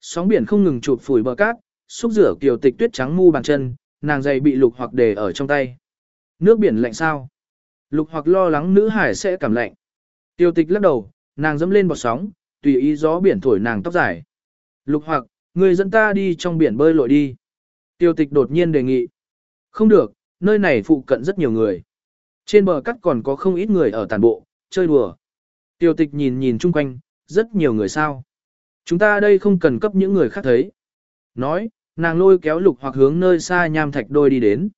Sóng biển không ngừng chụp phủi bờ cát, xúc rửa kiều tịch tuyết trắng mu bàn chân, nàng giày bị lục hoặc để ở trong tay. Nước biển lạnh sao? Lục hoặc lo lắng nữ hải sẽ cảm lạnh. Tiêu tịch lắc đầu, nàng dẫm lên bọt sóng, tùy ý gió biển thổi nàng tóc dài. Lục hoặc, người dẫn ta đi trong biển bơi lội đi. Tiêu tịch đột nhiên đề nghị. Không được, nơi này phụ cận rất nhiều người. Trên bờ cắt còn có không ít người ở tàn bộ, chơi đùa. Tiêu tịch nhìn nhìn chung quanh, rất nhiều người sao. Chúng ta đây không cần cấp những người khác thấy. Nói, nàng lôi kéo lục hoặc hướng nơi xa nham thạch đôi đi đến.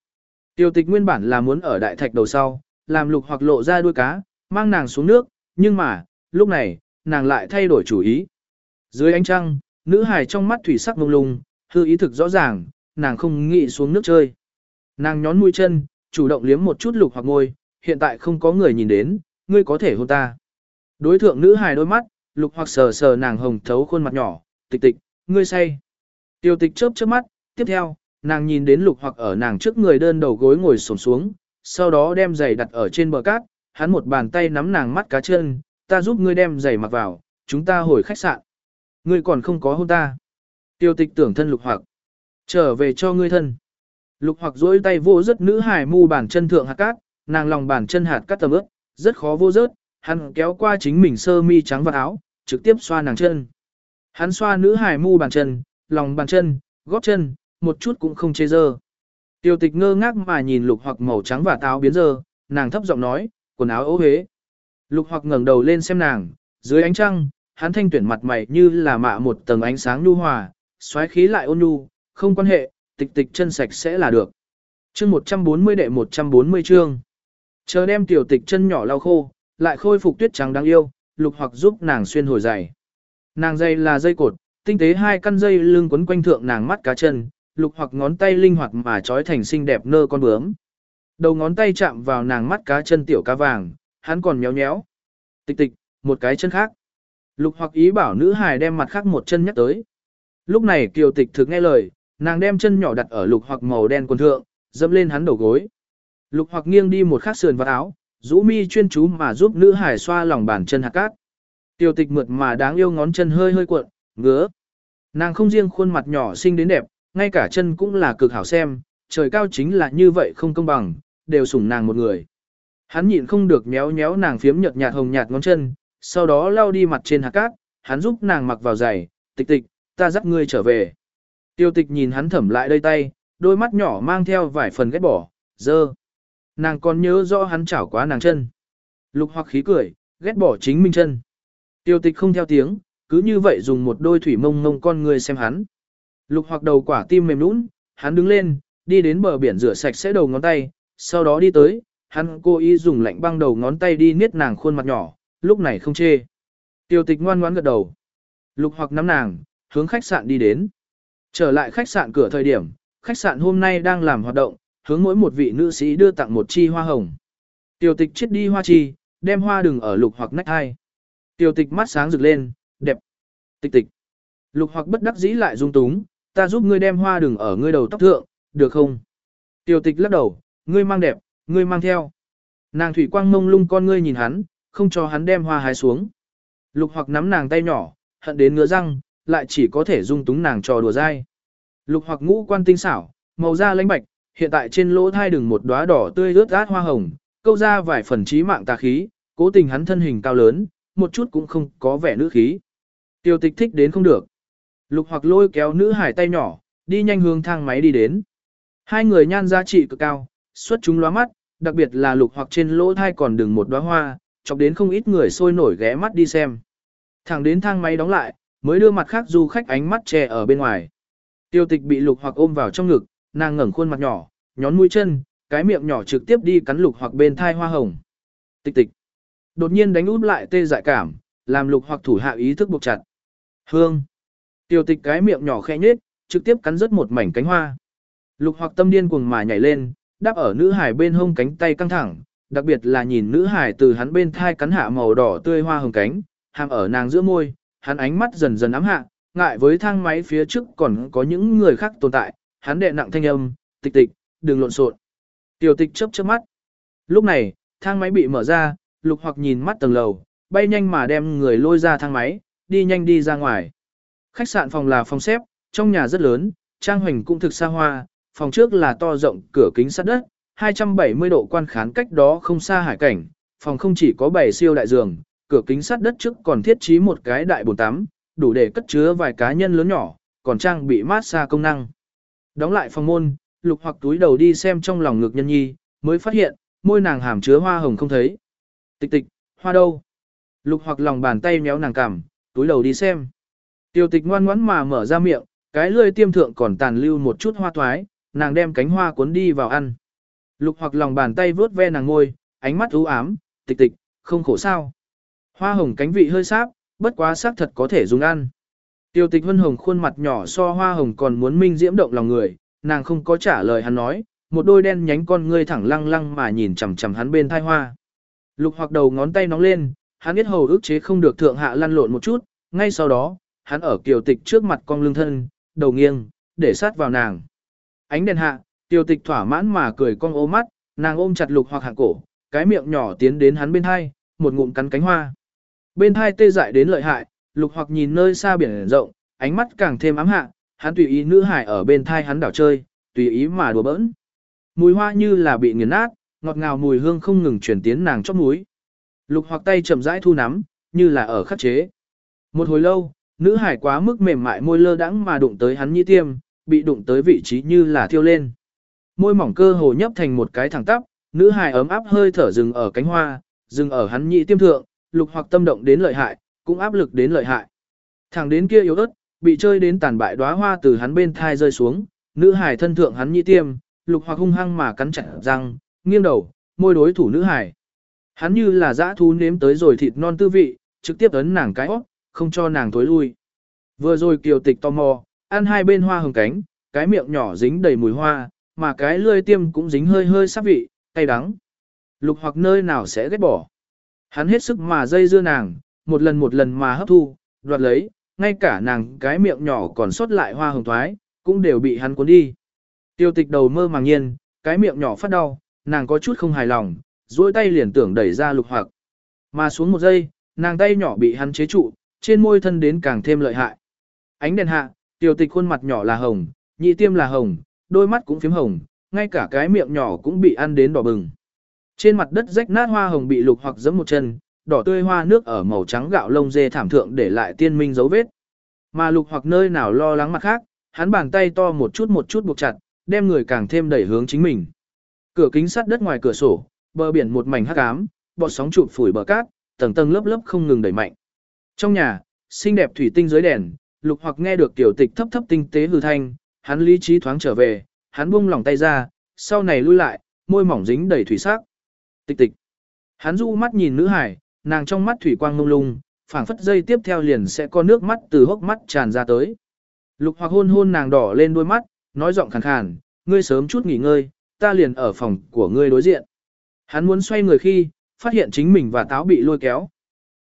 Tiêu tịch nguyên bản là muốn ở đại thạch đầu sau, làm lục hoặc lộ ra đuôi cá, mang nàng xuống nước, nhưng mà, lúc này, nàng lại thay đổi chủ ý. Dưới ánh trăng, nữ hài trong mắt thủy sắc mông lung, hư ý thực rõ ràng, nàng không nghĩ xuống nước chơi. Nàng nhón mũi chân, chủ động liếm một chút lục hoặc ngôi, hiện tại không có người nhìn đến, ngươi có thể hôn ta. Đối thượng nữ hài đôi mắt, lục hoặc sờ sờ nàng hồng thấu khuôn mặt nhỏ, tịch tịch, ngươi say. Tiêu tịch chớp chớp mắt, tiếp theo, nàng nhìn đến lục hoặc ở nàng trước người đơn đầu gối ngồi sổm xuống, sau đó đem giày đặt ở trên bờ cát, hắn một bàn tay nắm nàng mắt cá chân, ta giúp ngươi đem giày mặc vào, chúng ta hồi khách sạn. Ngươi còn không có hôn ta. Tiêu tịch tưởng thân lục hoặc. Trở về cho ngươi thân. Lục hoặc duỗi tay vô rất nữ hải mu bàn chân thượng hạt cát, nàng lòng bàn chân hạt cát tầm ướp, rất khó vô rớt, hắn kéo qua chính mình sơ mi trắng và áo, trực tiếp xoa nàng chân. Hắn xoa nữ hài mu bàn chân, lòng bàn chân, gót chân, một chút cũng không chê dơ. Tiêu tịch ngơ ngác mà nhìn lục hoặc màu trắng và táo biến dơ, nàng thấp giọng nói, quần áo ố hế. Lục hoặc ngẩng đầu lên xem nàng, dưới ánh trăng, hắn thanh tuyển mặt mày như là mạ một tầng ánh sáng nhu hòa, xoáy khí lại ôn nhu, không quan hệ, tịch tịch chân sạch sẽ là được. Chương 140 đệ 140 chương. Chờ đem tiểu tịch chân nhỏ lau khô, lại khôi phục tuyết trắng đáng yêu, lục hoặc giúp nàng xuyên hồi giày. Nàng dây là dây cột, tinh tế hai căn dây lưng quấn quanh thượng nàng mắt cá chân, lục hoặc ngón tay linh hoạt mà trói thành xinh đẹp nơ con bướm. Đầu ngón tay chạm vào nàng mắt cá chân tiểu cá vàng, hắn còn nhéo nhéo. Tịch tịch, một cái chân khác. Lục hoặc ý bảo nữ hài đem mặt khác một chân nhắc tới. Lúc này kiều tịch thực nghe lời, nàng đem chân nhỏ đặt ở lục hoặc màu đen quần thượng, dâm lên hắn đầu gối. Lục hoặc nghiêng đi một khắc sườn vào áo, rũ mi chuyên chú mà giúp nữ hải xoa lòng bàn chân hạt cát. Tiêu tịch mượt mà đáng yêu ngón chân hơi hơi cuộn, ngứa. Nàng không riêng khuôn mặt nhỏ xinh đến đẹp, ngay cả chân cũng là cực hảo xem, trời cao chính là như vậy không công bằng, đều sủng nàng một người. Hắn nhịn không được méo méo nàng phiếm nhợt nhạt hồng nhạt ngón chân, sau đó lau đi mặt trên hạt cát, hắn giúp nàng mặc vào giày, tịch tịch, ta dắt ngươi trở về. Tiêu tịch nhìn hắn thẩm lại đây tay, đôi mắt nhỏ mang theo vài phần ghét bỏ, dơ. Nàng còn nhớ rõ hắn chảo quá nàng chân. Lục hoặc khí cười, ghét bỏ chính mình chân. Tiêu tịch không theo tiếng, cứ như vậy dùng một đôi thủy mông mông con người xem hắn. Lục hoặc đầu quả tim mềm nũng, hắn đứng lên, đi đến bờ biển rửa sạch sẽ đầu ngón tay, sau đó đi tới, hắn cố ý dùng lạnh băng đầu ngón tay đi niết nàng khuôn mặt nhỏ, lúc này không chê. Tiêu tịch ngoan ngoãn gật đầu. Lục hoặc nắm nàng, hướng khách sạn đi đến. Trở lại khách sạn cửa thời điểm, khách sạn hôm nay đang làm hoạt động, hướng mỗi một vị nữ sĩ đưa tặng một chi hoa hồng. tiểu tịch chết đi hoa chi, đem hoa đừng ở lục hoặc nách hai. tiểu tịch mắt sáng rực lên, đẹp. Tịch tịch. Lục hoặc bất đắc dĩ lại dung túng, ta giúp ngươi đem hoa đừng ở ngươi đầu tóc thượng, được không? Tiểu tịch lắc đầu, ngươi mang đẹp, ngươi mang theo. Nàng thủy quang mông lung con ngươi nhìn hắn, không cho hắn đem hoa hái xuống. Lục hoặc nắm nàng tay nhỏ, hận đến ngứa răng, lại chỉ có thể dung túng nàng trò đùa dai. Lục hoặc ngũ quan tinh xảo, màu da lãnh bạch, hiện tại trên lỗ thai đừng một đóa đỏ tươi ướt át hoa hồng, câu ra vài phần trí mạng tà khí, cố tình hắn thân hình cao lớn, một chút cũng không có vẻ nữ khí. Tiêu tịch thích đến không được. Lục hoặc lôi kéo nữ hải tay nhỏ, đi nhanh hướng thang máy đi đến. Hai người nhan giá trị cực cao, xuất chúng lóa mắt, đặc biệt là lục hoặc trên lỗ thai còn đừng một đóa hoa, chọc đến không ít người sôi nổi ghé mắt đi xem. Thẳng đến thang máy đóng lại, mới đưa mặt khác du khách ánh mắt che ở bên ngoài. Tiêu tịch bị lục hoặc ôm vào trong ngực, nàng ngẩng khuôn mặt nhỏ, nhón mũi chân, cái miệng nhỏ trực tiếp đi cắn lục hoặc bên thai hoa hồng. Tịch tịch. Đột nhiên đánh út lại tê dại cảm, làm lục hoặc thủ hạ ý thức buộc chặt. Hương. tiểu tịch cái miệng nhỏ khẽ nhếch, trực tiếp cắn rớt một mảnh cánh hoa. Lục hoặc tâm điên cuồng mà nhảy lên, đáp ở nữ hải bên hông cánh tay căng thẳng, đặc biệt là nhìn nữ hải từ hắn bên thai cắn hạ màu đỏ tươi hoa hồng cánh, hàm ở nàng giữa môi, hắn ánh mắt dần dần ám hạ, ngại với thang máy phía trước còn có những người khác tồn tại, hắn đệ nặng thanh âm, tịch tịch, đừng lộn xộn. Tiểu tịch chớp chớp mắt. Lúc này, thang máy bị mở ra, lục hoặc nhìn mắt tầng lầu, bay nhanh mà đem người lôi ra thang máy, đi nhanh đi ra ngoài. Khách sạn phòng là phòng xếp, trong nhà rất lớn, trang hoành cũng thực xa hoa, phòng trước là to rộng cửa kính sắt đất, 270 độ quan khán cách đó không xa hải cảnh, phòng không chỉ có 7 siêu đại giường, cửa kính sắt đất trước còn thiết trí một cái đại bồn tắm, đủ để cất chứa vài cá nhân lớn nhỏ, còn trang bị mát xa công năng. Đóng lại phòng môn, lục hoặc túi đầu đi xem trong lòng ngực nhân nhi, mới phát hiện, môi nàng hàm chứa hoa hồng không thấy. Tịch tịch, hoa đâu? Lục hoặc lòng bàn tay méo nàng cằm, túi đầu đi xem. Tiêu tịch ngoan ngoãn mà mở ra miệng, cái lươi tiêm thượng còn tàn lưu một chút hoa thoái, nàng đem cánh hoa cuốn đi vào ăn. Lục hoặc lòng bàn tay vướt ve nàng ngôi, ánh mắt u ám, tịch tịch, không khổ sao. Hoa hồng cánh vị hơi sáp, bất quá sắc thật có thể dùng ăn. Tiêu tịch hân hồng khuôn mặt nhỏ so hoa hồng còn muốn minh diễm động lòng người, nàng không có trả lời hắn nói, một đôi đen nhánh con ngươi thẳng lăng lăng mà nhìn chằm chằm hắn bên thai hoa. Lục hoặc đầu ngón tay nóng lên, hắn biết hầu ức chế không được thượng hạ lăn lộn một chút, ngay sau đó, hắn ở kiều tịch trước mặt con lưng thân, đầu nghiêng, để sát vào nàng. Ánh đèn hạ, Tiêu tịch thỏa mãn mà cười cong ô mắt, nàng ôm chặt lục hoặc hạ cổ, cái miệng nhỏ tiến đến hắn bên hai, một ngụm cắn cánh hoa. Bên hai tê dại đến lợi hại, lục hoặc nhìn nơi xa biển rộng, ánh mắt càng thêm ám hạ, hắn tùy ý nữ hải ở bên thai hắn đảo chơi, tùy ý mà đùa bỡn. Mùi hoa như là bị nghiền nát, ngọt ngào mùi hương không ngừng chuyển tiến nàng chóp mũi. Lục hoặc tay chậm rãi thu nắm, như là ở khắc chế. Một hồi lâu, nữ hải quá mức mềm mại môi lơ đãng mà đụng tới hắn nhĩ tiêm, bị đụng tới vị trí như là thiêu lên. Môi mỏng cơ hồ nhấp thành một cái thẳng tắp, nữ hải ấm áp hơi thở dừng ở cánh hoa, dừng ở hắn nhị tiêm thượng, lục hoặc tâm động đến lợi hại, cũng áp lực đến lợi hại. Thẳng đến kia yếu ớt, bị chơi đến tàn bại đóa hoa từ hắn bên thai rơi xuống, nữ hải thân thượng hắn nhĩ tiêm, lục hoặc hung hăng mà cắn chặt răng, nghiêng đầu, môi đối thủ nữ hải. Hắn như là dã thú nếm tới rồi thịt non tư vị, trực tiếp ấn nàng cái óc, không cho nàng tối lui. Vừa rồi kiều tịch tò mò, ăn hai bên hoa hồng cánh, cái miệng nhỏ dính đầy mùi hoa, mà cái lươi tiêm cũng dính hơi hơi sắc vị, cay đắng. Lục hoặc nơi nào sẽ ghét bỏ. Hắn hết sức mà dây dưa nàng, một lần một lần mà hấp thu, đoạt lấy, ngay cả nàng cái miệng nhỏ còn sót lại hoa hồng thoái, cũng đều bị hắn cuốn đi. Tiêu tịch đầu mơ màng nhiên, cái miệng nhỏ phát đau, nàng có chút không hài lòng, duỗi tay liền tưởng đẩy ra lục hoặc. Mà xuống một giây, nàng tay nhỏ bị hắn chế trụ, trên môi thân đến càng thêm lợi hại. Ánh đèn hạ, tiêu tịch khuôn mặt nhỏ là hồng, nhị tiêm là hồng, đôi mắt cũng phím hồng, ngay cả cái miệng nhỏ cũng bị ăn đến đỏ bừng. Trên mặt đất rách nát hoa hồng bị lục hoặc giẫm một chân, đỏ tươi hoa nước ở màu trắng gạo lông dê thảm thượng để lại tiên minh dấu vết. Mà lục hoặc nơi nào lo lắng mặt khác, hắn bàn tay to một chút một chút buộc chặt, đem người càng thêm đẩy hướng chính mình. Cửa kính sắt đất ngoài cửa sổ, bờ biển một mảnh hắc ám, bọt sóng chụp phủi bờ cát, tầng tầng lớp lớp không ngừng đẩy mạnh. Trong nhà, xinh đẹp thủy tinh dưới đèn, lục hoặc nghe được tiểu tịch thấp thấp tinh tế hư thanh, hắn lý trí thoáng trở về, hắn buông lòng tay ra, sau này lui lại, môi mỏng dính đầy thủy sắc. Tịch tịch. Hắn du mắt nhìn nữ hải, nàng trong mắt thủy quang mông lung, phảng phất dây tiếp theo liền sẽ có nước mắt từ hốc mắt tràn ra tới. Lục hoặc hôn hôn nàng đỏ lên đôi mắt, nói giọng khàn khàn, ngươi sớm chút nghỉ ngơi, ta liền ở phòng của ngươi đối diện. Hắn muốn xoay người khi, phát hiện chính mình và táo bị lôi kéo.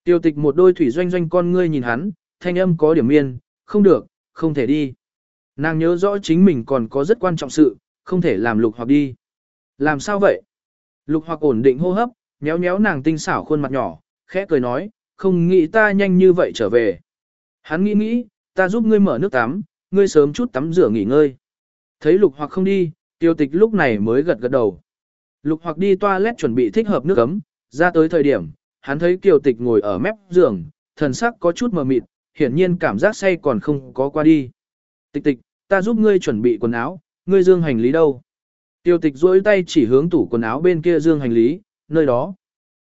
Tiêu tịch một đôi thủy doanh doanh con ngươi nhìn hắn, thanh âm có điểm miên, không được, không thể đi. Nàng nhớ rõ chính mình còn có rất quan trọng sự, không thể làm lục hoặc đi. Làm sao vậy? Lục hoặc ổn định hô hấp, nhéo nhéo nàng tinh xảo khuôn mặt nhỏ, khẽ cười nói, không nghĩ ta nhanh như vậy trở về. Hắn nghĩ nghĩ, ta giúp ngươi mở nước tắm, ngươi sớm chút tắm rửa nghỉ ngơi. Thấy lục hoặc không đi, tiêu tịch lúc này mới gật gật đầu. Lục hoặc đi toilet chuẩn bị thích hợp nước ấm, ra tới thời điểm, hắn thấy kiều tịch ngồi ở mép giường, thần sắc có chút mờ mịt, hiển nhiên cảm giác say còn không có qua đi. Tịch tịch, ta giúp ngươi chuẩn bị quần áo, ngươi dương hành lý đâu? Tiêu tịch duỗi tay chỉ hướng tủ quần áo bên kia dương hành lý, nơi đó.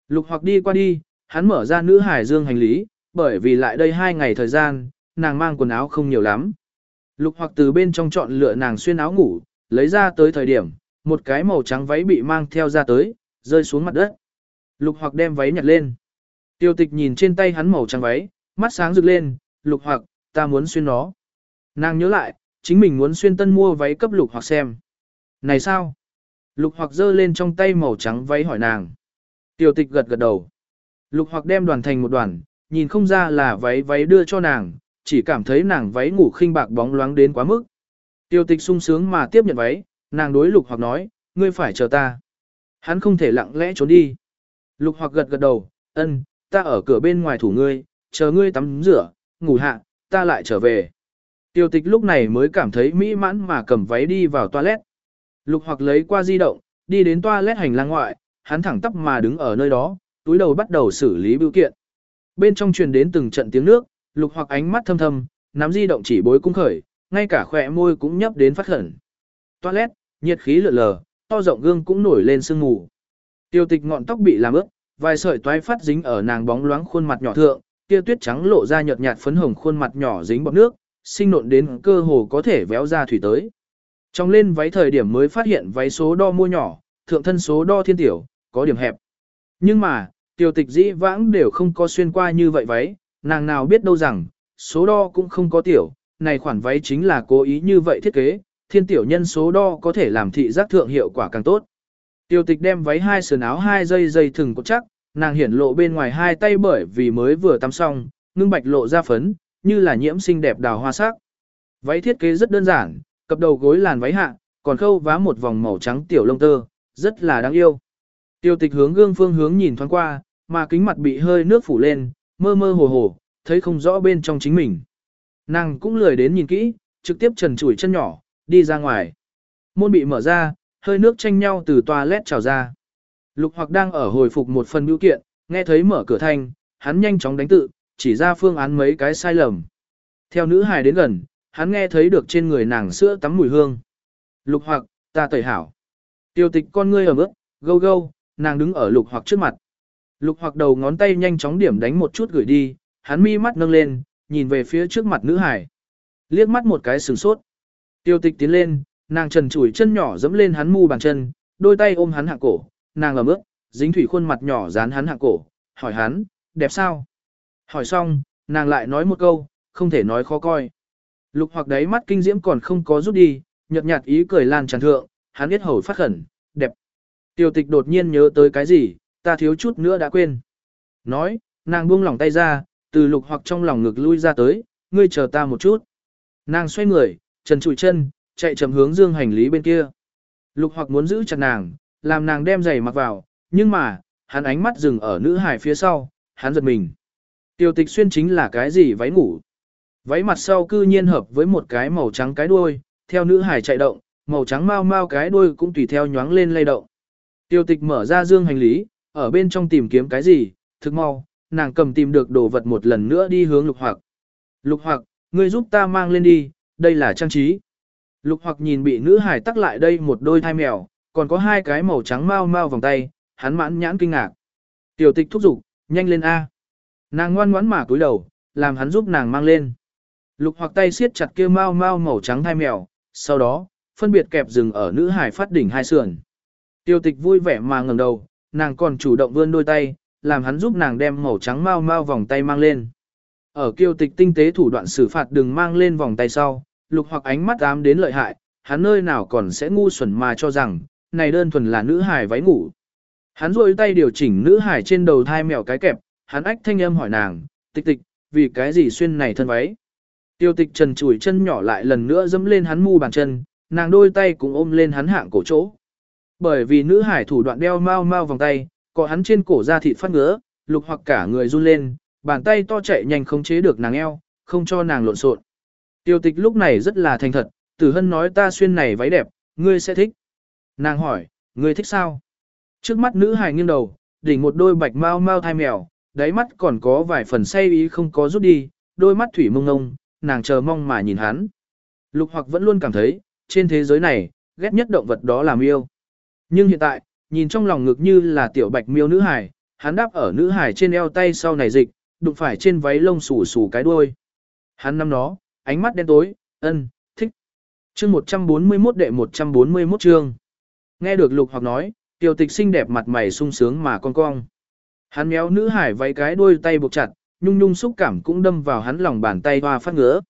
Lục hoặc đi qua đi, hắn mở ra nữ hải dương hành lý, bởi vì lại đây hai ngày thời gian, nàng mang quần áo không nhiều lắm. Lục hoặc từ bên trong chọn lựa nàng xuyên áo ngủ, lấy ra tới thời điểm, một cái màu trắng váy bị mang theo ra tới, rơi xuống mặt đất. Lục hoặc đem váy nhặt lên. Tiêu tịch nhìn trên tay hắn màu trắng váy, mắt sáng rực lên, lục hoặc, ta muốn xuyên nó. Nàng nhớ lại, chính mình muốn xuyên tân mua váy cấp lục hoặc xem. Này sao? Lục hoặc giơ lên trong tay màu trắng váy hỏi nàng. Tiêu tịch gật gật đầu. Lục hoặc đem đoàn thành một đoàn, nhìn không ra là váy váy đưa cho nàng, chỉ cảm thấy nàng váy ngủ khinh bạc bóng loáng đến quá mức. Tiêu tịch sung sướng mà tiếp nhận váy, nàng đối lục hoặc nói, ngươi phải chờ ta. Hắn không thể lặng lẽ trốn đi. Lục hoặc gật gật đầu, ân, ta ở cửa bên ngoài thủ ngươi, chờ ngươi tắm rửa, ngủ hạ, ta lại trở về. Tiêu tịch lúc này mới cảm thấy mỹ mãn mà cầm váy đi vào toilet. Lục hoặc lấy qua di động, đi đến toilet hành lang ngoại, hắn thẳng tắp mà đứng ở nơi đó, túi đầu bắt đầu xử lý biểu kiện. Bên trong truyền đến từng trận tiếng nước, lục hoặc ánh mắt thâm thâm, nắm di động chỉ bối cung khởi, ngay cả khỏe môi cũng nhấp đến phát khẩn. Toilet, nhiệt khí lượn lờ, to rộng gương cũng nổi lên sương mù. Tiêu tịch ngọn tóc bị làm ướt, vài sợi toái phát dính ở nàng bóng loáng khuôn mặt nhỏ thượng, tia tuyết trắng lộ ra nhợt nhạt phấn hồng khuôn mặt nhỏ dính bọt nước, sinh nộn đến cơ hồ có thể véo ra thủy tới. Trong lên váy thời điểm mới phát hiện váy số đo mua nhỏ, thượng thân số đo thiên tiểu, có điểm hẹp. Nhưng mà, Tiểu tịch dĩ vãng đều không có xuyên qua như vậy váy, nàng nào biết đâu rằng, số đo cũng không có tiểu, này khoản váy chính là cố ý như vậy thiết kế, thiên tiểu nhân số đo có thể làm thị giác thượng hiệu quả càng tốt. Tiểu tịch đem váy hai sườn áo hai dây dây thừng cột chắc, nàng hiển lộ bên ngoài hai tay bởi vì mới vừa tắm xong, ngưng bạch lộ ra phấn, như là nhiễm xinh đẹp đào hoa sắc. Váy thiết kế rất đơn giản, cập đầu gối làn váy hạ, còn khâu vá một vòng màu trắng tiểu lông tơ, rất là đáng yêu. Tiêu tịch hướng gương phương hướng nhìn thoáng qua, mà kính mặt bị hơi nước phủ lên, mơ mơ hồ hồ, thấy không rõ bên trong chính mình. Nàng cũng lười đến nhìn kỹ, trực tiếp trần chủi chân nhỏ, đi ra ngoài. Môn bị mở ra, hơi nước tranh nhau từ toilet trào ra. Lục hoặc đang ở hồi phục một phần biểu kiện, nghe thấy mở cửa thanh, hắn nhanh chóng đánh tự, chỉ ra phương án mấy cái sai lầm. Theo nữ hài đến gần, hắn nghe thấy được trên người nàng sữa tắm mùi hương. Lục hoặc, ta tẩy hảo. Tiêu tịch con ngươi ở mức, gâu gâu, nàng đứng ở lục hoặc trước mặt. Lục hoặc đầu ngón tay nhanh chóng điểm đánh một chút gửi đi, hắn mi mắt nâng lên, nhìn về phía trước mặt nữ hải. Liếc mắt một cái sừng sốt. Tiêu tịch tiến lên, nàng trần chủi chân nhỏ dẫm lên hắn mu bàn chân, đôi tay ôm hắn hạ cổ, nàng ở ướt, dính thủy khuôn mặt nhỏ dán hắn hạ cổ, hỏi hắn, đẹp sao? Hỏi xong, nàng lại nói một câu, không thể nói khó coi. Lục hoặc đấy mắt kinh diễm còn không có rút đi, nhợt nhạt ý cười lan tràn thượng, hắn biết hầu phát khẩn, Tiểu Tiêu tịch đột nhiên nhớ tới cái gì, ta thiếu chút nữa đã quên. Nói, nàng buông lỏng tay ra, từ lục hoặc trong lòng ngực lui ra tới, ngươi chờ ta một chút. Nàng xoay người, trần trụi chân, chạy chậm hướng dương hành lý bên kia. Lục hoặc muốn giữ chặt nàng, làm nàng đem giày mặc vào, nhưng mà, hắn ánh mắt dừng ở nữ hải phía sau, hắn giật mình. Tiêu tịch xuyên chính là cái gì váy ngủ. Váy mặt sau cư nhiên hợp với một cái màu trắng cái đuôi, theo nữ hải chạy động, màu trắng mau mau cái đuôi cũng tùy theo nhoáng lên lay động. Tiêu tịch mở ra dương hành lý, ở bên trong tìm kiếm cái gì, thực mau, nàng cầm tìm được đồ vật một lần nữa đi hướng lục hoặc. Lục hoặc, ngươi giúp ta mang lên đi, đây là trang trí. Lục hoặc nhìn bị nữ hải tắc lại đây một đôi thai mèo, còn có hai cái màu trắng mau mau vòng tay, hắn mãn nhãn kinh ngạc. Tiểu tịch thúc giục, nhanh lên A. Nàng ngoan ngoãn mà cúi đầu, làm hắn giúp nàng mang lên. Lục hoặc tay siết chặt kia mau mau màu trắng thai mèo, sau đó, phân biệt kẹp dừng ở nữ hải phát đỉnh hai sườn. Tiêu tịch vui vẻ mà ngẩng đầu, nàng còn chủ động vươn đôi tay, làm hắn giúp nàng đem màu trắng mau mau vòng tay mang lên. Ở kiêu tịch tinh tế thủ đoạn xử phạt đừng mang lên vòng tay sau, lục hoặc ánh mắt ám đến lợi hại, hắn nơi nào còn sẽ ngu xuẩn mà cho rằng, này đơn thuần là nữ hải váy ngủ. Hắn rôi tay điều chỉnh nữ hải trên đầu thai mèo cái kẹp, hắn ách thanh âm hỏi nàng, tịch tịch, vì cái gì xuyên này thân váy. Tiêu tịch trần chùi chân nhỏ lại lần nữa dẫm lên hắn mu bàn chân, nàng đôi tay cũng ôm lên hắn hạng cổ chỗ. Bởi vì nữ hải thủ đoạn đeo mau mau vòng tay, có hắn trên cổ da thịt phát ngứa, lục hoặc cả người run lên, bàn tay to chạy nhanh không chế được nàng eo, không cho nàng lộn xộn. Tiêu tịch lúc này rất là thành thật, tử hân nói ta xuyên này váy đẹp, ngươi sẽ thích. Nàng hỏi, ngươi thích sao? Trước mắt nữ hài nghiêng đầu, đỉnh một đôi bạch mau mau thai mèo, đáy mắt còn có vài phần say ý không có rút đi, đôi mắt thủy mông ngông, nàng chờ mong mà nhìn hắn. Lục hoặc vẫn luôn cảm thấy, trên thế giới này, ghét nhất động vật đó là miêu. Nhưng hiện tại, nhìn trong lòng ngực như là tiểu bạch miêu nữ hải, hắn đáp ở nữ hải trên eo tay sau này dịch, đụng phải trên váy lông xù xù cái đuôi. Hắn năm nó ánh mắt đen tối, ân, thích. Chương 141 đệ 141 chương. Nghe được lục hoặc nói, tiểu tịch xinh đẹp mặt mày sung sướng mà con cong. Hắn méo nữ hải váy cái đuôi tay buộc chặt, nhung nhung xúc cảm cũng đâm vào hắn lòng bàn tay hoa phát ngứa.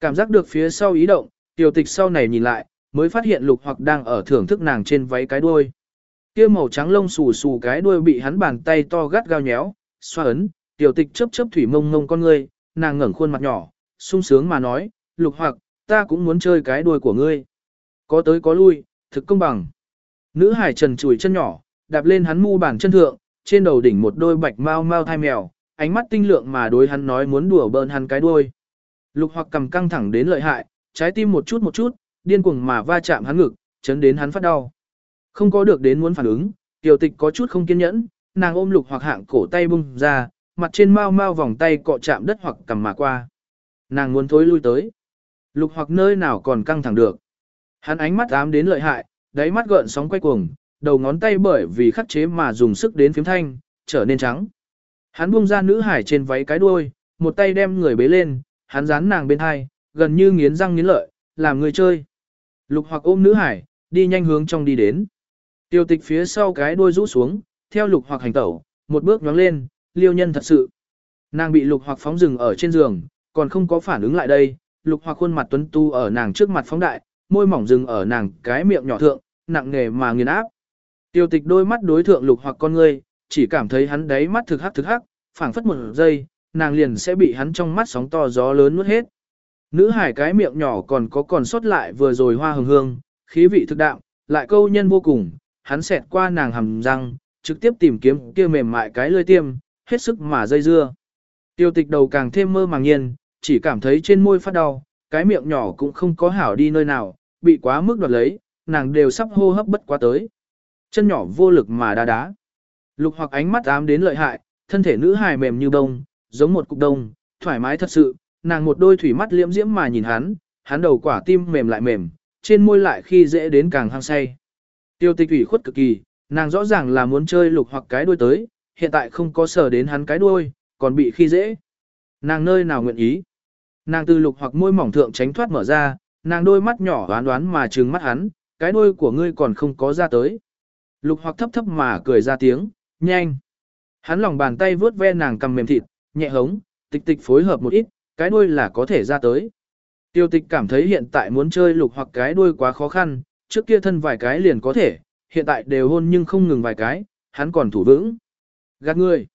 Cảm giác được phía sau ý động, tiểu tịch sau này nhìn lại, mới phát hiện lục hoặc đang ở thưởng thức nàng trên váy cái đuôi. Kia màu trắng lông xù xù cái đuôi bị hắn bàn tay to gắt gao nhéo, xoa ấn, tiểu tịch chớp chớp thủy mông mông con ngươi, nàng ngẩng khuôn mặt nhỏ, sung sướng mà nói, lục hoặc, ta cũng muốn chơi cái đuôi của ngươi. Có tới có lui, thực công bằng. Nữ hải trần chùi chân nhỏ, đạp lên hắn mu bàn chân thượng, trên đầu đỉnh một đôi bạch mau mau thai mèo, ánh mắt tinh lượng mà đối hắn nói muốn đùa bỡn hắn cái đuôi. Lục hoặc cầm căng thẳng đến lợi hại, trái tim một chút một chút, điên cuồng mà va chạm hắn ngực, chấn đến hắn phát đau. Không có được đến muốn phản ứng, tiểu tịch có chút không kiên nhẫn, nàng ôm lục hoặc hạng cổ tay bung ra, mặt trên mau mau vòng tay cọ chạm đất hoặc cầm mà qua. Nàng muốn thối lui tới. Lục hoặc nơi nào còn căng thẳng được. Hắn ánh mắt ám đến lợi hại, đáy mắt gợn sóng quay cuồng, đầu ngón tay bởi vì khắc chế mà dùng sức đến phím thanh, trở nên trắng. Hắn buông ra nữ hải trên váy cái đuôi, một tay đem người bế lên, hắn dán nàng bên hai, gần như nghiến răng nghiến lợi, làm người chơi. Lục hoặc ôm nữ hải, đi nhanh hướng trong đi đến. Tiêu tịch phía sau cái đuôi rũ xuống, theo lục hoặc hành tẩu, một bước nhóng lên, liêu nhân thật sự. Nàng bị lục hoặc phóng rừng ở trên giường, còn không có phản ứng lại đây, lục hoặc khuôn mặt tuấn tu ở nàng trước mặt phóng đại, môi mỏng rừng ở nàng cái miệng nhỏ thượng, nặng nghề mà nghiền áp. Tiêu tịch đôi mắt đối thượng lục hoặc con ngươi, chỉ cảm thấy hắn đáy mắt thực hắc thực hắc, phảng phất một giây, nàng liền sẽ bị hắn trong mắt sóng to gió lớn nuốt hết. Nữ hải cái miệng nhỏ còn có còn sót lại vừa rồi hoa hồng hương, khí vị thực đạm, lại câu nhân vô cùng, hắn xẹt qua nàng hầm răng, trực tiếp tìm kiếm kia mềm mại cái lưỡi tiêm, hết sức mà dây dưa. Tiêu tịch đầu càng thêm mơ màng nhiên, chỉ cảm thấy trên môi phát đau, cái miệng nhỏ cũng không có hảo đi nơi nào, bị quá mức đoạt lấy, nàng đều sắp hô hấp bất quá tới. Chân nhỏ vô lực mà đá đá. Lục hoặc ánh mắt ám đến lợi hại, thân thể nữ hài mềm như bông, giống một cục đông, thoải mái thật sự, nàng một đôi thủy mắt liễm diễm mà nhìn hắn, hắn đầu quả tim mềm lại mềm, trên môi lại khi dễ đến càng hăng say. Tiêu tịch ủy khuất cực kỳ, nàng rõ ràng là muốn chơi lục hoặc cái đuôi tới, hiện tại không có sở đến hắn cái đuôi, còn bị khi dễ. Nàng nơi nào nguyện ý. Nàng từ lục hoặc môi mỏng thượng tránh thoát mở ra, nàng đôi mắt nhỏ đoán đoán mà trừng mắt hắn, cái đuôi của ngươi còn không có ra tới. Lục hoặc thấp thấp mà cười ra tiếng, nhanh. Hắn lòng bàn tay vướt ve nàng cầm mềm thịt, nhẹ hống, tịch tịch phối hợp một ít, cái đuôi là có thể ra tới. Tiêu tịch cảm thấy hiện tại muốn chơi lục hoặc cái đuôi quá khó khăn, trước kia thân vài cái liền có thể, hiện tại đều hôn nhưng không ngừng vài cái, hắn còn thủ vững. Gạt người.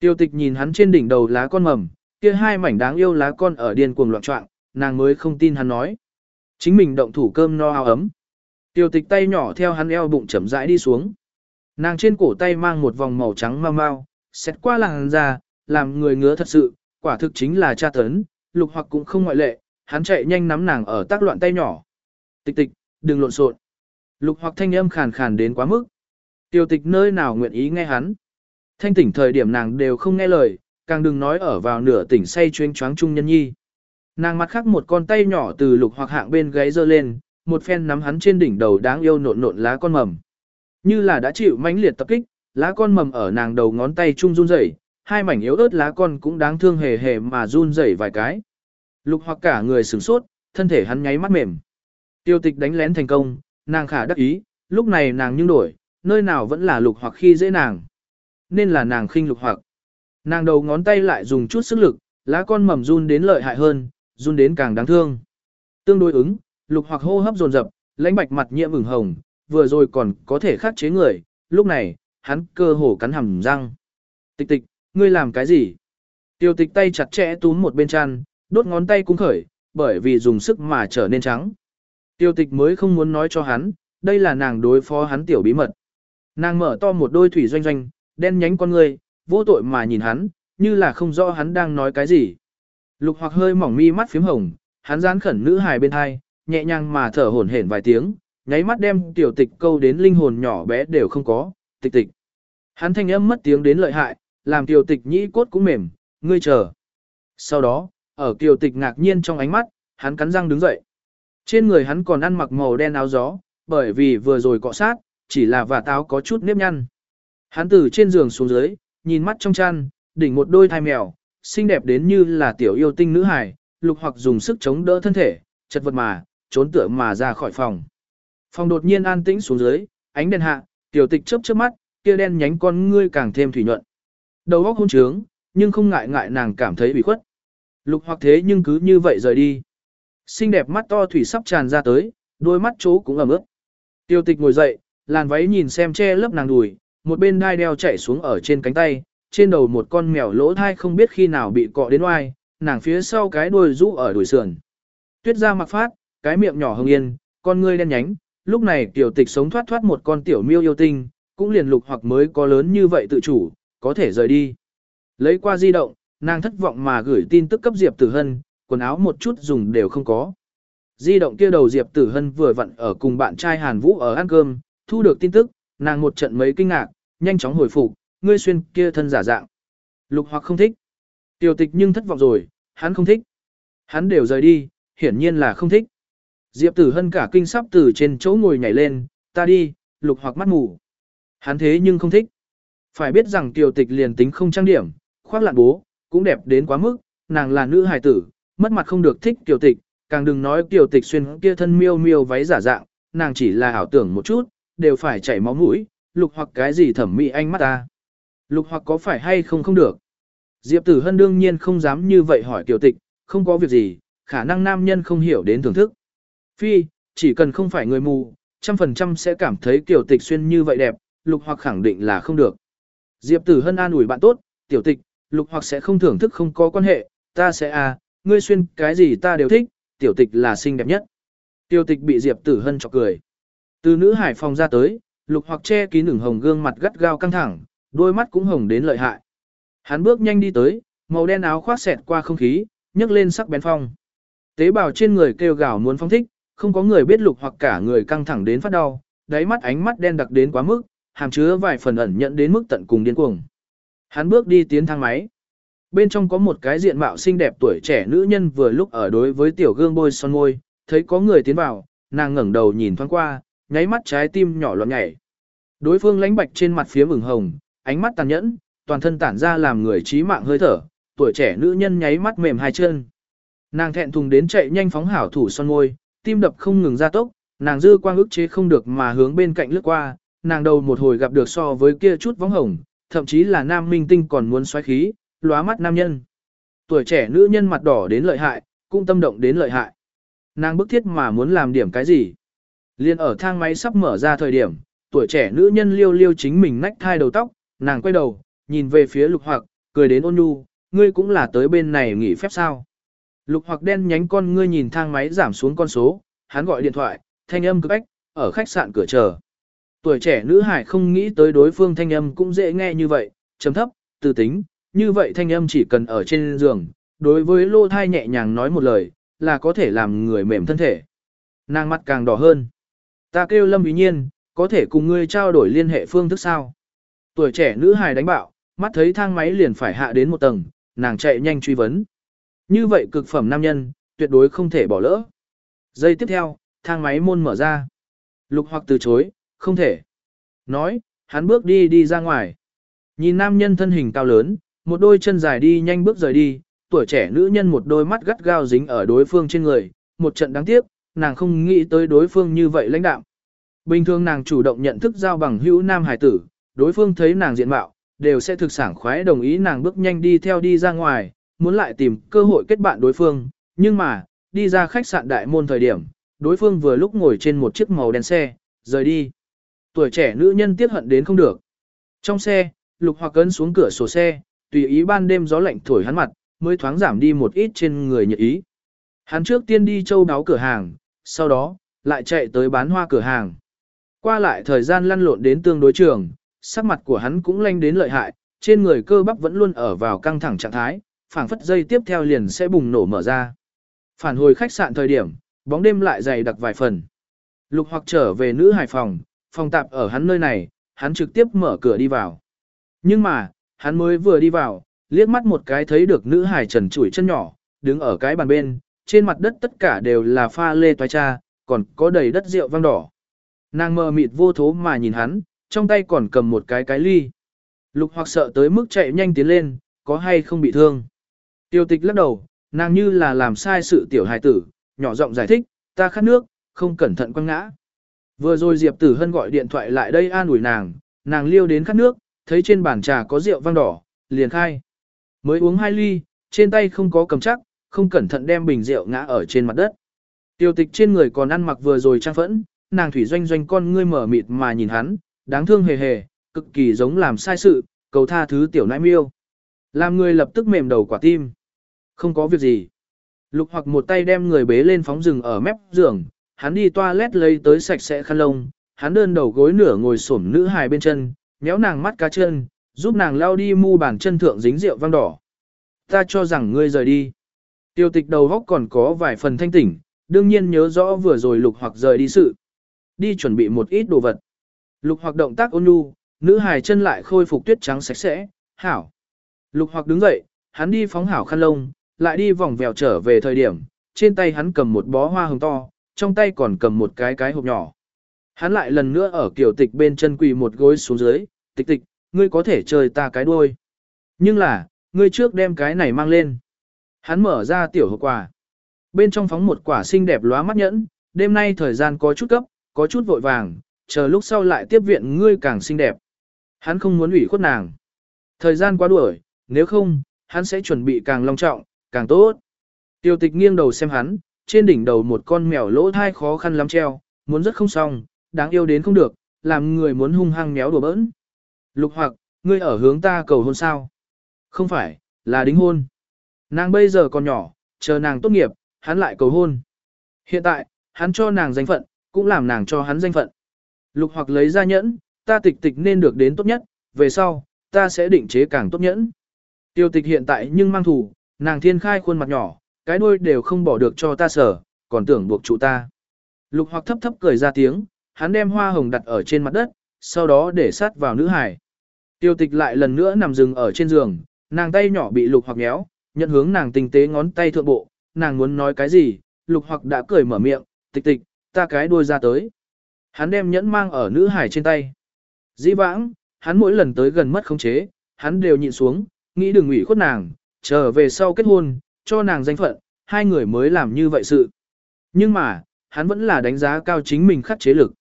Tiêu tịch nhìn hắn trên đỉnh đầu lá con mầm, kia hai mảnh đáng yêu lá con ở điên cuồng loạn trọng, nàng mới không tin hắn nói. Chính mình động thủ cơm no áo ấm. Tiêu tịch tay nhỏ theo hắn eo bụng chậm rãi đi xuống. Nàng trên cổ tay mang một vòng màu trắng mau mau, xét qua làng ra, làm người ngứa thật sự, quả thực chính là cha tấn, lục hoặc cũng không ngoại lệ, hắn chạy nhanh nắm nàng ở tác loạn tay nhỏ. Tịch tịch, đừng lộn xộn. Lục hoặc thanh âm khàn khàn đến quá mức. Tiêu tịch nơi nào nguyện ý nghe hắn. Thanh tỉnh thời điểm nàng đều không nghe lời, càng đừng nói ở vào nửa tỉnh say chuyên choáng trung nhân nhi. Nàng mặt khắc một con tay nhỏ từ lục hoặc hạng bên gáy giơ lên, một phen nắm hắn trên đỉnh đầu đáng yêu nộn nộn lá con mầm. Như là đã chịu mãnh liệt tập kích, lá con mầm ở nàng đầu ngón tay trung run rẩy, hai mảnh yếu ớt lá con cũng đáng thương hề hề mà run rẩy vài cái. Lục hoặc cả người sửng sốt, thân thể hắn nháy mắt mềm. Tiêu tịch đánh lén thành công, nàng khả đắc ý, lúc này nàng nhưng đổi, nơi nào vẫn là lục hoặc khi dễ nàng. Nên là nàng khinh lục hoặc. Nàng đầu ngón tay lại dùng chút sức lực, lá con mầm run đến lợi hại hơn, run đến càng đáng thương. Tương đối ứng, lục hoặc hô hấp dồn dập, lãnh bạch mặt nhiễm ửng hồng, vừa rồi còn có thể khắc chế người, lúc này, hắn cơ hồ cắn hầm răng. Tịch tịch, ngươi làm cái gì? Tiêu tịch tay chặt chẽ túm một bên chăn, đốt ngón tay cũng khởi, bởi vì dùng sức mà trở nên trắng. Tiêu tịch mới không muốn nói cho hắn, đây là nàng đối phó hắn tiểu bí mật. Nàng mở to một đôi thủy doanh doanh, đen nhánh con người, vô tội mà nhìn hắn, như là không rõ hắn đang nói cái gì. Lục hoặc hơi mỏng mi mắt phím hồng, hắn dán khẩn nữ hài bên hai, nhẹ nhàng mà thở hổn hển vài tiếng, nháy mắt đem tiểu tịch câu đến linh hồn nhỏ bé đều không có, tịch tịch. Hắn thanh âm mất tiếng đến lợi hại, làm tiểu tịch nhĩ cốt cũng mềm, ngươi chờ. Sau đó, ở tiểu tịch ngạc nhiên trong ánh mắt, hắn cắn răng đứng dậy. Trên người hắn còn ăn mặc màu đen áo gió, bởi vì vừa rồi cọ sát, chỉ là và táo có chút nếp nhăn. Hắn từ trên giường xuống dưới, nhìn mắt trong chăn, đỉnh một đôi thai mèo, xinh đẹp đến như là tiểu yêu tinh nữ hài, lục hoặc dùng sức chống đỡ thân thể, chật vật mà, trốn tựa mà ra khỏi phòng. Phòng đột nhiên an tĩnh xuống dưới, ánh đèn hạ, tiểu tịch chớp chớp mắt, kia đen nhánh con ngươi càng thêm thủy nhuận. Đầu óc hôn trướng, nhưng không ngại ngại nàng cảm thấy bị khuất. Lục hoặc thế nhưng cứ như vậy rời đi. Xinh đẹp mắt to thủy sắp tràn ra tới, đôi mắt chố cũng ẩm ướt. Tiêu tịch ngồi dậy, làn váy nhìn xem che lớp nàng đùi, một bên đai đeo chảy xuống ở trên cánh tay, trên đầu một con mèo lỗ thai không biết khi nào bị cọ đến oai, nàng phía sau cái đuôi rũ ở đùi sườn. Tuyết ra mặc phát, cái miệng nhỏ hồng yên, con ngươi đen nhánh, lúc này tiểu tịch sống thoát thoát một con tiểu miêu yêu tinh, cũng liền lục hoặc mới có lớn như vậy tự chủ, có thể rời đi. Lấy qua di động, nàng thất vọng mà gửi tin tức cấp Diệp Tử Hân, quần áo một chút dùng đều không có. Di động kia đầu Diệp Tử Hân vừa vặn ở cùng bạn trai Hàn Vũ ở ăn cơm, thu được tin tức, nàng một trận mấy kinh ngạc, nhanh chóng hồi phục, ngươi xuyên kia thân giả dạng. Lục hoặc không thích. Tiểu tịch nhưng thất vọng rồi, hắn không thích. Hắn đều rời đi, hiển nhiên là không thích. Diệp Tử Hân cả kinh sắp từ trên chỗ ngồi nhảy lên, ta đi, lục hoặc mắt mù. Hắn thế nhưng không thích. Phải biết rằng tiểu tịch liền tính không trang điểm, khoác lạn bố, cũng đẹp đến quá mức, nàng là nữ hài tử, mất mặt không được thích tiểu tịch, càng đừng nói tiểu tịch xuyên kia thân miêu miêu váy giả dạng, nàng chỉ là ảo tưởng một chút, đều phải chảy máu mũi, lục hoặc cái gì thẩm mỹ anh mắt ta. Lục hoặc có phải hay không không được. Diệp Tử Hân đương nhiên không dám như vậy hỏi tiểu tịch, không có việc gì, khả năng nam nhân không hiểu đến thưởng thức. Phi, chỉ cần không phải người mù, trăm phần trăm sẽ cảm thấy tiểu tịch xuyên như vậy đẹp, lục hoặc khẳng định là không được. Diệp Tử Hân an ủi bạn tốt, tiểu tịch, lục hoặc sẽ không thưởng thức không có quan hệ, ta sẽ à, ngươi xuyên cái gì ta đều thích, tiểu tịch là xinh đẹp nhất. Tiểu tịch bị Diệp Tử Hân chọc cười. Từ nữ hải phòng ra tới, lục hoặc che kín ửng hồng gương mặt gắt gao căng thẳng, đôi mắt cũng hồng đến lợi hại. Hắn bước nhanh đi tới, màu đen áo khoác xẹt qua không khí, nhấc lên sắc bén phong. Tế bào trên người kêu gào muốn phong thích, không có người biết lục hoặc cả người căng thẳng đến phát đau, đáy mắt ánh mắt đen đặc đến quá mức, hàm chứa vài phần ẩn nhận đến mức tận cùng điên cuồng. Hắn bước đi tiến thang máy. Bên trong có một cái diện mạo xinh đẹp tuổi trẻ nữ nhân vừa lúc ở đối với tiểu gương bôi son môi, thấy có người tiến vào, nàng ngẩng đầu nhìn thoáng qua, nháy mắt trái tim nhỏ loạn nhảy. Đối phương lãnh bạch trên mặt phía ửng hồng, ánh mắt tàn nhẫn, toàn thân tản ra làm người trí mạng hơi thở, tuổi trẻ nữ nhân nháy mắt mềm hai chân. Nàng thẹn thùng đến chạy nhanh phóng hảo thủ son môi, tim đập không ngừng ra tốc, nàng dư quang ức chế không được mà hướng bên cạnh lướt qua, nàng đầu một hồi gặp được so với kia chút vóng hồng, thậm chí là nam minh tinh còn muốn xoáy khí, lóa mắt nam nhân. Tuổi trẻ nữ nhân mặt đỏ đến lợi hại, cũng tâm động đến lợi hại. Nàng bức thiết mà muốn làm điểm cái gì. Liên ở thang máy sắp mở ra thời điểm, tuổi trẻ nữ nhân liêu liêu chính mình nách thai đầu tóc, nàng quay đầu, nhìn về phía lục hoặc, cười đến ôn nhu, ngươi cũng là tới bên này nghỉ phép sao. Lục hoặc đen nhánh con ngươi nhìn thang máy giảm xuống con số, hắn gọi điện thoại, thanh âm cực ách, ở khách sạn cửa chờ. Tuổi trẻ nữ hải không nghĩ tới đối phương thanh âm cũng dễ nghe như vậy, chấm thấp, từ tính, như vậy thanh âm chỉ cần ở trên giường, đối với lô thai nhẹ nhàng nói một lời, là có thể làm người mềm thân thể. Nàng mắt càng đỏ hơn. Ta kêu Lâm Ý Nhiên, có thể cùng ngươi trao đổi liên hệ phương thức sao? Tuổi trẻ nữ hài đánh bạo, mắt thấy thang máy liền phải hạ đến một tầng, nàng chạy nhanh truy vấn. Như vậy cực phẩm nam nhân, tuyệt đối không thể bỏ lỡ. Giây tiếp theo, thang máy môn mở ra. Lục hoặc từ chối, không thể. Nói, hắn bước đi đi ra ngoài. Nhìn nam nhân thân hình cao lớn, một đôi chân dài đi nhanh bước rời đi, tuổi trẻ nữ nhân một đôi mắt gắt gao dính ở đối phương trên người, một trận đáng tiếc, nàng không nghĩ tới đối phương như vậy lãnh đạo. Bình thường nàng chủ động nhận thức giao bằng hữu nam hải tử, đối phương thấy nàng diện mạo, đều sẽ thực sảng khoái đồng ý nàng bước nhanh đi theo đi ra ngoài, muốn lại tìm cơ hội kết bạn đối phương, nhưng mà, đi ra khách sạn đại môn thời điểm, đối phương vừa lúc ngồi trên một chiếc màu đen xe, rời đi. Tuổi trẻ nữ nhân tiếc hận đến không được. Trong xe, lục hoặc cấn xuống cửa sổ xe, tùy ý ban đêm gió lạnh thổi hắn mặt, mới thoáng giảm đi một ít trên người nhiệt ý. Hắn trước tiên đi châu đáo cửa hàng, sau đó, lại chạy tới bán hoa cửa hàng. Qua lại thời gian lăn lộn đến tương đối trường, sắc mặt của hắn cũng lanh đến lợi hại, trên người cơ bắp vẫn luôn ở vào căng thẳng trạng thái, phảng phất dây tiếp theo liền sẽ bùng nổ mở ra. Phản hồi khách sạn thời điểm, bóng đêm lại dày đặc vài phần. Lục hoặc trở về nữ hải phòng, phòng tạp ở hắn nơi này, hắn trực tiếp mở cửa đi vào. Nhưng mà, hắn mới vừa đi vào, liếc mắt một cái thấy được nữ hải trần chuỗi chân nhỏ, đứng ở cái bàn bên, trên mặt đất tất cả đều là pha lê toái cha, còn có đầy đất rượu vang đỏ. Nàng mờ mịt vô thố mà nhìn hắn, trong tay còn cầm một cái cái ly. Lục hoặc sợ tới mức chạy nhanh tiến lên, có hay không bị thương. Tiêu tịch lắc đầu, nàng như là làm sai sự tiểu hài tử, nhỏ giọng giải thích, ta khát nước, không cẩn thận quăng ngã. Vừa rồi Diệp Tử Hân gọi điện thoại lại đây an ủi nàng, nàng liêu đến khát nước, thấy trên bàn trà có rượu vang đỏ, liền khai. Mới uống hai ly, trên tay không có cầm chắc, không cẩn thận đem bình rượu ngã ở trên mặt đất. Tiêu tịch trên người còn ăn mặc vừa rồi trang phẫn, nàng thủy doanh doanh con ngươi mở mịt mà nhìn hắn, đáng thương hề hề, cực kỳ giống làm sai sự, cầu tha thứ tiểu nãi miêu. Làm người lập tức mềm đầu quả tim. Không có việc gì. Lục hoặc một tay đem người bế lên phóng rừng ở mép giường, hắn đi toilet lấy tới sạch sẽ khăn lông, hắn đơn đầu gối nửa ngồi xổm nữ hài bên chân, méo nàng mắt cá chân, giúp nàng lao đi mu bàn chân thượng dính rượu vang đỏ. Ta cho rằng ngươi rời đi. Tiêu tịch đầu góc còn có vài phần thanh tỉnh, đương nhiên nhớ rõ vừa rồi lục hoặc rời đi sự. Đi chuẩn bị một ít đồ vật. Lục hoặc động tác ôn nhu, nữ hài chân lại khôi phục tuyết trắng sạch sẽ, hảo. Lục hoặc đứng dậy, hắn đi phóng hảo khăn lông, lại đi vòng vèo trở về thời điểm, trên tay hắn cầm một bó hoa hồng to, trong tay còn cầm một cái cái hộp nhỏ. Hắn lại lần nữa ở kiểu tịch bên chân quỳ một gối xuống dưới, tịch tịch, ngươi có thể chơi ta cái đuôi. Nhưng là, ngươi trước đem cái này mang lên. Hắn mở ra tiểu hộp quà. Bên trong phóng một quả xinh đẹp lóa mắt nhẫn, đêm nay thời gian có chút cấp, có chút vội vàng, chờ lúc sau lại tiếp viện ngươi càng xinh đẹp. Hắn không muốn ủy khuất nàng. Thời gian quá đuổi, nếu không, hắn sẽ chuẩn bị càng long trọng, càng tốt. Tiêu tịch nghiêng đầu xem hắn, trên đỉnh đầu một con mèo lỗ thai khó khăn lắm treo, muốn rất không xong, đáng yêu đến không được, làm người muốn hung hăng méo đùa bỡn. Lục hoặc, ngươi ở hướng ta cầu hôn sao? Không phải, là đính hôn. Nàng bây giờ còn nhỏ, chờ nàng tốt nghiệp, hắn lại cầu hôn. Hiện tại, hắn cho nàng danh phận, cũng làm nàng cho hắn danh phận. Lục hoặc lấy ra nhẫn, ta tịch tịch nên được đến tốt nhất, về sau, ta sẽ định chế càng tốt nhẫn. Tiêu tịch hiện tại nhưng mang thủ, nàng thiên khai khuôn mặt nhỏ, cái đuôi đều không bỏ được cho ta sở, còn tưởng buộc trụ ta. Lục hoặc thấp thấp cười ra tiếng, hắn đem hoa hồng đặt ở trên mặt đất, sau đó để sát vào nữ hải. Tiêu tịch lại lần nữa nằm rừng ở trên giường, nàng tay nhỏ bị lục hoặc méo, nhận hướng nàng tinh tế ngón tay thượng bộ, nàng muốn nói cái gì, lục hoặc đã cười mở miệng, tịch tịch, ta cái đuôi ra tới. Hắn đem nhẫn mang ở nữ hải trên tay. Dĩ vãng, hắn mỗi lần tới gần mất khống chế, hắn đều nhịn xuống, nghĩ đừng ủy khuất nàng, trở về sau kết hôn, cho nàng danh phận, hai người mới làm như vậy sự. Nhưng mà, hắn vẫn là đánh giá cao chính mình khắc chế lực.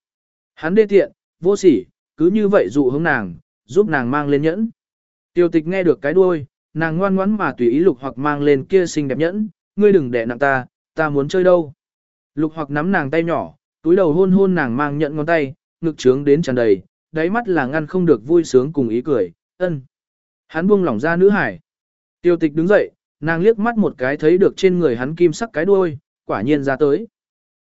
Hắn đê tiện, vô sỉ, cứ như vậy dụ hướng nàng, giúp nàng mang lên nhẫn. Tiêu tịch nghe được cái đuôi, nàng ngoan ngoãn mà tùy ý lục hoặc mang lên kia xinh đẹp nhẫn, ngươi đừng đẻ nặng ta, ta muốn chơi đâu. Lục hoặc nắm nàng tay nhỏ, túi đầu hôn hôn nàng mang nhẫn ngón tay, ngực trướng đến tràn đầy, đáy mắt là ngăn không được vui sướng cùng ý cười, ân. Hắn buông lỏng ra nữ hải. Tiêu tịch đứng dậy, nàng liếc mắt một cái thấy được trên người hắn kim sắc cái đuôi, quả nhiên ra tới.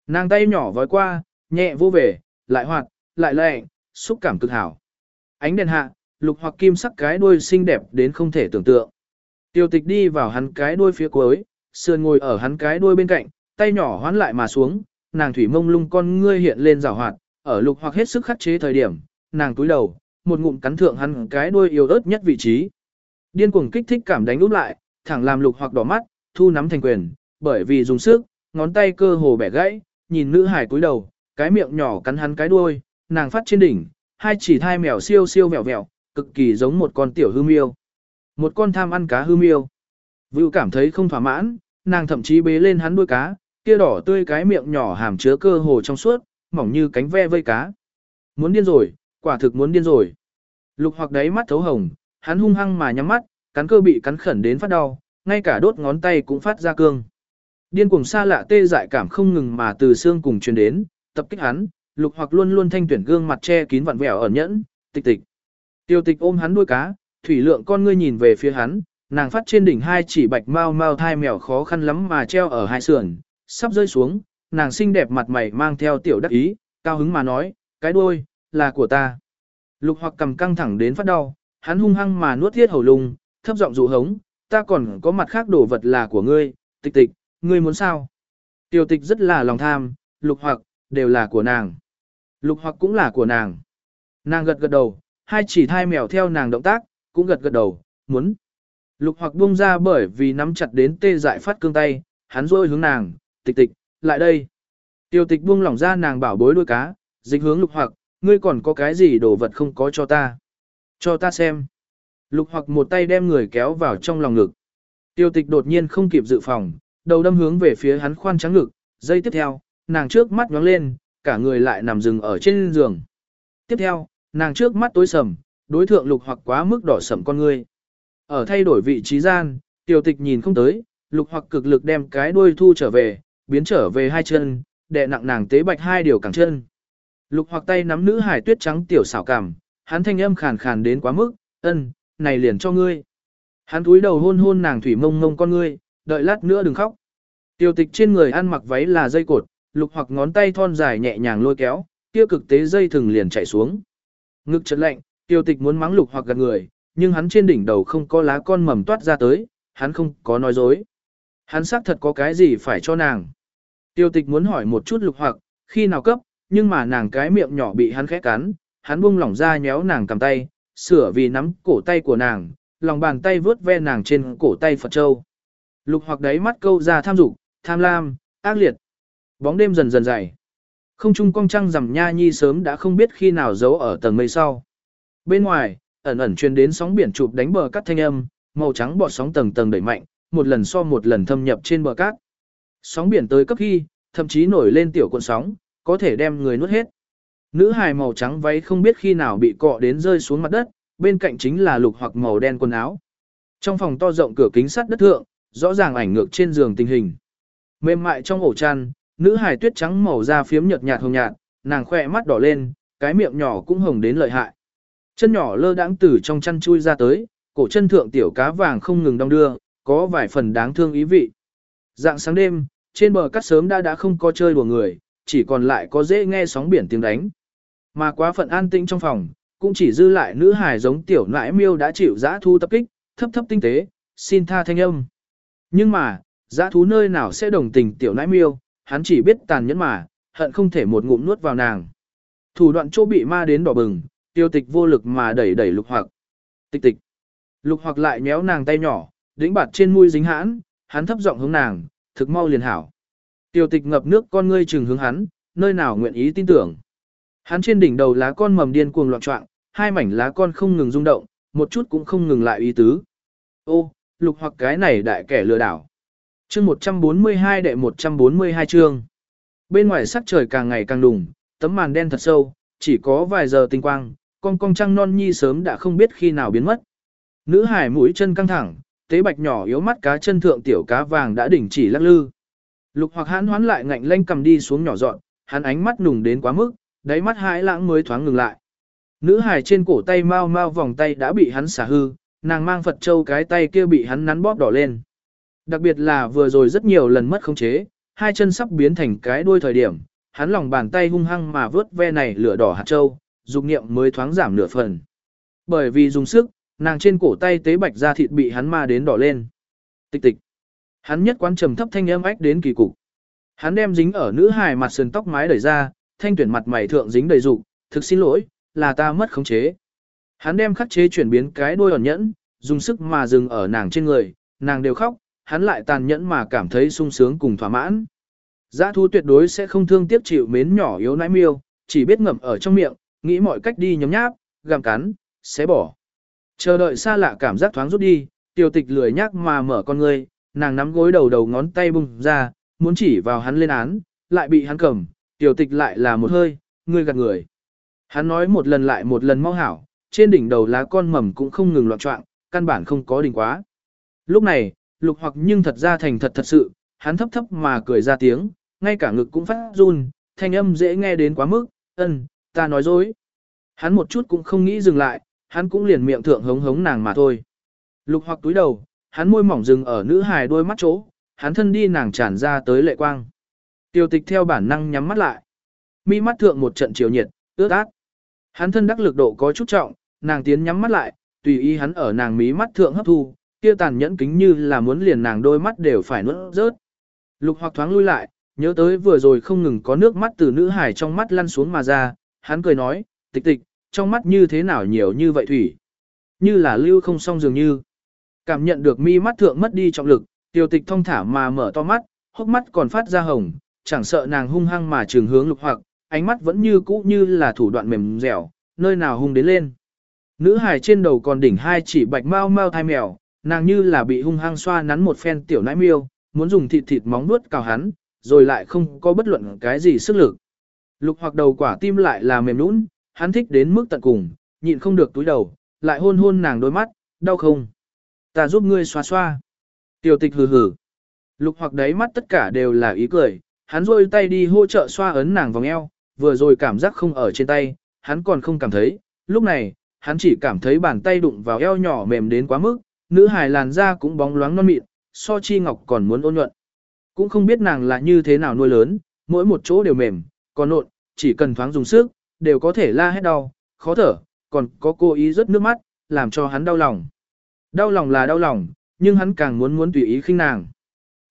Nàng tay nhỏ vói qua, nhẹ vô về, lại hoạt, lại lạnh, xúc cảm cực hảo. Ánh đèn hạ, lục hoặc kim sắc cái đuôi xinh đẹp đến không thể tưởng tượng. Tiêu tịch đi vào hắn cái đuôi phía cuối, sườn ngồi ở hắn cái đuôi bên cạnh, tay nhỏ hoán lại mà xuống, nàng thủy mông lung con ngươi hiện lên rào hoạt, ở lục hoặc hết sức khắc chế thời điểm, nàng túi đầu, một ngụm cắn thượng hắn cái đuôi yếu ớt nhất vị trí. Điên cuồng kích thích cảm đánh úp lại, thẳng làm lục hoặc đỏ mắt, thu nắm thành quyền, bởi vì dùng sức, ngón tay cơ hồ bẻ gãy, nhìn nữ hải cúi đầu, cái miệng nhỏ cắn hắn cái đuôi, nàng phát trên đỉnh, hai chỉ thai mèo siêu siêu vẹo vẹo, cực kỳ giống một con tiểu hư miêu. Một con tham ăn cá hư miêu. Vưu cảm thấy không thỏa mãn, nàng thậm chí bế lên hắn đuôi cá, kia đỏ tươi cái miệng nhỏ hàm chứa cơ hồ trong suốt, mỏng như cánh ve vây cá. Muốn điên rồi, quả thực muốn điên rồi. Lục hoặc đáy mắt thấu hồng, hắn hung hăng mà nhắm mắt, cắn cơ bị cắn khẩn đến phát đau, ngay cả đốt ngón tay cũng phát ra cương. Điên cuồng xa lạ tê dại cảm không ngừng mà từ xương cùng truyền đến, tập kích hắn, lục hoặc luôn luôn thanh tuyển gương mặt che kín vặn vẹo ẩn nhẫn, tịch tịch. Tiêu tịch ôm hắn đuôi cá, thủy lượng con ngươi nhìn về phía hắn, nàng phát trên đỉnh hai chỉ bạch mau mau thai mèo khó khăn lắm mà treo ở hai sườn, sắp rơi xuống, nàng xinh đẹp mặt mày mang theo tiểu đắc ý, cao hứng mà nói, cái đuôi, là của ta. Lục hoặc cầm căng thẳng đến phát đau, hắn hung hăng mà nuốt thiết hầu lùng thấp giọng dụ hống, ta còn có mặt khác đồ vật là của ngươi, tịch tịch, ngươi muốn sao? Tiểu tịch rất là lòng tham, lục hoặc, đều là của nàng. Lục hoặc cũng là của nàng. Nàng gật gật đầu, hai chỉ thai mèo theo nàng động tác, cũng gật gật đầu, muốn. Lục hoặc buông ra bởi vì nắm chặt đến tê dại phát cương tay, hắn rôi hướng nàng, tịch tịch, lại đây. Tiêu tịch buông lỏng ra nàng bảo bối đuôi cá, dịch hướng lục hoặc, ngươi còn có cái gì đồ vật không có cho ta. Cho ta xem. Lục hoặc một tay đem người kéo vào trong lòng ngực. Tiêu tịch đột nhiên không kịp dự phòng, đầu đâm hướng về phía hắn khoan trắng ngực, giây tiếp theo, nàng trước mắt nhóng lên, cả người lại nằm rừng ở trên giường. Tiếp theo, nàng trước mắt tối sầm, đối thượng lục hoặc quá mức đỏ sầm con ngươi. Ở thay đổi vị trí gian, Tiêu tịch nhìn không tới, lục hoặc cực lực đem cái đuôi thu trở về, biến trở về hai chân, đè nặng nàng tế bạch hai điều cẳng chân. Lục hoặc tay nắm nữ hải tuyết trắng tiểu xảo cảm, hắn thanh âm khàn khàn đến quá mức, ân, này liền cho ngươi. Hắn túi đầu hôn hôn nàng thủy mông mông con ngươi, đợi lát nữa đừng khóc. Tiểu tịch trên người ăn mặc váy là dây cột, lục hoặc ngón tay thon dài nhẹ nhàng lôi kéo, kia cực tế dây thừng liền chạy xuống. Ngực chợt lạnh, tiểu tịch muốn mắng lục hoặc gạt người, nhưng hắn trên đỉnh đầu không có lá con mầm toát ra tới, hắn không có nói dối. Hắn xác thật có cái gì phải cho nàng. Tiêu tịch muốn hỏi một chút lục hoặc, khi nào cấp, nhưng mà nàng cái miệng nhỏ bị hắn khẽ cắn, hắn buông lỏng ra nhéo nàng cầm tay, sửa vì nắm cổ tay của nàng, lòng bàn tay vướt ve nàng trên cổ tay Phật Châu. Lục hoặc đáy mắt câu ra tham dục, tham lam, ác liệt. Bóng đêm dần dần dày. Không trung cong trăng rằm nha nhi sớm đã không biết khi nào giấu ở tầng mây sau. Bên ngoài, ẩn ẩn truyền đến sóng biển chụp đánh bờ cắt thanh âm, màu trắng bọt sóng tầng tầng đẩy mạnh, một lần so một lần thâm nhập trên bờ cát. Sóng biển tới cấp khi, thậm chí nổi lên tiểu cuộn sóng, có thể đem người nuốt hết. Nữ hài màu trắng váy không biết khi nào bị cọ đến rơi xuống mặt đất, bên cạnh chính là lục hoặc màu đen quần áo. Trong phòng to rộng cửa kính sắt đất thượng, rõ ràng ảnh ngược trên giường tình hình. Mềm mại trong ổ chăn, nữ hài tuyết trắng màu da phiếm nhợt nhạt hồng nhạt, nàng khoe mắt đỏ lên, cái miệng nhỏ cũng hồng đến lợi hại. Chân nhỏ lơ đãng từ trong chăn chui ra tới, cổ chân thượng tiểu cá vàng không ngừng đong đưa, có vài phần đáng thương ý vị. Dạng sáng đêm, trên bờ cát sớm đã đã không có chơi đùa người, chỉ còn lại có dễ nghe sóng biển tiếng đánh. Mà quá phận an tĩnh trong phòng, cũng chỉ dư lại nữ hài giống tiểu nãi miêu đã chịu giã thu tập kích, thấp thấp tinh tế, xin tha thanh âm. Nhưng mà, giã thú nơi nào sẽ đồng tình tiểu nãi miêu, hắn chỉ biết tàn nhẫn mà, hận không thể một ngụm nuốt vào nàng. Thủ đoạn chỗ bị ma đến đỏ bừng, tiêu tịch vô lực mà đẩy đẩy lục hoặc. Tịch tịch. Lục hoặc lại méo nàng tay nhỏ, đĩnh bạt trên mũi dính hãn, hắn thấp giọng hướng nàng, thực mau liền hảo. Tiêu tịch ngập nước con ngươi trừng hướng hắn, nơi nào nguyện ý tin tưởng. Hắn trên đỉnh đầu lá con mầm điên cuồng loạn trọng, hai mảnh lá con không ngừng rung động, một chút cũng không ngừng lại ý tứ. Ô, lục hoặc cái này đại kẻ lừa đảo. Chương 142 đệ 142 chương. Bên ngoài sắc trời càng ngày càng đùng, tấm màn đen thật sâu, chỉ có vài giờ tinh quang, con con trăng non nhi sớm đã không biết khi nào biến mất. Nữ hải mũi chân căng thẳng, tế bạch nhỏ yếu mắt cá chân thượng tiểu cá vàng đã đỉnh chỉ lắc lư. Lục hoặc hắn hoán lại ngạnh lanh cầm đi xuống nhỏ dọn, hắn ánh mắt nùng đến quá mức, đáy mắt hãi lãng mới thoáng ngừng lại. Nữ hài trên cổ tay mau mau vòng tay đã bị hắn xả hư, nàng mang Phật Châu cái tay kia bị hắn nắn bóp đỏ lên. Đặc biệt là vừa rồi rất nhiều lần mất khống chế, hai chân sắp biến thành cái đuôi thời điểm, hắn lòng bàn tay hung hăng mà vớt ve này lửa đỏ hạt châu, dục niệm mới thoáng giảm nửa phần. Bởi vì dùng sức, nàng trên cổ tay tế bạch da thịt bị hắn ma đến đỏ lên. Tịch tịch. Hắn nhất quán trầm thấp thanh âm ách đến kỳ cục. Hắn đem dính ở nữ hài mặt sườn tóc mái đẩy ra, thanh tuyển mặt mày thượng dính đầy dục, thực xin lỗi, là ta mất khống chế. Hắn đem khắc chế chuyển biến cái đôi ẩn nhẫn, dùng sức mà dừng ở nàng trên người, nàng đều khóc, hắn lại tàn nhẫn mà cảm thấy sung sướng cùng thỏa mãn. Giá thú tuyệt đối sẽ không thương tiếc chịu mến nhỏ yếu nãi miêu, chỉ biết ngậm ở trong miệng, nghĩ mọi cách đi nhấm nháp, gặm cắn, xé bỏ. Chờ đợi xa lạ cảm giác thoáng rút đi, tiêu tịch lười nhác mà mở con ngươi, nàng nắm gối đầu đầu ngón tay bung ra, muốn chỉ vào hắn lên án, lại bị hắn cầm, Tiểu tịch lại là một hơi, ngươi gạt người. Hắn nói một lần lại một lần mau hảo, trên đỉnh đầu lá con mầm cũng không ngừng loạn trọng, căn bản không có đỉnh quá. Lúc này, lục hoặc nhưng thật ra thành thật thật sự, hắn thấp thấp mà cười ra tiếng, ngay cả ngực cũng phát run, thanh âm dễ nghe đến quá mức, ân, ta nói dối. Hắn một chút cũng không nghĩ dừng lại, hắn cũng liền miệng thượng hống hống nàng mà thôi. Lục hoặc túi đầu, hắn môi mỏng dừng ở nữ hài đôi mắt chỗ, hắn thân đi nàng tràn ra tới lệ quang. Tiêu tịch theo bản năng nhắm mắt lại. Mi mắt thượng một trận chiều nhiệt, ướt át. Hắn thân đắc lực độ có chút trọng, nàng tiến nhắm mắt lại, tùy ý hắn ở nàng mí mắt thượng hấp thu, kia tàn nhẫn kính như là muốn liền nàng đôi mắt đều phải nuốt rớt. Lục hoặc thoáng lui lại, nhớ tới vừa rồi không ngừng có nước mắt từ nữ hải trong mắt lăn xuống mà ra, hắn cười nói, tịch tịch, trong mắt như thế nào nhiều như vậy thủy. Như là lưu không xong dường như. Cảm nhận được mi mắt thượng mất đi trọng lực, tiêu tịch thông thả mà mở to mắt, hốc mắt còn phát ra hồng, chẳng sợ nàng hung hăng mà trường hướng lục hoặc, ánh mắt vẫn như cũ như là thủ đoạn mềm dẻo, nơi nào hung đến lên. Nữ hài trên đầu còn đỉnh hai chỉ bạch mau mau thai mèo, nàng như là bị hung hăng xoa nắn một phen tiểu nãi miêu, muốn dùng thịt thịt móng nuốt cào hắn, rồi lại không có bất luận cái gì sức lực. Lục hoặc đầu quả tim lại là mềm nũng, hắn thích đến mức tận cùng, nhịn không được túi đầu, lại hôn hôn nàng đôi mắt, đau không? Ta giúp ngươi xoa xoa. Tiểu tịch hừ hừ. Lục hoặc đáy mắt tất cả đều là ý cười, hắn rôi tay đi hỗ trợ xoa ấn nàng vòng eo, vừa rồi cảm giác không ở trên tay, hắn còn không cảm thấy, lúc này, hắn chỉ cảm thấy bàn tay đụng vào eo nhỏ mềm đến quá mức, nữ hài làn da cũng bóng loáng non mịn, so chi ngọc còn muốn ôn nhuận. Cũng không biết nàng là như thế nào nuôi lớn, mỗi một chỗ đều mềm, còn nộn, chỉ cần thoáng dùng sức, đều có thể la hét đau, khó thở, còn có cô ý rớt nước mắt, làm cho hắn đau lòng. Đau lòng là đau lòng, nhưng hắn càng muốn muốn tùy ý khinh nàng.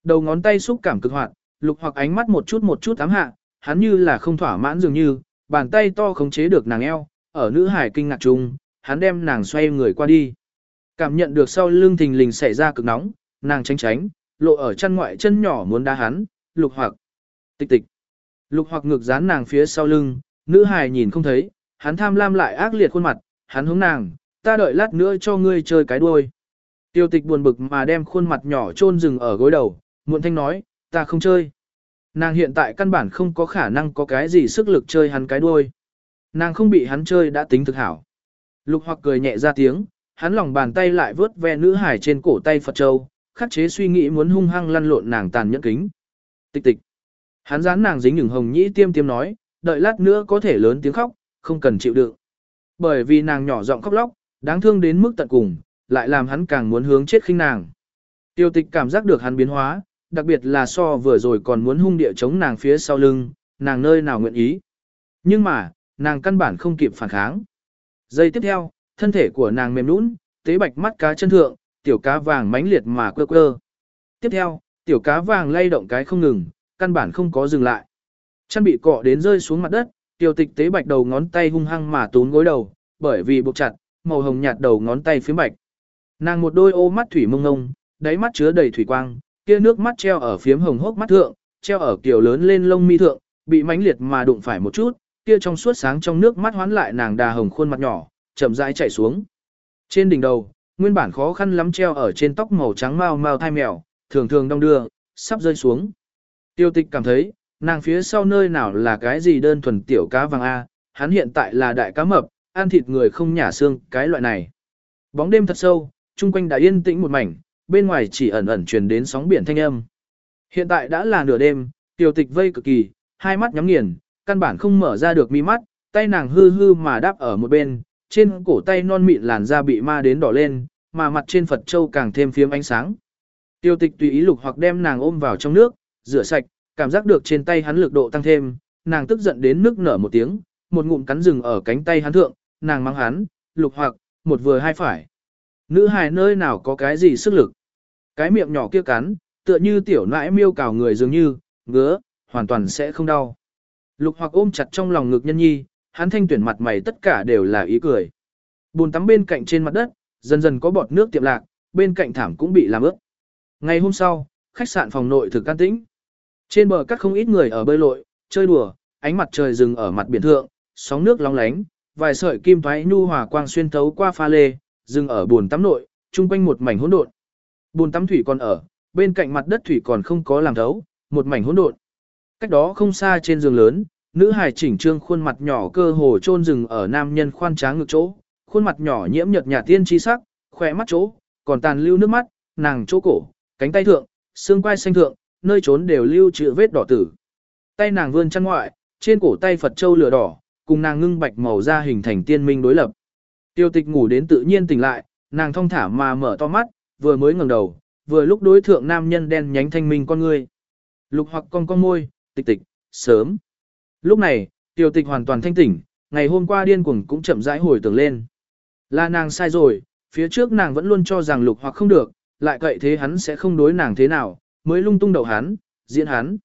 Đầu ngón tay xúc cảm cực hoạt, lục hoặc ánh mắt một chút một chút ám hạ, hắn như là không thỏa mãn dường như, bàn tay to khống chế được nàng eo, ở nữ hải kinh ngạc chung, hắn đem nàng xoay người qua đi. Cảm nhận được sau lưng thình lình xảy ra cực nóng, nàng tránh tránh, lộ ở chân ngoại chân nhỏ muốn đá hắn, lục hoặc. Tịch tịch. Lục hoặc ngược dán nàng phía sau lưng, nữ hài nhìn không thấy, hắn tham lam lại ác liệt khuôn mặt, hắn hướng nàng, ta đợi lát nữa cho ngươi chơi cái đuôi. Tiêu tịch buồn bực mà đem khuôn mặt nhỏ chôn rừng ở gối đầu, muộn thanh nói, ta không chơi. Nàng hiện tại căn bản không có khả năng có cái gì sức lực chơi hắn cái đuôi. Nàng không bị hắn chơi đã tính thực hảo. Lục hoặc cười nhẹ ra tiếng, hắn lòng bàn tay lại vớt ve nữ hải trên cổ tay Phật Châu, khắc chế suy nghĩ muốn hung hăng lăn lộn nàng tàn nhẫn kính. Tịch tịch. Hắn dán nàng dính những hồng nhĩ tiêm tiêm nói, đợi lát nữa có thể lớn tiếng khóc, không cần chịu đựng. Bởi vì nàng nhỏ giọng khóc lóc, đáng thương đến mức tận cùng, lại làm hắn càng muốn hướng chết khinh nàng. Tiêu tịch cảm giác được hắn biến hóa, đặc biệt là so vừa rồi còn muốn hung địa chống nàng phía sau lưng, nàng nơi nào nguyện ý. Nhưng mà, nàng căn bản không kịp phản kháng. Giây tiếp theo, thân thể của nàng mềm nũng, tế bạch mắt cá chân thượng, tiểu cá vàng mãnh liệt mà quơ quơ. Tiếp theo, tiểu cá vàng lay động cái không ngừng, căn bản không có dừng lại. Chân bị cọ đến rơi xuống mặt đất, tiểu tịch tế bạch đầu ngón tay hung hăng mà tốn gối đầu, bởi vì buộc chặt, màu hồng nhạt đầu ngón tay phía bạch. Nàng một đôi ô mắt thủy mông ngông, đáy mắt chứa đầy thủy quang, kia nước mắt treo ở phiếm hồng hốc mắt thượng, treo ở kiểu lớn lên lông mi thượng, bị mãnh liệt mà đụng phải một chút, kia trong suốt sáng trong nước mắt hoán lại nàng đà hồng khuôn mặt nhỏ, chậm rãi chảy xuống. Trên đỉnh đầu, nguyên bản khó khăn lắm treo ở trên tóc màu trắng mau mau thai mèo, thường thường đong đưa, sắp rơi xuống. Tiêu tịch cảm thấy, nàng phía sau nơi nào là cái gì đơn thuần tiểu cá vàng A, hắn hiện tại là đại cá mập, ăn thịt người không nhả xương, cái loại này. Bóng đêm thật sâu, chung quanh đã yên tĩnh một mảnh, bên ngoài chỉ ẩn ẩn truyền đến sóng biển thanh âm. Hiện tại đã là nửa đêm, tiểu tịch vây cực kỳ, hai mắt nhắm nghiền, căn bản không mở ra được mi mắt, tay nàng hư hư mà đáp ở một bên, trên cổ tay non mịn làn da bị ma đến đỏ lên, mà mặt trên Phật Châu càng thêm phiếm ánh sáng. Tiêu tịch tùy ý lục hoặc đem nàng ôm vào trong nước, rửa sạch, cảm giác được trên tay hắn lực độ tăng thêm, nàng tức giận đến nước nở một tiếng, một ngụm cắn rừng ở cánh tay hắn thượng, nàng mang hắn, lục hoặc, một vừa hai phải. Nữ hài nơi nào có cái gì sức lực. Cái miệng nhỏ kia cắn, tựa như tiểu nãi miêu cào người dường như, ngứa, hoàn toàn sẽ không đau. Lục hoặc ôm chặt trong lòng ngực nhân nhi, hắn thanh tuyển mặt mày tất cả đều là ý cười. Bồn tắm bên cạnh trên mặt đất, dần dần có bọt nước tiệm lạc, bên cạnh thảm cũng bị làm ướt. Ngày hôm sau, khách sạn phòng nội thực can tĩnh. Trên bờ cát không ít người ở bơi lội, chơi đùa, ánh mặt trời rừng ở mặt biển thượng, sóng nước long lánh, vài sợi kim thoái nhu hòa quang xuyên thấu qua pha lê, dừng ở bồn tắm nội, chung quanh một mảnh hỗn độn. Bồn tắm thủy còn ở, bên cạnh mặt đất thủy còn không có làm thấu, một mảnh hỗn độn. Cách đó không xa trên giường lớn, nữ hài chỉnh trương khuôn mặt nhỏ cơ hồ chôn rừng ở nam nhân khoan tráng ngực chỗ, khuôn mặt nhỏ nhiễm nhợt nhạt tiên chi sắc, khỏe mắt chỗ, còn tàn lưu nước mắt, nàng chỗ cổ, cánh tay thượng, xương quai xanh thượng, nơi trốn đều lưu trữ vết đỏ tử. Tay nàng vươn chân ngoại, trên cổ tay Phật châu lửa đỏ, cùng nàng ngưng bạch màu da hình thành tiên minh đối lập. Tiêu tịch ngủ đến tự nhiên tỉnh lại, nàng thong thả mà mở to mắt, vừa mới ngẩng đầu, vừa lúc đối thượng nam nhân đen nhánh thanh minh con người. Lục hoặc con con môi, tịch tịch, sớm. Lúc này, tiêu tịch hoàn toàn thanh tỉnh, ngày hôm qua điên cuồng cũng chậm rãi hồi tưởng lên. Là nàng sai rồi, phía trước nàng vẫn luôn cho rằng lục hoặc không được, lại cậy thế hắn sẽ không đối nàng thế nào, mới lung tung đầu hắn, diễn hắn.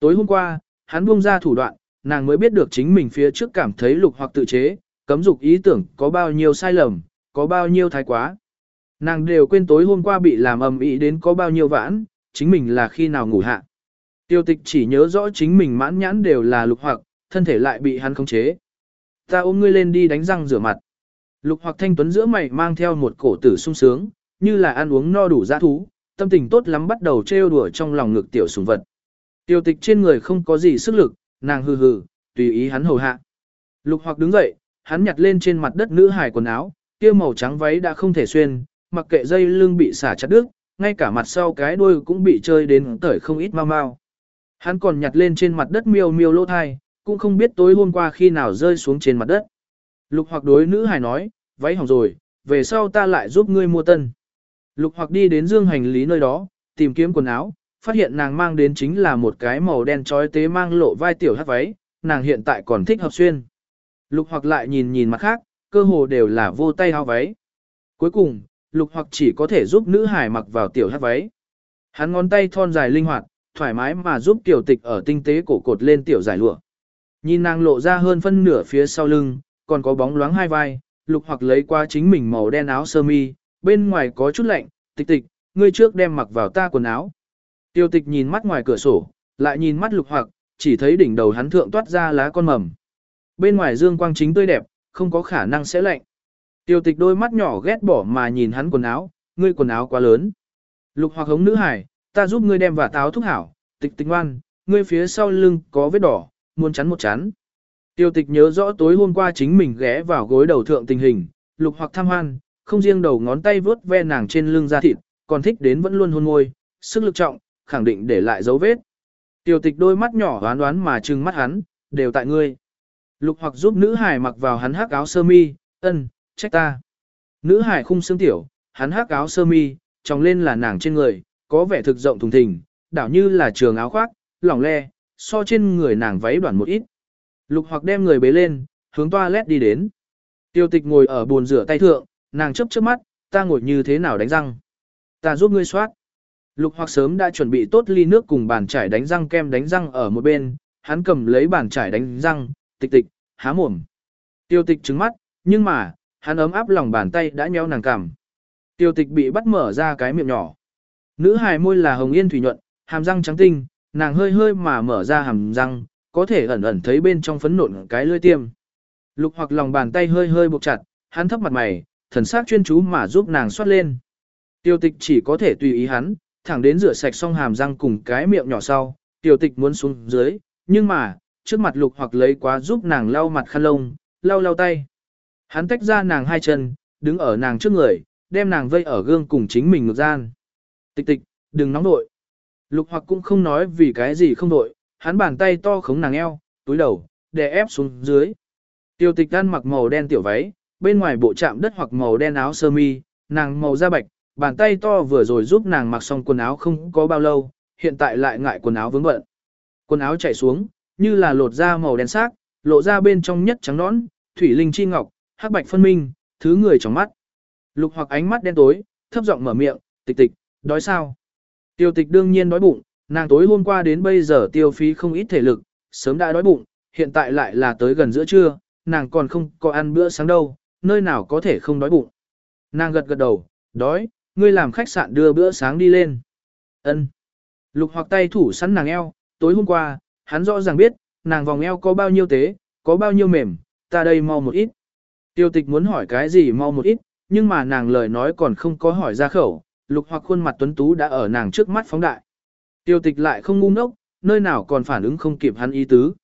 Tối hôm qua, hắn buông ra thủ đoạn, nàng mới biết được chính mình phía trước cảm thấy lục hoặc tự chế, cấm dục ý tưởng có bao nhiêu sai lầm, có bao nhiêu thái quá. Nàng đều quên tối hôm qua bị làm ầm ĩ đến có bao nhiêu vãn, chính mình là khi nào ngủ hạ. Tiêu tịch chỉ nhớ rõ chính mình mãn nhãn đều là lục hoặc, thân thể lại bị hắn khống chế. Ta ôm ngươi lên đi đánh răng rửa mặt. Lục hoặc thanh tuấn giữa mày mang theo một cổ tử sung sướng, như là ăn uống no đủ giá thú, tâm tình tốt lắm bắt đầu trêu đùa trong lòng ngực tiểu sùng vật. Tiêu tịch trên người không có gì sức lực, nàng hừ hừ, tùy ý hắn hầu hạ. Lục hoặc đứng dậy, hắn nhặt lên trên mặt đất nữ hài quần áo, kia màu trắng váy đã không thể xuyên, mặc kệ dây lưng bị xả chặt đứt, ngay cả mặt sau cái đuôi cũng bị chơi đến tởi không ít mau mau. Hắn còn nhặt lên trên mặt đất miêu miêu lỗ thai, cũng không biết tối hôm qua khi nào rơi xuống trên mặt đất. Lục hoặc đối nữ hài nói, váy hỏng rồi, về sau ta lại giúp ngươi mua tân. Lục hoặc đi đến dương hành lý nơi đó, tìm kiếm quần áo, phát hiện nàng mang đến chính là một cái màu đen trói tế mang lộ vai tiểu hát váy, nàng hiện tại còn thích hợp xuyên. Lục hoặc lại nhìn nhìn mặt khác, cơ hồ đều là vô tay hao váy. Cuối cùng, lục hoặc chỉ có thể giúp nữ hải mặc vào tiểu hát váy. Hắn ngón tay thon dài linh hoạt, thoải mái mà giúp tiểu tịch ở tinh tế cổ cột lên tiểu giải lụa. Nhìn nàng lộ ra hơn phân nửa phía sau lưng, còn có bóng loáng hai vai, lục hoặc lấy qua chính mình màu đen áo sơ mi, bên ngoài có chút lạnh, tịch tịch, ngươi trước đem mặc vào ta quần áo. Tiêu tịch nhìn mắt ngoài cửa sổ, lại nhìn mắt lục hoặc, chỉ thấy đỉnh đầu hắn thượng toát ra lá con mầm. Bên ngoài dương quang chính tươi đẹp, không có khả năng sẽ lạnh. Tiêu tịch đôi mắt nhỏ ghét bỏ mà nhìn hắn quần áo, ngươi quần áo quá lớn. Lục hoặc hống nữ hải, ta giúp ngươi đem và táo thúc hảo, tịch tịch ngoan, ngươi phía sau lưng có vết đỏ, muốn chắn một chắn. Tiêu tịch nhớ rõ tối hôm qua chính mình ghé vào gối đầu thượng tình hình, lục hoặc tham hoan, không riêng đầu ngón tay vớt ve nàng trên lưng da thịt, còn thích đến vẫn luôn hôn môi, sức lực trọng, khẳng định để lại dấu vết. Tiêu tịch đôi mắt nhỏ đoán đoán mà trừng mắt hắn, đều tại ngươi. Lục hoặc giúp nữ hải mặc vào hắn hắc áo sơ mi, ân, trách ta. Nữ hải khung xương tiểu, hắn hắc áo sơ mi, tròng lên là nàng trên người, có vẻ thực rộng thùng thình, đảo như là trường áo khoác, lỏng le, so trên người nàng váy đoạn một ít. Lục hoặc đem người bế lên, hướng toilet đi đến. Tiêu tịch ngồi ở bồn rửa tay thượng, nàng chấp chớp mắt, ta ngồi như thế nào đánh răng. Ta giúp ngươi soát. Lục hoặc sớm đã chuẩn bị tốt ly nước cùng bàn chải đánh răng kem đánh răng ở một bên, hắn cầm lấy bàn chải đánh răng, tịch tịch, há mồm. Tiêu tịch trứng mắt, nhưng mà, hắn ấm áp lòng bàn tay đã nhéo nàng cằm. Tiêu tịch bị bắt mở ra cái miệng nhỏ. Nữ hài môi là hồng yên thủy nhuận, hàm răng trắng tinh, nàng hơi hơi mà mở ra hàm răng, có thể ẩn ẩn thấy bên trong phấn nộn cái lưỡi tiêm. Lục hoặc lòng bàn tay hơi hơi buộc chặt, hắn thấp mặt mày, thần sắc chuyên chú mà giúp nàng xoát lên. Tiêu tịch chỉ có thể tùy ý hắn, thẳng đến rửa sạch xong hàm răng cùng cái miệng nhỏ sau, tiêu tịch muốn xuống dưới, nhưng mà, trước mặt lục hoặc lấy quá giúp nàng lau mặt khăn lông, lau lau tay. Hắn tách ra nàng hai chân, đứng ở nàng trước người, đem nàng vây ở gương cùng chính mình ngược gian. Tịch tịch, đừng nóng nội. Lục hoặc cũng không nói vì cái gì không nội, hắn bàn tay to khống nàng eo, túi đầu, đè ép xuống dưới. Tiêu tịch ăn mặc màu đen tiểu váy, bên ngoài bộ chạm đất hoặc màu đen áo sơ mi, nàng màu da bạch, bàn tay to vừa rồi giúp nàng mặc xong quần áo không có bao lâu, hiện tại lại ngại quần áo vướng bận. Quần áo chảy xuống, như là lột da màu đen xác, lộ ra bên trong nhất trắng nõn, thủy linh chi ngọc, hắc bạch phân minh, thứ người trong mắt. Lục hoặc ánh mắt đen tối, thấp giọng mở miệng, tịch tịch, đói sao? Tiêu tịch đương nhiên đói bụng, nàng tối hôm qua đến bây giờ tiêu phí không ít thể lực, sớm đã đói bụng, hiện tại lại là tới gần giữa trưa, nàng còn không có ăn bữa sáng đâu, nơi nào có thể không đói bụng. Nàng gật gật đầu, đói, ngươi làm khách sạn đưa bữa sáng đi lên. Ân. Lục hoặc tay thủ sẵn nàng eo, tối hôm qua, hắn rõ ràng biết, nàng vòng eo có bao nhiêu tế, có bao nhiêu mềm, ta đây mau một ít. Tiêu tịch muốn hỏi cái gì mau một ít, nhưng mà nàng lời nói còn không có hỏi ra khẩu, lục hoặc khuôn mặt tuấn tú đã ở nàng trước mắt phóng đại. Tiêu tịch lại không ngu ngốc, nơi nào còn phản ứng không kịp hắn ý tứ.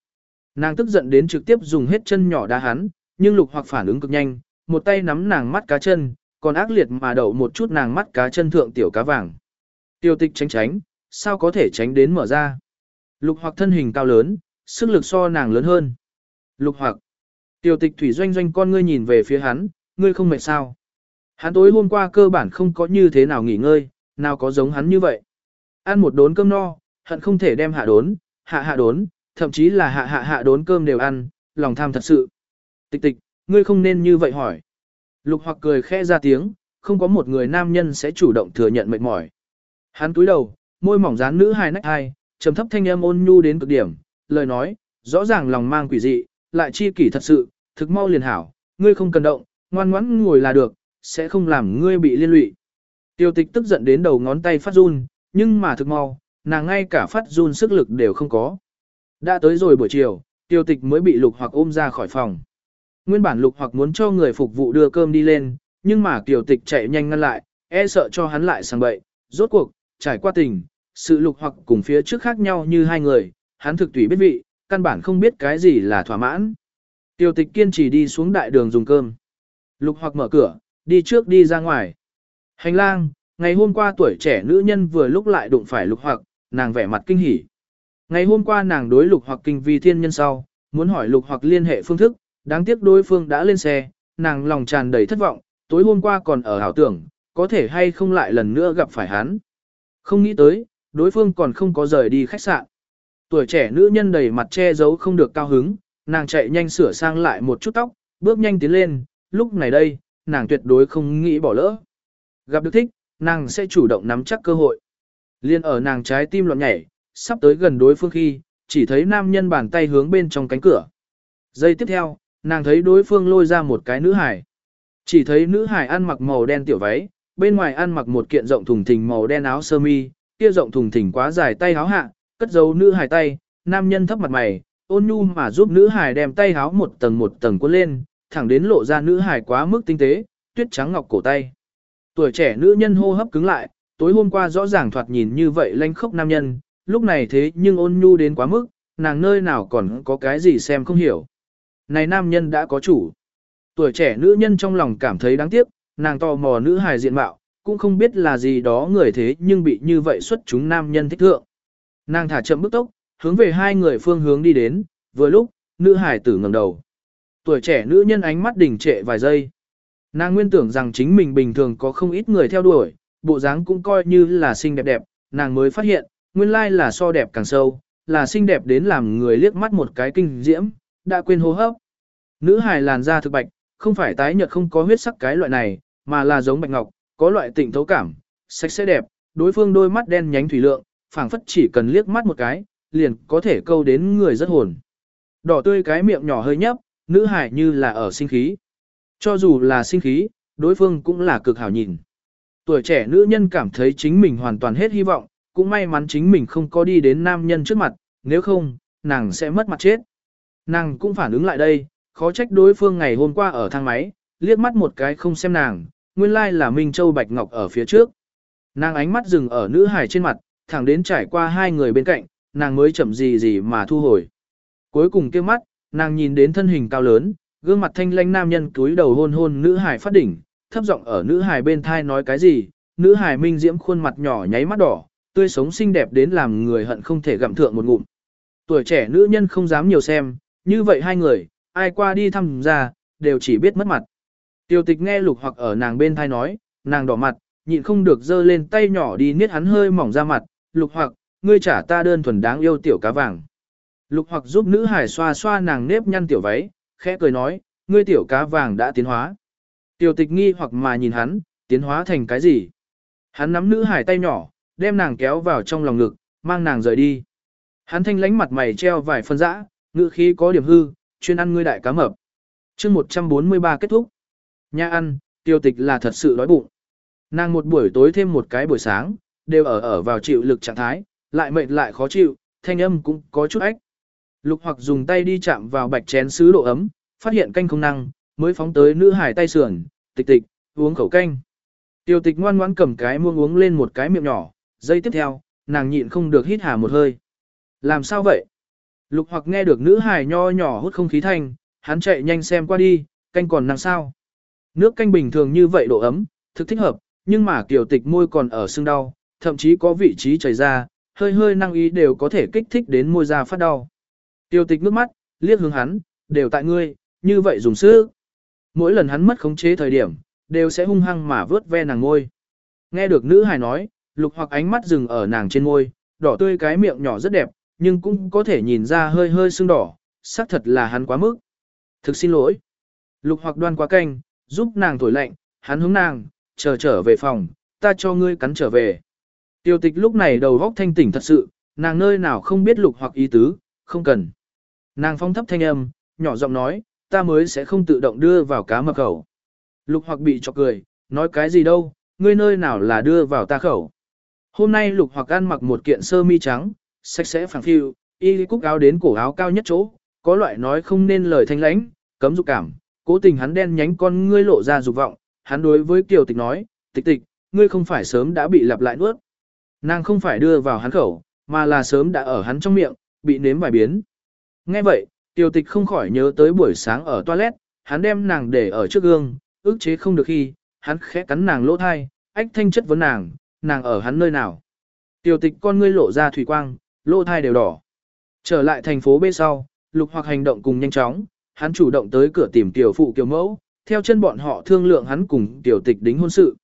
Nàng tức giận đến trực tiếp dùng hết chân nhỏ đá hắn, nhưng lục hoặc phản ứng cực nhanh, một tay nắm nàng mắt cá chân, còn ác liệt mà đậu một chút nàng mắt cá chân thượng tiểu cá vàng. Tiêu tịch tránh tránh, sao có thể tránh đến mở ra. Lục hoặc thân hình cao lớn, sức lực so nàng lớn hơn. Lục hoặc, tiểu tịch thủy doanh doanh con ngươi nhìn về phía hắn, ngươi không mệt sao. Hắn tối hôm qua cơ bản không có như thế nào nghỉ ngơi, nào có giống hắn như vậy. Ăn một đốn cơm no, hận không thể đem hạ đốn, hạ hạ đốn, thậm chí là hạ hạ hạ đốn cơm đều ăn, lòng tham thật sự. Tịch tịch, ngươi không nên như vậy hỏi. Lục hoặc cười khẽ ra tiếng, không có một người nam nhân sẽ chủ động thừa nhận mệt mỏi. Hắn túi đầu, môi mỏng dán nữ hai nách hai, trầm thấp thanh âm ôn nhu đến cực điểm, lời nói, rõ ràng lòng mang quỷ dị, lại chi kỷ thật sự, thực mau liền hảo, ngươi không cần động, ngoan ngoãn ngồi là được, sẽ không làm ngươi bị liên lụy. Tiêu tịch tức giận đến đầu ngón tay phát run, nhưng mà thực mau, nàng ngay cả phát run sức lực đều không có. Đã tới rồi buổi chiều, tiêu tịch mới bị lục hoặc ôm ra khỏi phòng. Nguyên bản lục hoặc muốn cho người phục vụ đưa cơm đi lên, nhưng mà tiêu tịch chạy nhanh ngăn lại, e sợ cho hắn lại sang bậy. Rốt cuộc, trải qua tình, sự lục hoặc cùng phía trước khác nhau như hai người, hắn thực tùy biết vị, căn bản không biết cái gì là thỏa mãn. Tiêu tịch kiên trì đi xuống đại đường dùng cơm. Lục hoặc mở cửa, đi trước đi ra ngoài. Hành lang, ngày hôm qua tuổi trẻ nữ nhân vừa lúc lại đụng phải lục hoặc, nàng vẻ mặt kinh hỉ. Ngày hôm qua nàng đối lục hoặc kinh vi thiên nhân sau, muốn hỏi lục hoặc liên hệ phương thức, đáng tiếc đối phương đã lên xe, nàng lòng tràn đầy thất vọng, tối hôm qua còn ở hảo tưởng, có thể hay không lại lần nữa gặp phải hắn. Không nghĩ tới, đối phương còn không có rời đi khách sạn. Tuổi trẻ nữ nhân đầy mặt che giấu không được cao hứng, nàng chạy nhanh sửa sang lại một chút tóc, bước nhanh tiến lên, lúc này đây, nàng tuyệt đối không nghĩ bỏ lỡ. Gặp được thích, nàng sẽ chủ động nắm chắc cơ hội. Liên ở nàng trái tim loạn nhảy, sắp tới gần đối phương khi, chỉ thấy nam nhân bàn tay hướng bên trong cánh cửa. Giây tiếp theo, nàng thấy đối phương lôi ra một cái nữ hải. Chỉ thấy nữ hải ăn mặc màu đen tiểu váy, bên ngoài ăn mặc một kiện rộng thùng thình màu đen áo sơ mi, kia rộng thùng thình quá dài tay háo hạ, cất giấu nữ hài tay, nam nhân thấp mặt mày, ôn nhu mà giúp nữ hài đem tay háo một tầng một tầng cuốn lên, thẳng đến lộ ra nữ hài quá mức tinh tế, tuyết trắng ngọc cổ tay. Tuổi trẻ nữ nhân hô hấp cứng lại, tối hôm qua rõ ràng thoạt nhìn như vậy lanh khốc nam nhân, lúc này thế nhưng ôn nhu đến quá mức, nàng nơi nào còn có cái gì xem không hiểu. Này nam nhân đã có chủ. Tuổi trẻ nữ nhân trong lòng cảm thấy đáng tiếc, nàng tò mò nữ hài diện mạo, cũng không biết là gì đó người thế nhưng bị như vậy xuất chúng nam nhân thích thượng. Nàng thả chậm bước tốc, hướng về hai người phương hướng đi đến, vừa lúc, nữ hải tử ngẩng đầu. Tuổi trẻ nữ nhân ánh mắt đỉnh trệ vài giây. Nàng nguyên tưởng rằng chính mình bình thường có không ít người theo đuổi, bộ dáng cũng coi như là xinh đẹp đẹp, nàng mới phát hiện, nguyên lai là so đẹp càng sâu, là xinh đẹp đến làm người liếc mắt một cái kinh diễm, đã quên hô hấp. Nữ hài làn da thực bạch, không phải tái nhợt không có huyết sắc cái loại này, mà là giống bạch ngọc, có loại tịnh thấu cảm, sạch sẽ đẹp, đối phương đôi mắt đen nhánh thủy lượng, phảng phất chỉ cần liếc mắt một cái, liền có thể câu đến người rất hồn. Đỏ tươi cái miệng nhỏ hơi nhấp, nữ hải như là ở sinh khí. Cho dù là sinh khí, đối phương cũng là cực hảo nhìn. Tuổi trẻ nữ nhân cảm thấy chính mình hoàn toàn hết hy vọng, cũng may mắn chính mình không có đi đến nam nhân trước mặt, nếu không, nàng sẽ mất mặt chết. Nàng cũng phản ứng lại đây, khó trách đối phương ngày hôm qua ở thang máy, liếc mắt một cái không xem nàng, nguyên lai là Minh Châu Bạch Ngọc ở phía trước. Nàng ánh mắt dừng ở nữ hài trên mặt, thẳng đến trải qua hai người bên cạnh, nàng mới chậm gì gì mà thu hồi. Cuối cùng kia mắt, nàng nhìn đến thân hình cao lớn, gương mặt thanh lanh nam nhân cúi đầu hôn hôn nữ hài phát đỉnh, thấp giọng ở nữ hài bên thai nói cái gì, nữ hài minh diễm khuôn mặt nhỏ nháy mắt đỏ, tươi sống xinh đẹp đến làm người hận không thể gặm thượng một ngụm. Tuổi trẻ nữ nhân không dám nhiều xem, như vậy hai người, ai qua đi thăm ra, đều chỉ biết mất mặt. Tiêu tịch nghe lục hoặc ở nàng bên thai nói, nàng đỏ mặt, nhịn không được giơ lên tay nhỏ đi niết hắn hơi mỏng ra mặt, lục hoặc, ngươi trả ta đơn thuần đáng yêu tiểu cá vàng. Lục hoặc giúp nữ hải xoa xoa nàng nếp nhăn tiểu váy, khẽ cười nói, ngươi tiểu cá vàng đã tiến hóa. Tiểu tịch nghi hoặc mà nhìn hắn, tiến hóa thành cái gì? Hắn nắm nữ hải tay nhỏ, đem nàng kéo vào trong lòng ngực, mang nàng rời đi. Hắn thanh lánh mặt mày treo vài phân dã, ngữ khí có điểm hư, chuyên ăn ngươi đại cá mập. chương 143 kết thúc nhà ăn, tiêu tịch là thật sự đói bụng. Nàng một buổi tối thêm một cái buổi sáng, đều ở ở vào chịu lực trạng thái, lại mệt lại khó chịu, thanh âm cũng có chút ách. Lục hoặc dùng tay đi chạm vào bạch chén sứ độ ấm, phát hiện canh không năng, mới phóng tới nữ hải tay sườn, tịch tịch, uống khẩu canh. Tiêu tịch ngoan ngoãn cầm cái muông uống lên một cái miệng nhỏ, giây tiếp theo, nàng nhịn không được hít hà một hơi. Làm sao vậy? Lục hoặc nghe được nữ hải nho nhỏ hút không khí thanh, hắn chạy nhanh xem qua đi, canh còn năng sao. Nước canh bình thường như vậy độ ấm, thực thích hợp, nhưng mà kiểu tịch môi còn ở sưng đau, thậm chí có vị trí chảy ra, hơi hơi năng ý đều có thể kích thích đến môi da phát đau. Tiêu tịch nước mắt, liếc hướng hắn, đều tại ngươi, như vậy dùng sức. Mỗi lần hắn mất khống chế thời điểm, đều sẽ hung hăng mà vớt ve nàng môi. Nghe được nữ hài nói, lục hoặc ánh mắt dừng ở nàng trên môi, đỏ tươi cái miệng nhỏ rất đẹp, nhưng cũng có thể nhìn ra hơi hơi sưng đỏ, xác thật là hắn quá mức. Thực xin lỗi. Lục hoặc đoan quá canh, giúp nàng thổi lạnh, hắn hướng nàng, chờ trở về phòng, ta cho ngươi cắn trở về. Tiêu tịch lúc này đầu góc thanh tỉnh thật sự, nàng nơi nào không biết lục hoặc ý tứ, không cần. Nàng phong thấp thanh âm, nhỏ giọng nói, ta mới sẽ không tự động đưa vào cá mập khẩu. Lục hoặc bị chọc cười, nói cái gì đâu, ngươi nơi nào là đưa vào ta khẩu. Hôm nay lục hoặc ăn mặc một kiện sơ mi trắng, sạch sẽ phẳng phiu, y cúc áo đến cổ áo cao nhất chỗ, có loại nói không nên lời thanh lãnh, cấm dục cảm, cố tình hắn đen nhánh con ngươi lộ ra dục vọng, hắn đối với Kiều Tịch nói, tịch tịch, ngươi không phải sớm đã bị lặp lại nuốt. Nàng không phải đưa vào hắn khẩu, mà là sớm đã ở hắn trong miệng, bị nếm vài biến. Nghe vậy, Kiều Tịch không khỏi nhớ tới buổi sáng ở toilet, hắn đem nàng để ở trước gương, ức chế không được khi, hắn khẽ cắn nàng lỗ thai, ách thanh chất vấn nàng, nàng ở hắn nơi nào. Tiểu tịch con ngươi lộ ra thủy quang, lỗ thai đều đỏ. Trở lại thành phố B sau, lục hoặc hành động cùng nhanh chóng, hắn chủ động tới cửa tìm tiểu phụ kiều mẫu, theo chân bọn họ thương lượng hắn cùng tiểu tịch đính hôn sự.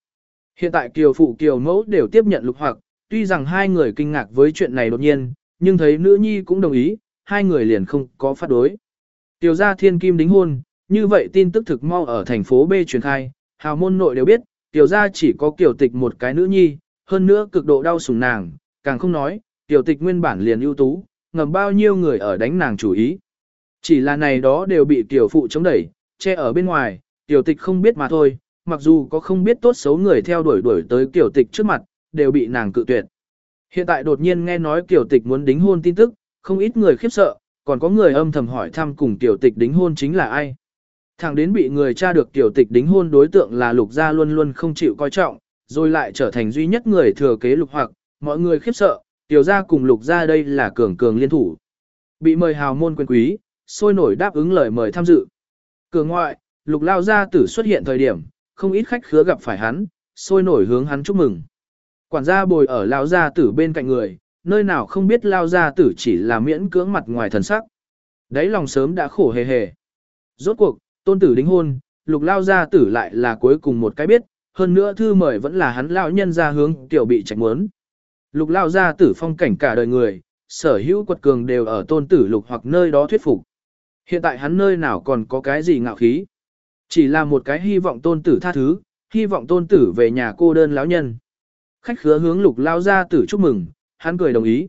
Hiện tại kiều phụ kiều mẫu đều tiếp nhận lục hoặc, tuy rằng hai người kinh ngạc với chuyện này đột nhiên, nhưng thấy nữ nhi cũng đồng ý, hai người liền không có phát đối. Tiểu gia thiên kim đính hôn, như vậy tin tức thực mau ở thành phố B truyền khai, hào môn nội đều biết, tiểu gia chỉ có kiểu tịch một cái nữ nhi, hơn nữa cực độ đau sủng nàng, càng không nói, tiểu tịch nguyên bản liền ưu tú, ngầm bao nhiêu người ở đánh nàng chủ ý. Chỉ là này đó đều bị tiểu phụ chống đẩy, che ở bên ngoài, tiểu tịch không biết mà thôi, mặc dù có không biết tốt xấu người theo đuổi đuổi tới tiểu tịch trước mặt, đều bị nàng cự tuyệt. Hiện tại đột nhiên nghe nói tiểu tịch muốn đính hôn tin tức, không ít người khiếp sợ, còn có người âm thầm hỏi thăm cùng tiểu tịch đính hôn chính là ai. Thằng đến bị người tra được tiểu tịch đính hôn đối tượng là lục gia luôn luôn không chịu coi trọng, rồi lại trở thành duy nhất người thừa kế lục hoặc, mọi người khiếp sợ, tiểu gia cùng lục gia đây là cường cường liên thủ. Bị mời hào môn quyền quý, sôi nổi đáp ứng lời mời tham dự. Cửa ngoại, lục lao gia tử xuất hiện thời điểm, không ít khách khứa gặp phải hắn, sôi nổi hướng hắn chúc mừng. Quản gia bồi ở lao gia tử bên cạnh người, nơi nào không biết lao gia tử chỉ là miễn cưỡng mặt ngoài thần sắc. Đấy lòng sớm đã khổ hề hề. Rốt cuộc, tôn tử đính hôn, lục lao gia tử lại là cuối cùng một cái biết, hơn nữa thư mời vẫn là hắn lão nhân ra hướng tiểu bị trạch muốn. Lục lao gia tử phong cảnh cả đời người, sở hữu quật cường đều ở tôn tử lục hoặc nơi đó thuyết phục. Hiện tại hắn nơi nào còn có cái gì ngạo khí. Chỉ là một cái hy vọng tôn tử tha thứ, hy vọng tôn tử về nhà cô đơn lão nhân. Khách khứa hướng lục lao gia tử chúc mừng, hắn cười đồng ý.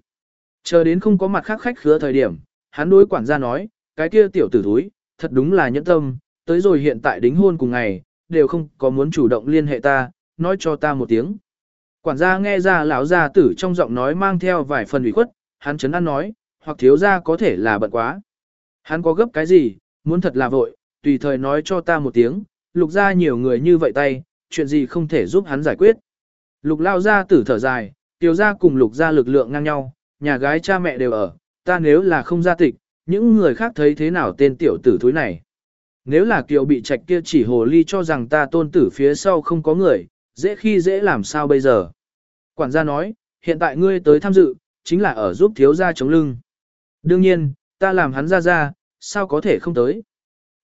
Chờ đến không có mặt khác khách khứa thời điểm, hắn đối quản gia nói, cái kia tiểu tử thúi, thật đúng là nhẫn tâm, tới rồi hiện tại đính hôn cùng ngày, đều không có muốn chủ động liên hệ ta, nói cho ta một tiếng. Quản gia nghe ra lão gia tử trong giọng nói mang theo vài phần ủy khuất, hắn chấn an nói, hoặc thiếu gia có thể là bận quá. Hắn có gấp cái gì, muốn thật là vội, tùy thời nói cho ta một tiếng, lục ra nhiều người như vậy tay, chuyện gì không thể giúp hắn giải quyết. Lục lao ra tử thở dài, tiểu ra cùng lục ra lực lượng ngang nhau, nhà gái cha mẹ đều ở, ta nếu là không gia tịch, những người khác thấy thế nào tên tiểu tử thúi này. Nếu là kiều bị trạch kia chỉ hồ ly cho rằng ta tôn tử phía sau không có người, dễ khi dễ làm sao bây giờ. Quản gia nói, hiện tại ngươi tới tham dự, chính là ở giúp thiếu gia chống lưng. Đương nhiên, ta làm hắn ra ra, sao có thể không tới.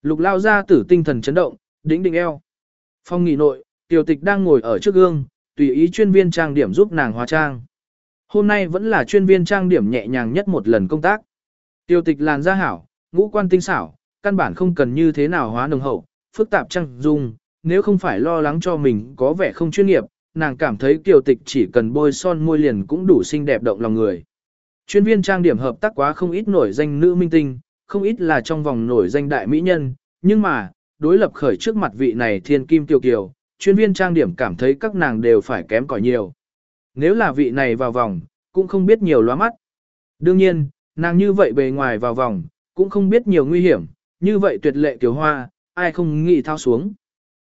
Lục lao ra tử tinh thần chấn động, đĩnh đỉnh eo. Phong nghỉ nội, tiểu tịch đang ngồi ở trước gương, tùy ý chuyên viên trang điểm giúp nàng hóa trang. Hôm nay vẫn là chuyên viên trang điểm nhẹ nhàng nhất một lần công tác. Tiểu tịch làn da hảo, ngũ quan tinh xảo, căn bản không cần như thế nào hóa nồng hậu, phức tạp trang dung, nếu không phải lo lắng cho mình có vẻ không chuyên nghiệp, nàng cảm thấy tiểu tịch chỉ cần bôi son môi liền cũng đủ xinh đẹp động lòng người. Chuyên viên trang điểm hợp tác quá không ít nổi danh nữ minh tinh, không ít là trong vòng nổi danh đại mỹ nhân, nhưng mà, đối lập khởi trước mặt vị này thiên kim tiêu kiều, chuyên viên trang điểm cảm thấy các nàng đều phải kém cỏi nhiều. Nếu là vị này vào vòng, cũng không biết nhiều loa mắt. Đương nhiên, nàng như vậy bề ngoài vào vòng, cũng không biết nhiều nguy hiểm, như vậy tuyệt lệ tiểu hoa, ai không nghĩ thao xuống.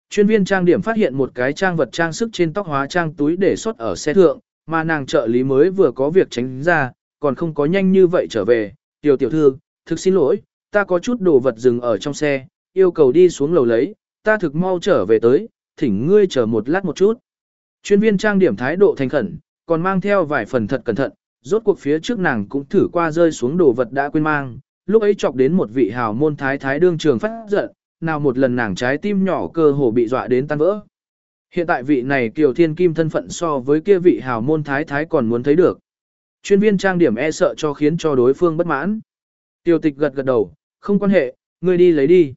Chuyên viên trang điểm phát hiện một cái trang vật trang sức trên tóc hóa trang túi để xuất ở xe thượng, mà nàng trợ lý mới vừa có việc tránh ra, còn không có nhanh như vậy trở về. Tiểu tiểu thư, thực xin lỗi, ta có chút đồ vật dừng ở trong xe, yêu cầu đi xuống lầu lấy, ta thực mau trở về tới, thỉnh ngươi chờ một lát một chút. Chuyên viên trang điểm thái độ thành khẩn, còn mang theo vài phần thật cẩn thận, rốt cuộc phía trước nàng cũng thử qua rơi xuống đồ vật đã quên mang, lúc ấy chọc đến một vị hào môn thái thái đương trường phát giận, nào một lần nàng trái tim nhỏ cơ hồ bị dọa đến tan vỡ. Hiện tại vị này kiều thiên kim thân phận so với kia vị hào môn thái thái còn muốn thấy được. Chuyên viên trang điểm e sợ cho khiến cho đối phương bất mãn. Tiêu tịch gật gật đầu, không quan hệ, ngươi đi lấy đi.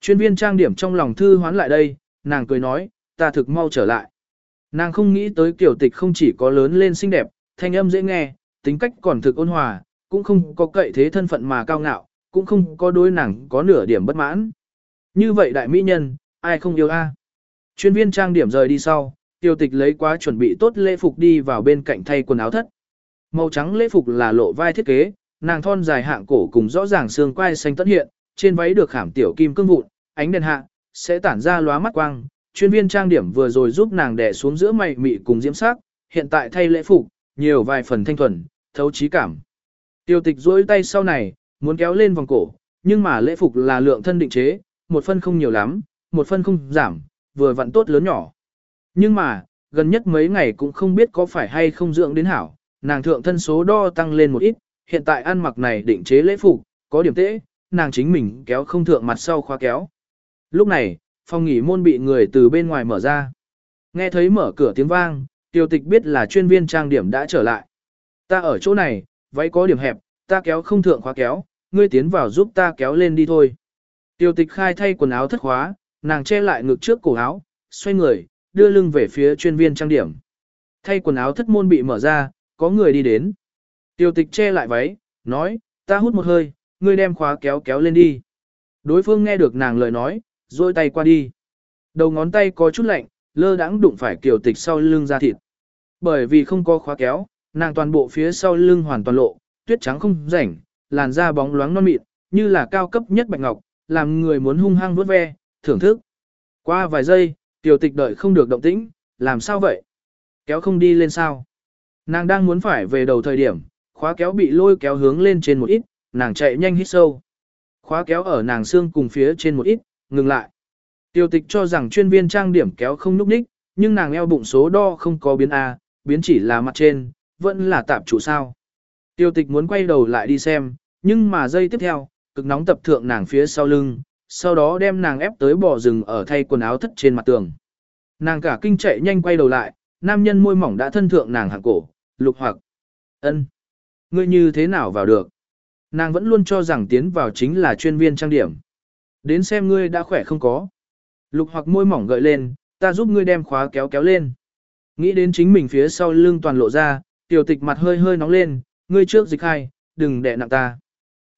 Chuyên viên trang điểm trong lòng thư hoán lại đây, nàng cười nói, ta thực mau trở lại. Nàng không nghĩ tới kiểu tịch không chỉ có lớn lên xinh đẹp, thanh âm dễ nghe, tính cách còn thực ôn hòa, cũng không có cậy thế thân phận mà cao ngạo, cũng không có đối nàng có nửa điểm bất mãn. Như vậy đại mỹ nhân, ai không yêu a? Chuyên viên trang điểm rời đi sau, tiêu tịch lấy quá chuẩn bị tốt lễ phục đi vào bên cạnh thay quần áo thất. Màu trắng lễ phục là lộ vai thiết kế, nàng thon dài hạng cổ cùng rõ ràng xương quai xanh tất hiện, trên váy được khảm tiểu kim cương vụn, ánh đèn hạ, sẽ tản ra lóa mắt quang. Chuyên viên trang điểm vừa rồi giúp nàng đè xuống giữa mày mị cùng diễm sắc, hiện tại thay lễ phục, nhiều vài phần thanh thuần, thấu trí cảm. Tiêu tịch duỗi tay sau này, muốn kéo lên vòng cổ, nhưng mà lễ phục là lượng thân định chế, một phân không nhiều lắm, một phân không giảm, vừa vặn tốt lớn nhỏ. Nhưng mà, gần nhất mấy ngày cũng không biết có phải hay không dưỡng đến hảo, nàng thượng thân số đo tăng lên một ít, hiện tại ăn mặc này định chế lễ phục, có điểm tễ, nàng chính mình kéo không thượng mặt sau khóa kéo. Lúc này, phòng nghỉ môn bị người từ bên ngoài mở ra. Nghe thấy mở cửa tiếng vang, tiêu tịch biết là chuyên viên trang điểm đã trở lại. Ta ở chỗ này, váy có điểm hẹp, ta kéo không thượng khóa kéo, ngươi tiến vào giúp ta kéo lên đi thôi. Tiêu tịch khai thay quần áo thất khóa, nàng che lại ngực trước cổ áo, xoay người, đưa lưng về phía chuyên viên trang điểm. Thay quần áo thất môn bị mở ra, có người đi đến. Tiêu tịch che lại váy, nói, ta hút một hơi, ngươi đem khóa kéo kéo lên đi. Đối phương nghe được nàng lời nói, rôi tay qua đi. Đầu ngón tay có chút lạnh, lơ đãng đụng phải kiều tịch sau lưng ra thịt. Bởi vì không có khóa kéo, nàng toàn bộ phía sau lưng hoàn toàn lộ, tuyết trắng không rảnh, làn da bóng loáng non mịn, như là cao cấp nhất bạch ngọc, làm người muốn hung hăng vuốt ve, thưởng thức. Qua vài giây, tiểu tịch đợi không được động tĩnh, làm sao vậy? Kéo không đi lên sao? Nàng đang muốn phải về đầu thời điểm, khóa kéo bị lôi kéo hướng lên trên một ít, nàng chạy nhanh hít sâu. Khóa kéo ở nàng xương cùng phía trên một ít, ngừng lại. Tiêu tịch cho rằng chuyên viên trang điểm kéo không núp ních, nhưng nàng eo bụng số đo không có biến A, biến chỉ là mặt trên, vẫn là tạp chủ sao. Tiêu tịch muốn quay đầu lại đi xem, nhưng mà giây tiếp theo, cực nóng tập thượng nàng phía sau lưng, sau đó đem nàng ép tới bỏ rừng ở thay quần áo thất trên mặt tường. Nàng cả kinh chạy nhanh quay đầu lại, nam nhân môi mỏng đã thân thượng nàng hàng cổ, lục hoặc. ân, Ngươi như thế nào vào được? Nàng vẫn luôn cho rằng tiến vào chính là chuyên viên trang điểm. Đến xem ngươi đã khỏe không có. Lục hoặc môi mỏng gợi lên, ta giúp ngươi đem khóa kéo kéo lên. Nghĩ đến chính mình phía sau lưng toàn lộ ra, tiểu tịch mặt hơi hơi nóng lên, ngươi trước dịch hai, đừng đè nặng ta.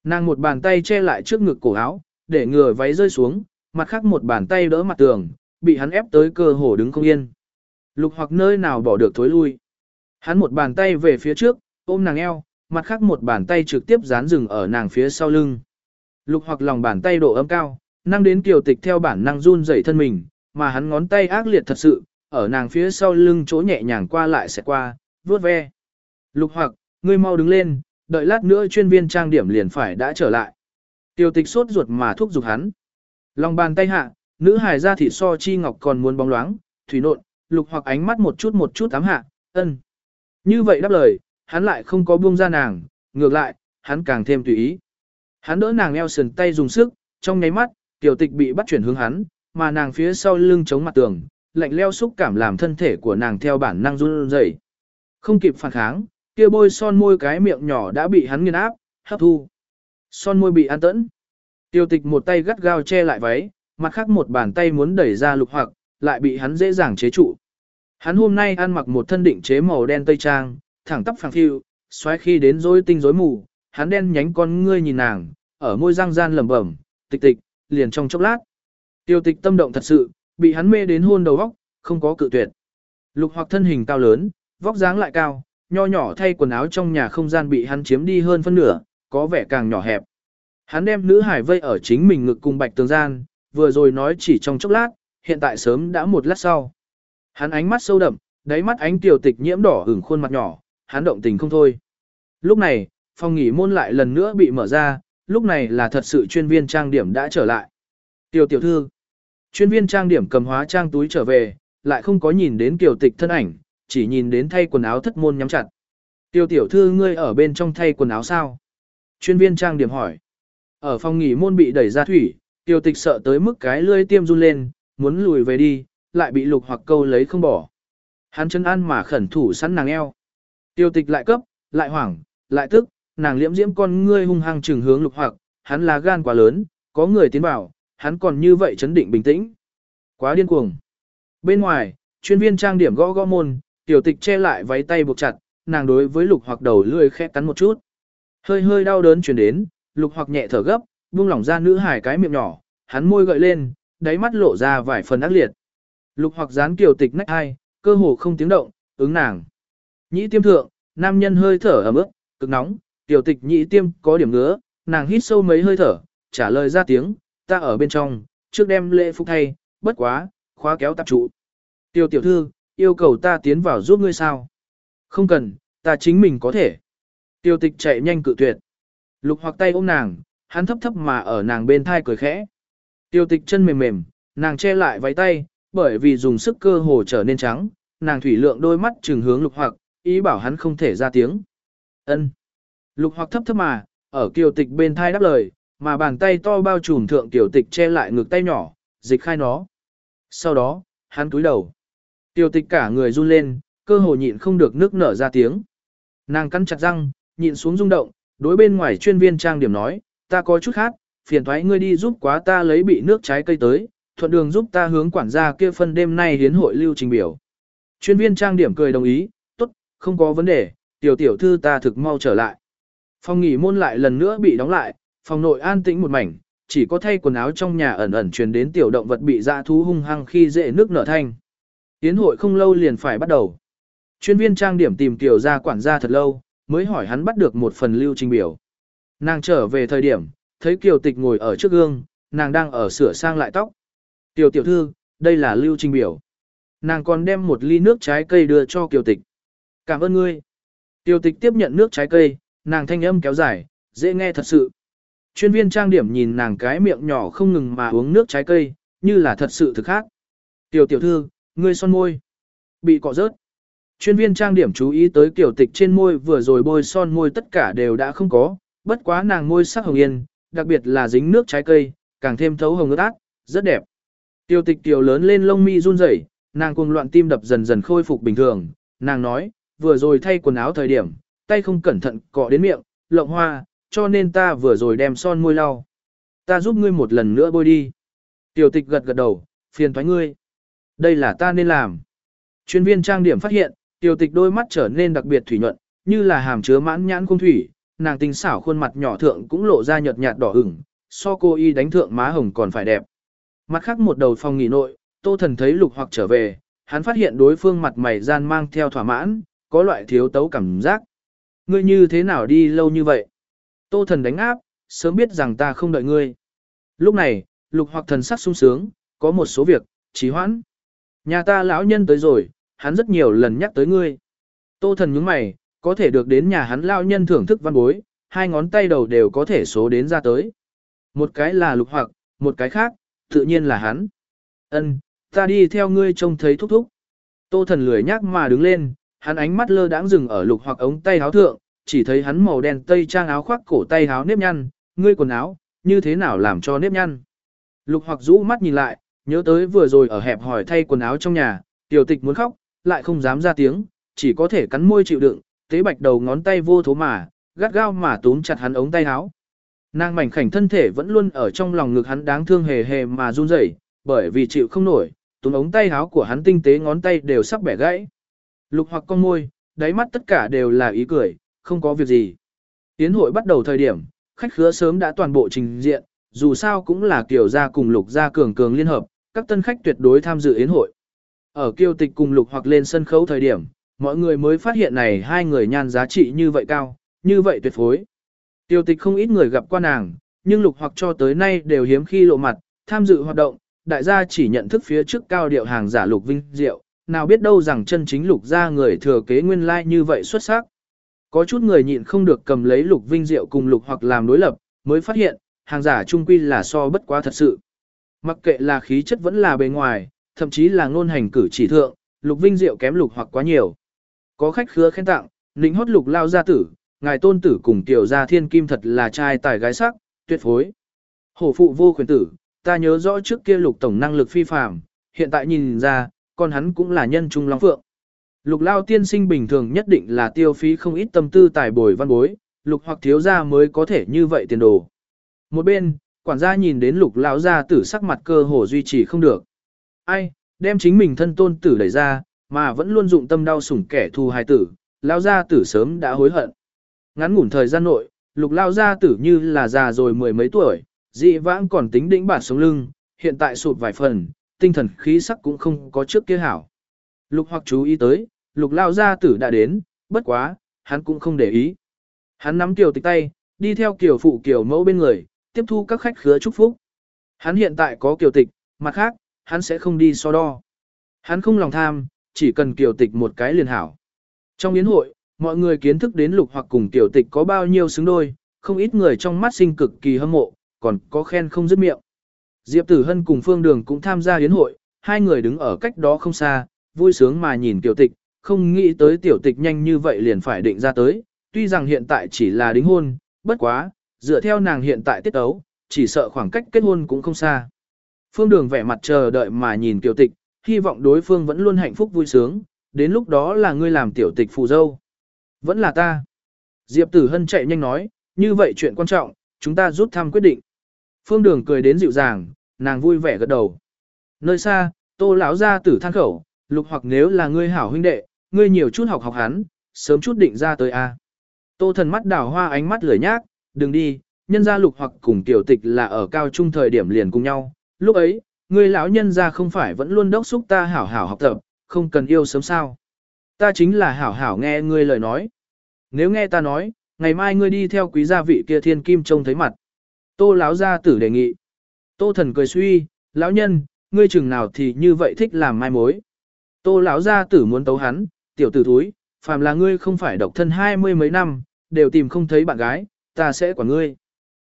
Nàng một bàn tay che lại trước ngực cổ áo, để ngừa váy rơi xuống, mặt khác một bàn tay đỡ mặt tường, bị hắn ép tới cơ hồ đứng không yên. Lục hoặc nơi nào bỏ được thối lui. Hắn một bàn tay về phía trước, ôm nàng eo, mặt khác một bàn tay trực tiếp dán rừng ở nàng phía sau lưng. Lục hoặc lòng bàn tay độ ấm cao, năng đến kiều tịch theo bản năng run rẩy thân mình, mà hắn ngón tay ác liệt thật sự, ở nàng phía sau lưng chỗ nhẹ nhàng qua lại sẽ qua, vuốt ve. Lục hoặc, ngươi mau đứng lên, đợi lát nữa chuyên viên trang điểm liền phải đã trở lại. Tiêu tịch sốt ruột mà thúc giục hắn. Lòng bàn tay hạ, nữ hài ra thị so chi ngọc còn muốn bóng loáng, thủy nộn, lục hoặc ánh mắt một chút một chút ám hạ, ân. Như vậy đáp lời, hắn lại không có buông ra nàng, ngược lại, hắn càng thêm tùy ý. Hắn đỡ nàng eo sườn tay dùng sức, trong nháy mắt, tiểu tịch bị bắt chuyển hướng hắn, mà nàng phía sau lưng chống mặt tường, lạnh leo xúc cảm làm thân thể của nàng theo bản năng run rẩy. Không kịp phản kháng, kia bôi son môi cái miệng nhỏ đã bị hắn nghiền áp, hấp thu. Son môi bị an tẫn. Tiêu tịch một tay gắt gao che lại váy, mặt khác một bàn tay muốn đẩy ra lục hoặc, lại bị hắn dễ dàng chế trụ. Hắn hôm nay ăn mặc một thân định chế màu đen tây trang, thẳng tắp phẳng phiu, xoáy khi đến rối tinh rối mù, hắn đen nhánh con ngươi nhìn nàng, ở môi răng gian lẩm bẩm, tịch tịch, liền trong chốc lát. Tiêu tịch tâm động thật sự, bị hắn mê đến hôn đầu óc, không có cự tuyệt. Lục hoặc thân hình cao lớn, vóc dáng lại cao, nho nhỏ thay quần áo trong nhà không gian bị hắn chiếm đi hơn phân nửa, có vẻ càng nhỏ hẹp. Hắn đem nữ hải vây ở chính mình ngực cùng bạch tường gian, vừa rồi nói chỉ trong chốc lát, hiện tại sớm đã một lát sau. Hắn ánh mắt sâu đậm, đáy mắt ánh tiểu tịch nhiễm đỏ ửng khuôn mặt nhỏ, hắn động tình không thôi. Lúc này, phòng nghỉ môn lại lần nữa bị mở ra, lúc này là thật sự chuyên viên trang điểm đã trở lại. Tiểu tiểu thư, chuyên viên trang điểm cầm hóa trang túi trở về, lại không có nhìn đến tiểu tịch thân ảnh, chỉ nhìn đến thay quần áo thất môn nhắm chặt. Tiêu tiểu thư ngươi ở bên trong thay quần áo sao? Chuyên viên trang điểm hỏi. Ở phòng nghỉ môn bị đẩy ra thủy, tiêu tịch sợ tới mức cái lươi tiêm run lên, muốn lùi về đi, lại bị lục hoặc câu lấy không bỏ. Hắn chân ăn mà khẩn thủ sẵn nàng eo. Tiêu tịch lại cấp, lại hoảng, lại tức, nàng liễm diễm con ngươi hung hăng trừng hướng lục hoặc, hắn là gan quá lớn, có người tiến vào, hắn còn như vậy chấn định bình tĩnh. Quá điên cuồng. Bên ngoài, chuyên viên trang điểm gõ gõ môn, tiểu tịch che lại váy tay buộc chặt, nàng đối với lục hoặc đầu lươi khẽ cắn một chút. Hơi hơi đau đớn chuyển đến, lục hoặc nhẹ thở gấp, buông lỏng ra nữ hải cái miệng nhỏ, hắn môi gợi lên, đáy mắt lộ ra vài phần ác liệt. Lục hoặc dán tiểu tịch nách hai, cơ hồ không tiếng động, ứng nàng. Nhĩ tiêm thượng, nam nhân hơi thở ấm mức cực nóng, tiểu tịch nhĩ tiêm có điểm ngứa, nàng hít sâu mấy hơi thở, trả lời ra tiếng, ta ở bên trong, trước đem lễ phục thay, bất quá, khóa kéo tạp trụ. Tiêu tiểu thư, yêu cầu ta tiến vào giúp ngươi sao? Không cần, ta chính mình có thể. Tiêu tịch chạy nhanh cự tuyệt. Lục hoặc tay ôm nàng, hắn thấp thấp mà ở nàng bên thai cười khẽ. Tiêu tịch chân mềm mềm, nàng che lại váy tay, bởi vì dùng sức cơ hồ trở nên trắng, nàng thủy lượng đôi mắt trừng hướng lục hoặc, ý bảo hắn không thể ra tiếng. Ân. Lục hoặc thấp thấp mà, ở kiều tịch bên thai đáp lời, mà bàn tay to bao trùm thượng kiều tịch che lại ngực tay nhỏ, dịch khai nó. Sau đó, hắn cúi đầu. Tiểu tịch cả người run lên, cơ hồ nhịn không được nước nở ra tiếng. Nàng cắn chặt răng, nhịn xuống rung động, đối bên ngoài chuyên viên trang điểm nói, ta có chút khác, phiền thoái ngươi đi giúp quá ta lấy bị nước trái cây tới, thuận đường giúp ta hướng quản gia kia phân đêm nay hiến hội lưu trình biểu. Chuyên viên trang điểm cười đồng ý, tốt, không có vấn đề, tiểu tiểu thư ta thực mau trở lại. Phòng nghỉ môn lại lần nữa bị đóng lại, phòng nội an tĩnh một mảnh, chỉ có thay quần áo trong nhà ẩn ẩn truyền đến tiểu động vật bị dã thú hung hăng khi dễ nước nở thanh. Tiến hội không lâu liền phải bắt đầu. Chuyên viên trang điểm tìm tiểu gia quản gia thật lâu, mới hỏi hắn bắt được một phần lưu trình biểu. Nàng trở về thời điểm, thấy Kiều Tịch ngồi ở trước gương, nàng đang ở sửa sang lại tóc. Tiểu tiểu thư, đây là lưu trình biểu. Nàng còn đem một ly nước trái cây đưa cho Kiều Tịch. Cảm ơn ngươi. Kiều Tịch tiếp nhận nước trái cây, nàng thanh âm kéo dài, dễ nghe thật sự. Chuyên viên trang điểm nhìn nàng cái miệng nhỏ không ngừng mà uống nước trái cây, như là thật sự thực khác. Tiểu tiểu thư, ngươi son môi. Bị cọ rớt. Chuyên viên trang điểm chú ý tới kiểu tịch trên môi vừa rồi bôi son môi tất cả đều đã không có, bất quá nàng môi sắc hồng yên, đặc biệt là dính nước trái cây, càng thêm thấu hồng ướt át, rất đẹp. Tiêu tịch tiểu lớn lên lông mi run rẩy, nàng cuồng loạn tim đập dần dần khôi phục bình thường, nàng nói, vừa rồi thay quần áo thời điểm, tay không cẩn thận cọ đến miệng, lộng hoa, cho nên ta vừa rồi đem son môi lau. Ta giúp ngươi một lần nữa bôi đi. Tiểu tịch gật gật đầu, phiền thoái ngươi. Đây là ta nên làm. Chuyên viên trang điểm phát hiện, tiểu tịch đôi mắt trở nên đặc biệt thủy nhuận, như là hàm chứa mãn nhãn cung thủy, nàng tinh xảo khuôn mặt nhỏ thượng cũng lộ ra nhợt nhạt đỏ ửng, so cô y đánh thượng má hồng còn phải đẹp. Mặt khác một đầu phòng nghỉ nội, tô thần thấy lục hoặc trở về, hắn phát hiện đối phương mặt mày gian mang theo thỏa mãn, có loại thiếu tấu cảm giác. Ngươi như thế nào đi lâu như vậy? Tô thần đánh áp, sớm biết rằng ta không đợi ngươi. Lúc này, lục hoặc thần sắc sung sướng, có một số việc, trí hoãn. Nhà ta lão nhân tới rồi, hắn rất nhiều lần nhắc tới ngươi. Tô thần nhướng mày, có thể được đến nhà hắn lão nhân thưởng thức văn bối, hai ngón tay đầu đều có thể số đến ra tới. Một cái là lục hoặc, một cái khác, tự nhiên là hắn. Ân, ta đi theo ngươi trông thấy thúc thúc. Tô thần lười nhắc mà đứng lên, hắn ánh mắt lơ đãng dừng ở lục hoặc ống tay áo thượng, chỉ thấy hắn màu đen tây trang áo khoác cổ tay áo nếp nhăn, ngươi quần áo, như thế nào làm cho nếp nhăn. Lục hoặc rũ mắt nhìn lại, nhớ tới vừa rồi ở hẹp hỏi thay quần áo trong nhà, tiểu tịch muốn khóc, lại không dám ra tiếng, chỉ có thể cắn môi chịu đựng, tế bạch đầu ngón tay vô thố mà, gắt gao mà túm chặt hắn ống tay áo. Nàng mảnh khảnh thân thể vẫn luôn ở trong lòng ngực hắn đáng thương hề hề mà run rẩy, bởi vì chịu không nổi, túm ống tay áo của hắn tinh tế ngón tay đều sắp bẻ gãy. Lục hoặc con môi, đáy mắt tất cả đều là ý cười, không có việc gì. Tiến hội bắt đầu thời điểm, khách khứa sớm đã toàn bộ trình diện, dù sao cũng là kiểu gia cùng lục gia cường cường liên hợp, các tân khách tuyệt đối tham dự yến hội. Ở kiêu tịch cùng lục hoặc lên sân khấu thời điểm, mọi người mới phát hiện này hai người nhan giá trị như vậy cao, như vậy tuyệt phối. Tiêu tịch không ít người gặp qua nàng, nhưng lục hoặc cho tới nay đều hiếm khi lộ mặt, tham dự hoạt động, đại gia chỉ nhận thức phía trước cao điệu hàng giả lục vinh diệu, nào biết đâu rằng chân chính lục gia người thừa kế nguyên lai like như vậy xuất sắc. Có chút người nhịn không được cầm lấy lục vinh diệu cùng lục hoặc làm đối lập, mới phát hiện, hàng giả trung quy là so bất quá thật sự. Mặc kệ là khí chất vẫn là bề ngoài, thậm chí là ngôn hành cử chỉ thượng, lục vinh diệu kém lục hoặc quá nhiều. Có khách khứa khen tặng, lính hót lục lao gia tử, ngài tôn tử cùng tiểu gia thiên kim thật là trai tài gái sắc, tuyệt phối. Hổ phụ vô quyền tử, ta nhớ rõ trước kia lục tổng năng lực phi phàm, hiện tại nhìn ra, con hắn cũng là nhân trung long phượng. Lục lao tiên sinh bình thường nhất định là tiêu phí không ít tâm tư tài bồi văn bối, lục hoặc thiếu gia mới có thể như vậy tiền đồ. Một bên, quản gia nhìn đến lục lão gia tử sắc mặt cơ hồ duy trì không được. Ai, đem chính mình thân tôn tử đẩy ra, mà vẫn luôn dụng tâm đau sủng kẻ thù hài tử, lão gia tử sớm đã hối hận. Ngắn ngủn thời gian nội, lục lao gia tử như là già rồi mười mấy tuổi, dị vãng còn tính đĩnh bản sống lưng, hiện tại sụt vài phần, tinh thần khí sắc cũng không có trước kia hảo. Lục hoặc chú ý tới, lục lao gia tử đã đến, bất quá, hắn cũng không để ý. Hắn nắm kiều tịch tay, đi theo kiểu phụ kiểu mẫu bên người, tiếp thu các khách khứa chúc phúc. Hắn hiện tại có kiều tịch, mặt khác, hắn sẽ không đi so đo. Hắn không lòng tham, chỉ cần kiều tịch một cái liền hảo. Trong yến hội, mọi người kiến thức đến lục hoặc cùng tiểu tịch có bao nhiêu xứng đôi, không ít người trong mắt sinh cực kỳ hâm mộ, còn có khen không dứt miệng. Diệp Tử Hân cùng Phương Đường cũng tham gia yến hội, hai người đứng ở cách đó không xa, vui sướng mà nhìn tiểu tịch, không nghĩ tới tiểu tịch nhanh như vậy liền phải định ra tới, tuy rằng hiện tại chỉ là đính hôn, bất quá, dựa theo nàng hiện tại tiết ấu, chỉ sợ khoảng cách kết hôn cũng không xa. Phương Đường vẻ mặt chờ đợi mà nhìn tiểu tịch, hy vọng đối phương vẫn luôn hạnh phúc vui sướng, đến lúc đó là ngươi làm tiểu tịch phù dâu. Vẫn là ta. Diệp Tử Hân chạy nhanh nói, như vậy chuyện quan trọng, chúng ta rút thăm quyết định. Phương Đường cười đến dịu dàng, nàng vui vẻ gật đầu. Nơi xa, Tô lão gia tử than khẩu, lục hoặc nếu là ngươi hảo huynh đệ, ngươi nhiều chút học học hắn, sớm chút định ra tới a. Tô thần mắt đảo hoa ánh mắt lười nhác, đừng đi, nhân gia lục hoặc cùng tiểu tịch là ở cao trung thời điểm liền cùng nhau, lúc ấy, ngươi lão nhân gia không phải vẫn luôn đốc thúc ta hảo hảo học tập, không cần yêu sớm sao. Ta chính là hảo hảo nghe ngươi lời nói. Nếu nghe ta nói, ngày mai ngươi đi theo quý gia vị kia thiên kim trông thấy mặt. Tô lão gia tử đề nghị. Tô thần cười suy, lão nhân, ngươi chừng nào thì như vậy thích làm mai mối. Tô lão gia tử muốn tấu hắn, tiểu tử thúi, phàm là ngươi không phải độc thân hai mươi mấy năm, đều tìm không thấy bạn gái, ta sẽ quản ngươi.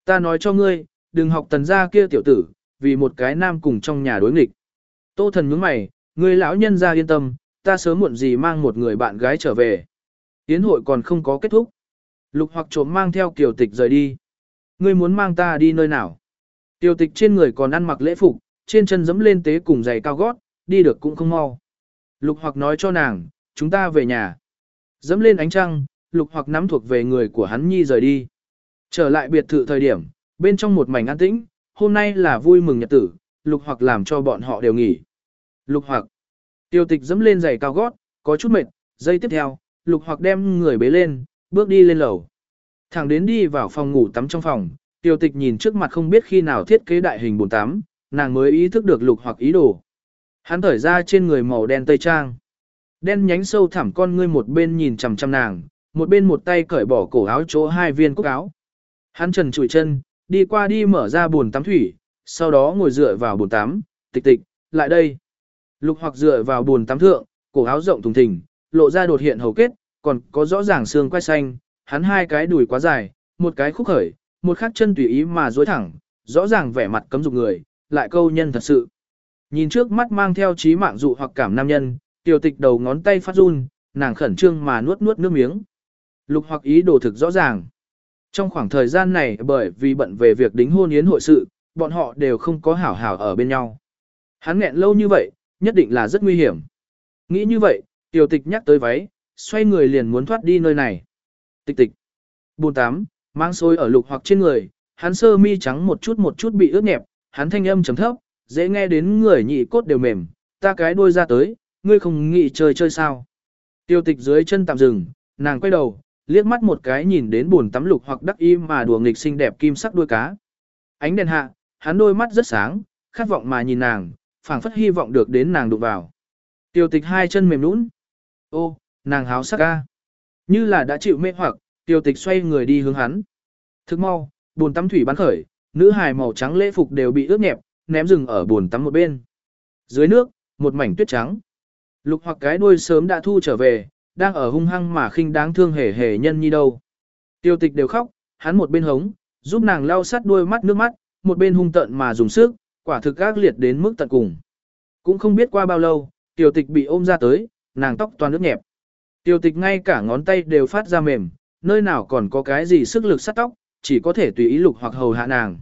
Ta nói cho ngươi, đừng học tần gia kia tiểu tử, vì một cái nam cùng trong nhà đối nghịch. Tô thần nhướng mày, ngươi lão nhân gia yên tâm, ta sớm muộn gì mang một người bạn gái trở về. Yến hội còn không có kết thúc. Lục hoặc trộm mang theo kiều tịch rời đi. Ngươi muốn mang ta đi nơi nào? Kiều tịch trên người còn ăn mặc lễ phục, trên chân dẫm lên tế cùng giày cao gót, đi được cũng không mau. Lục hoặc nói cho nàng, chúng ta về nhà. Dẫm lên ánh trăng, lục hoặc nắm thuộc về người của hắn nhi rời đi. Trở lại biệt thự thời điểm, bên trong một mảnh an tĩnh, hôm nay là vui mừng nhật tử, lục hoặc làm cho bọn họ đều nghỉ. Lục hoặc, tiêu tịch dẫm lên giày cao gót, có chút mệt, giây tiếp theo, lục hoặc đem người bế lên, bước đi lên lầu. Thẳng đến đi vào phòng ngủ tắm trong phòng, tiêu tịch nhìn trước mặt không biết khi nào thiết kế đại hình bồn tắm, nàng mới ý thức được lục hoặc ý đồ. Hắn thở ra trên người màu đen tây trang. Đen nhánh sâu thẳm con ngươi một bên nhìn chằm chằm nàng, một bên một tay cởi bỏ cổ áo chỗ hai viên cúc áo. Hắn trần trụi chân, đi qua đi mở ra bồn tắm thủy, sau đó ngồi dựa vào bồn tắm, tịch tịch, lại đây. Lục hoặc dựa vào buồn tắm thượng, cổ áo rộng thùng thình, lộ ra đột hiện hầu kết, còn có rõ ràng xương quai xanh, hắn hai cái đùi quá dài, một cái khúc khởi, một khắc chân tùy ý mà duỗi thẳng, rõ ràng vẻ mặt cấm dục người, lại câu nhân thật sự. Nhìn trước mắt mang theo trí mạng dụ hoặc cảm nam nhân, tiểu tịch đầu ngón tay phát run, nàng khẩn trương mà nuốt nuốt nước miếng. Lục hoặc ý đồ thực rõ ràng. Trong khoảng thời gian này bởi vì bận về việc đính hôn yến hội sự, bọn họ đều không có hảo hảo ở bên nhau. Hắn nghẹn lâu như vậy, nhất định là rất nguy hiểm. Nghĩ như vậy, tiểu tịch nhắc tới váy, xoay người liền muốn thoát đi nơi này. Tịch tịch. Bồn tám, mang xôi ở lục hoặc trên người, hắn sơ mi trắng một chút một chút bị ướt nhẹp, hắn thanh âm chấm thấp, dễ nghe đến người nhị cốt đều mềm, ta cái đuôi ra tới, ngươi không nghĩ chơi chơi sao. Tiêu tịch dưới chân tạm dừng, nàng quay đầu, liếc mắt một cái nhìn đến buồn tắm lục hoặc đắc im mà đùa nghịch xinh đẹp kim sắc đuôi cá. Ánh đèn hạ, hắn đôi mắt rất sáng, khát vọng mà nhìn nàng, phảng phất hy vọng được đến nàng đụng vào. Tiêu tịch hai chân mềm nũng. Ô, nàng háo sắc ca. Như là đã chịu mê hoặc, tiêu tịch xoay người đi hướng hắn. Thức mau, buồn tắm thủy bắn khởi, nữ hài màu trắng lễ phục đều bị ướt nhẹp, ném rừng ở buồn tắm một bên. Dưới nước, một mảnh tuyết trắng. Lục hoặc cái đuôi sớm đã thu trở về, đang ở hung hăng mà khinh đáng thương hề hề nhân nhi đâu. Tiêu tịch đều khóc, hắn một bên hống, giúp nàng lau sát đuôi mắt nước mắt, một bên hung tận mà dùng sức, quả thực ác liệt đến mức tận cùng. Cũng không biết qua bao lâu, tiểu tịch bị ôm ra tới, nàng tóc toàn nước nhẹp. tiểu tịch ngay cả ngón tay đều phát ra mềm, nơi nào còn có cái gì sức lực sắt tóc, chỉ có thể tùy ý lục hoặc hầu hạ nàng.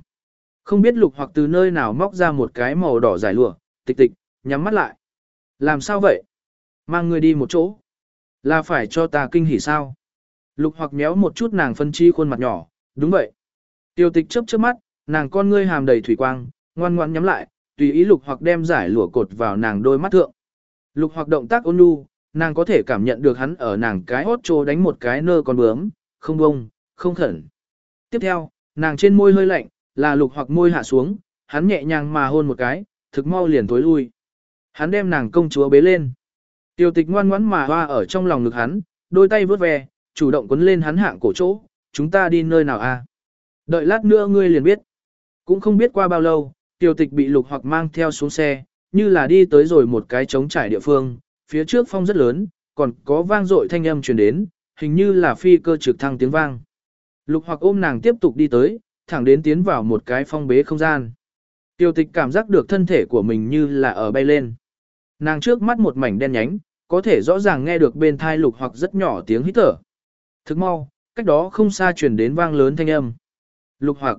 Không biết lục hoặc từ nơi nào móc ra một cái màu đỏ dài lụa, tịch tịch, nhắm mắt lại. Làm sao vậy? Mang người đi một chỗ. Là phải cho ta kinh hỉ sao? Lục hoặc méo một chút nàng phân chi khuôn mặt nhỏ, đúng vậy. Tiêu tịch chớp chớp mắt, nàng con ngươi hàm đầy thủy quang, ngoan ngoan nhắm lại, tùy ý lục hoặc đem giải lụa cột vào nàng đôi mắt thượng. Lục hoặc động tác ôn nhu, nàng có thể cảm nhận được hắn ở nàng cái hốt trô đánh một cái nơ con bướm, không bông, không khẩn. Tiếp theo, nàng trên môi hơi lạnh, là lục hoặc môi hạ xuống, hắn nhẹ nhàng mà hôn một cái, thực mau liền tối lui. Hắn đem nàng công chúa bế lên. Tiêu tịch ngoan ngoãn mà hoa ở trong lòng ngực hắn, đôi tay vướt ve, chủ động quấn lên hắn hạng cổ chỗ, chúng ta đi nơi nào a? Đợi lát nữa ngươi liền biết. Cũng không biết qua bao lâu, tiêu tịch bị lục hoặc mang theo xuống xe, như là đi tới rồi một cái trống trải địa phương, phía trước phong rất lớn, còn có vang dội thanh âm truyền đến, hình như là phi cơ trực thăng tiếng vang. Lục hoặc ôm nàng tiếp tục đi tới, thẳng đến tiến vào một cái phong bế không gian. Tiêu tịch cảm giác được thân thể của mình như là ở bay lên. Nàng trước mắt một mảnh đen nhánh, có thể rõ ràng nghe được bên thai lục hoặc rất nhỏ tiếng hít thở. Thức mau, cách đó không xa truyền đến vang lớn thanh âm. Lục hoặc,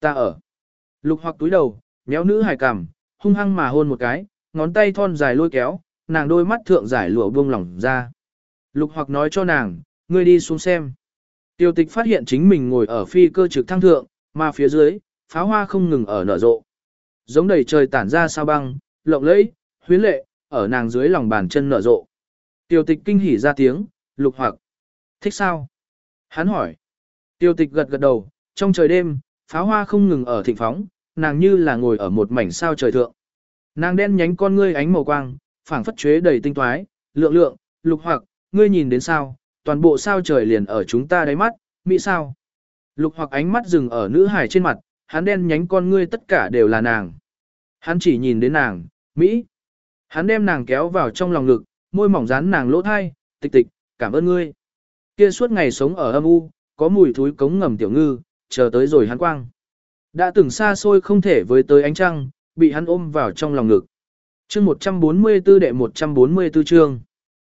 ta ở. Lục hoặc túi đầu, méo nữ hài cằm, hung hăng mà hôn một cái, ngón tay thon dài lôi kéo, nàng đôi mắt thượng giải lụa buông lỏng ra. Lục hoặc nói cho nàng, ngươi đi xuống xem. Tiêu tịch phát hiện chính mình ngồi ở phi cơ trực thăng thượng, mà phía dưới, pháo hoa không ngừng ở nở rộ. Giống đầy trời tản ra sao băng, lộng lẫy, huyến lệ, ở nàng dưới lòng bàn chân nở rộ. Tiêu tịch kinh hỉ ra tiếng, lục hoặc, Thích sao? Hắn hỏi. Tiêu tịch gật gật đầu, trong trời đêm, pháo hoa không ngừng ở thịnh phóng, nàng như là ngồi ở một mảnh sao trời thượng. Nàng đen nhánh con ngươi ánh màu quang, phảng phất chế đầy tinh toái, lượng lượng, lục hoặc, ngươi nhìn đến sao, toàn bộ sao trời liền ở chúng ta đáy mắt, mỹ sao. Lục hoặc ánh mắt dừng ở nữ hải trên mặt, hắn đen nhánh con ngươi tất cả đều là nàng. Hắn chỉ nhìn đến nàng, Mỹ. Hắn đem nàng kéo vào trong lòng ngực, môi mỏng dán nàng lỗ thai, tịch tịch, cảm ơn ngươi. Kia suốt ngày sống ở âm u, có mùi thúi cống ngầm tiểu ngư, chờ tới rồi hắn quang. Đã từng xa xôi không thể với tới ánh trăng, bị hắn ôm vào trong lòng ngực. chương 144 đệ 144 chương.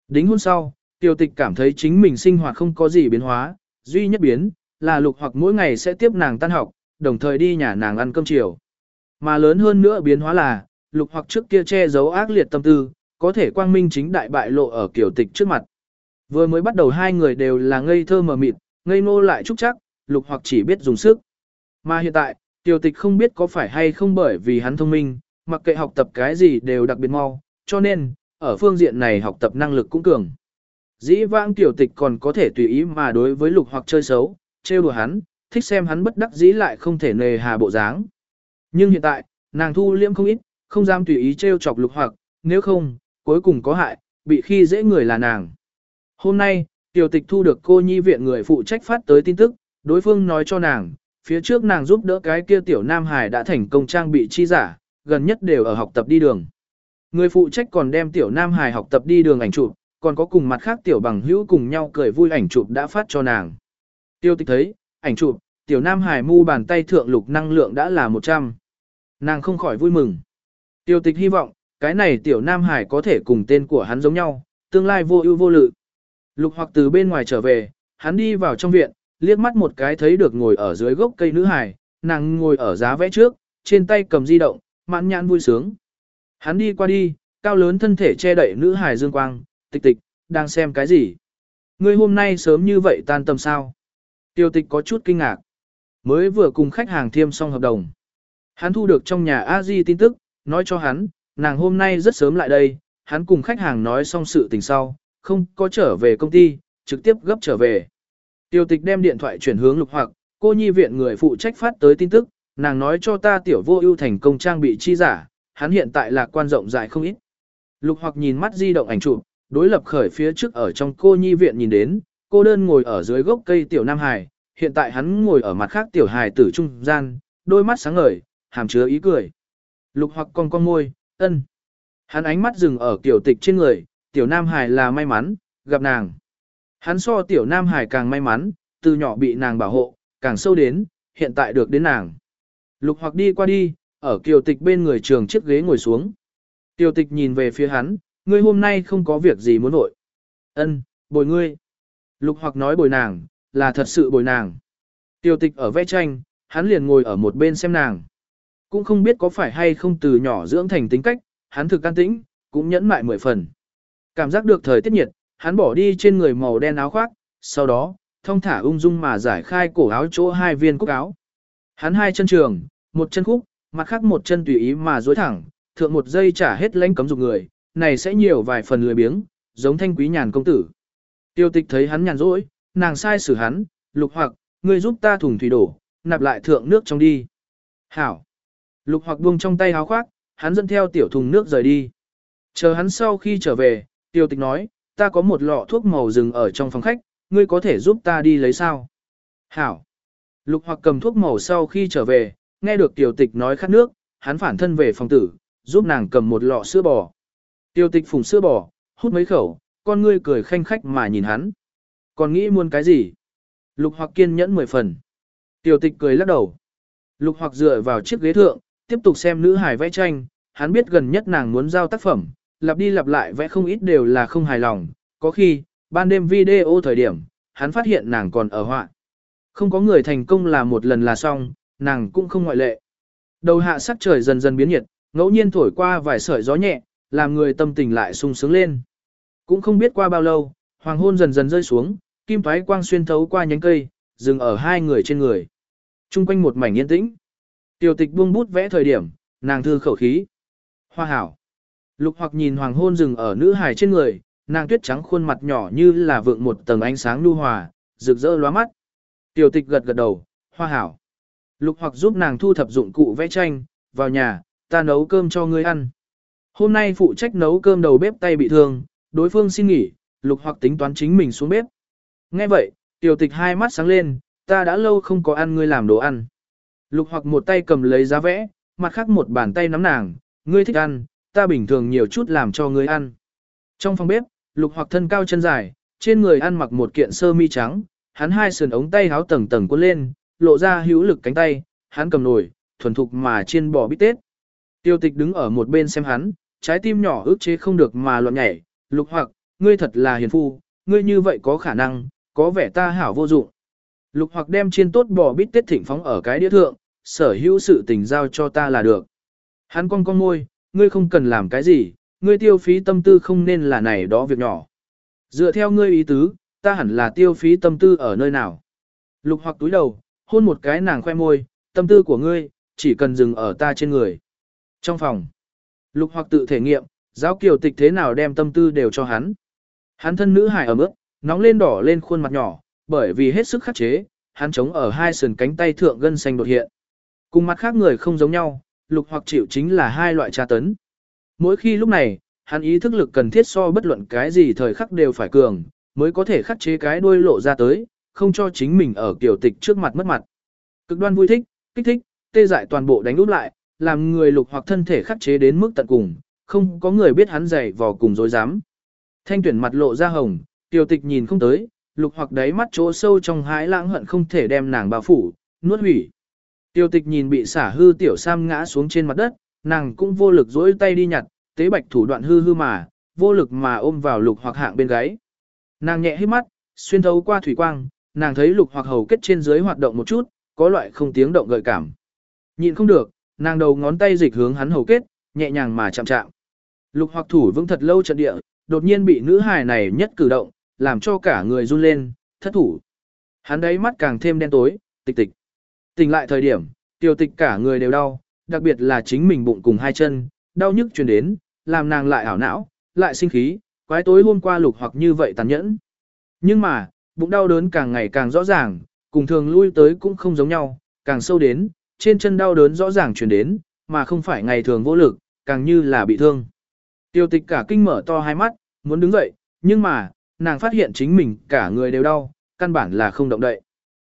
Đính hôn sau, tiểu tịch cảm thấy chính mình sinh hoạt không có gì biến hóa, duy nhất biến, là lục hoặc mỗi ngày sẽ tiếp nàng tan học, đồng thời đi nhà nàng ăn cơm chiều. Mà lớn hơn nữa biến hóa là, lục hoặc trước kia che giấu ác liệt tâm tư, có thể quang minh chính đại bại lộ ở kiểu tịch trước mặt. Vừa mới bắt đầu hai người đều là ngây thơ mờ mịt, ngây ngô lại trúc chắc, lục hoặc chỉ biết dùng sức. Mà hiện tại, tiểu tịch không biết có phải hay không bởi vì hắn thông minh, mặc kệ học tập cái gì đều đặc biệt mau, cho nên, ở phương diện này học tập năng lực cũng cường. Dĩ vãng tiểu tịch còn có thể tùy ý mà đối với lục hoặc chơi xấu, trêu đùa hắn, thích xem hắn bất đắc dĩ lại không thể nề hà bộ dáng. Nhưng hiện tại, nàng thu liễm không ít, không dám tùy ý trêu chọc lục hoặc, nếu không, cuối cùng có hại, bị khi dễ người là nàng. Hôm nay, tiểu tịch thu được cô nhi viện người phụ trách phát tới tin tức, đối phương nói cho nàng, phía trước nàng giúp đỡ cái kia tiểu nam hải đã thành công trang bị chi giả, gần nhất đều ở học tập đi đường. Người phụ trách còn đem tiểu nam hải học tập đi đường ảnh chụp, còn có cùng mặt khác tiểu bằng hữu cùng nhau cười vui ảnh chụp đã phát cho nàng. Tiêu tịch thấy, ảnh chụp, tiểu nam hải mu bàn tay thượng lục năng lượng đã là 100. Nàng không khỏi vui mừng. Tiêu tịch hy vọng, cái này tiểu nam hải có thể cùng tên của hắn giống nhau, tương lai vô ưu vô lự. Lục hoặc từ bên ngoài trở về, hắn đi vào trong viện, liếc mắt một cái thấy được ngồi ở dưới gốc cây nữ hải, nàng ngồi ở giá vẽ trước, trên tay cầm di động, mãn nhãn vui sướng. Hắn đi qua đi, cao lớn thân thể che đậy nữ hải dương quang, tịch tịch, đang xem cái gì? Ngươi hôm nay sớm như vậy tan tầm sao? Tiêu tịch có chút kinh ngạc. Mới vừa cùng khách hàng thiêm xong hợp đồng. Hắn thu được trong nhà a di tin tức, nói cho hắn, nàng hôm nay rất sớm lại đây, hắn cùng khách hàng nói xong sự tình sau, không có trở về công ty, trực tiếp gấp trở về. Tiểu tịch đem điện thoại chuyển hướng lục hoặc, cô nhi viện người phụ trách phát tới tin tức, nàng nói cho ta tiểu vô ưu thành công trang bị chi giả, hắn hiện tại là quan rộng rãi không ít. Lục hoặc nhìn mắt di động ảnh chụp, đối lập khởi phía trước ở trong cô nhi viện nhìn đến, cô đơn ngồi ở dưới gốc cây tiểu nam hài, hiện tại hắn ngồi ở mặt khác tiểu hài tử trung gian, đôi mắt sáng ngời, hàm chứa ý cười. Lục hoặc con con môi, ân. Hắn ánh mắt dừng ở tiểu tịch trên người, tiểu nam hài là may mắn, gặp nàng. Hắn so tiểu nam hải càng may mắn, từ nhỏ bị nàng bảo hộ, càng sâu đến, hiện tại được đến nàng. Lục hoặc đi qua đi, ở kiều tịch bên người trường chiếc ghế ngồi xuống. Kiều tịch nhìn về phía hắn, ngươi hôm nay không có việc gì muốn nội. Ân, bồi ngươi. Lục hoặc nói bồi nàng, là thật sự bồi nàng. Tiêu tịch ở vẽ tranh, hắn liền ngồi ở một bên xem nàng. Cũng không biết có phải hay không từ nhỏ dưỡng thành tính cách, hắn thực can tĩnh, cũng nhẫn mại mười phần. Cảm giác được thời tiết nhiệt, hắn bỏ đi trên người màu đen áo khoác, sau đó, thông thả ung dung mà giải khai cổ áo chỗ hai viên cúc áo. Hắn hai chân trường, một chân khúc, mặt khác một chân tùy ý mà duỗi thẳng, thượng một dây trả hết lãnh cấm dục người, này sẽ nhiều vài phần lười biếng, giống thanh quý nhàn công tử. Tiêu tịch thấy hắn nhàn rỗi, nàng sai xử hắn, lục hoặc, ngươi giúp ta thùng thủy đổ, nạp lại thượng nước trong đi. Hảo. Lục hoặc buông trong tay háo khoác, hắn dẫn theo tiểu thùng nước rời đi. Chờ hắn sau khi trở về, tiêu tịch nói, ta có một lọ thuốc màu rừng ở trong phòng khách, ngươi có thể giúp ta đi lấy sao? Hảo. Lục hoặc cầm thuốc màu sau khi trở về, nghe được tiểu tịch nói khát nước, hắn phản thân về phòng tử, giúp nàng cầm một lọ sữa bò. Tiểu tịch phùng sữa bò, hút mấy khẩu, con ngươi cười khanh khách mà nhìn hắn. Còn nghĩ muốn cái gì? Lục hoặc kiên nhẫn mười phần. Tiểu tịch cười lắc đầu. Lục hoặc dựa vào chiếc ghế thượng, tiếp tục xem nữ hài vẽ tranh, hắn biết gần nhất nàng muốn giao tác phẩm, lặp đi lặp lại vẽ không ít đều là không hài lòng, có khi, ban đêm video thời điểm, hắn phát hiện nàng còn ở họa. Không có người thành công là một lần là xong, nàng cũng không ngoại lệ. Đầu hạ sắc trời dần dần biến nhiệt, ngẫu nhiên thổi qua vài sợi gió nhẹ, làm người tâm tình lại sung sướng lên. Cũng không biết qua bao lâu, hoàng hôn dần dần rơi xuống, kim thoái quang xuyên thấu qua nhánh cây, dừng ở hai người trên người. Trung quanh một mảnh yên tĩnh. Tiểu tịch buông bút vẽ thời điểm, nàng thư khẩu khí. Hoa hảo. Lục hoặc nhìn hoàng hôn dừng ở nữ hài trên người, nàng tuyết trắng khuôn mặt nhỏ như là vượng một tầng ánh sáng nhu hòa, rực rỡ lóa mắt. Tiểu tịch gật gật đầu, hoa hảo. Lục hoặc giúp nàng thu thập dụng cụ vẽ tranh, vào nhà, ta nấu cơm cho ngươi ăn. Hôm nay phụ trách nấu cơm đầu bếp tay bị thương, đối phương xin nghỉ, lục hoặc tính toán chính mình xuống bếp. Nghe vậy, tiểu tịch hai mắt sáng lên, ta đã lâu không có ăn ngươi làm đồ ăn. Lục hoặc một tay cầm lấy giá vẽ, mặt khác một bàn tay nắm nàng, ngươi thích ăn, ta bình thường nhiều chút làm cho ngươi ăn. Trong phòng bếp, lục hoặc thân cao chân dài, trên người ăn mặc một kiện sơ mi trắng, hắn hai sườn ống tay háo tầng tầng cuốn lên, lộ ra hữu lực cánh tay, hắn cầm nồi, thuần thục mà chiên bò bít tết. Tiêu tịch đứng ở một bên xem hắn, trái tim nhỏ ức chế không được mà loạn nhảy, lục hoặc, ngươi thật là hiền phu, ngươi như vậy có khả năng, có vẻ ta hảo vô dụng. Lục hoặc đem chiên tốt bò bít tết thỉnh phóng ở cái đĩa thượng, sở hữu sự tình giao cho ta là được. Hắn cong cong môi, ngươi không cần làm cái gì, ngươi tiêu phí tâm tư không nên là này đó việc nhỏ. Dựa theo ngươi ý tứ, ta hẳn là tiêu phí tâm tư ở nơi nào. Lục hoặc túi đầu, hôn một cái nàng khoe môi, tâm tư của ngươi, chỉ cần dừng ở ta trên người. Trong phòng, lục hoặc tự thể nghiệm, giáo kiều tịch thế nào đem tâm tư đều cho hắn. Hắn thân nữ hài ở mức, nóng lên đỏ lên khuôn mặt nhỏ, bởi vì hết sức khắc chế, hắn chống ở hai sườn cánh tay thượng gân xanh đột hiện. Cùng mặt khác người không giống nhau, lục hoặc chịu chính là hai loại tra tấn. Mỗi khi lúc này, hắn ý thức lực cần thiết so bất luận cái gì thời khắc đều phải cường, mới có thể khắc chế cái đuôi lộ ra tới, không cho chính mình ở kiểu tịch trước mặt mất mặt. Cực đoan vui thích, kích thích, tê dại toàn bộ đánh úp lại, làm người lục hoặc thân thể khắc chế đến mức tận cùng, không có người biết hắn dày vò cùng dối dám. Thanh tuyển mặt lộ ra hồng, tiểu tịch nhìn không tới, lục hoặc đáy mắt chỗ sâu trong hái lãng hận không thể đem nàng bao phủ, nuốt hủy. Tiêu tịch nhìn bị xả hư tiểu sam ngã xuống trên mặt đất, nàng cũng vô lực dỗi tay đi nhặt, tế bạch thủ đoạn hư hư mà, vô lực mà ôm vào lục hoặc hạng bên gáy. Nàng nhẹ hít mắt, xuyên thấu qua thủy quang, nàng thấy lục hoặc hầu kết trên dưới hoạt động một chút, có loại không tiếng động gợi cảm. Nhịn không được, nàng đầu ngón tay dịch hướng hắn hầu kết, nhẹ nhàng mà chạm chạm. Lục hoặc thủ vững thật lâu trận địa, đột nhiên bị nữ hài này nhất cử động, làm cho cả người run lên, thất thủ. Hắn đấy mắt càng thêm đen tối, tịch tịch. Tỉnh lại thời điểm, tiêu tịch cả người đều đau, đặc biệt là chính mình bụng cùng hai chân, đau nhức truyền đến, làm nàng lại ảo não, lại sinh khí, quái tối hôm qua lục hoặc như vậy tàn nhẫn. Nhưng mà, bụng đau đớn càng ngày càng rõ ràng, cùng thường lui tới cũng không giống nhau, càng sâu đến, trên chân đau đớn rõ ràng truyền đến, mà không phải ngày thường vô lực, càng như là bị thương. Tiêu tịch cả kinh mở to hai mắt, muốn đứng dậy, nhưng mà, nàng phát hiện chính mình cả người đều đau, căn bản là không động đậy.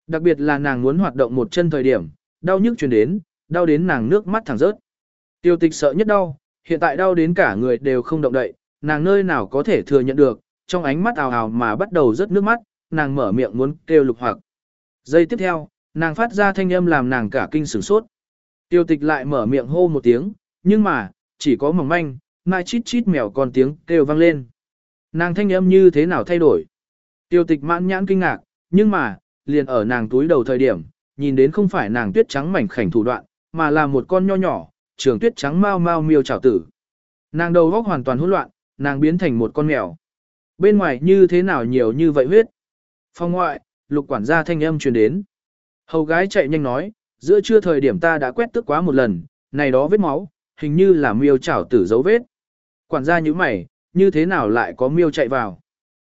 Đặc biệt là nàng muốn hoạt động một chân thời điểm, đau nhức truyền đến, đau đến nàng nước mắt thẳng rớt. Tiêu tịch sợ nhất đau, hiện tại đau đến cả người đều không động đậy, nàng nơi nào có thể thừa nhận được, trong ánh mắt ào ào mà bắt đầu rớt nước mắt, nàng mở miệng muốn kêu lục hoặc. Giây tiếp theo, nàng phát ra thanh âm làm nàng cả kinh sửng sốt. Tiêu tịch lại mở miệng hô một tiếng, nhưng mà, chỉ có mỏng manh, mai chít chít mèo con tiếng kêu vang lên. Nàng thanh âm như thế nào thay đổi? Tiêu tịch mãn nhãn kinh ngạc, nhưng mà, liền ở nàng túi đầu thời điểm, nhìn đến không phải nàng tuyết trắng mảnh khảnh thủ đoạn, mà là một con nho nhỏ, trường tuyết trắng mau mau miêu trảo tử. Nàng đầu góc hoàn toàn hỗn loạn, nàng biến thành một con mèo. Bên ngoài như thế nào nhiều như vậy huyết. Phòng ngoại, lục quản gia thanh âm truyền đến. Hầu gái chạy nhanh nói, giữa trưa thời điểm ta đã quét tức quá một lần, này đó vết máu, hình như là miêu chảo tử dấu vết. Quản gia như mày, như thế nào lại có miêu chạy vào.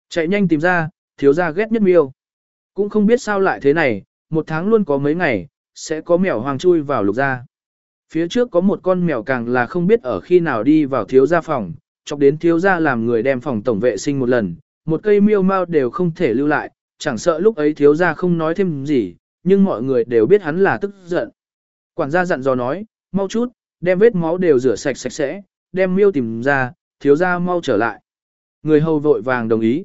Chạy nhanh tìm ra, thiếu gia ghét nhất miêu. Cũng không biết sao lại thế này, một tháng luôn có mấy ngày, sẽ có mèo hoàng chui vào lục gia. Phía trước có một con mèo càng là không biết ở khi nào đi vào thiếu gia phòng, chọc đến thiếu gia làm người đem phòng tổng vệ sinh một lần, một cây miêu mau đều không thể lưu lại, chẳng sợ lúc ấy thiếu gia không nói thêm gì, nhưng mọi người đều biết hắn là tức giận. Quản gia dặn dò nói, mau chút, đem vết máu đều rửa sạch sạch sẽ, đem miêu tìm ra, thiếu gia mau trở lại. Người hầu vội vàng đồng ý.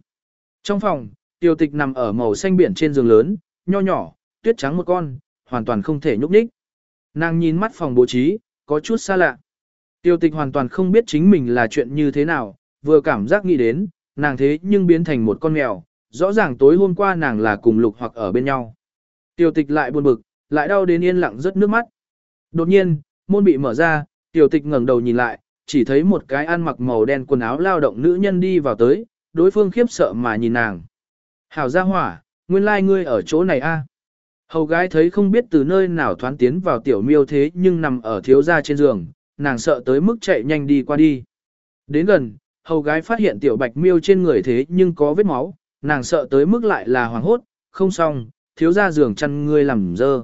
Trong phòng, tiêu tịch nằm ở màu xanh biển trên giường lớn, nho nhỏ, tuyết trắng một con, hoàn toàn không thể nhúc nhích. Nàng nhìn mắt phòng bố trí, có chút xa lạ. Tiêu tịch hoàn toàn không biết chính mình là chuyện như thế nào, vừa cảm giác nghĩ đến, nàng thế nhưng biến thành một con mèo, rõ ràng tối hôm qua nàng là cùng lục hoặc ở bên nhau. Tiêu tịch lại buồn bực, lại đau đến yên lặng rất nước mắt. Đột nhiên, môn bị mở ra, tiêu tịch ngẩng đầu nhìn lại, chỉ thấy một cái ăn mặc màu đen quần áo lao động nữ nhân đi vào tới, đối phương khiếp sợ mà nhìn nàng. Hảo gia hỏa, nguyên lai like ngươi ở chỗ này a. Hầu gái thấy không biết từ nơi nào thoán tiến vào tiểu miêu thế nhưng nằm ở thiếu gia trên giường, nàng sợ tới mức chạy nhanh đi qua đi. Đến gần, Hầu gái phát hiện tiểu bạch miêu trên người thế nhưng có vết máu, nàng sợ tới mức lại là hoảng hốt, không xong, thiếu gia giường chăn ngươi làm dơ.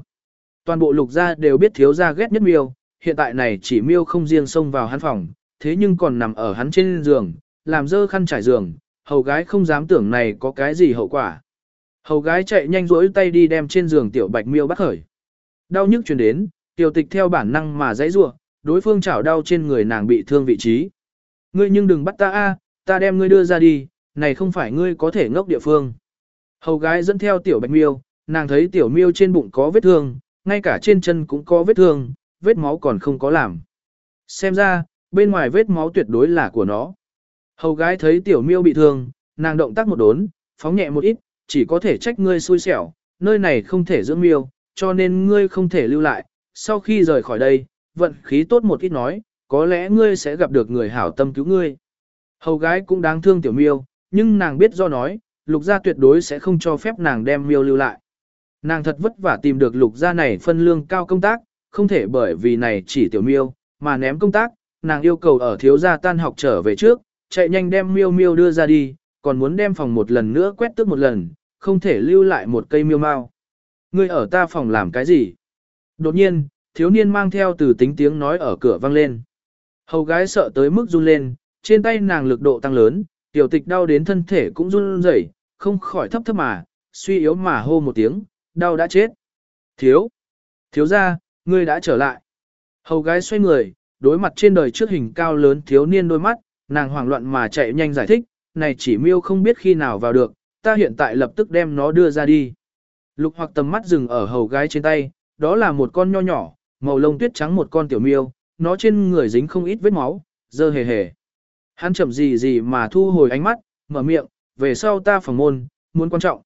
Toàn bộ lục gia đều biết thiếu gia ghét nhất miêu, hiện tại này chỉ miêu không riêng xông vào hắn phòng, thế nhưng còn nằm ở hắn trên giường, làm dơ khăn trải giường, hầu gái không dám tưởng này có cái gì hậu quả. Hầu gái chạy nhanh rỗi tay đi đem trên giường tiểu bạch miêu bắt khởi. Đau nhức truyền đến, tiểu tịch theo bản năng mà dãy rủa, đối phương chảo đau trên người nàng bị thương vị trí. Ngươi nhưng đừng bắt ta a, ta đem ngươi đưa ra đi, này không phải ngươi có thể ngốc địa phương. Hầu gái dẫn theo tiểu bạch miêu, nàng thấy tiểu miêu trên bụng có vết thương, ngay cả trên chân cũng có vết thương, vết máu còn không có làm. Xem ra, bên ngoài vết máu tuyệt đối là của nó. Hầu gái thấy tiểu miêu bị thương, nàng động tác một đốn, phóng nhẹ một ít, chỉ có thể trách ngươi xui xẻo, nơi này không thể dưỡng miêu, cho nên ngươi không thể lưu lại. Sau khi rời khỏi đây, vận khí tốt một ít nói, có lẽ ngươi sẽ gặp được người hảo tâm cứu ngươi. Hầu gái cũng đáng thương tiểu miêu, nhưng nàng biết do nói, lục gia tuyệt đối sẽ không cho phép nàng đem miêu lưu lại. Nàng thật vất vả tìm được lục gia này phân lương cao công tác, không thể bởi vì này chỉ tiểu miêu, mà ném công tác, nàng yêu cầu ở thiếu gia tan học trở về trước, chạy nhanh đem miêu miêu đưa ra đi, còn muốn đem phòng một lần nữa quét tước một lần, không thể lưu lại một cây miêu mau. Ngươi ở ta phòng làm cái gì? Đột nhiên, thiếu niên mang theo từ tính tiếng nói ở cửa vang lên. Hầu gái sợ tới mức run lên, trên tay nàng lực độ tăng lớn, tiểu tịch đau đến thân thể cũng run rẩy, không khỏi thấp thấp mà, suy yếu mà hô một tiếng, đau đã chết. Thiếu, thiếu ra, ngươi đã trở lại. Hầu gái xoay người, đối mặt trên đời trước hình cao lớn thiếu niên đôi mắt, nàng hoảng loạn mà chạy nhanh giải thích, này chỉ miêu không biết khi nào vào được, ta hiện tại lập tức đem nó đưa ra đi. Lục hoặc tầm mắt dừng ở hầu gái trên tay, đó là một con nho nhỏ, màu lông tuyết trắng một con tiểu miêu, nó trên người dính không ít vết máu, dơ hề hề. Hắn chậm gì gì mà thu hồi ánh mắt, mở miệng, về sau ta phòng môn, muốn quan trọng.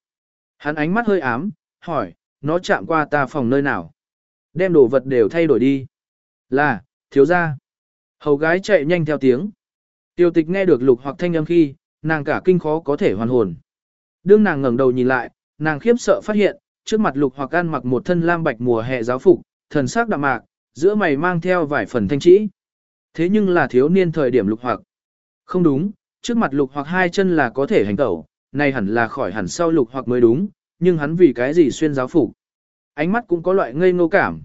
Hắn ánh mắt hơi ám, hỏi, nó chạm qua ta phòng nơi nào? Đem đồ vật đều thay đổi đi. Là, thiếu ra. Hầu gái chạy nhanh theo tiếng. Tiêu tịch nghe được lục hoặc thanh âm khi, nàng cả kinh khó có thể hoàn hồn. Đương nàng ngẩng đầu nhìn lại, nàng khiếp sợ phát hiện, trước mặt lục hoặc ăn mặc một thân lam bạch mùa hè giáo phục, thần sắc đạm mạc, giữa mày mang theo vài phần thanh trĩ. Thế nhưng là thiếu niên thời điểm lục hoặc. Không đúng, trước mặt lục hoặc hai chân là có thể hành tẩu, này hẳn là khỏi hẳn sau lục hoặc mới đúng, nhưng hắn vì cái gì xuyên giáo phục. Ánh mắt cũng có loại ngây ngô cảm.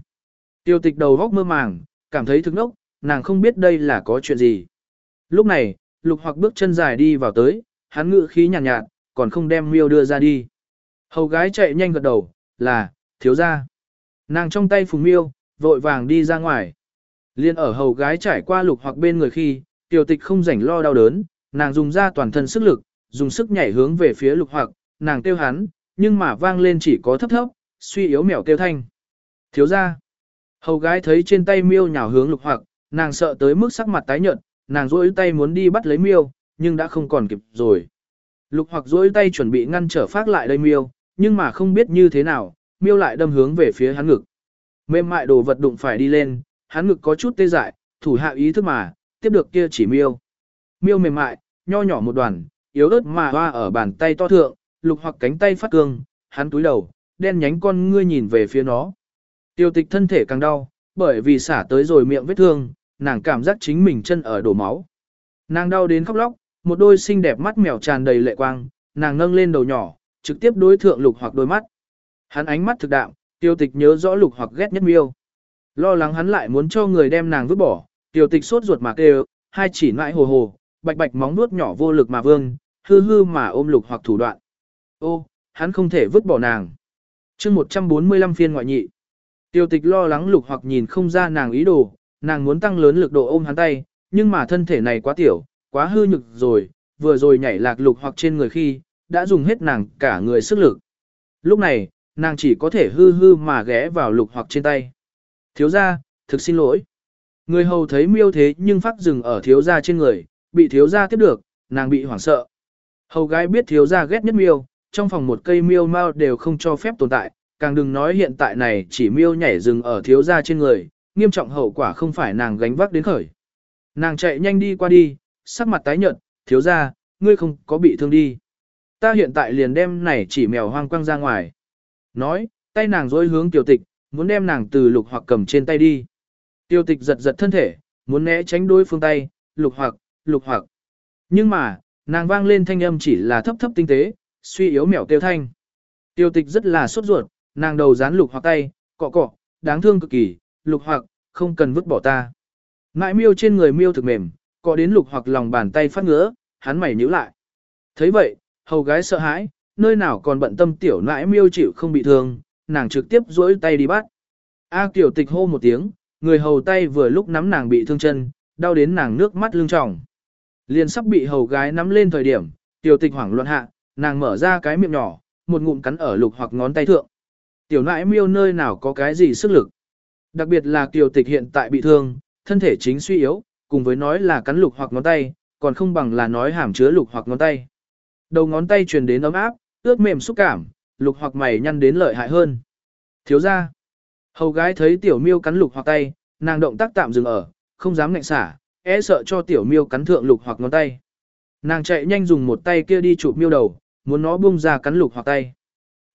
Tiêu tịch đầu góc mơ màng, cảm thấy thức nốc, nàng không biết đây là có chuyện gì. Lúc này, lục hoặc bước chân dài đi vào tới, hắn ngự khí nhàn nhạt, nhạt, còn không đem miêu đưa ra đi. Hầu gái chạy nhanh gật đầu, là, thiếu ra. Nàng trong tay phùng miêu, vội vàng đi ra ngoài. Liên ở hầu gái trải qua lục hoặc bên người khi, tiểu tịch không rảnh lo đau đớn, nàng dùng ra toàn thân sức lực, dùng sức nhảy hướng về phía lục hoặc, nàng kêu hắn, nhưng mà vang lên chỉ có thấp thấp, suy yếu mèo kêu thanh. Thiếu ra. Hầu gái thấy trên tay miêu nhào hướng lục hoặc, nàng sợ tới mức sắc mặt tái nhợt, nàng rỗi tay muốn đi bắt lấy miêu, nhưng đã không còn kịp rồi. Lục hoặc rỗi tay chuẩn bị ngăn trở phát lại đây miêu, nhưng mà không biết như thế nào, miêu lại đâm hướng về phía hắn ngực. Mềm mại đồ vật đụng phải đi lên, hắn ngực có chút tê dại, thủ hạ ý thức mà, tiếp được kia chỉ miêu. Miêu mềm mại, nho nhỏ một đoàn, yếu ớt mà hoa ở bàn tay to thượng, lục hoặc cánh tay phát cương, hắn túi đầu, đen nhánh con ngươi nhìn về phía nó. Tiêu tịch thân thể càng đau, bởi vì xả tới rồi miệng vết thương, nàng cảm giác chính mình chân ở đổ máu. Nàng đau đến khóc lóc, một đôi xinh đẹp mắt mèo tràn đầy lệ quang, nàng nâng lên đầu nhỏ, trực tiếp đối thượng lục hoặc đôi mắt. Hắn ánh mắt thực đạm, tiêu tịch nhớ rõ lục hoặc ghét nhất miêu. Lo lắng hắn lại muốn cho người đem nàng vứt bỏ, tiêu tịch sốt ruột mà kêu, hai chỉ mãi hồ hồ, bạch bạch móng nuốt nhỏ vô lực mà vương, hư hư mà ôm lục hoặc thủ đoạn. Ô, hắn không thể vứt bỏ nàng. chương 145 phiên ngoại nhị. Tiêu tịch lo lắng lục hoặc nhìn không ra nàng ý đồ, nàng muốn tăng lớn lực độ ôm hắn tay, nhưng mà thân thể này quá tiểu, quá hư nhực rồi, vừa rồi nhảy lạc lục hoặc trên người khi, đã dùng hết nàng cả người sức lực. Lúc này, nàng chỉ có thể hư hư mà ghé vào lục hoặc trên tay. Thiếu gia, thực xin lỗi. Người hầu thấy miêu thế nhưng phát dừng ở thiếu gia trên người, bị thiếu gia tiếp được, nàng bị hoảng sợ. Hầu gái biết thiếu gia ghét nhất miêu, trong phòng một cây miêu mau đều không cho phép tồn tại, càng đừng nói hiện tại này chỉ miêu nhảy dừng ở thiếu gia trên người, nghiêm trọng hậu quả không phải nàng gánh vác đến khởi. Nàng chạy nhanh đi qua đi, sắc mặt tái nhợt, thiếu gia, ngươi không có bị thương đi. Ta hiện tại liền đem này chỉ mèo hoang quăng ra ngoài. Nói, tay nàng dối hướng tiểu tịch, muốn đem nàng từ lục hoặc cầm trên tay đi. Tiêu tịch giật giật thân thể, muốn né tránh đối phương tay, lục hoặc, lục hoặc. Nhưng mà, nàng vang lên thanh âm chỉ là thấp thấp tinh tế, suy yếu mèo kêu thanh. Tiêu tịch rất là sốt ruột, nàng đầu dán lục hoặc tay, cọ cọ, đáng thương cực kỳ, lục hoặc, không cần vứt bỏ ta. Ngại miêu trên người miêu thực mềm, cọ đến lục hoặc lòng bàn tay phát ngứa, hắn mày nhíu lại. thấy vậy, hầu gái sợ hãi, nơi nào còn bận tâm tiểu nãi miêu chịu không bị thương, nàng trực tiếp duỗi tay đi bắt. A tiểu tịch hô một tiếng, người hầu tay vừa lúc nắm nàng bị thương chân, đau đến nàng nước mắt lưng tròng. Liền sắp bị hầu gái nắm lên thời điểm, tiểu tịch hoảng loạn hạ, nàng mở ra cái miệng nhỏ, một ngụm cắn ở lục hoặc ngón tay thượng. Tiểu nãi miêu nơi nào có cái gì sức lực. Đặc biệt là tiểu tịch hiện tại bị thương, thân thể chính suy yếu, cùng với nói là cắn lục hoặc ngón tay, còn không bằng là nói hàm chứa lục hoặc ngón tay. Đầu ngón tay truyền đến ấm áp, ướt mềm xúc cảm, lục hoặc mày nhăn đến lợi hại hơn. Thiếu ra. Hầu gái thấy tiểu miêu cắn lục hoặc tay, nàng động tác tạm dừng ở, không dám ngạnh xả, e sợ cho tiểu miêu cắn thượng lục hoặc ngón tay. Nàng chạy nhanh dùng một tay kia đi chụp miêu đầu, muốn nó bung ra cắn lục hoặc tay.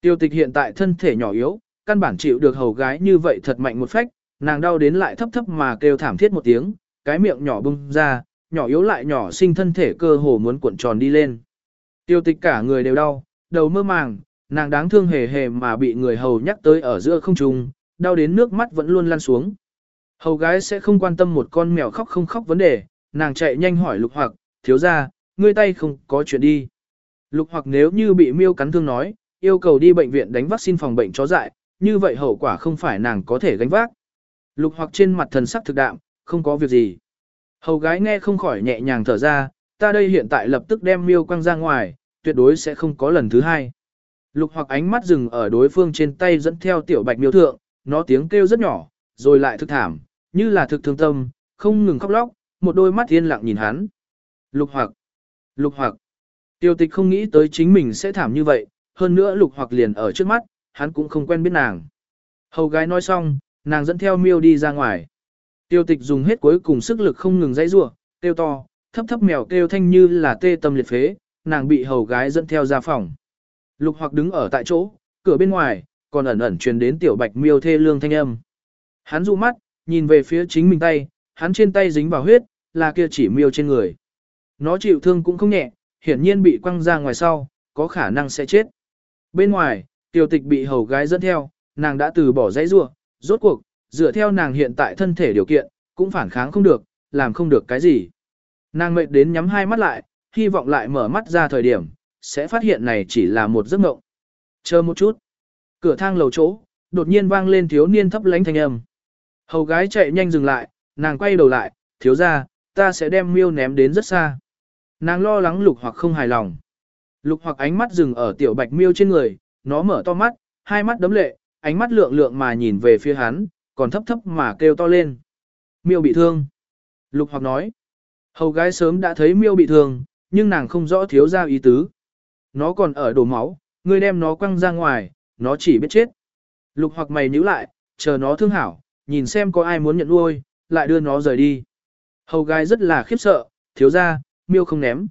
Tiêu tịch hiện tại thân thể nhỏ yếu, căn bản chịu được hầu gái như vậy thật mạnh một phách, nàng đau đến lại thấp thấp mà kêu thảm thiết một tiếng, cái miệng nhỏ bung ra, nhỏ yếu lại nhỏ sinh thân thể cơ hồ muốn cuộn tròn đi lên. Tiêu tịch cả người đều đau, đầu mơ màng, nàng đáng thương hề hề mà bị người hầu nhắc tới ở giữa không trung, đau đến nước mắt vẫn luôn lăn xuống. Hầu gái sẽ không quan tâm một con mèo khóc không khóc vấn đề, nàng chạy nhanh hỏi lục hoặc, thiếu ra, ngươi tay không có chuyện đi. Lục hoặc nếu như bị miêu cắn thương nói, yêu cầu đi bệnh viện đánh vaccine phòng bệnh chó dại, như vậy hậu quả không phải nàng có thể gánh vác. Lục hoặc trên mặt thần sắc thực đạm, không có việc gì. Hầu gái nghe không khỏi nhẹ nhàng thở ra, ta đây hiện tại lập tức đem miêu quăng ra ngoài, tuyệt đối sẽ không có lần thứ hai. Lục hoặc ánh mắt dừng ở đối phương trên tay dẫn theo tiểu bạch miêu thượng, nó tiếng kêu rất nhỏ, rồi lại thực thảm, như là thực thương tâm, không ngừng khóc lóc, một đôi mắt yên lặng nhìn hắn. Lục hoặc, lục hoặc, tiêu tịch không nghĩ tới chính mình sẽ thảm như vậy, hơn nữa lục hoặc liền ở trước mắt, hắn cũng không quen biết nàng. Hầu gái nói xong, nàng dẫn theo miêu đi ra ngoài. Tiêu tịch dùng hết cuối cùng sức lực không ngừng dãy rủa, kêu to, thấp thấp mèo kêu thanh như là tê tâm liệt phế, nàng bị hầu gái dẫn theo ra phòng. Lục hoặc đứng ở tại chỗ, cửa bên ngoài, còn ẩn ẩn truyền đến tiểu bạch miêu thê lương thanh âm. Hắn dụ mắt, nhìn về phía chính mình tay, hắn trên tay dính vào huyết, là kia chỉ miêu trên người. Nó chịu thương cũng không nhẹ, hiển nhiên bị quăng ra ngoài sau, có khả năng sẽ chết. Bên ngoài, tiểu tịch bị hầu gái dẫn theo, nàng đã từ bỏ dãy rua, rốt cuộc, dựa theo nàng hiện tại thân thể điều kiện, cũng phản kháng không được, làm không được cái gì. Nàng mệt đến nhắm hai mắt lại, hy vọng lại mở mắt ra thời điểm, sẽ phát hiện này chỉ là một giấc mộng. Chờ một chút. Cửa thang lầu chỗ, đột nhiên vang lên thiếu niên thấp lánh thanh âm. Hầu gái chạy nhanh dừng lại, nàng quay đầu lại, thiếu ra, ta sẽ đem miêu ném đến rất xa. Nàng lo lắng lục hoặc không hài lòng. Lục hoặc ánh mắt dừng ở tiểu bạch miêu trên người, nó mở to mắt, hai mắt đấm lệ, ánh mắt lượng lượng mà nhìn về phía hắn, còn thấp thấp mà kêu to lên. Miêu bị thương. Lục hoặc nói. Hầu gái sớm đã thấy miêu bị thương, nhưng nàng không rõ thiếu ra ý tứ. Nó còn ở đổ máu, ngươi đem nó quăng ra ngoài, nó chỉ biết chết. Lục hoặc mày nhíu lại, chờ nó thương hảo, nhìn xem có ai muốn nhận nuôi, lại đưa nó rời đi. Hầu gái rất là khiếp sợ, thiếu ra, miêu không ném.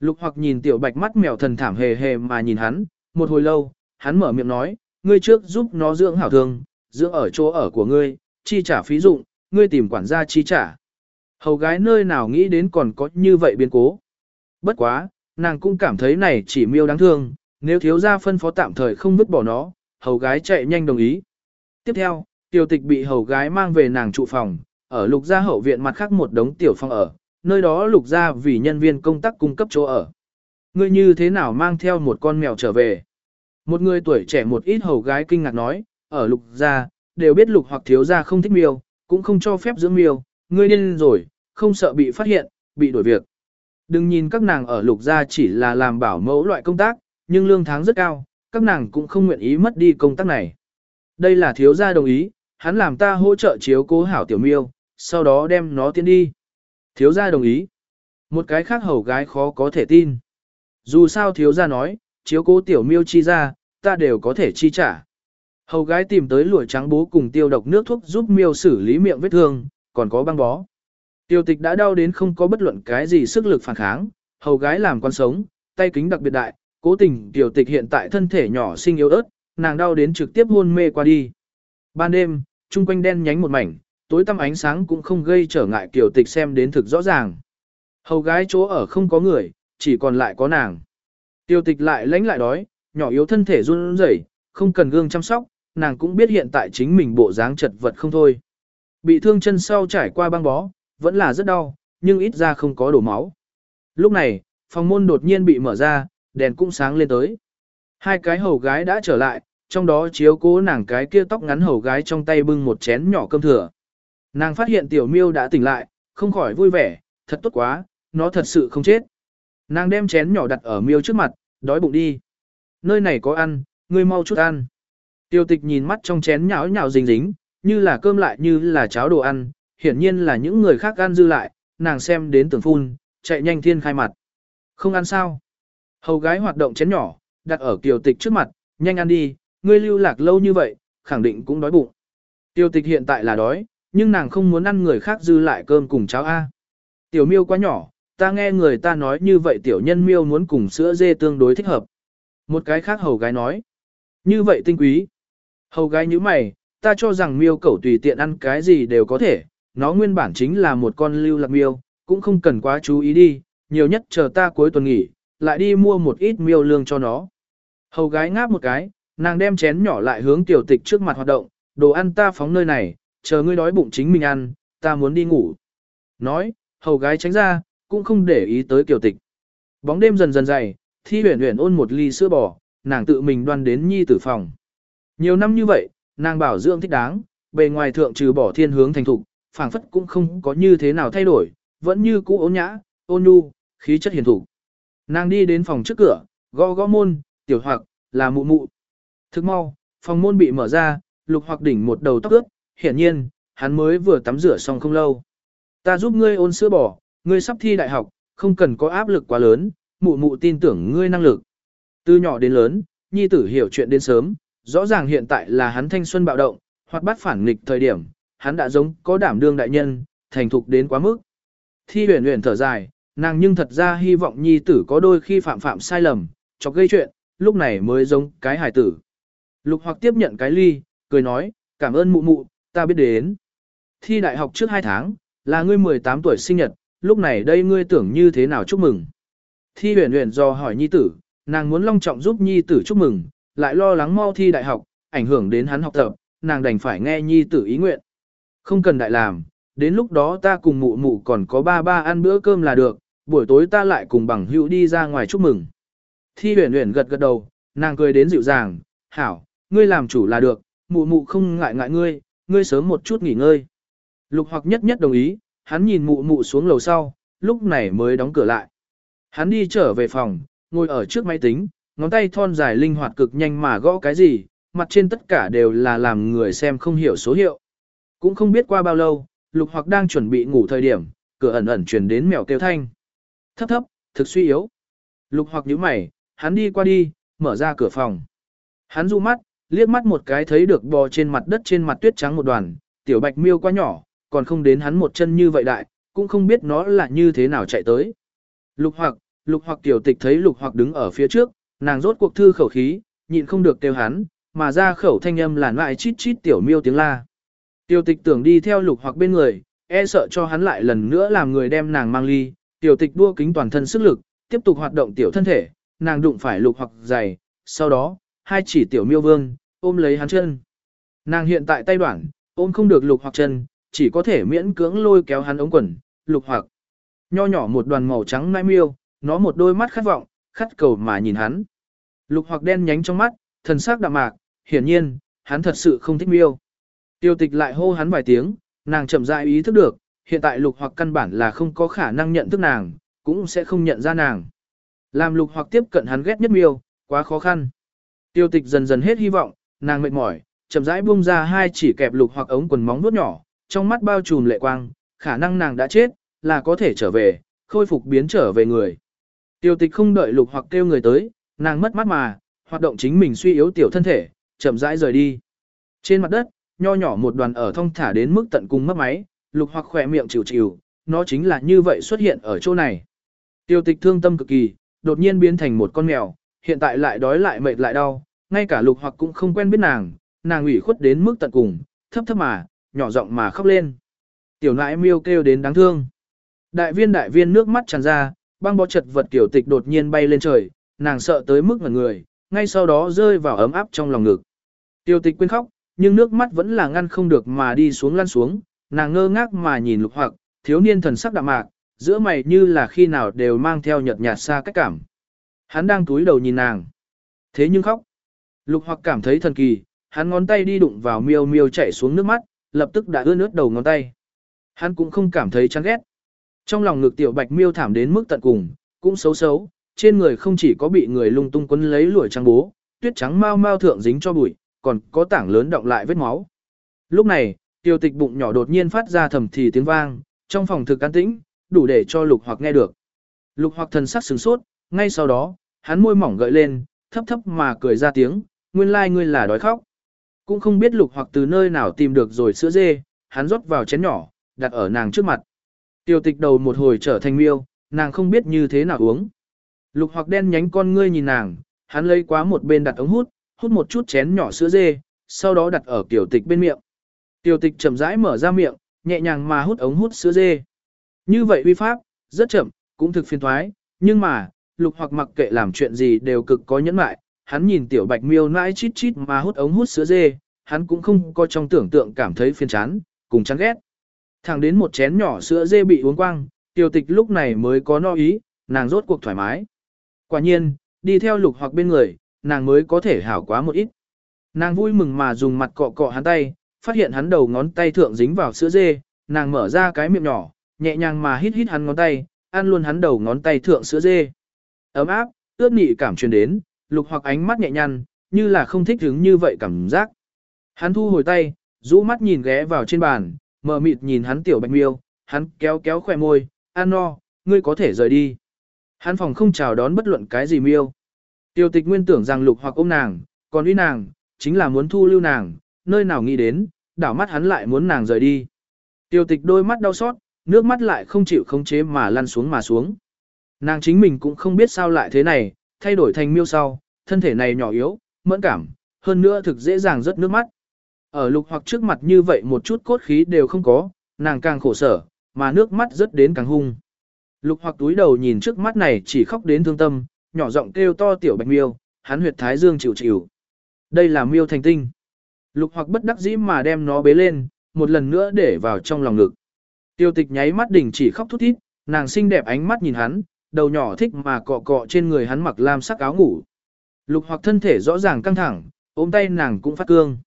Lục hoặc nhìn tiểu bạch mắt mèo thần thảm hề hề mà nhìn hắn, một hồi lâu, hắn mở miệng nói, ngươi trước giúp nó dưỡng hảo thương, dưỡng ở chỗ ở của ngươi, chi trả phí dụng, ngươi tìm quản gia chi trả. Hầu gái nơi nào nghĩ đến còn có như vậy biến cố. Bất quá, nàng cũng cảm thấy này chỉ miêu đáng thương, nếu thiếu gia phân phó tạm thời không vứt bỏ nó, hầu gái chạy nhanh đồng ý. Tiếp theo, tiểu tịch bị hầu gái mang về nàng trụ phòng, ở lục gia hậu viện mặt khác một đống tiểu phòng ở, nơi đó lục gia vì nhân viên công tác cung cấp chỗ ở. Ngươi như thế nào mang theo một con mèo trở về? Một người tuổi trẻ một ít hầu gái kinh ngạc nói, ở lục gia, đều biết lục hoặc thiếu gia không thích miêu, cũng không cho phép dưỡng miêu, ngươi điên rồi, không sợ bị phát hiện, bị đổi việc. Đừng nhìn các nàng ở lục gia chỉ là làm bảo mẫu loại công tác, nhưng lương tháng rất cao, các nàng cũng không nguyện ý mất đi công tác này. Đây là thiếu gia đồng ý, hắn làm ta hỗ trợ chiếu cố hảo tiểu miêu, sau đó đem nó tiến đi. Thiếu gia đồng ý. Một cái khác hầu gái khó có thể tin. Dù sao thiếu gia nói, chiếu cố tiểu miêu chi ra, ta đều có thể chi trả. Hầu gái tìm tới lụa trắng bố cùng tiêu độc nước thuốc giúp miêu xử lý miệng vết thương, còn có băng bó. Tiêu tịch đã đau đến không có bất luận cái gì sức lực phản kháng, hầu gái làm con sống, tay kính đặc biệt đại, cố tình tiểu tịch hiện tại thân thể nhỏ sinh yếu ớt, nàng đau đến trực tiếp hôn mê qua đi. Ban đêm, trung quanh đen nhánh một mảnh, tối tăm ánh sáng cũng không gây trở ngại tiểu tịch xem đến thực rõ ràng. Hầu gái chỗ ở không có người, chỉ còn lại có nàng. Tiêu tịch lại lánh lại đói, nhỏ yếu thân thể run rẩy, không cần gương chăm sóc, nàng cũng biết hiện tại chính mình bộ dáng chật vật không thôi. Bị thương chân sau trải qua băng bó, vẫn là rất đau, nhưng ít ra không có đổ máu. Lúc này, phòng môn đột nhiên bị mở ra, đèn cũng sáng lên tới. Hai cái hầu gái đã trở lại, trong đó chiếu cố nàng cái kia tóc ngắn hầu gái trong tay bưng một chén nhỏ cơm thừa. Nàng phát hiện tiểu miêu đã tỉnh lại, không khỏi vui vẻ, thật tốt quá, nó thật sự không chết. Nàng đem chén nhỏ đặt ở miêu trước mặt, đói bụng đi. Nơi này có ăn, ngươi mau chút ăn. Tiêu tịch nhìn mắt trong chén nhão nhào dính dính, như là cơm lại như là cháo đồ ăn, hiển nhiên là những người khác ăn dư lại, nàng xem đến tưởng phun, chạy nhanh thiên khai mặt. Không ăn sao? Hầu gái hoạt động chén nhỏ, đặt ở kiều tịch trước mặt, nhanh ăn đi, ngươi lưu lạc lâu như vậy, khẳng định cũng đói bụng. Tiêu tịch hiện tại là đói, nhưng nàng không muốn ăn người khác dư lại cơm cùng cháo A. Tiểu miêu quá nhỏ, ta nghe người ta nói như vậy tiểu nhân miêu muốn cùng sữa dê tương đối thích hợp. Một cái khác hầu gái nói. Như vậy tinh quý. Hầu gái như mày, ta cho rằng miêu cẩu tùy tiện ăn cái gì đều có thể, nó nguyên bản chính là một con lưu lạc miêu, cũng không cần quá chú ý đi, nhiều nhất chờ ta cuối tuần nghỉ, lại đi mua một ít miêu lương cho nó. Hầu gái ngáp một cái, nàng đem chén nhỏ lại hướng tiểu tịch trước mặt hoạt động, đồ ăn ta phóng nơi này, chờ ngươi đói bụng chính mình ăn, ta muốn đi ngủ. Nói, hầu gái tránh ra, cũng không để ý tới kiều tịch. Bóng đêm dần dần dày, thi huyền huyền ôn một ly sữa bò, nàng tự mình đoan đến nhi tử phòng. Nhiều năm như vậy, nàng bảo dưỡng thích đáng, bề ngoài thượng trừ bỏ thiên hướng thành thục, phảng phất cũng không có như thế nào thay đổi, vẫn như cũ ôn nhã, ôn nhu, khí chất hiền thủ. Nàng đi đến phòng trước cửa, gõ gõ môn, tiểu hoặc, là mụ mụ. Thức mau, phòng môn bị mở ra, lục hoặc đỉnh một đầu tóc ướt, hiển nhiên, hắn mới vừa tắm rửa xong không lâu. Ta giúp ngươi ôn sữa bò, ngươi sắp thi đại học, không cần có áp lực quá lớn, mụ mụ tin tưởng ngươi năng lực. Từ nhỏ đến lớn, nhi tử hiểu chuyện đến sớm, rõ ràng hiện tại là hắn thanh xuân bạo động, hoặc bắt phản nghịch thời điểm, hắn đã giống có đảm đương đại nhân, thành thục đến quá mức. Thi huyền huyền thở dài, nàng nhưng thật ra hy vọng nhi tử có đôi khi phạm phạm sai lầm, cho gây chuyện, lúc này mới giống cái hải tử. Lục hoặc tiếp nhận cái ly, cười nói, cảm ơn mụ mụ, ta biết đến. Thi đại học trước 2 tháng, là ngươi 18 tuổi sinh nhật, lúc này đây ngươi tưởng như thế nào chúc mừng. Thi huyền huyền do hỏi nhi tử, nàng muốn long trọng giúp nhi tử chúc mừng, lại lo lắng mau thi đại học, ảnh hưởng đến hắn học tập, nàng đành phải nghe nhi tử ý nguyện. Không cần đại làm, đến lúc đó ta cùng mụ mụ còn có ba ba ăn bữa cơm là được, buổi tối ta lại cùng bằng hữu đi ra ngoài chúc mừng. Thi huyền huyền gật gật đầu, nàng cười đến dịu dàng, hảo, ngươi làm chủ là được, mụ mụ không ngại ngại ngươi, ngươi sớm một chút nghỉ ngơi. Lục hoặc nhất nhất đồng ý, hắn nhìn mụ mụ xuống lầu sau, lúc này mới đóng cửa lại. Hắn đi trở về phòng, ngồi ở trước máy tính, ngón tay thon dài linh hoạt cực nhanh mà gõ cái gì, mặt trên tất cả đều là làm người xem không hiểu số hiệu. Cũng không biết qua bao lâu, lục hoặc đang chuẩn bị ngủ thời điểm, cửa ẩn ẩn truyền đến mèo kêu thanh. Thấp thấp, thực suy yếu. Lục hoặc nhíu mày, hắn đi qua đi, mở ra cửa phòng. Hắn du mắt, liếc mắt một cái thấy được bò trên mặt đất trên mặt tuyết trắng một đoàn, tiểu bạch miêu quá nhỏ, còn không đến hắn một chân như vậy đại, cũng không biết nó là như thế nào chạy tới. Lục hoặc, lục hoặc tiểu tịch thấy lục hoặc đứng ở phía trước, nàng rốt cuộc thư khẩu khí, nhịn không được kêu hắn, mà ra khẩu thanh âm làn lại chít chít tiểu miêu tiếng la. Tiểu tịch tưởng đi theo lục hoặc bên người, e sợ cho hắn lại lần nữa làm người đem nàng mang ly, tiểu tịch đua kính toàn thân sức lực, tiếp tục hoạt động tiểu thân thể, nàng đụng phải lục hoặc dày, sau đó, hai chỉ tiểu miêu vương, ôm lấy hắn chân. Nàng hiện tại tay đoạn, ôm không được lục hoặc chân, chỉ có thể miễn cưỡng lôi kéo hắn ống quần, lục hoặc. Nho nhỏ một đoàn màu trắng nai miêu, nó một đôi mắt khát vọng, khát cầu mà nhìn hắn. Lục hoặc đen nhánh trong mắt, thần sắc đạm mạc, hiển nhiên, hắn thật sự không thích miêu. Tiêu tịch lại hô hắn vài tiếng, nàng chậm rãi ý thức được, hiện tại lục hoặc căn bản là không có khả năng nhận thức nàng, cũng sẽ không nhận ra nàng. Làm lục hoặc tiếp cận hắn ghét nhất miêu, quá khó khăn. Tiêu tịch dần dần hết hy vọng, nàng mệt mỏi, chậm rãi buông ra hai chỉ kẹp lục hoặc ống quần móng vuốt nhỏ, trong mắt bao trùm lệ quang, khả năng nàng đã chết, là có thể trở về, khôi phục biến trở về người. Tiêu tịch không đợi lục hoặc kêu người tới, nàng mất mắt mà, hoạt động chính mình suy yếu tiểu thân thể, chậm rãi rời đi. Trên mặt đất, nho nhỏ một đoàn ở thông thả đến mức tận cùng mất máy, lục hoặc khỏe miệng chịu chịu, nó chính là như vậy xuất hiện ở chỗ này. Tiêu tịch thương tâm cực kỳ, đột nhiên biến thành một con mèo, hiện tại lại đói lại mệt lại đau, ngay cả lục hoặc cũng không quen biết nàng, nàng ủy khuất đến mức tận cùng, thấp thấp mà, nhỏ giọng mà khóc lên. Tiểu nãi miêu kêu đến đáng thương. Đại viên đại viên nước mắt tràn ra, băng bó chật vật tiểu tịch đột nhiên bay lên trời, nàng sợ tới mức ngẩn người, ngay sau đó rơi vào ấm áp trong lòng ngực. Tiểu tịch quên khóc, nhưng nước mắt vẫn là ngăn không được mà đi xuống lăn xuống, nàng ngơ ngác mà nhìn lục hoặc, thiếu niên thần sắc đạm mạc, giữa mày như là khi nào đều mang theo nhợt nhạt xa cách cảm. Hắn đang túi đầu nhìn nàng. Thế nhưng khóc. Lục hoặc cảm thấy thần kỳ, hắn ngón tay đi đụng vào miêu miêu chảy xuống nước mắt, lập tức đã ướt nước đầu ngón tay. Hắn cũng không cảm thấy chán ghét. Trong lòng ngực tiểu bạch miêu thảm đến mức tận cùng, cũng xấu xấu, trên người không chỉ có bị người lung tung quấn lấy lụa trắng bố, tuyết trắng mau mau thượng dính cho bụi, còn có tảng lớn động lại vết máu. Lúc này, tiểu tịch bụng nhỏ đột nhiên phát ra thầm thì tiếng vang, trong phòng thực an tĩnh, đủ để cho lục hoặc nghe được. Lục hoặc thần sắc sửng sốt, ngay sau đó, hắn môi mỏng gợi lên, thấp thấp mà cười ra tiếng, nguyên lai like ngươi là đói khóc. Cũng không biết lục hoặc từ nơi nào tìm được rồi sữa dê, hắn rót vào chén nhỏ, đặt ở nàng trước mặt. Tiêu tịch đầu một hồi trở thành miêu, nàng không biết như thế nào uống. Lục hoặc đen nhánh con ngươi nhìn nàng, hắn lấy quá một bên đặt ống hút, hút một chút chén nhỏ sữa dê, sau đó đặt ở tiểu tịch bên miệng. Tiểu tịch chậm rãi mở ra miệng, nhẹ nhàng mà hút ống hút sữa dê. Như vậy uy pháp, rất chậm, cũng thực phiền thoái, nhưng mà, lục hoặc mặc kệ làm chuyện gì đều cực có nhẫn mại, hắn nhìn tiểu bạch miêu nãi chít chít mà hút ống hút sữa dê, hắn cũng không có trong tưởng tượng cảm thấy phiền chán, cùng chán ghét. Thẳng đến một chén nhỏ sữa dê bị uống quang, tiểu tịch lúc này mới có no ý, nàng rốt cuộc thoải mái. Quả nhiên, đi theo lục hoặc bên người, nàng mới có thể hảo quá một ít. Nàng vui mừng mà dùng mặt cọ cọ hắn tay, phát hiện hắn đầu ngón tay thượng dính vào sữa dê, nàng mở ra cái miệng nhỏ, nhẹ nhàng mà hít hít hắn ngón tay, ăn luôn hắn đầu ngón tay thượng sữa dê. Ấm áp, ướt nị cảm truyền đến, lục hoặc ánh mắt nhẹ nhăn, như là không thích hứng như vậy cảm giác. Hắn thu hồi tay, rũ mắt nhìn ghé vào trên bàn, mờ mịt nhìn hắn tiểu bạch miêu, hắn kéo kéo khỏe môi, an no, ngươi có thể rời đi. Hắn phòng không chào đón bất luận cái gì miêu. Tiêu tịch nguyên tưởng rằng lục hoặc ôm nàng, còn uy nàng, chính là muốn thu lưu nàng, nơi nào nghĩ đến, đảo mắt hắn lại muốn nàng rời đi. Tiêu tịch đôi mắt đau xót, nước mắt lại không chịu khống chế mà lăn xuống mà xuống. Nàng chính mình cũng không biết sao lại thế này, thay đổi thành miêu sau, thân thể này nhỏ yếu, mẫn cảm, hơn nữa thực dễ dàng rớt nước mắt. Ở lục hoặc trước mặt như vậy một chút cốt khí đều không có, nàng càng khổ sở, mà nước mắt rớt đến càng hung. Lục hoặc túi đầu nhìn trước mắt này chỉ khóc đến thương tâm, nhỏ giọng kêu to tiểu bạch miêu, hắn huyệt thái dương chịu chịu. Đây là miêu thành tinh. Lục hoặc bất đắc dĩ mà đem nó bế lên, một lần nữa để vào trong lòng ngực. Tiêu tịch nháy mắt đỉnh chỉ khóc thút thít, nàng xinh đẹp ánh mắt nhìn hắn, đầu nhỏ thích mà cọ cọ trên người hắn mặc lam sắc áo ngủ. Lục hoặc thân thể rõ ràng căng thẳng, ôm tay nàng cũng phát cương.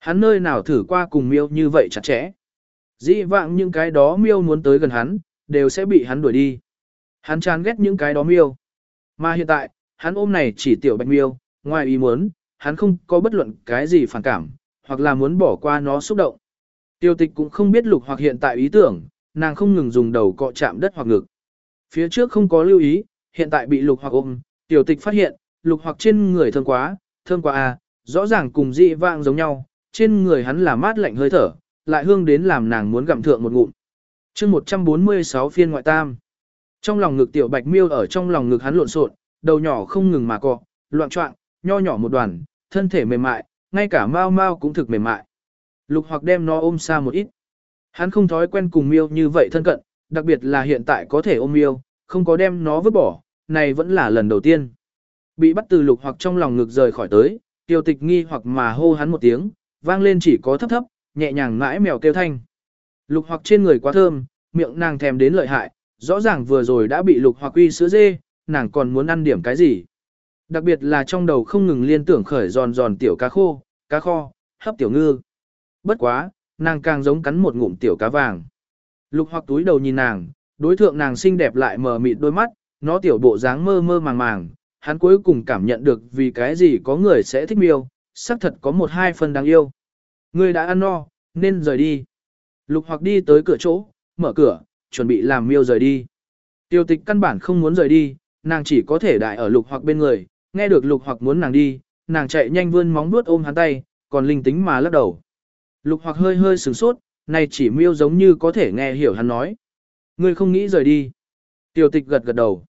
Hắn nơi nào thử qua cùng miêu như vậy chặt chẽ. Dĩ vãng những cái đó miêu muốn tới gần hắn, đều sẽ bị hắn đuổi đi. Hắn chán ghét những cái đó miêu. Mà hiện tại, hắn ôm này chỉ tiểu bạch miêu, ngoài ý muốn, hắn không có bất luận cái gì phản cảm, hoặc là muốn bỏ qua nó xúc động. Tiêu tịch cũng không biết lục hoặc hiện tại ý tưởng, nàng không ngừng dùng đầu cọ chạm đất hoặc ngực. Phía trước không có lưu ý, hiện tại bị lục hoặc ôm, tiểu tịch phát hiện, lục hoặc trên người thơm quá, thơm quá à, rõ ràng cùng dị vạng giống nhau, trên người hắn là mát lạnh hơi thở, lại hương đến làm nàng muốn gặm thượng một ngụm. chương 146 phiên ngoại tam. Trong lòng ngực tiểu bạch miêu ở trong lòng ngực hắn lộn xộn, đầu nhỏ không ngừng mà cọ, loạn trọng, nho nhỏ một đoàn, thân thể mềm mại, ngay cả mau mau cũng thực mềm mại. Lục hoặc đem nó ôm xa một ít. Hắn không thói quen cùng miêu như vậy thân cận, đặc biệt là hiện tại có thể ôm yêu, không có đem nó vứt bỏ, này vẫn là lần đầu tiên. Bị bắt từ lục hoặc trong lòng ngực rời khỏi tới, tiêu tịch nghi hoặc mà hô hắn một tiếng, vang lên chỉ có thấp thấp, nhẹ nhàng mãi mèo kêu thanh. Lục hoặc trên người quá thơm, miệng nàng thèm đến lợi hại, rõ ràng vừa rồi đã bị lục hoặc uy sữa dê, nàng còn muốn ăn điểm cái gì. Đặc biệt là trong đầu không ngừng liên tưởng khởi giòn giòn tiểu cá khô, cá kho, hấp tiểu ngư. Bất quá, nàng càng giống cắn một ngụm tiểu cá vàng. Lục hoặc túi đầu nhìn nàng, đối thượng nàng xinh đẹp lại mờ mịt đôi mắt, nó tiểu bộ dáng mơ mơ màng màng, hắn cuối cùng cảm nhận được vì cái gì có người sẽ thích miêu, xác thật có một hai phần đáng yêu. Người đã ăn no, nên rời đi. Lục hoặc đi tới cửa chỗ, mở cửa, chuẩn bị làm miêu rời đi. Tiêu tịch căn bản không muốn rời đi, nàng chỉ có thể đại ở lục hoặc bên người, nghe được lục hoặc muốn nàng đi, nàng chạy nhanh vươn móng vuốt ôm hắn tay, còn linh tính mà lắc đầu. Lục hoặc hơi hơi sửng sốt, này chỉ miêu giống như có thể nghe hiểu hắn nói. Ngươi không nghĩ rời đi. Tiêu tịch gật gật đầu.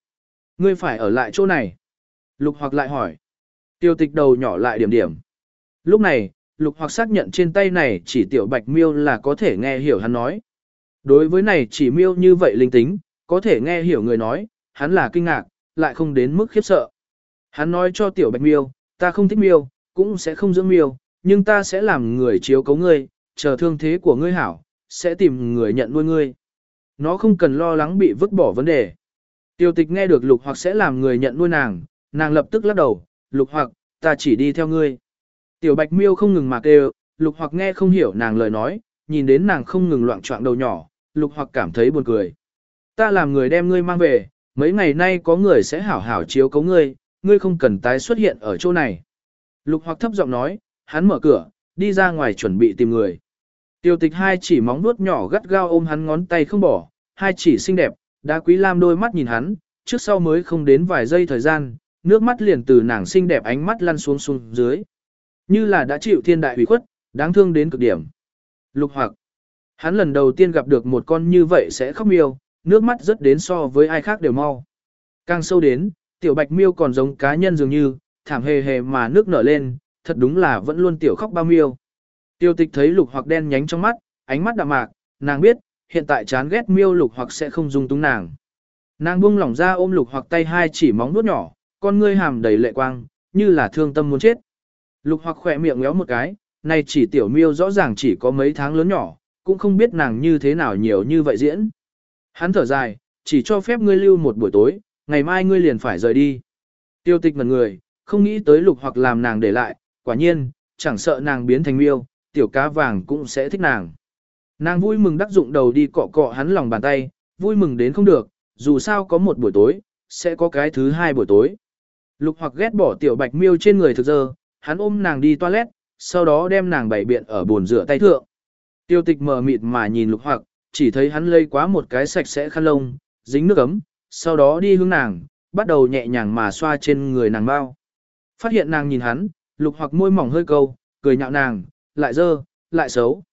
Ngươi phải ở lại chỗ này. Lục hoặc lại hỏi. Tiêu tịch đầu nhỏ lại điểm điểm. Lúc này, lục hoặc xác nhận trên tay này chỉ tiểu bạch miêu là có thể nghe hiểu hắn nói. Đối với này chỉ miêu như vậy linh tính, có thể nghe hiểu người nói, hắn là kinh ngạc, lại không đến mức khiếp sợ. Hắn nói cho tiểu bạch miêu, ta không thích miêu, cũng sẽ không dưỡng miêu, nhưng ta sẽ làm người chiếu cấu ngươi, chờ thương thế của ngươi hảo, sẽ tìm người nhận nuôi ngươi. Nó không cần lo lắng bị vứt bỏ vấn đề. Tiêu tịch nghe được lục hoặc sẽ làm người nhận nuôi nàng, nàng lập tức lắc đầu, lục hoặc, ta chỉ đi theo ngươi. Tiểu bạch miêu không ngừng mà kêu, lục hoặc nghe không hiểu nàng lời nói, nhìn đến nàng không ngừng loạn trọng đầu nhỏ, lục hoặc cảm thấy buồn cười. Ta làm người đem ngươi mang về, mấy ngày nay có người sẽ hảo hảo chiếu cấu ngươi, ngươi không cần tái xuất hiện ở chỗ này. Lục hoặc thấp giọng nói, hắn mở cửa, đi ra ngoài chuẩn bị tìm người. Tiêu tịch hai chỉ móng nuốt nhỏ gắt gao ôm hắn ngón tay không bỏ, hai chỉ xinh đẹp, đá quý lam đôi mắt nhìn hắn, trước sau mới không đến vài giây thời gian, nước mắt liền từ nàng xinh đẹp ánh mắt lăn xuống xuống dưới. Như là đã chịu thiên đại hủy khuất, đáng thương đến cực điểm. Lục hoặc, hắn lần đầu tiên gặp được một con như vậy sẽ khóc miêu, nước mắt rất đến so với ai khác đều mau. Càng sâu đến, tiểu bạch miêu còn giống cá nhân dường như, thảm hề hề mà nước nở lên, thật đúng là vẫn luôn tiểu khóc bao miêu. Tiêu tịch thấy lục hoặc đen nhánh trong mắt, ánh mắt đạm mạc, nàng biết, hiện tại chán ghét miêu lục hoặc sẽ không dung túng nàng. Nàng buông lỏng ra ôm lục hoặc tay hai chỉ móng nuốt nhỏ, con ngươi hàm đầy lệ quang, như là thương tâm muốn chết. Lục hoặc khỏe miệng ngéo một cái, này chỉ tiểu miêu rõ ràng chỉ có mấy tháng lớn nhỏ, cũng không biết nàng như thế nào nhiều như vậy diễn. Hắn thở dài, chỉ cho phép ngươi lưu một buổi tối, ngày mai ngươi liền phải rời đi. Tiêu tịch mật người, không nghĩ tới lục hoặc làm nàng để lại, quả nhiên, chẳng sợ nàng biến thành miêu, tiểu cá vàng cũng sẽ thích nàng. Nàng vui mừng đắc dụng đầu đi cọ cọ hắn lòng bàn tay, vui mừng đến không được, dù sao có một buổi tối, sẽ có cái thứ hai buổi tối. Lục hoặc ghét bỏ tiểu bạch miêu trên người thực giờ, hắn ôm nàng đi toilet, sau đó đem nàng bày biện ở bồn rửa tay thượng. Tiêu tịch mờ mịt mà nhìn lục hoặc, chỉ thấy hắn lây quá một cái sạch sẽ khăn lông, dính nước ấm, sau đó đi hướng nàng, bắt đầu nhẹ nhàng mà xoa trên người nàng bao. Phát hiện nàng nhìn hắn, lục hoặc môi mỏng hơi câu, cười nhạo nàng, lại dơ, lại xấu.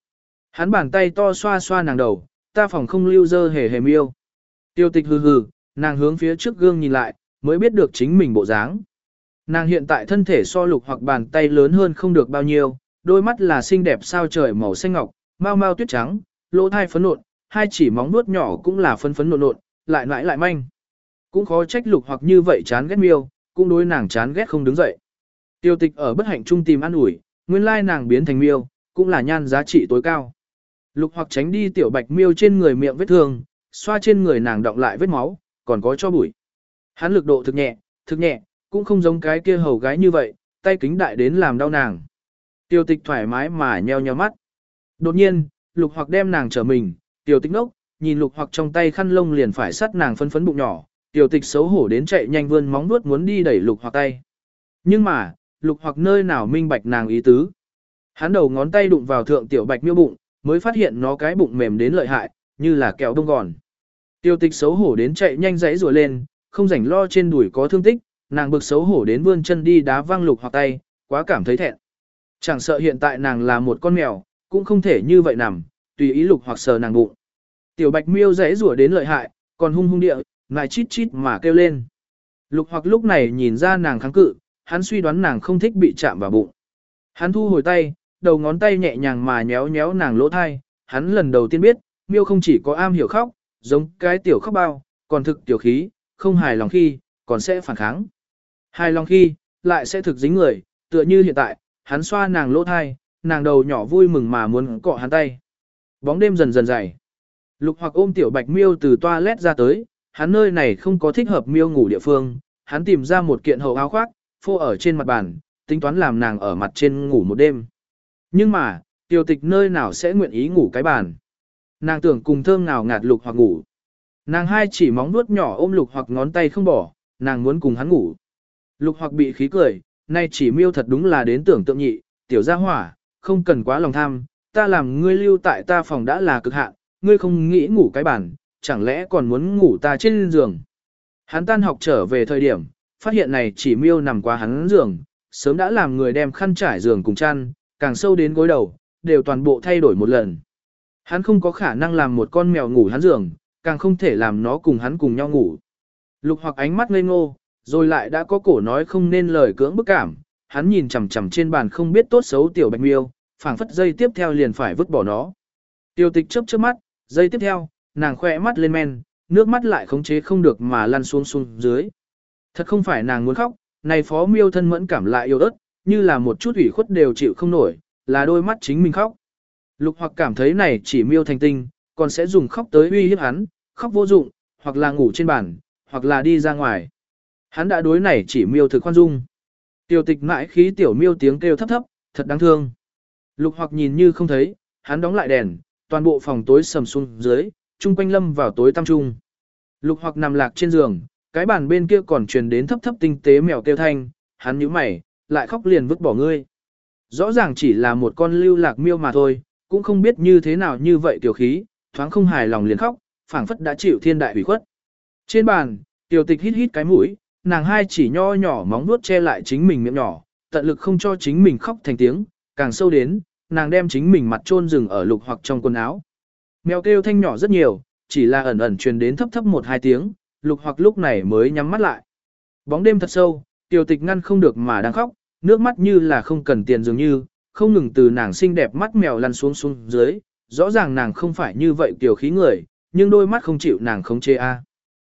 Hắn bàn tay to xoa xoa nàng đầu, ta phòng không lưu dơ hề hề miêu. Tiêu tịch hừ hừ, nàng hướng phía trước gương nhìn lại, mới biết được chính mình bộ dáng. Nàng hiện tại thân thể so lục hoặc bàn tay lớn hơn không được bao nhiêu, đôi mắt là xinh đẹp sao trời màu xanh ngọc, mau mau tuyết trắng, lỗ thai phấn nộn, hai chỉ móng nuốt nhỏ cũng là phấn phấn nộn nộn, lại lại lại manh. Cũng khó trách lục hoặc như vậy chán ghét miêu, cũng đối nàng chán ghét không đứng dậy. Tiêu tịch ở bất hạnh trung tìm ăn ủi, nguyên lai nàng biến thành miêu, cũng là nhan giá trị tối cao. Lục hoặc tránh đi tiểu bạch miêu trên người miệng vết thương, xoa trên người nàng động lại vết máu, còn có cho bụi. Hắn lực độ thực nhẹ, thực nhẹ, cũng không giống cái kia hầu gái như vậy, tay kính đại đến làm đau nàng. Tiêu tịch thoải mái mà nheo nheo mắt. Đột nhiên, lục hoặc đem nàng trở mình, tiêu tịch nốc, nhìn lục hoặc trong tay khăn lông liền phải sắt nàng phân phấn bụng nhỏ, tiêu tịch xấu hổ đến chạy nhanh vươn móng nuốt muốn đi đẩy lục hoặc tay. Nhưng mà, lục hoặc nơi nào minh bạch nàng ý tứ. Hắn đầu ngón tay đụng vào thượng tiểu bạch miêu bụng, mới phát hiện nó cái bụng mềm đến lợi hại, như là kẹo đông gòn. Tiêu tịch xấu hổ đến chạy nhanh dãy rùa lên, không rảnh lo trên đùi có thương tích, nàng bực xấu hổ đến vươn chân đi đá văng lục hoặc tay, quá cảm thấy thẹn. Chẳng sợ hiện tại nàng là một con mèo, cũng không thể như vậy nằm, tùy ý lục hoặc sờ nàng bụng. Tiểu bạch miêu dãy rùa đến lợi hại, còn hung hung địa, ngài chít chít mà kêu lên. Lục hoặc lúc này nhìn ra nàng kháng cự, hắn suy đoán nàng không thích bị chạm vào bụng. Hắn thu hồi tay, đầu ngón tay nhẹ nhàng mà nhéo nhéo nàng lỗ thai, hắn lần đầu tiên biết, miêu không chỉ có am hiểu khóc, giống cái tiểu khóc bao, còn thực tiểu khí, không hài lòng khi, còn sẽ phản kháng. Hài lòng khi, lại sẽ thực dính người, tựa như hiện tại, hắn xoa nàng lỗ thai, nàng đầu nhỏ vui mừng mà muốn cọ hắn tay. Bóng đêm dần dần dày. Lục hoặc ôm tiểu bạch miêu từ toilet ra tới, hắn nơi này không có thích hợp miêu ngủ địa phương, hắn tìm ra một kiện hậu áo khoác, phô ở trên mặt bàn, tính toán làm nàng ở mặt trên ngủ một đêm. Nhưng mà, tiểu tịch nơi nào sẽ nguyện ý ngủ cái bàn. Nàng tưởng cùng thơm nào ngạt lục hoặc ngủ. Nàng hai chỉ móng nuốt nhỏ ôm lục hoặc ngón tay không bỏ, nàng muốn cùng hắn ngủ. Lục hoặc bị khí cười, nay chỉ miêu thật đúng là đến tưởng tượng nhị, tiểu gia hỏa, không cần quá lòng tham, ta làm ngươi lưu tại ta phòng đã là cực hạn, ngươi không nghĩ ngủ cái bàn, chẳng lẽ còn muốn ngủ ta trên giường. Hắn tan học trở về thời điểm, phát hiện này chỉ miêu nằm qua hắn giường, sớm đã làm người đem khăn trải giường cùng chăn, càng sâu đến gối đầu, đều toàn bộ thay đổi một lần. Hắn không có khả năng làm một con mèo ngủ hắn giường, càng không thể làm nó cùng hắn cùng nhau ngủ. Lục hoặc ánh mắt ngây ngô, rồi lại đã có cổ nói không nên lời cưỡng bức cảm, hắn nhìn chằm chằm trên bàn không biết tốt xấu tiểu bạch miêu, phảng phất dây tiếp theo liền phải vứt bỏ nó. Tiêu tịch chớp chớp mắt, dây tiếp theo, nàng khoe mắt lên men, nước mắt lại khống chế không được mà lăn xuống xuống dưới. Thật không phải nàng muốn khóc, này phó miêu thân mẫn cảm lại yêu ớt, như là một chút ủy khuất đều chịu không nổi, là đôi mắt chính mình khóc. Lục hoặc cảm thấy này chỉ miêu thành tinh, còn sẽ dùng khóc tới uy hiếp hắn, khóc vô dụng, hoặc là ngủ trên bàn, hoặc là đi ra ngoài. Hắn đã đối này chỉ miêu thực khoan dung. Tiểu tịch mãi khí tiểu miêu tiếng kêu thấp thấp, thật đáng thương. Lục hoặc nhìn như không thấy, hắn đóng lại đèn, toàn bộ phòng tối sầm xuống dưới, chung quanh lâm vào tối tăm trung. Lục hoặc nằm lạc trên giường, cái bàn bên kia còn truyền đến thấp thấp tinh tế mèo kêu thanh, hắn nhíu mày, lại khóc liền vứt bỏ ngươi. Rõ ràng chỉ là một con lưu lạc miêu mà thôi, cũng không biết như thế nào như vậy tiểu khí, thoáng không hài lòng liền khóc, phảng phất đã chịu thiên đại hủy khuất. Trên bàn, tiểu tịch hít hít cái mũi, nàng hai chỉ nho nhỏ móng nuốt che lại chính mình miệng nhỏ, tận lực không cho chính mình khóc thành tiếng, càng sâu đến, nàng đem chính mình mặt chôn rừng ở lục hoặc trong quần áo. Mèo kêu thanh nhỏ rất nhiều, chỉ là ẩn ẩn truyền đến thấp thấp một hai tiếng, lục hoặc lúc này mới nhắm mắt lại. Bóng đêm thật sâu, tiểu tịch ngăn không được mà đang khóc, nước mắt như là không cần tiền dường như, không ngừng từ nàng xinh đẹp mắt mèo lăn xuống xuống dưới, rõ ràng nàng không phải như vậy tiểu khí người, nhưng đôi mắt không chịu nàng không chê a.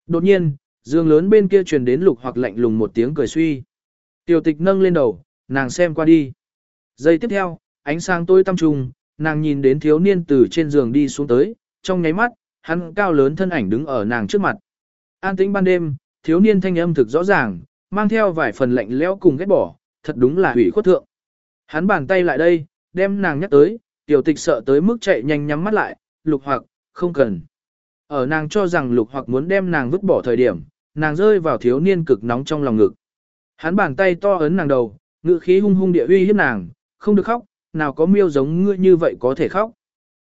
Đột nhiên, giường lớn bên kia truyền đến lục hoặc lạnh lùng một tiếng cười suy. Tiểu tịch nâng lên đầu, nàng xem qua đi. Giây tiếp theo, ánh sáng tối tăm trùng, nàng nhìn đến thiếu niên từ trên giường đi xuống tới, trong nháy mắt, hắn cao lớn thân ảnh đứng ở nàng trước mặt. An tĩnh ban đêm, thiếu niên thanh âm thực rõ ràng, mang theo vài phần lạnh lẽo cùng ghét bỏ, thật đúng là hủy khuất thượng. Hắn bàn tay lại đây, đem nàng nhắc tới, tiểu tịch sợ tới mức chạy nhanh nhắm mắt lại, lục hoặc, không cần. Ở nàng cho rằng lục hoặc muốn đem nàng vứt bỏ thời điểm, nàng rơi vào thiếu niên cực nóng trong lòng ngực. Hắn bàn tay to ấn nàng đầu, ngự khí hung hung địa uy hiếp nàng, không được khóc, nào có miêu giống ngươi như vậy có thể khóc.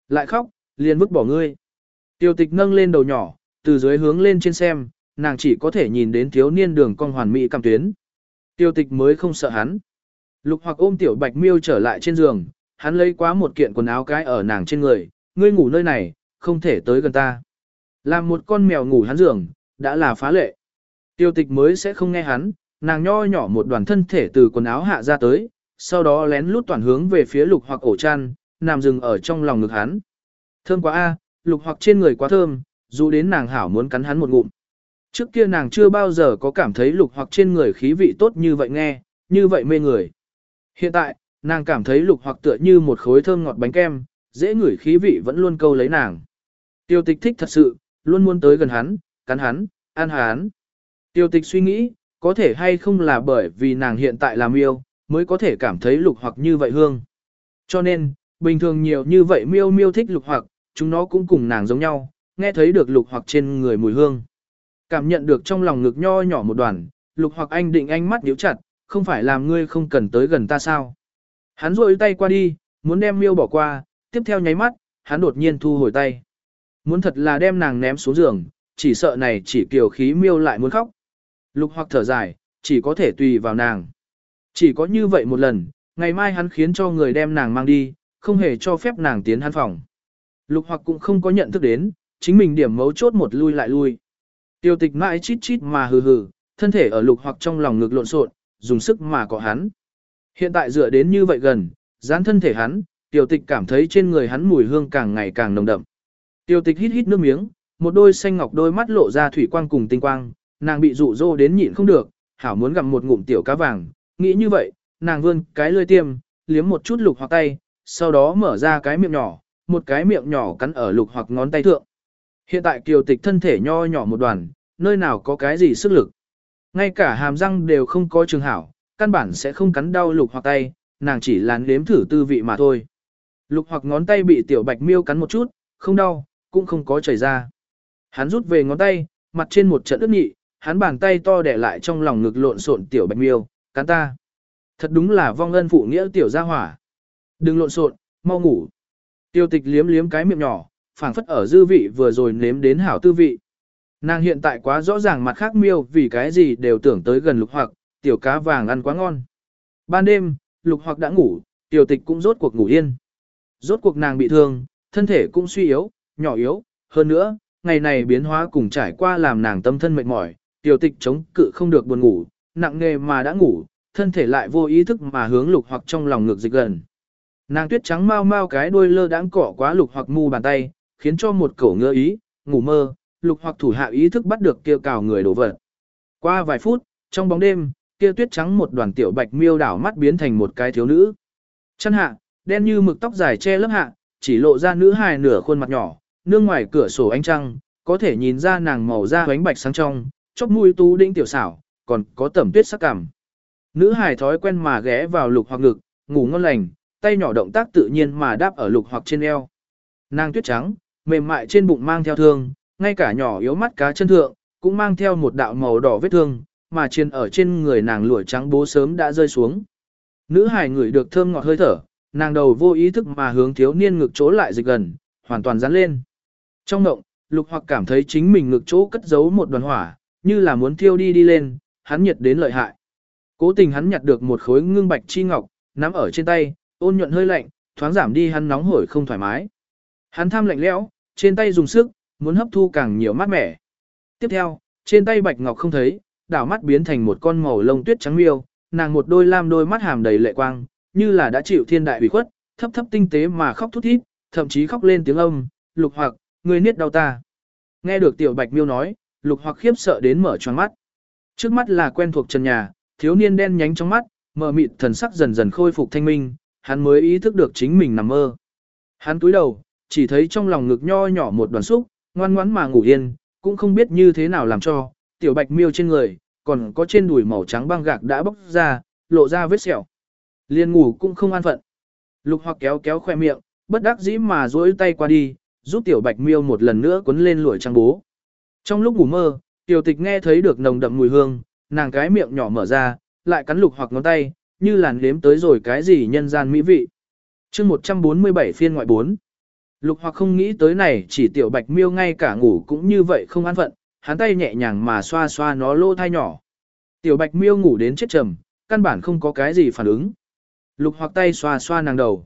Lại khóc, liền vứt bỏ ngươi. Tiểu tịch nâng lên đầu nhỏ, từ dưới hướng lên trên xem, nàng chỉ có thể nhìn đến thiếu niên đường con hoàn mỹ cam tuyến. Tiêu tịch mới không sợ hắn. Lục hoặc ôm tiểu bạch miêu trở lại trên giường, hắn lấy quá một kiện quần áo cái ở nàng trên người, ngươi ngủ nơi này, không thể tới gần ta. Làm một con mèo ngủ hắn giường, đã là phá lệ. Tiêu tịch mới sẽ không nghe hắn, nàng nho nhỏ một đoàn thân thể từ quần áo hạ ra tới, sau đó lén lút toàn hướng về phía lục hoặc ổ chăn, nằm dừng ở trong lòng ngực hắn. Thơm quá a, lục hoặc trên người quá thơm, dù đến nàng hảo muốn cắn hắn một ngụm. Trước kia nàng chưa bao giờ có cảm thấy lục hoặc trên người khí vị tốt như vậy nghe, như vậy mê người. Hiện tại, nàng cảm thấy lục hoặc tựa như một khối thơm ngọt bánh kem, dễ ngửi khí vị vẫn luôn câu lấy nàng. Tiêu tịch thích thật sự, luôn muốn tới gần hắn, cắn hắn, ăn hắn. Tiêu tịch suy nghĩ, có thể hay không là bởi vì nàng hiện tại làm yêu, mới có thể cảm thấy lục hoặc như vậy hương. Cho nên, bình thường nhiều như vậy miêu miêu thích lục hoặc, chúng nó cũng cùng nàng giống nhau, nghe thấy được lục hoặc trên người mùi hương. Cảm nhận được trong lòng ngực nho nhỏ một đoàn, lục hoặc anh định ánh mắt nhíu chặt, không phải làm ngươi không cần tới gần ta sao. Hắn rội tay qua đi, muốn đem miêu bỏ qua, tiếp theo nháy mắt, hắn đột nhiên thu hồi tay. Muốn thật là đem nàng ném xuống giường, chỉ sợ này chỉ kiều khí miêu lại muốn khóc. Lục hoặc thở dài, chỉ có thể tùy vào nàng. Chỉ có như vậy một lần, ngày mai hắn khiến cho người đem nàng mang đi, không hề cho phép nàng tiến hắn phòng. Lục hoặc cũng không có nhận thức đến, chính mình điểm mấu chốt một lui lại lui. Tiêu tịch mãi chít chít mà hừ hừ, thân thể ở lục hoặc trong lòng ngực lộn xộn, dùng sức mà có hắn. Hiện tại dựa đến như vậy gần, dán thân thể hắn, tiêu tịch cảm thấy trên người hắn mùi hương càng ngày càng nồng đậm. Tiêu tịch hít hít nước miếng, một đôi xanh ngọc đôi mắt lộ ra thủy quang cùng tinh quang, nàng bị dụ dỗ đến nhịn không được, hảo muốn gặm một ngụm tiểu cá vàng, nghĩ như vậy, nàng vươn cái lưỡi tiêm, liếm một chút lục hoặc tay, sau đó mở ra cái miệng nhỏ, một cái miệng nhỏ cắn ở lục hoặc ngón tay thượng. Hiện tại kiều tịch thân thể nho nhỏ một đoàn, nơi nào có cái gì sức lực. Ngay cả hàm răng đều không có trường hảo, căn bản sẽ không cắn đau lục hoặc tay, nàng chỉ lán nếm thử tư vị mà thôi. Lục hoặc ngón tay bị tiểu bạch miêu cắn một chút, không đau, cũng không có chảy ra. Hắn rút về ngón tay, mặt trên một trận ướt nhị, hắn bàn tay to để lại trong lòng ngực lộn xộn tiểu bạch miêu, cắn ta. Thật đúng là vong ân phụ nghĩa tiểu gia hỏa. Đừng lộn xộn, mau ngủ. Tiêu tịch liếm liếm cái miệng nhỏ, phảng phất ở dư vị vừa rồi nếm đến hảo tư vị. Nàng hiện tại quá rõ ràng mặt khác miêu vì cái gì đều tưởng tới gần lục hoặc, tiểu cá vàng ăn quá ngon. Ban đêm, lục hoặc đã ngủ, tiểu tịch cũng rốt cuộc ngủ yên. Rốt cuộc nàng bị thương, thân thể cũng suy yếu, nhỏ yếu, hơn nữa, ngày này biến hóa cùng trải qua làm nàng tâm thân mệt mỏi, tiểu tịch chống cự không được buồn ngủ, nặng nghề mà đã ngủ, thân thể lại vô ý thức mà hướng lục hoặc trong lòng ngược dịch gần. Nàng tuyết trắng mau mau cái đuôi lơ đãng cỏ quá lục hoặc mu bàn tay, khiến cho một cổ ngơ ý, ngủ mơ, lục hoặc thủ hạ ý thức bắt được kia cào người đổ vật. Qua vài phút, trong bóng đêm, kia tuyết trắng một đoàn tiểu bạch miêu đảo mắt biến thành một cái thiếu nữ. Chân hạ, đen như mực tóc dài che lớp hạ, chỉ lộ ra nữ hài nửa khuôn mặt nhỏ, nương ngoài cửa sổ ánh trăng, có thể nhìn ra nàng màu da bánh bạch sáng trong, chóp mũi tú đĩnh tiểu xảo, còn có tẩm tuyết sắc cảm. Nữ hài thói quen mà ghé vào lục hoặc ngực, ngủ ngon lành, tay nhỏ động tác tự nhiên mà đáp ở lục hoặc trên eo. Nàng tuyết trắng, mềm mại trên bụng mang theo thương, ngay cả nhỏ yếu mắt cá chân thượng, cũng mang theo một đạo màu đỏ vết thương, mà trên ở trên người nàng lụa trắng bố sớm đã rơi xuống. Nữ hài ngửi được thơm ngọt hơi thở, nàng đầu vô ý thức mà hướng thiếu niên ngực chỗ lại dịch gần, hoàn toàn dán lên. Trong ngộng, lục hoặc cảm thấy chính mình ngực chỗ cất giấu một đoàn hỏa, như là muốn thiêu đi đi lên, hắn nhiệt đến lợi hại. Cố tình hắn nhặt được một khối ngưng bạch chi ngọc, nắm ở trên tay, ôn nhuận hơi lạnh, thoáng giảm đi hắn nóng hổi không thoải mái. Hắn tham lạnh lẽo, trên tay dùng sức, muốn hấp thu càng nhiều mát mẻ. Tiếp theo, trên tay bạch ngọc không thấy, đảo mắt biến thành một con màu lông tuyết trắng miêu, nàng một đôi lam đôi mắt hàm đầy lệ quang, như là đã chịu thiên đại ủy khuất, thấp thấp tinh tế mà khóc thút thít, thậm chí khóc lên tiếng âm, lục hoặc, người niết đau ta. Nghe được tiểu bạch miêu nói, lục hoặc khiếp sợ đến mở tròn mắt. Trước mắt là quen thuộc trần nhà, thiếu niên đen nhánh trong mắt, mờ mịt thần sắc dần dần khôi phục thanh minh, hắn mới ý thức được chính mình nằm mơ. Hắn túi đầu, chỉ thấy trong lòng ngực nho nhỏ một đoàn xúc, ngoan ngoãn mà ngủ yên, cũng không biết như thế nào làm cho, tiểu bạch miêu trên người, còn có trên đùi màu trắng băng gạc đã bóc ra, lộ ra vết sẹo. Liên ngủ cũng không an phận. Lục hoặc kéo kéo khoe miệng, bất đắc dĩ mà duỗi tay qua đi, giúp tiểu bạch miêu một lần nữa quấn lên lụi trang bố. Trong lúc ngủ mơ, tiểu tịch nghe thấy được nồng đậm mùi hương, nàng cái miệng nhỏ mở ra, lại cắn lục hoặc ngón tay, như làn đếm tới rồi cái gì nhân gian mỹ vị. chương 147 phiên ngoại 4. Lục hoặc không nghĩ tới này chỉ tiểu bạch miêu ngay cả ngủ cũng như vậy không an phận, hắn tay nhẹ nhàng mà xoa xoa nó lô thai nhỏ. Tiểu bạch miêu ngủ đến chết trầm, căn bản không có cái gì phản ứng. Lục hoặc tay xoa xoa nàng đầu.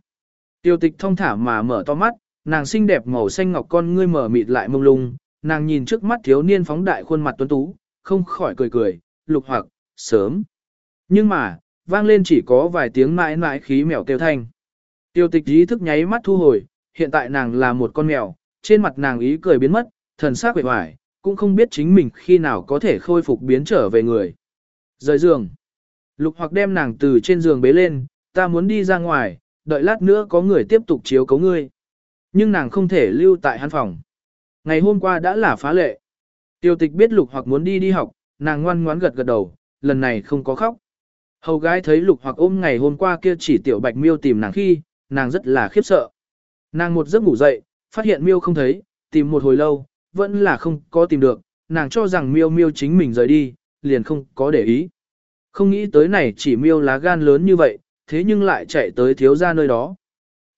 Tiểu tịch thông thả mà mở to mắt, nàng xinh đẹp màu xanh ngọc con ngươi mở mịt lại mông lung, nàng nhìn trước mắt thiếu niên phóng đại khuôn mặt tuấn tú, không khỏi cười cười, lục hoặc, sớm. Nhưng mà, vang lên chỉ có vài tiếng mãi mãi khí mèo kêu thanh. Tiêu tịch ý thức nháy mắt thu hồi, hiện tại nàng là một con mèo, trên mặt nàng ý cười biến mất, thần sắc quệ hoài, cũng không biết chính mình khi nào có thể khôi phục biến trở về người. Rời giường. Lục hoặc đem nàng từ trên giường bế lên, ta muốn đi ra ngoài, đợi lát nữa có người tiếp tục chiếu cấu ngươi. Nhưng nàng không thể lưu tại hắn phòng. Ngày hôm qua đã là phá lệ. Tiêu tịch biết lục hoặc muốn đi đi học, nàng ngoan ngoãn gật gật đầu, lần này không có khóc. Hầu gái thấy lục hoặc ôm ngày hôm qua kia chỉ tiểu bạch miêu tìm nàng khi, nàng rất là khiếp sợ. Nàng một giấc ngủ dậy, phát hiện miêu không thấy, tìm một hồi lâu, vẫn là không có tìm được, nàng cho rằng miêu miêu chính mình rời đi, liền không có để ý. Không nghĩ tới này chỉ miêu lá gan lớn như vậy, thế nhưng lại chạy tới thiếu gia nơi đó.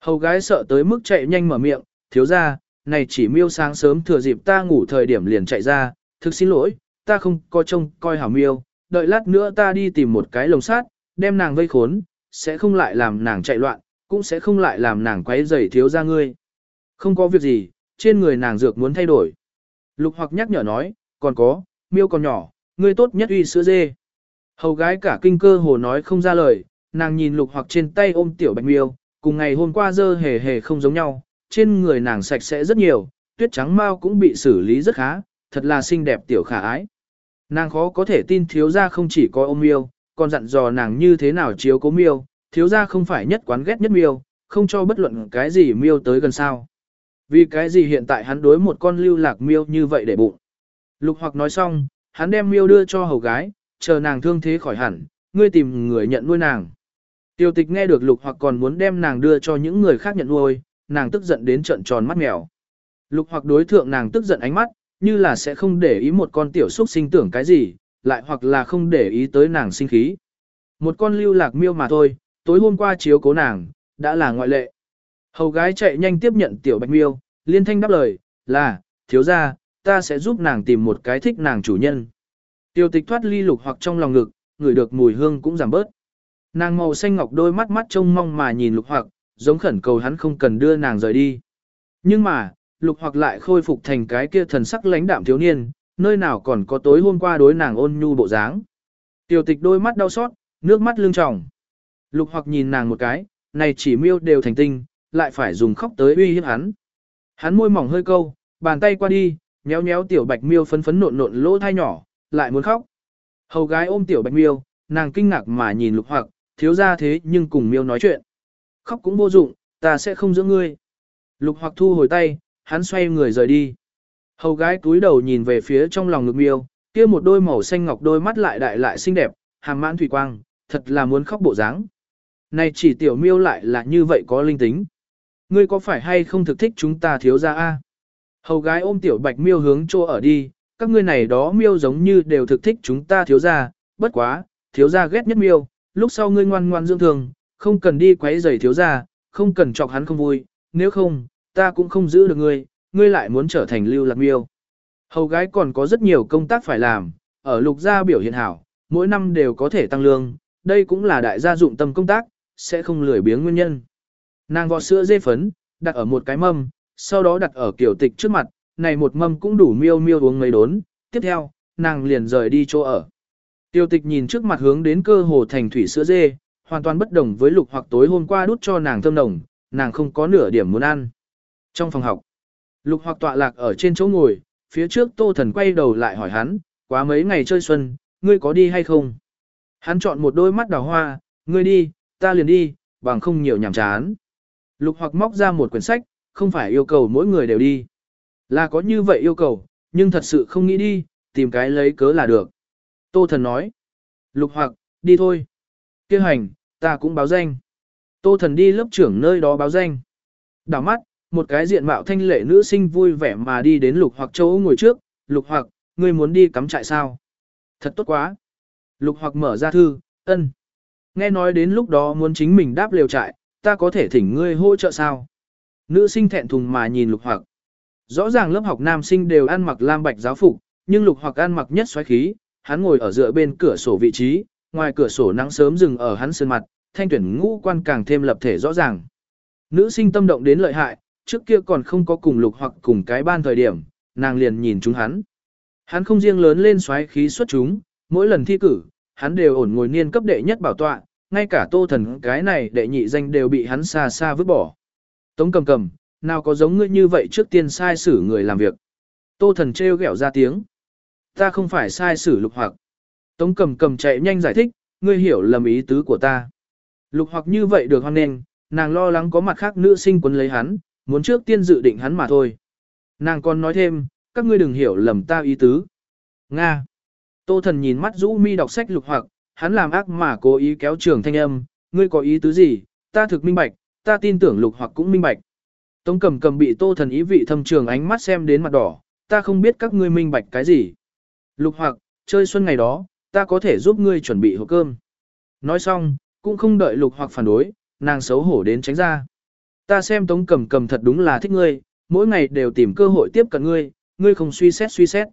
Hầu gái sợ tới mức chạy nhanh mở miệng, thiếu gia, này chỉ miêu sáng sớm thừa dịp ta ngủ thời điểm liền chạy ra, thực xin lỗi, ta không có trông coi hảo miêu, đợi lát nữa ta đi tìm một cái lồng sát, đem nàng vây khốn, sẽ không lại làm nàng chạy loạn, cũng sẽ không lại làm nàng quấy rầy thiếu gia ngươi. Không có việc gì, trên người nàng dược muốn thay đổi. Lục hoặc nhắc nhở nói, còn có, miêu còn nhỏ, ngươi tốt nhất uy sữa dê. Hầu gái cả kinh cơ hồ nói không ra lời, nàng nhìn lục hoặc trên tay ôm tiểu bạch miêu, cùng ngày hôm qua dơ hề hề không giống nhau, trên người nàng sạch sẽ rất nhiều, tuyết trắng mau cũng bị xử lý rất khá, thật là xinh đẹp tiểu khả ái. Nàng khó có thể tin thiếu gia không chỉ có ôm miêu, còn dặn dò nàng như thế nào chiếu cố miêu, thiếu gia không phải nhất quán ghét nhất miêu, không cho bất luận cái gì miêu tới gần sao. Vì cái gì hiện tại hắn đối một con lưu lạc miêu như vậy để bụng. Lục hoặc nói xong, hắn đem miêu đưa cho hầu gái, chờ nàng thương thế khỏi hẳn, ngươi tìm người nhận nuôi nàng. Tiêu tịch nghe được lục hoặc còn muốn đem nàng đưa cho những người khác nhận nuôi, nàng tức giận đến trận tròn mắt mèo. Lục hoặc đối thượng nàng tức giận ánh mắt, như là sẽ không để ý một con tiểu xúc sinh tưởng cái gì, lại hoặc là không để ý tới nàng sinh khí. Một con lưu lạc miêu mà thôi, tối hôm qua chiếu cố nàng, đã là ngoại lệ. Hầu gái chạy nhanh tiếp nhận tiểu bạch miêu, liên thanh đáp lời, là, thiếu ra, ta sẽ giúp nàng tìm một cái thích nàng chủ nhân. Tiêu tịch thoát ly lục hoặc trong lòng ngực, ngửi được mùi hương cũng giảm bớt. Nàng màu xanh ngọc đôi mắt mắt trông mong mà nhìn lục hoặc, giống khẩn cầu hắn không cần đưa nàng rời đi. Nhưng mà, lục hoặc lại khôi phục thành cái kia thần sắc lãnh đạm thiếu niên, nơi nào còn có tối hôm qua đối nàng ôn nhu bộ dáng. Tiểu tịch đôi mắt đau xót, nước mắt lưng tròng. Lục hoặc nhìn nàng một cái, này chỉ miêu đều thành tinh, lại phải dùng khóc tới uy hiếp hắn. Hắn môi mỏng hơi câu, bàn tay qua đi, nhéo nhéo tiểu bạch miêu phấn phấn nộn nộn lỗ thai nhỏ, lại muốn khóc. Hầu gái ôm tiểu bạch miêu, nàng kinh ngạc mà nhìn lục hoặc, thiếu ra thế nhưng cùng miêu nói chuyện. Khóc cũng vô dụng, ta sẽ không giữ ngươi. Lục hoặc thu hồi tay, hắn xoay người rời đi. Hầu gái túi đầu nhìn về phía trong lòng ngực miêu, kia một đôi màu xanh ngọc đôi mắt lại đại lại xinh đẹp, hàm mãn thủy quang, thật là muốn khóc bộ dáng. Này chỉ tiểu miêu lại là như vậy có linh tính. Ngươi có phải hay không thực thích chúng ta thiếu ra a? Hầu gái ôm tiểu bạch miêu hướng chỗ ở đi, các ngươi này đó miêu giống như đều thực thích chúng ta thiếu ra, bất quá, thiếu ra ghét nhất miêu, lúc sau ngươi ngoan ngoan dưỡng thường, không cần đi quấy rầy thiếu ra, không cần chọc hắn không vui, nếu không, ta cũng không giữ được ngươi, ngươi lại muốn trở thành lưu lạc miêu. Hầu gái còn có rất nhiều công tác phải làm, ở lục gia biểu hiện hảo, mỗi năm đều có thể tăng lương, đây cũng là đại gia dụng tâm công tác, sẽ không lười biếng nguyên nhân. Nàng vọt sữa dê phấn, đặt ở một cái mâm, sau đó đặt ở kiểu tịch trước mặt, này một mâm cũng đủ miêu miêu uống mấy đốn, tiếp theo, nàng liền rời đi chỗ ở. Tiêu tịch nhìn trước mặt hướng đến cơ hồ thành thủy sữa dê, hoàn toàn bất đồng với lục hoặc tối hôm qua đút cho nàng thơm nồng, nàng không có nửa điểm muốn ăn. Trong phòng học, lục hoặc tọa lạc ở trên chỗ ngồi, phía trước tô thần quay đầu lại hỏi hắn, quá mấy ngày chơi xuân, ngươi có đi hay không? Hắn chọn một đôi mắt đào hoa, ngươi đi, ta liền đi, bằng không nhiều nhảm chán. Lục hoặc móc ra một quyển sách, không phải yêu cầu mỗi người đều đi. Là có như vậy yêu cầu, nhưng thật sự không nghĩ đi, tìm cái lấy cớ là được. Tô thần nói. Lục hoặc, đi thôi. Kêu hành, ta cũng báo danh. Tô thần đi lớp trưởng nơi đó báo danh. Đảo mắt, một cái diện mạo thanh lệ nữ sinh vui vẻ mà đi đến lục hoặc châu ngồi trước. Lục hoặc, ngươi muốn đi cắm trại sao? Thật tốt quá. Lục hoặc mở ra thư, ân. Nghe nói đến lúc đó muốn chính mình đáp liều trại, ta có thể thỉnh ngươi hỗ trợ sao? Nữ sinh thẹn thùng mà nhìn lục hoặc. Rõ ràng lớp học nam sinh đều ăn mặc lam bạch giáo phục, nhưng lục hoặc ăn mặc nhất xoáy khí, hắn ngồi ở dựa bên cửa sổ vị trí, ngoài cửa sổ nắng sớm dừng ở hắn sơn mặt, thanh tuyển ngũ quan càng thêm lập thể rõ ràng. Nữ sinh tâm động đến lợi hại, trước kia còn không có cùng lục hoặc cùng cái ban thời điểm, nàng liền nhìn chúng hắn. Hắn không riêng lớn lên xoáy khí xuất chúng, mỗi lần thi cử, hắn đều ổn ngồi niên cấp đệ nhất bảo tọa, ngay cả tô thần cái này đệ nhị danh đều bị hắn xa xa vứt bỏ. Tống cầm cầm, nào có giống ngươi như vậy trước tiên sai xử người làm việc. Tô thần trêu ghẹo ra tiếng. Ta không phải sai xử lục hoặc. Tống cầm cầm chạy nhanh giải thích, ngươi hiểu lầm ý tứ của ta. Lục hoặc như vậy được hoan nghênh nàng lo lắng có mặt khác nữ sinh quấn lấy hắn, muốn trước tiên dự định hắn mà thôi. Nàng còn nói thêm, các ngươi đừng hiểu lầm ta ý tứ. Nga. Tô thần nhìn mắt rũ mi đọc sách lục hoặc, hắn làm ác mà cố ý kéo trường thanh âm, ngươi có ý tứ gì, ta thực minh bạch, ta tin tưởng lục hoặc cũng minh bạch. Tống cầm cầm bị tô thần ý vị thâm trường ánh mắt xem đến mặt đỏ, ta không biết các ngươi minh bạch cái gì. Lục hoặc, chơi xuân ngày đó, ta có thể giúp ngươi chuẩn bị hộp cơm. Nói xong, cũng không đợi lục hoặc phản đối, nàng xấu hổ đến tránh ra. Ta xem tống cầm cầm thật đúng là thích ngươi, mỗi ngày đều tìm cơ hội tiếp cận ngươi, ngươi không suy xét suy xét.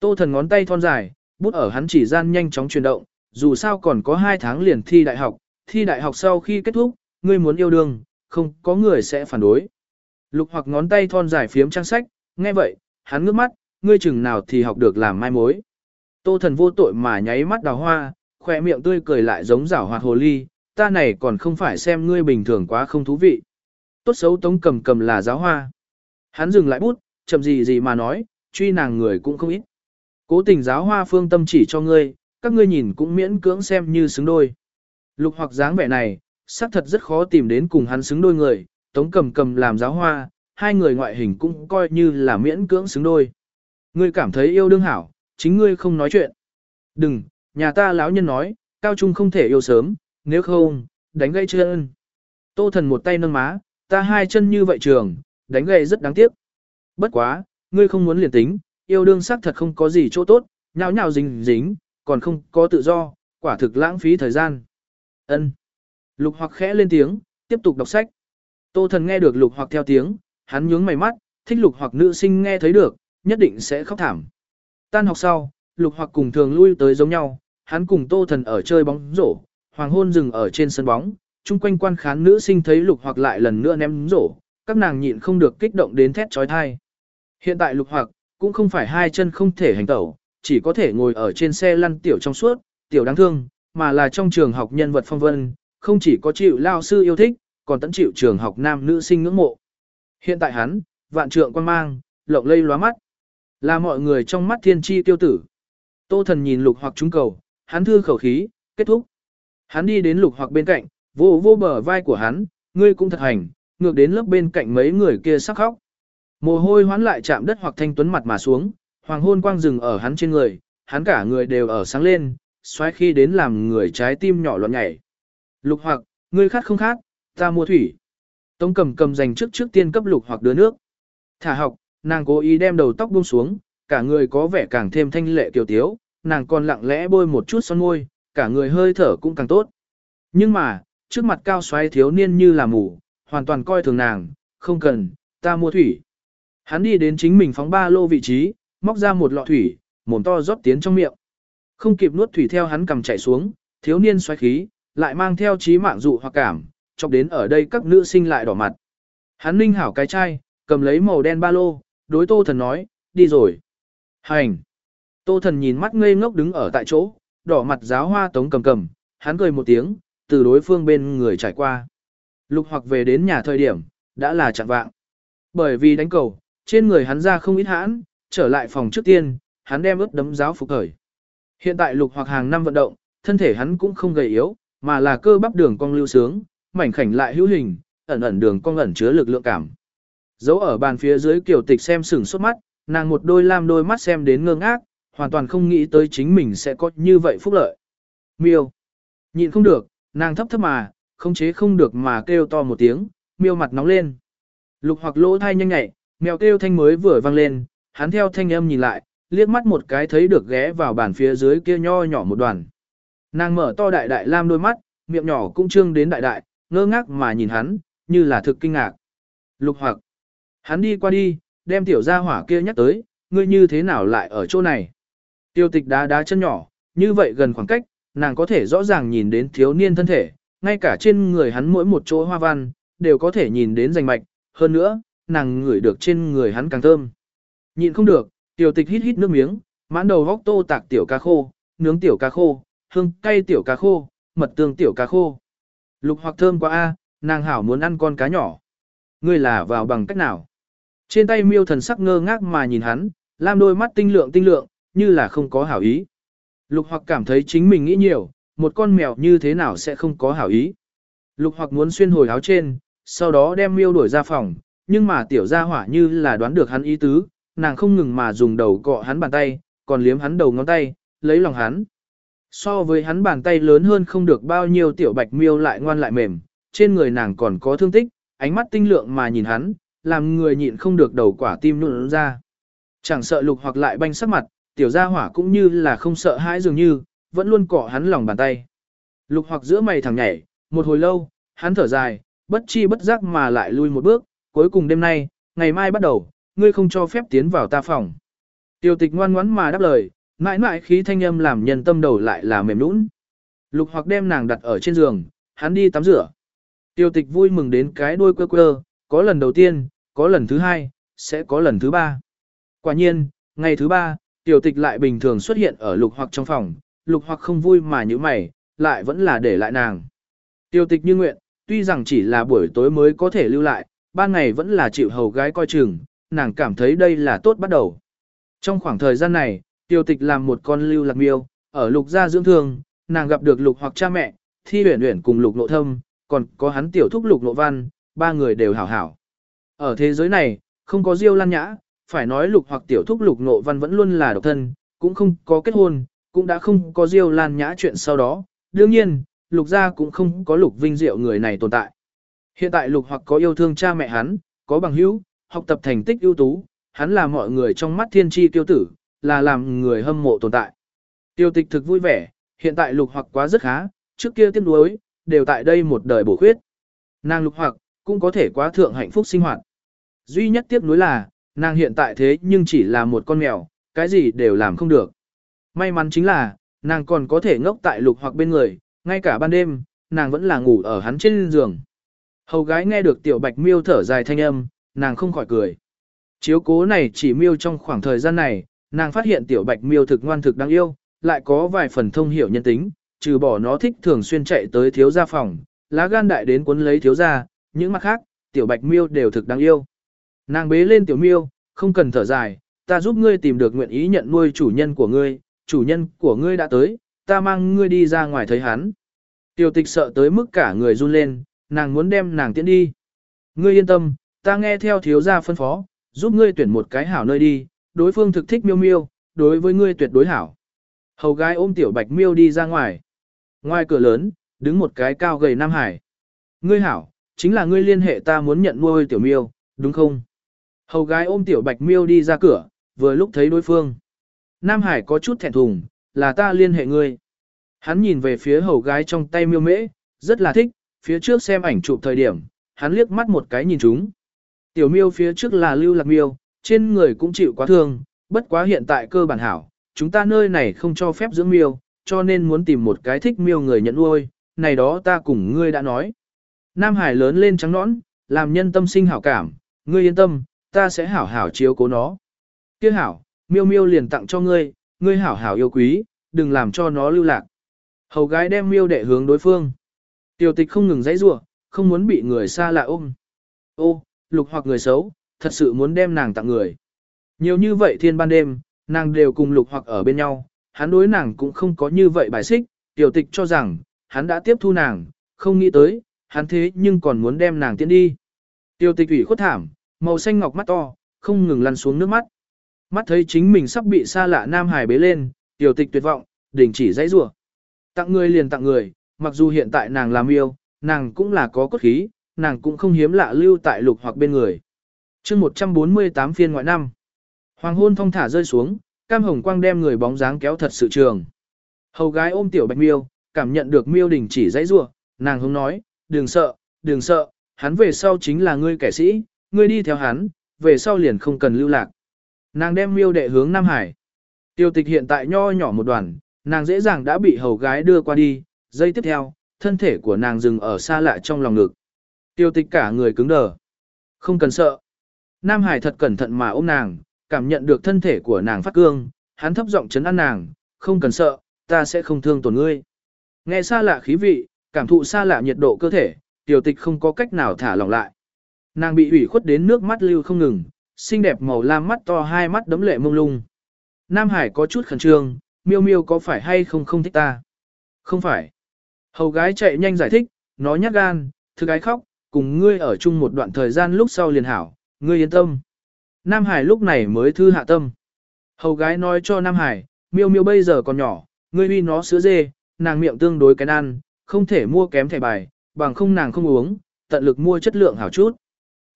Tô thần ngón tay thon dài, bút ở hắn chỉ gian nhanh chóng chuyển động, dù sao còn có 2 tháng liền thi đại học, thi đại học sau khi kết thúc, ngươi muốn yêu đương, không có người sẽ phản đối. Lục hoặc ngón tay thon dài phiếm trang sách, nghe vậy, hắn ngước mắt, ngươi chừng nào thì học được làm mai mối. Tô thần vô tội mà nháy mắt đào hoa, khỏe miệng tươi cười lại giống rảo hoạt hồ ly, ta này còn không phải xem ngươi bình thường quá không thú vị. Tốt xấu tống cầm cầm là giáo hoa. Hắn dừng lại bút, chậm gì gì mà nói, truy nàng người cũng không ít. Cố tình giáo hoa phương tâm chỉ cho ngươi, các ngươi nhìn cũng miễn cưỡng xem như xứng đôi. Lục hoặc dáng vẻ này, xác thật rất khó tìm đến cùng hắn xứng đôi người, tống cầm cầm làm giáo hoa, hai người ngoại hình cũng coi như là miễn cưỡng xứng đôi. Ngươi cảm thấy yêu đương hảo, chính ngươi không nói chuyện. Đừng, nhà ta lão nhân nói, cao trung không thể yêu sớm, nếu không, đánh gây chân. Tô thần một tay nâng má, ta hai chân như vậy trường, đánh gậy rất đáng tiếc. Bất quá, ngươi không muốn liền tính, yêu đương xác thật không có gì chỗ tốt, nhào nhào dính dính, còn không có tự do, quả thực lãng phí thời gian. Ân. Lục hoặc khẽ lên tiếng, tiếp tục đọc sách. Tô thần nghe được lục hoặc theo tiếng, hắn nhướng mày mắt, thích lục hoặc nữ sinh nghe thấy được, nhất định sẽ khóc thảm. Tan học sau, lục hoặc cùng thường lui tới giống nhau, hắn cùng tô thần ở chơi bóng rổ, hoàng hôn dừng ở trên sân bóng, chung quanh quan khán nữ sinh thấy lục hoặc lại lần nữa ném rổ, các nàng nhịn không được kích động đến thét trói thai. Hiện tại lục hoặc, cũng không phải hai chân không thể hành tẩu, chỉ có thể ngồi ở trên xe lăn tiểu trong suốt, tiểu đáng thương, mà là trong trường học nhân vật phong vân, không chỉ có chịu lao sư yêu thích, còn tận chịu trường học nam nữ sinh ngưỡng mộ. Hiện tại hắn, vạn trượng quan mang, lộng lây lóa mắt. Là mọi người trong mắt thiên tri tiêu tử. Tô thần nhìn lục hoặc trúng cầu, hắn thư khẩu khí, kết thúc. Hắn đi đến lục hoặc bên cạnh, vô vô bờ vai của hắn, ngươi cũng thật hành, ngược đến lớp bên cạnh mấy người kia sắc khóc. Mồ hôi hoán lại chạm đất hoặc thanh tuấn mặt mà xuống, hoàng hôn quang rừng ở hắn trên người, hắn cả người đều ở sáng lên, xoáy khi đến làm người trái tim nhỏ loạn nhảy. Lục hoặc, ngươi khát không khát, ta mua thủy. Tống cầm cầm dành trước trước tiên cấp lục hoặc đưa nước. Thả học, nàng cố ý đem đầu tóc buông xuống, cả người có vẻ càng thêm thanh lệ kiều tiếu, nàng còn lặng lẽ bôi một chút son môi, cả người hơi thở cũng càng tốt. Nhưng mà, trước mặt cao xoáy thiếu niên như là mù, hoàn toàn coi thường nàng, không cần, ta mua thủy. Hắn đi đến chính mình phóng ba lô vị trí, móc ra một lọ thủy, mồm to rót tiến trong miệng. Không kịp nuốt thủy theo hắn cầm chảy xuống, thiếu niên xoáy khí, lại mang theo trí mạng dụ hoặc cảm, chọc đến ở đây các nữ sinh lại đỏ mặt. Hắn ninh hảo cái chai, cầm lấy màu đen ba lô, đối tô thần nói, đi rồi. Hành. Tô thần nhìn mắt ngây ngốc đứng ở tại chỗ, đỏ mặt giáo hoa tống cầm cầm, hắn cười một tiếng, từ đối phương bên người trải qua. Lục hoặc về đến nhà thời điểm, đã là chặn vạng. Bởi vì đánh cầu, trên người hắn ra không ít hãn, trở lại phòng trước tiên, hắn đem ướt đấm giáo phục khởi. Hiện tại lục hoặc hàng năm vận động, thân thể hắn cũng không gầy yếu, mà là cơ bắp đường cong lưu sướng, mảnh khảnh lại hữu hình, ẩn ẩn đường cong ẩn chứa lực lượng cảm. Dấu ở bàn phía dưới kiểu tịch xem sừng sốt mắt, nàng một đôi lam đôi mắt xem đến ngơ ngác, hoàn toàn không nghĩ tới chính mình sẽ có như vậy phúc lợi. Miêu. Nhịn không được, nàng thấp thấp mà, không chế không được mà kêu to một tiếng, miêu mặt nóng lên. Lục hoặc lỗ thai nhanh nhạy, mèo kêu thanh mới vừa vang lên, hắn theo thanh âm nhìn lại, liếc mắt một cái thấy được ghé vào bàn phía dưới kia nho nhỏ một đoàn. Nàng mở to đại đại lam đôi mắt, miệng nhỏ cũng trương đến đại đại, ngơ ngác mà nhìn hắn, như là thực kinh ngạc. Lục hoặc, hắn đi qua đi, đem tiểu gia hỏa kia nhắc tới, ngươi như thế nào lại ở chỗ này. Tiêu tịch đá đá chân nhỏ, như vậy gần khoảng cách, nàng có thể rõ ràng nhìn đến thiếu niên thân thể, ngay cả trên người hắn mỗi một chỗ hoa văn, đều có thể nhìn đến rành mạch, hơn nữa, nàng ngửi được trên người hắn càng thơm. Nhịn không được, tiểu tịch hít hít nước miếng, mãn đầu góc tô tạc tiểu cá khô, nướng tiểu cá khô, hương cay tiểu cá khô, mật tương tiểu cá khô. Lục hoặc thơm quá a, nàng hảo muốn ăn con cá nhỏ. Ngươi là vào bằng cách nào? Trên tay miêu thần sắc ngơ ngác mà nhìn hắn, lam đôi mắt tinh lượng tinh lượng, như là không có hảo ý. Lục hoặc cảm thấy chính mình nghĩ nhiều, một con mèo như thế nào sẽ không có hảo ý. Lục hoặc muốn xuyên hồi áo trên, sau đó đem miêu đuổi ra phòng, nhưng mà tiểu gia hỏa như là đoán được hắn ý tứ, nàng không ngừng mà dùng đầu cọ hắn bàn tay, còn liếm hắn đầu ngón tay, lấy lòng hắn. So với hắn bàn tay lớn hơn không được bao nhiêu tiểu bạch miêu lại ngoan lại mềm, trên người nàng còn có thương tích, ánh mắt tinh lượng mà nhìn hắn, làm người nhịn không được đầu quả tim nụn ra. Chẳng sợ lục hoặc lại banh sắc mặt, tiểu gia hỏa cũng như là không sợ hãi dường như, vẫn luôn cọ hắn lòng bàn tay. Lục hoặc giữa mày thẳng nhảy, một hồi lâu, hắn thở dài, bất chi bất giác mà lại lui một bước, cuối cùng đêm nay, ngày mai bắt đầu, ngươi không cho phép tiến vào ta phòng. Tiêu tịch ngoan ngoãn mà đáp lời, mãi mãi khí thanh âm làm nhân tâm đầu lại là mềm nũng. Lục hoặc đem nàng đặt ở trên giường, hắn đi tắm rửa. Tiêu tịch vui mừng đến cái đuôi quơ quơ, có lần đầu tiên, có lần thứ hai, sẽ có lần thứ ba. Quả nhiên, ngày thứ ba, tiểu tịch lại bình thường xuất hiện ở lục hoặc trong phòng, lục hoặc không vui mà như mày, lại vẫn là để lại nàng. Tiêu tịch như nguyện, tuy rằng chỉ là buổi tối mới có thể lưu lại, ban ngày vẫn là chịu hầu gái coi chừng, nàng cảm thấy đây là tốt bắt đầu. Trong khoảng thời gian này, tiêu tịch làm một con lưu lạc miêu, ở lục gia dưỡng thương, nàng gặp được lục hoặc cha mẹ, thi huyển huyển cùng lục nộ thâm, còn có hắn tiểu thúc lục nộ văn, ba người đều hảo hảo. Ở thế giới này, không có diêu lan nhã, phải nói lục hoặc tiểu thúc lục nộ văn vẫn luôn là độc thân, cũng không có kết hôn, cũng đã không có diêu lan nhã chuyện sau đó. Đương nhiên, lục gia cũng không có lục vinh diệu người này tồn tại. Hiện tại lục hoặc có yêu thương cha mẹ hắn, có bằng hữu, học tập thành tích ưu tú, hắn là mọi người trong mắt thiên tri tiêu tử, là làm người hâm mộ tồn tại. Tiêu tịch thực vui vẻ, hiện tại lục hoặc quá rất khá, trước kia tiếc nuối, đều tại đây một đời bổ khuyết. Nàng lục hoặc, cũng có thể quá thượng hạnh phúc sinh hoạt. Duy nhất tiếc nuối là, nàng hiện tại thế nhưng chỉ là một con mèo, cái gì đều làm không được. May mắn chính là, nàng còn có thể ngốc tại lục hoặc bên người, ngay cả ban đêm, nàng vẫn là ngủ ở hắn trên giường. Hầu gái nghe được tiểu bạch miêu thở dài thanh âm, nàng không khỏi cười. Chiếu cố này chỉ miêu trong khoảng thời gian này, nàng phát hiện tiểu bạch miêu thực ngoan thực đáng yêu, lại có vài phần thông hiểu nhân tính, trừ bỏ nó thích thường xuyên chạy tới thiếu gia phòng, lá gan đại đến cuốn lấy thiếu gia, những mặt khác, tiểu bạch miêu đều thực đáng yêu. Nàng bế lên tiểu miêu, không cần thở dài, ta giúp ngươi tìm được nguyện ý nhận nuôi chủ nhân của ngươi, chủ nhân của ngươi đã tới, ta mang ngươi đi ra ngoài thấy hắn. Tiểu tịch sợ tới mức cả người run lên, nàng muốn đem nàng tiễn đi. Ngươi yên tâm, ta nghe theo thiếu gia phân phó, giúp ngươi tuyển một cái hảo nơi đi, đối phương thực thích miêu miêu, đối với ngươi tuyệt đối hảo. Hầu gái ôm tiểu bạch miêu đi ra ngoài. Ngoài cửa lớn, đứng một cái cao gầy Nam Hải. Ngươi hảo, chính là ngươi liên hệ ta muốn nhận nuôi tiểu miêu, đúng không? Hầu gái ôm tiểu bạch miêu đi ra cửa, vừa lúc thấy đối phương. Nam Hải có chút thẹn thùng, là ta liên hệ ngươi. Hắn nhìn về phía hầu gái trong tay miêu mễ, rất là thích, phía trước xem ảnh chụp thời điểm, hắn liếc mắt một cái nhìn chúng. Tiểu miêu phía trước là lưu lạc miêu, trên người cũng chịu quá thương, bất quá hiện tại cơ bản hảo, chúng ta nơi này không cho phép dưỡng miêu, cho nên muốn tìm một cái thích miêu người nhận nuôi, này đó ta cùng ngươi đã nói. Nam Hải lớn lên trắng nõn, làm nhân tâm sinh hảo cảm, ngươi yên tâm, ta sẽ hảo hảo chiếu cố nó. Kia hảo, miêu miêu liền tặng cho ngươi, ngươi hảo hảo yêu quý, đừng làm cho nó lưu lạc. Hầu gái đem miêu đệ hướng đối phương. Tiểu tịch không ngừng dãy rủa, không muốn bị người xa lạ ôm. Ô, lục hoặc người xấu, thật sự muốn đem nàng tặng người. Nhiều như vậy thiên ban đêm, nàng đều cùng lục hoặc ở bên nhau, hắn đối nàng cũng không có như vậy bài xích, tiểu tịch cho rằng, hắn đã tiếp thu nàng, không nghĩ tới, hắn thế nhưng còn muốn đem nàng tiến đi. Tiểu tịch ủy khuất thảm, màu xanh ngọc mắt to, không ngừng lăn xuống nước mắt. Mắt thấy chính mình sắp bị xa lạ nam hải bế lên, tiểu tịch tuyệt vọng, đình chỉ dãy rủa. Tặng người liền tặng người, mặc dù hiện tại nàng làm yêu, nàng cũng là có cốt khí, nàng cũng không hiếm lạ lưu tại lục hoặc bên người. chương 148 phiên ngoại năm. Hoàng hôn thong thả rơi xuống, cam hồng quang đem người bóng dáng kéo thật sự trường. Hầu gái ôm tiểu bạch miêu, cảm nhận được miêu đình chỉ dãy rua, nàng hống nói, đừng sợ, đừng sợ, hắn về sau chính là ngươi kẻ sĩ, ngươi đi theo hắn, về sau liền không cần lưu lạc. Nàng đem miêu đệ hướng Nam Hải. Tiêu tịch hiện tại nho nhỏ một đoàn, nàng dễ dàng đã bị hầu gái đưa qua đi, giây tiếp theo, thân thể của nàng dừng ở xa lạ trong lòng ngực. Tiêu tịch cả người cứng đờ. Không cần sợ. Nam Hải thật cẩn thận mà ôm nàng, cảm nhận được thân thể của nàng phát cương, hắn thấp giọng chấn an nàng, không cần sợ, ta sẽ không thương tổn ngươi. Nghe xa lạ khí vị, cảm thụ xa lạ nhiệt độ cơ thể, tiểu tịch không có cách nào thả lỏng lại. Nàng bị ủy khuất đến nước mắt lưu không ngừng, xinh đẹp màu lam mắt to hai mắt đấm lệ mông lung. Nam Hải có chút khẩn trương, miêu miêu có phải hay không không thích ta? Không phải. Hầu gái chạy nhanh giải thích, nó nhát gan, thư gái khóc, cùng ngươi ở chung một đoạn thời gian lúc sau liền hảo, ngươi yên tâm. Nam Hải lúc này mới thư hạ tâm. Hầu gái nói cho Nam Hải, miêu miêu bây giờ còn nhỏ, ngươi uy nó sữa dê, nàng miệng tương đối cái ăn, không thể mua kém thẻ bài, bằng không nàng không uống, tận lực mua chất lượng hảo chút.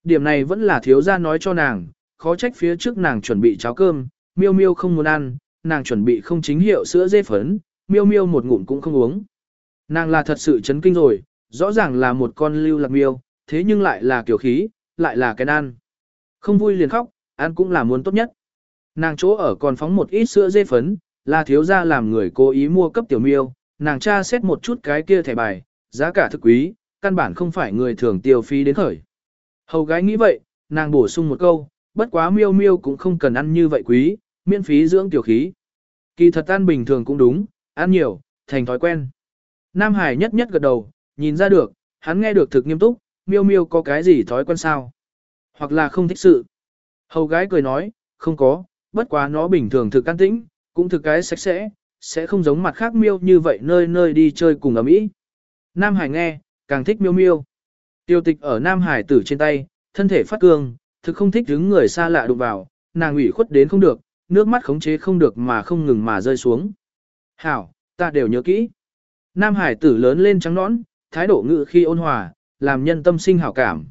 Điểm này vẫn là thiếu gia nói cho nàng, khó trách phía trước nàng chuẩn bị cháo cơm, miêu miêu không muốn ăn, nàng chuẩn bị không chính hiệu sữa dê phấn, miêu miêu một ngụm cũng không uống. Nàng là thật sự chấn kinh rồi, rõ ràng là một con lưu lạc miêu, thế nhưng lại là kiểu khí, lại là cái ăn. Không vui liền khóc, ăn cũng là muốn tốt nhất. Nàng chỗ ở còn phóng một ít sữa dê phấn, là thiếu gia làm người cố ý mua cấp tiểu miêu, nàng tra xét một chút cái kia thẻ bài, giá cả thực quý, căn bản không phải người thường tiêu phí đến khởi. Hầu gái nghĩ vậy, nàng bổ sung một câu, bất quá miêu miêu cũng không cần ăn như vậy quý, miễn phí dưỡng tiểu khí. Kỳ thật ăn bình thường cũng đúng, ăn nhiều, thành thói quen. Nam Hải nhất nhất gật đầu, nhìn ra được, hắn nghe được thực nghiêm túc, miêu miêu có cái gì thói quen sao? Hoặc là không thích sự. Hầu gái cười nói, không có, bất quá nó bình thường thực an tĩnh, cũng thực cái sạch sẽ, sẽ không giống mặt khác miêu như vậy nơi nơi đi chơi cùng ở mỹ. Nam Hải nghe, càng thích miêu miêu. Tiêu tịch ở Nam Hải tử trên tay, thân thể phát cương, thực không thích đứng người xa lạ đụng vào, nàng ủy khuất đến không được, nước mắt khống chế không được mà không ngừng mà rơi xuống. Hảo, ta đều nhớ kỹ. Nam Hải tử lớn lên trắng nõn, thái độ ngự khi ôn hòa, làm nhân tâm sinh hảo cảm.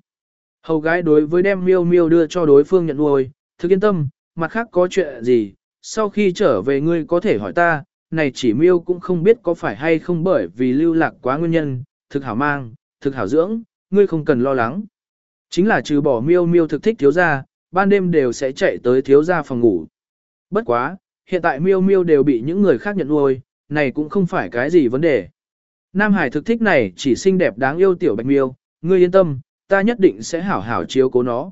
Hầu gái đối với đem miêu miêu đưa cho đối phương nhận nuôi, thực yên tâm, mặt khác có chuyện gì, sau khi trở về ngươi có thể hỏi ta, này chỉ miêu cũng không biết có phải hay không bởi vì lưu lạc quá nguyên nhân, thực hảo mang, thực hảo dưỡng, ngươi không cần lo lắng. Chính là trừ bỏ miêu miêu thực thích thiếu gia, ban đêm đều sẽ chạy tới thiếu gia phòng ngủ. Bất quá, hiện tại miêu miêu đều bị những người khác nhận nuôi, này cũng không phải cái gì vấn đề. Nam Hải thực thích này chỉ xinh đẹp đáng yêu tiểu bạch miêu, ngươi yên tâm, ta nhất định sẽ hảo hảo chiếu cố nó.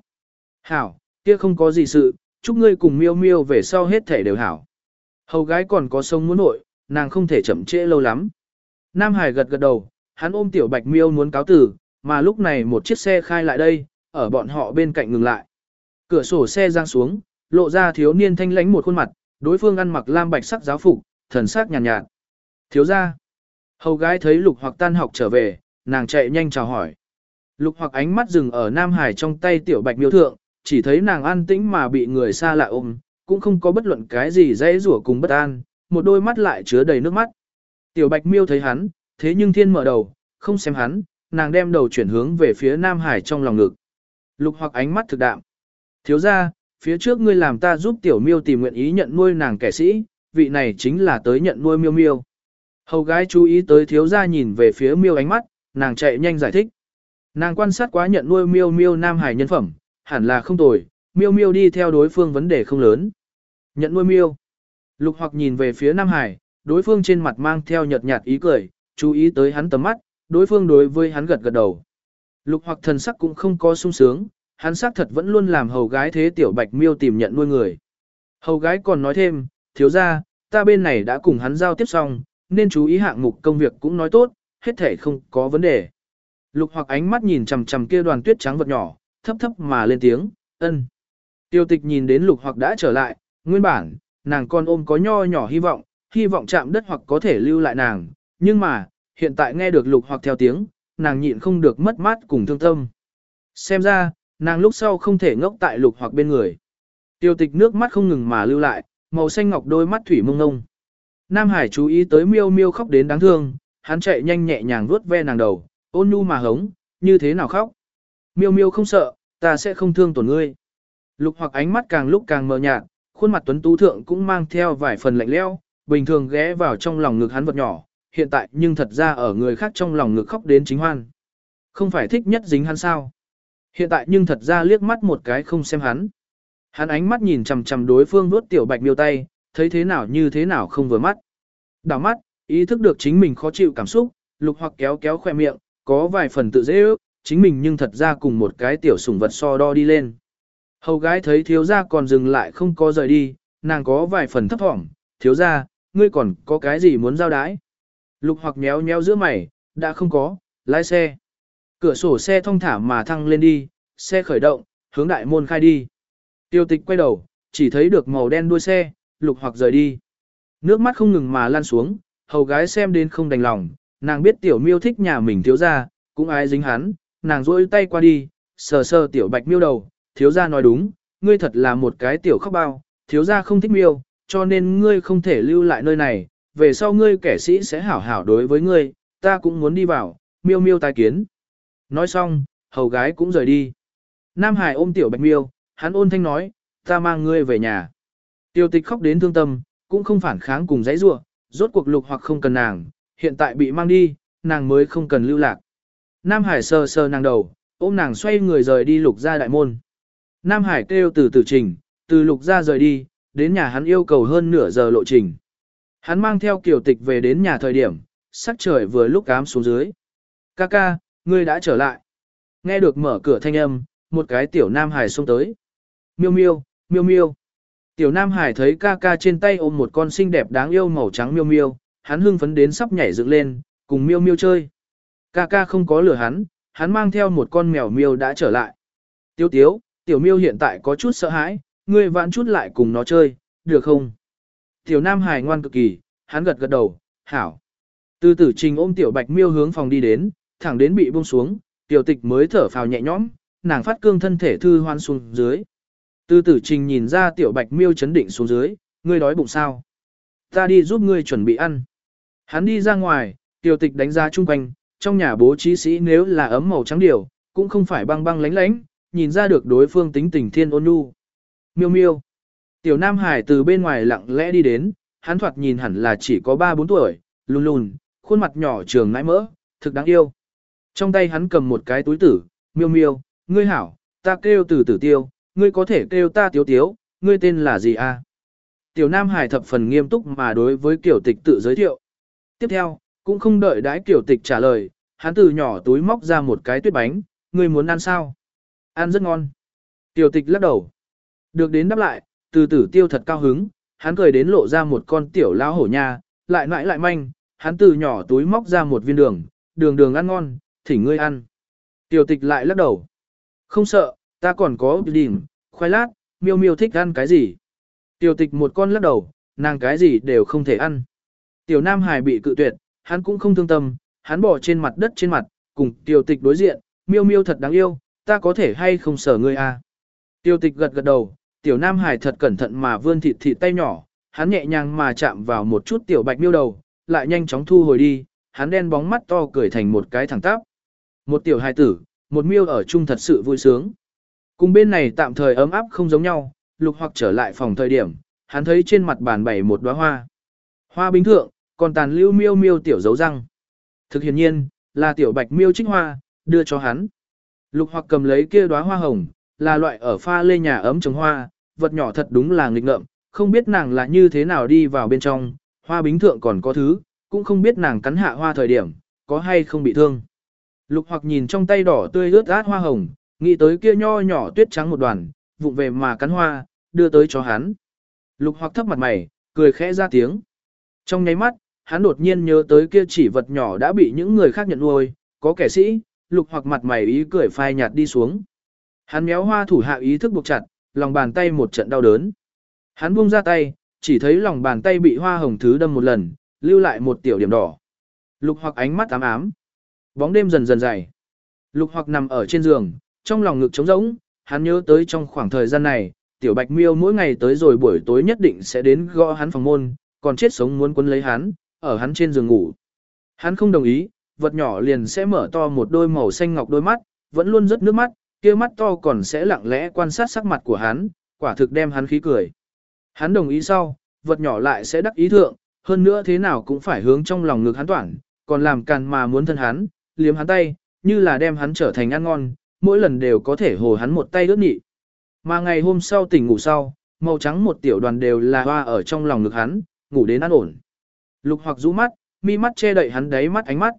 Hảo, kia không có gì sự, chúc ngươi cùng miêu miêu về sau hết thể đều hảo. Hầu gái còn có sông muốn nội, nàng không thể chậm trễ lâu lắm. Nam Hải gật gật đầu, hắn ôm tiểu bạch miêu muốn cáo tử, mà lúc này một chiếc xe khai lại đây, ở bọn họ bên cạnh ngừng lại. Cửa sổ xe giang xuống, lộ ra thiếu niên thanh lãnh một khuôn mặt, đối phương ăn mặc lam bạch sắc giáo phục, thần sắc nhàn nhạt, nhạt. Thiếu gia. Hầu gái thấy lục hoặc tan học trở về, nàng chạy nhanh chào hỏi. Lục hoặc ánh mắt dừng ở Nam Hải trong tay tiểu bạch miêu thượng, chỉ thấy nàng an tĩnh mà bị người xa lạ ôm, cũng không có bất luận cái gì dễ rủa cùng bất an, một đôi mắt lại chứa đầy nước mắt. Tiểu bạch miêu thấy hắn, thế nhưng thiên mở đầu, không xem hắn, nàng đem đầu chuyển hướng về phía Nam Hải trong lòng ngực. Lục hoặc ánh mắt thực đạm. Thiếu ra, phía trước ngươi làm ta giúp tiểu miêu tìm nguyện ý nhận nuôi nàng kẻ sĩ, vị này chính là tới nhận nuôi miêu miêu. Hầu gái chú ý tới thiếu gia nhìn về phía miêu ánh mắt, nàng chạy nhanh giải thích. Nàng quan sát quá nhận nuôi miêu miêu nam hải nhân phẩm, hẳn là không tồi, miêu miêu đi theo đối phương vấn đề không lớn. Nhận nuôi miêu. Lục hoặc nhìn về phía nam hải, đối phương trên mặt mang theo nhợt nhạt ý cười, chú ý tới hắn tầm mắt, đối phương đối với hắn gật gật đầu. Lục hoặc thần sắc cũng không có sung sướng, hắn sắc thật vẫn luôn làm hầu gái thế tiểu bạch miêu tìm nhận nuôi người. Hầu gái còn nói thêm, thiếu ra, ta bên này đã cùng hắn giao tiếp xong, nên chú ý hạng mục công việc cũng nói tốt, hết thể không có vấn đề. Lục hoặc ánh mắt nhìn chằm chằm kia đoàn tuyết trắng vật nhỏ, thấp thấp mà lên tiếng, ân. Tiêu tịch nhìn đến lục hoặc đã trở lại, nguyên bản, nàng con ôm có nho nhỏ hy vọng, hy vọng chạm đất hoặc có thể lưu lại nàng, nhưng mà, hiện tại nghe được lục hoặc theo tiếng, nàng nhịn không được mất mát cùng thương tâm. Xem ra, nàng lúc sau không thể ngốc tại lục hoặc bên người. Tiêu tịch nước mắt không ngừng mà lưu lại, màu xanh ngọc đôi mắt thủy mông ngông. Nam Hải chú ý tới miêu miêu khóc đến đáng thương, hắn chạy nhanh nhẹ nhàng vuốt ve nàng đầu, ôn nhu mà hống, như thế nào khóc. Miêu miêu không sợ, ta sẽ không thương tổn ngươi. Lục hoặc ánh mắt càng lúc càng mờ nhạt, khuôn mặt tuấn tú thượng cũng mang theo vài phần lạnh leo, bình thường ghé vào trong lòng ngực hắn vật nhỏ, hiện tại nhưng thật ra ở người khác trong lòng ngực khóc đến chính hoan. Không phải thích nhất dính hắn sao? Hiện tại nhưng thật ra liếc mắt một cái không xem hắn. Hắn ánh mắt nhìn chằm chằm đối phương vuốt tiểu bạch miêu tay, thấy thế nào như thế nào không vừa mắt. Đảo mắt, ý thức được chính mình khó chịu cảm xúc, lục hoặc kéo kéo khoe miệng, có vài phần tự dễ ước, chính mình nhưng thật ra cùng một cái tiểu sủng vật so đo đi lên. Hầu gái thấy thiếu gia còn dừng lại không có rời đi, nàng có vài phần thấp thỏm, thiếu gia, ngươi còn có cái gì muốn giao đái? Lục hoặc méo méo giữa mày, đã không có, lái xe. Cửa sổ xe thông thả mà thăng lên đi, xe khởi động, hướng đại môn khai đi. Tiêu tịch quay đầu, chỉ thấy được màu đen đuôi xe, lục hoặc rời đi. Nước mắt không ngừng mà lan xuống, hầu gái xem đến không đành lòng, nàng biết tiểu miêu thích nhà mình thiếu ra, cũng ai dính hắn, nàng rôi tay qua đi, sờ sờ tiểu bạch miêu đầu, thiếu ra nói đúng, ngươi thật là một cái tiểu khóc bao, thiếu ra không thích miêu, cho nên ngươi không thể lưu lại nơi này, về sau ngươi kẻ sĩ sẽ hảo hảo đối với ngươi, ta cũng muốn đi vào, miêu miêu tai kiến. Nói xong, hầu gái cũng rời đi. Nam Hải ôm tiểu bạch miêu, hắn ôn thanh nói, ta mang ngươi về nhà. Tiêu tịch khóc đến thương tâm, cũng không phản kháng cùng giấy rua, rốt cuộc lục hoặc không cần nàng, hiện tại bị mang đi, nàng mới không cần lưu lạc. Nam Hải sờ sờ nàng đầu, ôm nàng xoay người rời đi lục ra đại môn. Nam Hải kêu từ từ trình, từ lục ra rời đi, đến nhà hắn yêu cầu hơn nửa giờ lộ trình. Hắn mang theo kiểu tịch về đến nhà thời điểm, sắc trời vừa lúc cám xuống dưới. Kaka, ngươi đã trở lại. Nghe được mở cửa thanh âm, một cái tiểu Nam Hải xông tới. Miêu miêu, miêu miêu. Tiểu Nam Hải thấy ca ca trên tay ôm một con xinh đẹp đáng yêu màu trắng miêu miêu, hắn hưng phấn đến sắp nhảy dựng lên, cùng miêu miêu chơi. Ca ca không có lừa hắn, hắn mang theo một con mèo miêu đã trở lại. Tiếu tiếu, tiểu miêu hiện tại có chút sợ hãi, ngươi vãn chút lại cùng nó chơi, được không? Tiểu Nam Hải ngoan cực kỳ, hắn gật gật đầu, hảo. Từ tử trình ôm tiểu bạch miêu hướng phòng đi đến, thẳng đến bị buông xuống, tiểu tịch mới thở phào nhẹ nhõm, nàng phát cương thân thể thư hoan xuống dưới. Từ tử trình nhìn ra tiểu bạch miêu chấn định xuống dưới, ngươi đói bụng sao? Ta đi giúp ngươi chuẩn bị ăn. Hắn đi ra ngoài, tiểu tịch đánh ra chung quanh, trong nhà bố trí sĩ nếu là ấm màu trắng điều, cũng không phải băng băng lánh lánh, nhìn ra được đối phương tính tình thiên ôn nhu. Miêu miêu. Tiểu Nam Hải từ bên ngoài lặng lẽ đi đến, hắn thoạt nhìn hẳn là chỉ có 3-4 tuổi, lùn lùn, khuôn mặt nhỏ trường nãi mỡ, thực đáng yêu. Trong tay hắn cầm một cái túi tử, miêu miêu, ngươi hảo, ta kêu từ tử tiêu, ngươi có thể kêu ta tiếu tiếu, ngươi tên là gì a? Tiểu Nam Hải thập phần nghiêm túc mà đối với kiểu tịch tự giới thiệu. Tiếp theo, cũng không đợi đái kiểu tịch trả lời, hắn từ nhỏ túi móc ra một cái tuyết bánh, ngươi muốn ăn sao? Ăn rất ngon. Tiểu tịch lắc đầu. Được đến đáp lại, từ tử tiêu thật cao hứng, hắn cười đến lộ ra một con tiểu lao hổ nha, lại nãi lại manh, hắn từ nhỏ túi móc ra một viên đường, đường đường ăn ngon, thỉnh ngươi ăn. Tiểu tịch lại lắc đầu. Không sợ, ta còn có đỉnh, khoai lát, miêu miêu thích ăn cái gì. Tiểu tịch một con lắc đầu, nàng cái gì đều không thể ăn. Tiểu Nam Hải bị cự tuyệt, hắn cũng không thương tâm, hắn bỏ trên mặt đất trên mặt, cùng tiểu tịch đối diện, miêu miêu thật đáng yêu, ta có thể hay không sở ngươi à. Tiểu tịch gật gật đầu, tiểu Nam Hải thật cẩn thận mà vươn thịt thịt tay nhỏ, hắn nhẹ nhàng mà chạm vào một chút tiểu bạch miêu đầu, lại nhanh chóng thu hồi đi, hắn đen bóng mắt to cười thành một cái thẳng tắp. Một tiểu hài tử, một miêu ở chung thật sự vui sướng. Cùng bên này tạm thời ấm áp không giống nhau, lục hoặc trở lại phòng thời điểm, hắn thấy trên mặt bàn bày một đóa hoa. Hoa bình thượng, còn tàn lưu miêu miêu tiểu dấu răng. Thực hiện nhiên, là tiểu bạch miêu trích hoa, đưa cho hắn. Lục hoặc cầm lấy kia đóa hoa hồng, là loại ở pha lê nhà ấm trồng hoa, vật nhỏ thật đúng là nghịch ngợm, không biết nàng là như thế nào đi vào bên trong, hoa bính thượng còn có thứ, cũng không biết nàng cắn hạ hoa thời điểm, có hay không bị thương. Lục hoặc nhìn trong tay đỏ tươi ướt át hoa hồng, nghĩ tới kia nho nhỏ tuyết trắng một đoàn, vụng về mà cắn hoa, đưa tới cho hắn. Lục hoặc thấp mặt mày, cười khẽ ra tiếng. Trong nháy mắt, hắn đột nhiên nhớ tới kia chỉ vật nhỏ đã bị những người khác nhận nuôi, có kẻ sĩ, lục hoặc mặt mày ý cười phai nhạt đi xuống. Hắn méo hoa thủ hạ ý thức buộc chặt, lòng bàn tay một trận đau đớn. Hắn buông ra tay, chỉ thấy lòng bàn tay bị hoa hồng thứ đâm một lần, lưu lại một tiểu điểm đỏ. Lục hoặc ánh mắt ám ám. Bóng đêm dần dần dày. Lục hoặc nằm ở trên giường, trong lòng ngực trống rỗng, hắn nhớ tới trong khoảng thời gian này, tiểu bạch miêu mỗi ngày tới rồi buổi tối nhất định sẽ đến gõ hắn phòng môn, còn chết sống muốn quấn lấy hắn, ở hắn trên giường ngủ. Hắn không đồng ý, vật nhỏ liền sẽ mở to một đôi màu xanh ngọc đôi mắt, vẫn luôn rất nước mắt, kia mắt to còn sẽ lặng lẽ quan sát sắc mặt của hắn, quả thực đem hắn khí cười. Hắn đồng ý sau, vật nhỏ lại sẽ đắc ý thượng, hơn nữa thế nào cũng phải hướng trong lòng ngực hắn toàn, còn làm càn mà muốn thân hắn, liếm hắn tay, như là đem hắn trở thành ăn ngon, mỗi lần đều có thể hồ hắn một tay ướt nhị. Mà ngày hôm sau tỉnh ngủ sau, màu trắng một tiểu đoàn đều là hoa ở trong lòng ngực hắn, ngủ đến an ổn. Lục hoặc rũ mắt, mi mắt che đậy hắn đáy mắt ánh mắt.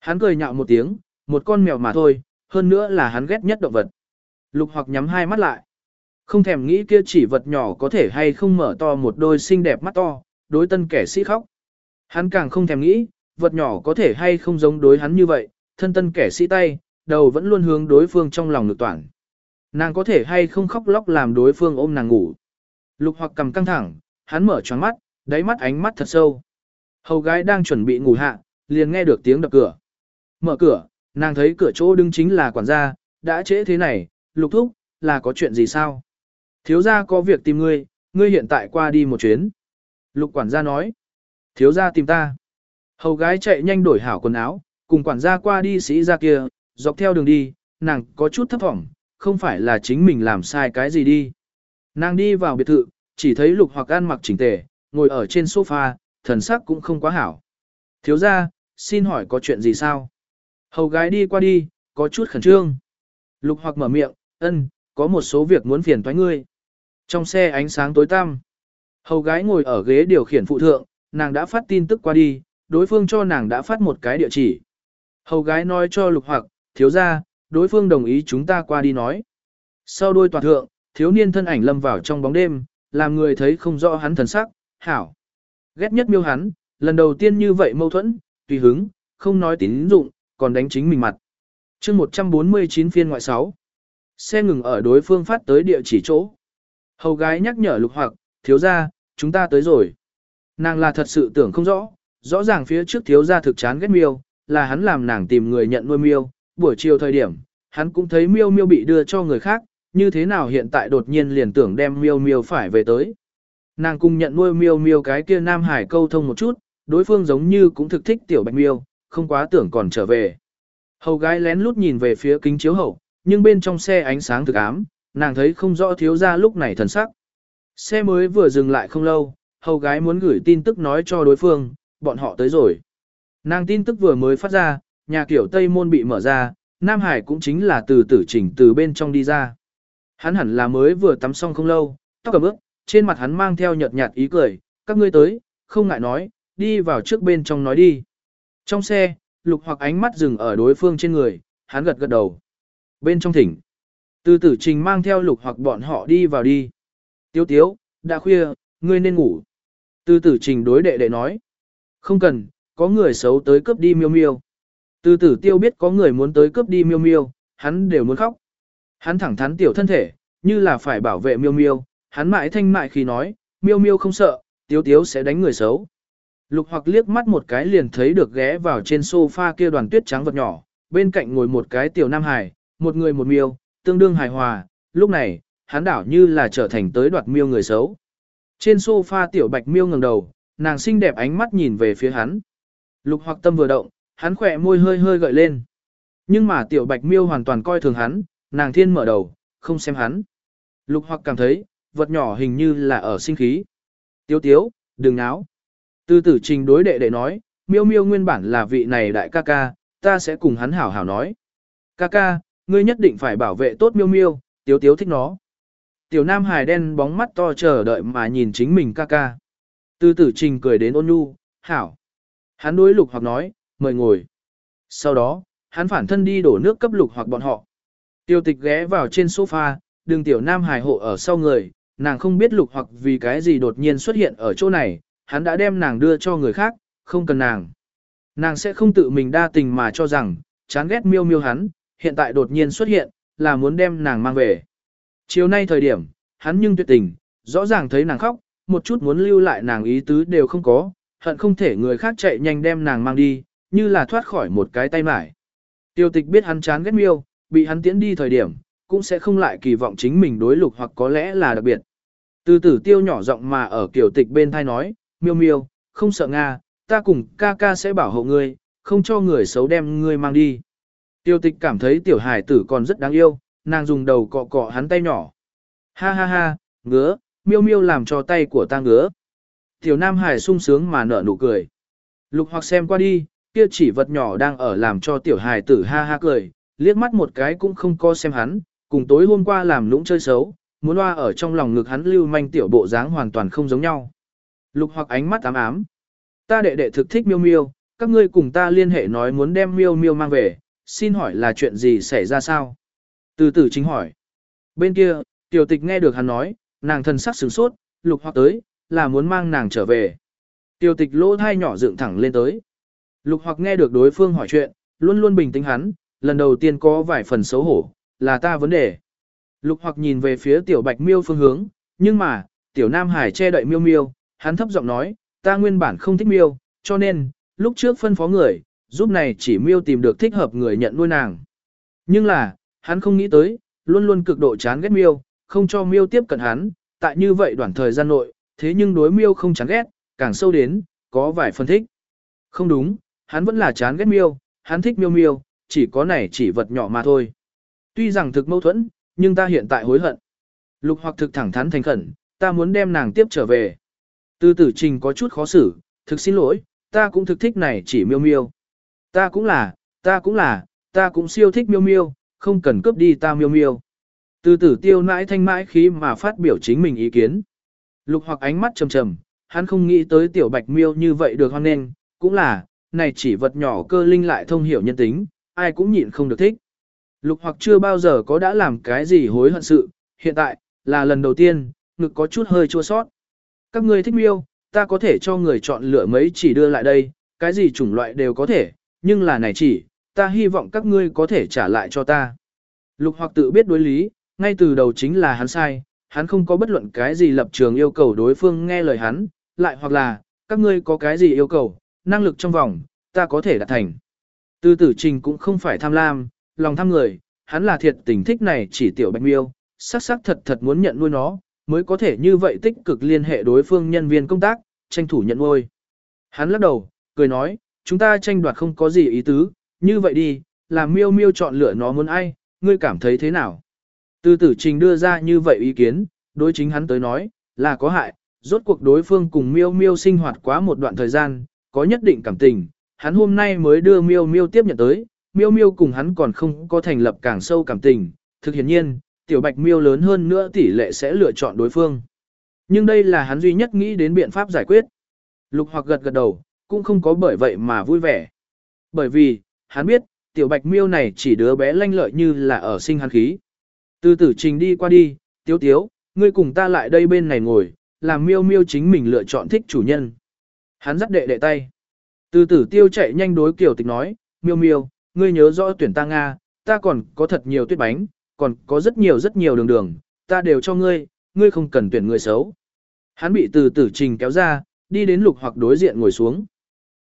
Hắn cười nhạo một tiếng, một con mèo mà thôi, hơn nữa là hắn ghét nhất động vật. Lục hoặc nhắm hai mắt lại. Không thèm nghĩ kia chỉ vật nhỏ có thể hay không mở to một đôi xinh đẹp mắt to, đối tân kẻ sĩ khóc. Hắn càng không thèm nghĩ, vật nhỏ có thể hay không giống đối hắn như vậy, thân tân kẻ sĩ tay, đầu vẫn luôn hướng đối phương trong lòng ngực toàn. Nàng có thể hay không khóc lóc làm đối phương ôm nàng ngủ. Lục hoặc cầm căng thẳng, hắn mở choáng mắt, đáy mắt ánh mắt thật sâu. Hầu gái đang chuẩn bị ngủ hạ, liền nghe được tiếng đập cửa. Mở cửa, nàng thấy cửa chỗ đứng chính là quản gia, đã trễ thế này, lục thúc, là có chuyện gì sao? Thiếu gia có việc tìm ngươi, ngươi hiện tại qua đi một chuyến. Lục quản gia nói. Thiếu gia tìm ta. Hầu gái chạy nhanh đổi hảo quần áo, cùng quản gia qua đi sĩ ra kia, dọc theo đường đi, nàng có chút thấp vọng, không phải là chính mình làm sai cái gì đi. Nàng đi vào biệt thự, chỉ thấy lục hoặc ăn mặc chỉnh tề, ngồi ở trên sofa, thần sắc cũng không quá hảo. Thiếu gia, xin hỏi có chuyện gì sao? Hầu gái đi qua đi, có chút khẩn trương. Lục hoặc mở miệng, ân, có một số việc muốn phiền toái ngươi. Trong xe ánh sáng tối tăm, hầu gái ngồi ở ghế điều khiển phụ thượng, nàng đã phát tin tức qua đi, đối phương cho nàng đã phát một cái địa chỉ. Hầu gái nói cho lục hoặc, thiếu ra, đối phương đồng ý chúng ta qua đi nói. Sau đôi toàn thượng, thiếu niên thân ảnh lâm vào trong bóng đêm, làm người thấy không rõ hắn thần sắc, hảo. Ghét nhất miêu hắn, lần đầu tiên như vậy mâu thuẫn, tùy hứng, không nói tín dụng, còn đánh chính mình mặt. chương 149 phiên ngoại 6. Xe ngừng ở đối phương phát tới địa chỉ chỗ. Hầu gái nhắc nhở lục hoặc, thiếu ra, chúng ta tới rồi. Nàng là thật sự tưởng không rõ, rõ ràng phía trước thiếu ra thực chán ghét miêu, là hắn làm nàng tìm người nhận nuôi miêu, buổi chiều thời điểm, hắn cũng thấy miêu miêu bị đưa cho người khác, như thế nào hiện tại đột nhiên liền tưởng đem miêu miêu phải về tới. Nàng cùng nhận nuôi miêu miêu cái kia Nam Hải câu thông một chút, đối phương giống như cũng thực thích tiểu bạch miêu, không quá tưởng còn trở về. Hầu gái lén lút nhìn về phía kính chiếu hậu, nhưng bên trong xe ánh sáng thực ám, nàng thấy không rõ thiếu ra lúc này thần sắc. Xe mới vừa dừng lại không lâu, hầu gái muốn gửi tin tức nói cho đối phương, bọn họ tới rồi. Nàng tin tức vừa mới phát ra, nhà kiểu Tây Môn bị mở ra, Nam Hải cũng chính là từ tử chỉnh từ bên trong đi ra. Hắn hẳn là mới vừa tắm xong không lâu, tóc cầm ướt, trên mặt hắn mang theo nhợt nhạt ý cười, các ngươi tới, không ngại nói, đi vào trước bên trong nói đi. Trong xe, lục hoặc ánh mắt dừng ở đối phương trên người, hắn gật gật đầu. Bên trong thỉnh, từ tử trình mang theo lục hoặc bọn họ đi vào đi. Tiếu tiếu, đã khuya, ngươi nên ngủ. Từ tử trình đối đệ đệ nói. Không cần, có người xấu tới cướp đi miêu miêu. Từ tử tiêu biết có người muốn tới cướp đi miêu miêu, hắn đều muốn khóc. Hắn thẳng thắn tiểu thân thể, như là phải bảo vệ miêu miêu, hắn mãi thanh mại khi nói, miêu miêu không sợ, tiếu tiếu sẽ đánh người xấu. Lục hoặc liếc mắt một cái liền thấy được ghé vào trên sofa kia đoàn tuyết trắng vật nhỏ, bên cạnh ngồi một cái tiểu nam hải, một người một miêu, tương đương hài hòa, lúc này, hắn đảo như là trở thành tới đoạt miêu người xấu. Trên sofa tiểu bạch miêu ngẩng đầu, nàng xinh đẹp ánh mắt nhìn về phía hắn. Lục hoặc tâm vừa động, hắn khỏe môi hơi hơi gợi lên. Nhưng mà tiểu bạch miêu hoàn toàn coi thường hắn, nàng thiên mở đầu, không xem hắn. Lục hoặc cảm thấy, vật nhỏ hình như là ở sinh khí. Tiếu tiếu, đừng náo. Tư tử trình đối đệ đệ nói, miêu miêu nguyên bản là vị này đại ca ca, ta sẽ cùng hắn hảo hảo nói. Ca ca, ngươi nhất định phải bảo vệ tốt miêu miêu, tiếu tiếu thích nó. Tiểu nam hài đen bóng mắt to chờ đợi mà nhìn chính mình ca ca. Tư tử trình cười đến ôn nhu, hảo. Hắn đối lục hoặc nói, mời ngồi. Sau đó, hắn phản thân đi đổ nước cấp lục hoặc bọn họ. Tiêu tịch ghé vào trên sofa, đường tiểu nam hài hộ ở sau người, nàng không biết lục hoặc vì cái gì đột nhiên xuất hiện ở chỗ này, hắn đã đem nàng đưa cho người khác, không cần nàng. Nàng sẽ không tự mình đa tình mà cho rằng, chán ghét miêu miêu hắn, hiện tại đột nhiên xuất hiện, là muốn đem nàng mang về. Chiều nay thời điểm, hắn nhưng tuyệt tình, rõ ràng thấy nàng khóc, một chút muốn lưu lại nàng ý tứ đều không có, hận không thể người khác chạy nhanh đem nàng mang đi, như là thoát khỏi một cái tay mải. Tiêu tịch biết hắn chán ghét miêu, bị hắn tiễn đi thời điểm, cũng sẽ không lại kỳ vọng chính mình đối lục hoặc có lẽ là đặc biệt. Từ tử tiêu nhỏ giọng mà ở kiểu tịch bên thai nói, miêu miêu, không sợ Nga, ta cùng ca ca sẽ bảo hộ ngươi, không cho người xấu đem ngươi mang đi. Tiêu tịch cảm thấy tiểu hải tử còn rất đáng yêu, nàng dùng đầu cọ cọ hắn tay nhỏ. Ha ha ha, ngứa, miêu miêu làm cho tay của ta ngứa. Tiểu nam hải sung sướng mà nở nụ cười. Lục hoặc xem qua đi, kia chỉ vật nhỏ đang ở làm cho tiểu hải tử ha ha cười, liếc mắt một cái cũng không co xem hắn, cùng tối hôm qua làm lũng chơi xấu, muốn loa ở trong lòng ngực hắn lưu manh tiểu bộ dáng hoàn toàn không giống nhau. Lục hoặc ánh mắt ám ám. Ta đệ đệ thực thích miêu miêu, các ngươi cùng ta liên hệ nói muốn đem miêu miêu mang về, xin hỏi là chuyện gì xảy ra sao? Từ từ chính hỏi. Bên kia, tiểu tịch nghe được hắn nói, nàng thân sắc sửng sốt, lục hoặc tới, là muốn mang nàng trở về. Tiểu tịch lỗ thai nhỏ dựng thẳng lên tới. Lục hoặc nghe được đối phương hỏi chuyện, luôn luôn bình tĩnh hắn, lần đầu tiên có vài phần xấu hổ, là ta vấn đề. Lục hoặc nhìn về phía tiểu bạch miêu phương hướng, nhưng mà, tiểu nam hải che đậy miêu miêu, hắn thấp giọng nói, ta nguyên bản không thích miêu, cho nên, lúc trước phân phó người, giúp này chỉ miêu tìm được thích hợp người nhận nuôi nàng. Nhưng là, hắn không nghĩ tới, luôn luôn cực độ chán ghét miêu, không cho miêu tiếp cận hắn, tại như vậy đoạn thời gian nội, thế nhưng đối miêu không chán ghét, càng sâu đến, có vài phân thích. Không đúng, hắn vẫn là chán ghét miêu, hắn thích miêu miêu, chỉ có này chỉ vật nhỏ mà thôi. Tuy rằng thực mâu thuẫn, nhưng ta hiện tại hối hận. Lục hoặc thực thẳng thắn thành khẩn, ta muốn đem nàng tiếp trở về. Tư tử trình có chút khó xử, thực xin lỗi, ta cũng thực thích này chỉ miêu miêu. Ta cũng là, ta cũng là, ta cũng siêu thích miêu miêu, không cần cướp đi ta miêu miêu. Từ tử tiêu nãi thanh mãi khí mà phát biểu chính mình ý kiến. Lục hoặc ánh mắt trầm trầm, hắn không nghĩ tới tiểu bạch miêu như vậy được hoan nên, cũng là, này chỉ vật nhỏ cơ linh lại thông hiểu nhân tính, ai cũng nhịn không được thích. Lục hoặc chưa bao giờ có đã làm cái gì hối hận sự, hiện tại, là lần đầu tiên, ngực có chút hơi chua sót. Các ngươi thích miêu, ta có thể cho người chọn lựa mấy chỉ đưa lại đây, cái gì chủng loại đều có thể, nhưng là này chỉ, ta hy vọng các ngươi có thể trả lại cho ta. Lục hoặc tự biết đối lý, ngay từ đầu chính là hắn sai, hắn không có bất luận cái gì lập trường yêu cầu đối phương nghe lời hắn, lại hoặc là, các ngươi có cái gì yêu cầu, năng lực trong vòng, ta có thể đạt thành. Tư tử trình cũng không phải tham lam, lòng tham người, hắn là thiệt tình thích này chỉ tiểu bạch miêu, sắc sắc thật thật muốn nhận nuôi nó, mới có thể như vậy tích cực liên hệ đối phương nhân viên công tác, tranh thủ nhận nuôi. Hắn lắc đầu, cười nói, chúng ta tranh đoạt không có gì ý tứ, như vậy đi, làm miêu miêu chọn lựa nó muốn ai, ngươi cảm thấy thế nào? Tư tử trình đưa ra như vậy ý kiến, đối chính hắn tới nói, là có hại, rốt cuộc đối phương cùng miêu miêu sinh hoạt quá một đoạn thời gian, có nhất định cảm tình, hắn hôm nay mới đưa miêu miêu tiếp nhận tới, miêu miêu cùng hắn còn không có thành lập càng sâu cảm tình, thực hiện nhiên, tiểu bạch miêu lớn hơn nữa tỷ lệ sẽ lựa chọn đối phương. Nhưng đây là hắn duy nhất nghĩ đến biện pháp giải quyết. Lục hoặc gật gật đầu, cũng không có bởi vậy mà vui vẻ. Bởi vì, hắn biết, tiểu bạch miêu này chỉ đứa bé lanh lợi như là ở sinh hắn khí. Từ tử trình đi qua đi, tiếu tiếu, ngươi cùng ta lại đây bên này ngồi, làm miêu miêu chính mình lựa chọn thích chủ nhân. Hắn dắt đệ đệ tay. Từ tử tiêu chạy nhanh đối kiểu tịch nói, miêu miêu, ngươi nhớ rõ tuyển ta Nga, ta còn có thật nhiều tuyết bánh, còn có rất nhiều rất nhiều đường đường, ta đều cho ngươi, ngươi không cần tuyển người xấu. Hắn bị từ tử trình kéo ra, đi đến lục hoặc đối diện ngồi xuống.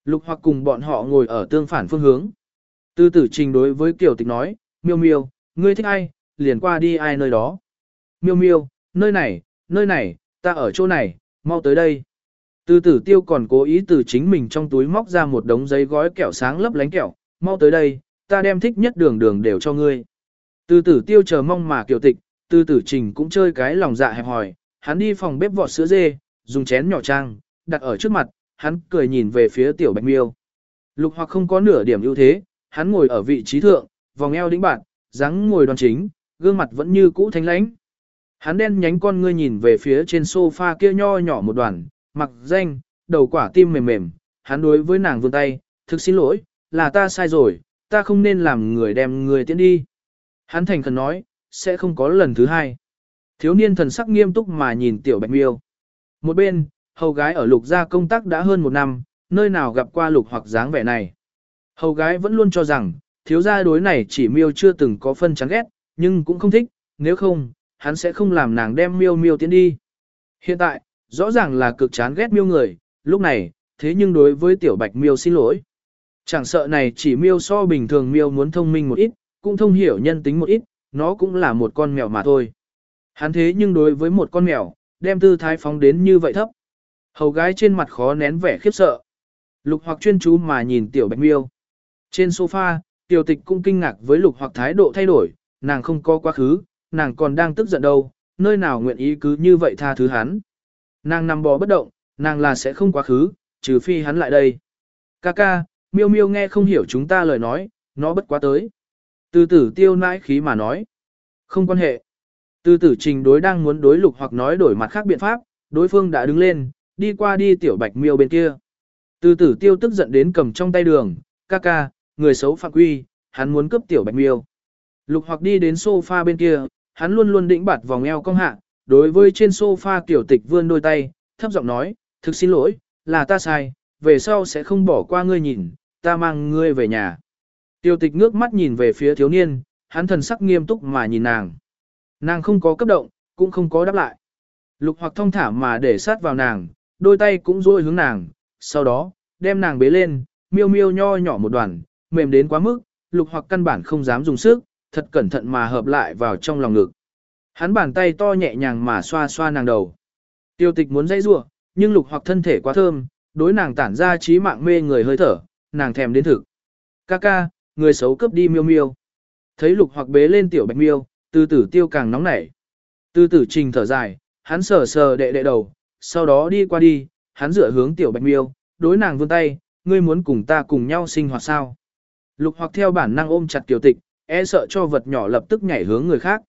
Lục hoặc cùng bọn họ ngồi ở tương phản phương hướng. Từ tử trình đối với kiểu Tịch nói, miêu miêu, ngươi thích ai, liền qua đi ai nơi đó. Miêu miêu, nơi này, nơi này, ta ở chỗ này, mau tới đây. Từ tử tiêu còn cố ý từ chính mình trong túi móc ra một đống giấy gói kẹo sáng lấp lánh kẹo, mau tới đây, ta đem thích nhất đường đường đều cho ngươi. Từ tử tiêu chờ mong mà kiều tịch, từ tử trình cũng chơi cái lòng dạ hẹp hòi, hắn đi phòng bếp vọt sữa dê, dùng chén nhỏ trang, đặt ở trước mặt, hắn cười nhìn về phía tiểu bạch miêu. Lục hoặc không có nửa điểm ưu thế, hắn ngồi ở vị trí thượng, vòng eo đĩnh bạn, dáng ngồi đoan chính, gương mặt vẫn như cũ thanh lãnh. Hắn đen nhánh con ngươi nhìn về phía trên sofa kia nho nhỏ một đoàn, mặc danh, đầu quả tim mềm mềm, hắn đối với nàng vươn tay, thực xin lỗi, là ta sai rồi, ta không nên làm người đem người tiến đi. Hắn thành khẩn nói, sẽ không có lần thứ hai. Thiếu niên thần sắc nghiêm túc mà nhìn tiểu bạch miêu. Một bên, hầu gái ở lục gia công tác đã hơn một năm, nơi nào gặp qua lục hoặc dáng vẻ này. Hầu gái vẫn luôn cho rằng, thiếu gia đối này chỉ miêu chưa từng có phân chán ghét, nhưng cũng không thích, nếu không, hắn sẽ không làm nàng đem miêu miêu tiến đi. Hiện tại, rõ ràng là cực chán ghét miêu người, lúc này, thế nhưng đối với tiểu bạch miêu xin lỗi. Chẳng sợ này chỉ miêu so bình thường miêu muốn thông minh một ít, cũng thông hiểu nhân tính một ít, nó cũng là một con mèo mà thôi. Hắn thế nhưng đối với một con mèo, đem tư thái phóng đến như vậy thấp. Hầu gái trên mặt khó nén vẻ khiếp sợ. Lục hoặc chuyên chú mà nhìn tiểu bạch miêu. Trên sofa, tiểu tịch cũng kinh ngạc với lục hoặc thái độ thay đổi, nàng không có quá khứ, nàng còn đang tức giận đâu, nơi nào nguyện ý cứ như vậy tha thứ hắn. Nàng nằm bò bất động, nàng là sẽ không quá khứ, trừ phi hắn lại đây. Ca ca, miêu miêu nghe không hiểu chúng ta lời nói, nó bất quá tới. Từ tử tiêu nãi khí mà nói. Không quan hệ. Từ tử trình đối đang muốn đối lục hoặc nói đổi mặt khác biện pháp, đối phương đã đứng lên, đi qua đi tiểu bạch miêu bên kia. Từ tử tiêu tức giận đến cầm trong tay đường, ca ca, người xấu phạm quy, hắn muốn cướp tiểu bạch miêu. Lục hoặc đi đến sofa bên kia, hắn luôn luôn đĩnh bạt vòng eo cong hạ, đối với trên sofa tiểu tịch vươn đôi tay, thấp giọng nói, thực xin lỗi, là ta sai, về sau sẽ không bỏ qua ngươi nhìn, ta mang ngươi về nhà. Tiểu tịch ngước mắt nhìn về phía thiếu niên, hắn thần sắc nghiêm túc mà nhìn nàng. Nàng không có cấp động, cũng không có đáp lại. Lục hoặc thông thả mà để sát vào nàng, đôi tay cũng dôi hướng nàng, sau đó, đem nàng bế lên, miêu miêu nho nhỏ một đoàn, mềm đến quá mức, lục hoặc căn bản không dám dùng sức, thật cẩn thận mà hợp lại vào trong lòng ngực. Hắn bàn tay to nhẹ nhàng mà xoa xoa nàng đầu. Tiêu tịch muốn dây rua, nhưng lục hoặc thân thể quá thơm, đối nàng tản ra trí mạng mê người hơi thở, nàng thèm đến thực. Ca ca, người xấu cướp đi miêu miêu. Thấy lục hoặc bế lên tiểu bạch miêu, từ tử tiêu càng nóng nảy. Từ tử trình thở dài, hắn sờ sờ đệ đệ đầu, sau đó đi qua đi, hắn dựa hướng tiểu bạch miêu, đối nàng vươn tay, ngươi muốn cùng ta cùng nhau sinh hoạt sao. Lục hoặc theo bản năng ôm chặt tiểu tịch, e sợ cho vật nhỏ lập tức nhảy hướng người khác.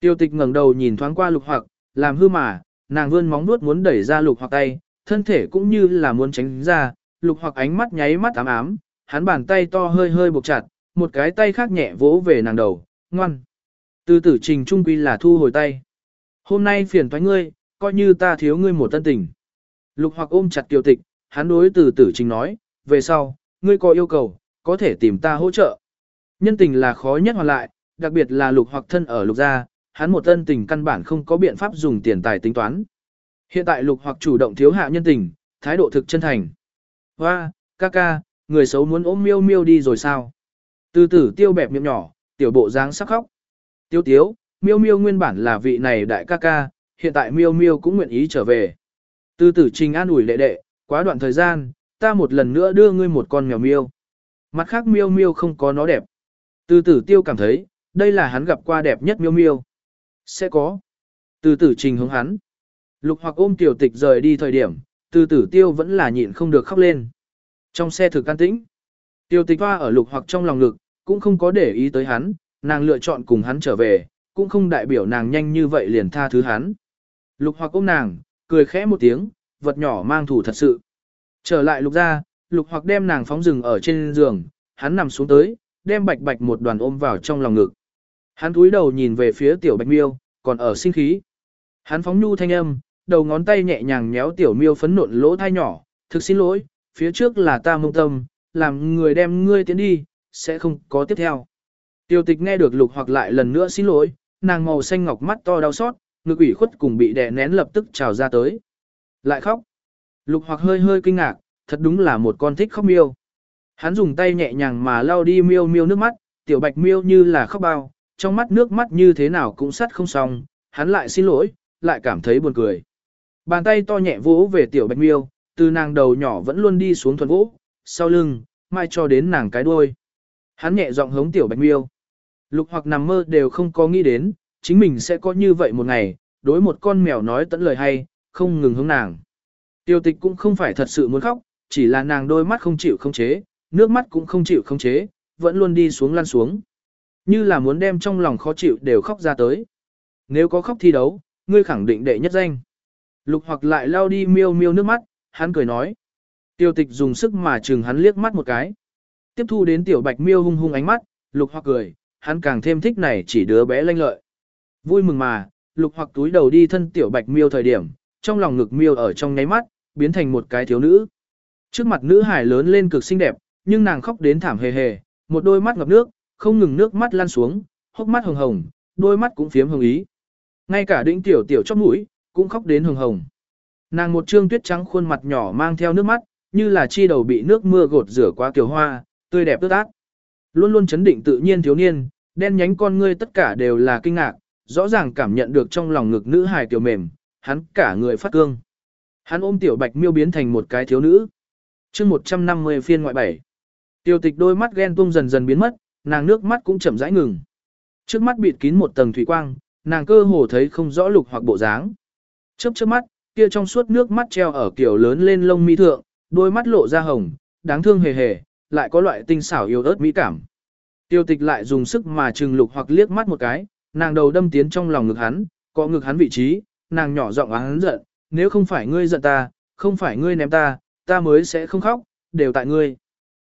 Tiêu tịch ngẩng đầu nhìn thoáng qua lục hoặc, làm hư mà, nàng vươn móng nuốt muốn đẩy ra lục hoặc tay, thân thể cũng như là muốn tránh ra, lục hoặc ánh mắt nháy mắt ám ám, hắn bàn tay to hơi hơi buộc chặt, một cái tay khác nhẹ vỗ về nàng đầu, ngoan. Từ tử trình trung quy là thu hồi tay. Hôm nay phiền thoái ngươi, coi như ta thiếu ngươi một tân tình. Lục hoặc ôm chặt Tiêu tịch, hắn đối từ tử trình nói, về sau, ngươi có yêu cầu, có thể tìm ta hỗ trợ. Nhân tình là khó nhất hoàn lại, đặc biệt là lục hoặc thân ở lục gia, hắn một tân tình căn bản không có biện pháp dùng tiền tài tính toán. Hiện tại lục hoặc chủ động thiếu hạ nhân tình, thái độ thực chân thành. Hoa, ca ca, người xấu muốn ôm miêu miêu đi rồi sao? Từ tử tiêu bẹp miệng nhỏ, tiểu bộ dáng sắc khóc. Tiêu tiếu, miêu miêu nguyên bản là vị này đại ca ca, hiện tại miêu miêu cũng nguyện ý trở về. Từ tử trình an ủi đệ đệ, quá đoạn thời gian, ta một lần nữa đưa ngươi một con mèo miêu. Mặt khác miêu miêu không có nó đẹp. Từ tử tiêu cảm thấy, đây là hắn gặp qua đẹp nhất miêu miêu. Sẽ có. Từ tử trình hướng hắn. Lục hoặc ôm tiểu tịch rời đi thời điểm, từ tử tiêu vẫn là nhịn không được khóc lên. Trong xe thực can tĩnh. tiểu tịch hoa ở lục hoặc trong lòng ngực, cũng không có để ý tới hắn, nàng lựa chọn cùng hắn trở về, cũng không đại biểu nàng nhanh như vậy liền tha thứ hắn. Lục hoặc ôm nàng, cười khẽ một tiếng, vật nhỏ mang thủ thật sự. Trở lại lục ra, lục hoặc đem nàng phóng rừng ở trên giường, hắn nằm xuống tới, đem bạch bạch một đoàn ôm vào trong lòng ngực. Hắn cúi đầu nhìn về phía tiểu bạch miêu, còn ở sinh khí. Hắn phóng nhu thanh âm, đầu ngón tay nhẹ nhàng nhéo tiểu miêu phấn nộn lỗ thai nhỏ, thực xin lỗi, phía trước là ta mông tâm, làm người đem ngươi tiến đi, sẽ không có tiếp theo. tiểu tịch nghe được lục hoặc lại lần nữa xin lỗi, nàng màu xanh ngọc mắt to đau xót, ngực ủy khuất cùng bị đè nén lập tức trào ra tới. Lại khóc. Lục hoặc hơi hơi kinh ngạc, thật đúng là một con thích khóc miêu. Hắn dùng tay nhẹ nhàng mà lau đi miêu miêu nước mắt, tiểu bạch miêu như là khóc bao, trong mắt nước mắt như thế nào cũng sắt không xong, hắn lại xin lỗi, lại cảm thấy buồn cười. Bàn tay to nhẹ vỗ về tiểu bạch miêu, từ nàng đầu nhỏ vẫn luôn đi xuống thuần vỗ, sau lưng, mai cho đến nàng cái đuôi. Hắn nhẹ giọng hống tiểu bạch miêu. Lục hoặc nằm mơ đều không có nghĩ đến, chính mình sẽ có như vậy một ngày, đối một con mèo nói tận lời hay, không ngừng hướng nàng. Tiêu tịch cũng không phải thật sự muốn khóc, chỉ là nàng đôi mắt không chịu không chế, nước mắt cũng không chịu không chế, vẫn luôn đi xuống lăn xuống. Như là muốn đem trong lòng khó chịu đều khóc ra tới. Nếu có khóc thi đấu, ngươi khẳng định đệ nhất danh. Lục hoặc lại lao đi miêu miêu nước mắt, hắn cười nói. Tiêu tịch dùng sức mà chừng hắn liếc mắt một cái. Tiếp thu đến tiểu bạch miêu hung hung ánh mắt, lục hoặc cười, hắn càng thêm thích này chỉ đứa bé lanh lợi. Vui mừng mà, lục hoặc túi đầu đi thân tiểu bạch miêu thời điểm, trong lòng ngực miêu ở trong nháy mắt, biến thành một cái thiếu nữ. Trước mặt nữ hải lớn lên cực xinh đẹp, nhưng nàng khóc đến thảm hề hề, một đôi mắt ngập nước, không ngừng nước mắt lan xuống, hốc mắt hồng hồng, đôi mắt cũng phiếm hồng ý. Ngay cả đĩnh tiểu tiểu chóp mũi, cũng khóc đến hồng hồng. Nàng một trương tuyết trắng khuôn mặt nhỏ mang theo nước mắt, như là chi đầu bị nước mưa gột rửa qua tiểu hoa, tươi đẹp tươi át. Luôn luôn chấn định tự nhiên thiếu niên, đen nhánh con ngươi tất cả đều là kinh ngạc, rõ ràng cảm nhận được trong lòng ngực nữ hài tiểu mềm, hắn cả người phát cương. Hắn ôm tiểu bạch miêu biến thành một cái thiếu nữ. chương 150 phiên ngoại bảy. Tiểu tịch đôi mắt ghen tung dần dần biến mất, nàng nước mắt cũng chậm rãi ngừng. Trước mắt bịt kín một tầng thủy quang, nàng cơ hồ thấy không rõ lục hoặc bộ dáng. Chớp chớp mắt, kia trong suốt nước mắt treo ở kiểu lớn lên lông mi thượng, đôi mắt lộ ra hồng, đáng thương hề hề, lại có loại tinh xảo yêu ớt mỹ cảm. Tiêu tịch lại dùng sức mà trừng lục hoặc liếc mắt một cái, nàng đầu đâm tiến trong lòng ngực hắn, có ngực hắn vị trí, nàng nhỏ giọng hắn giận, nếu không phải ngươi giận ta, không phải ngươi ném ta, ta mới sẽ không khóc, đều tại ngươi.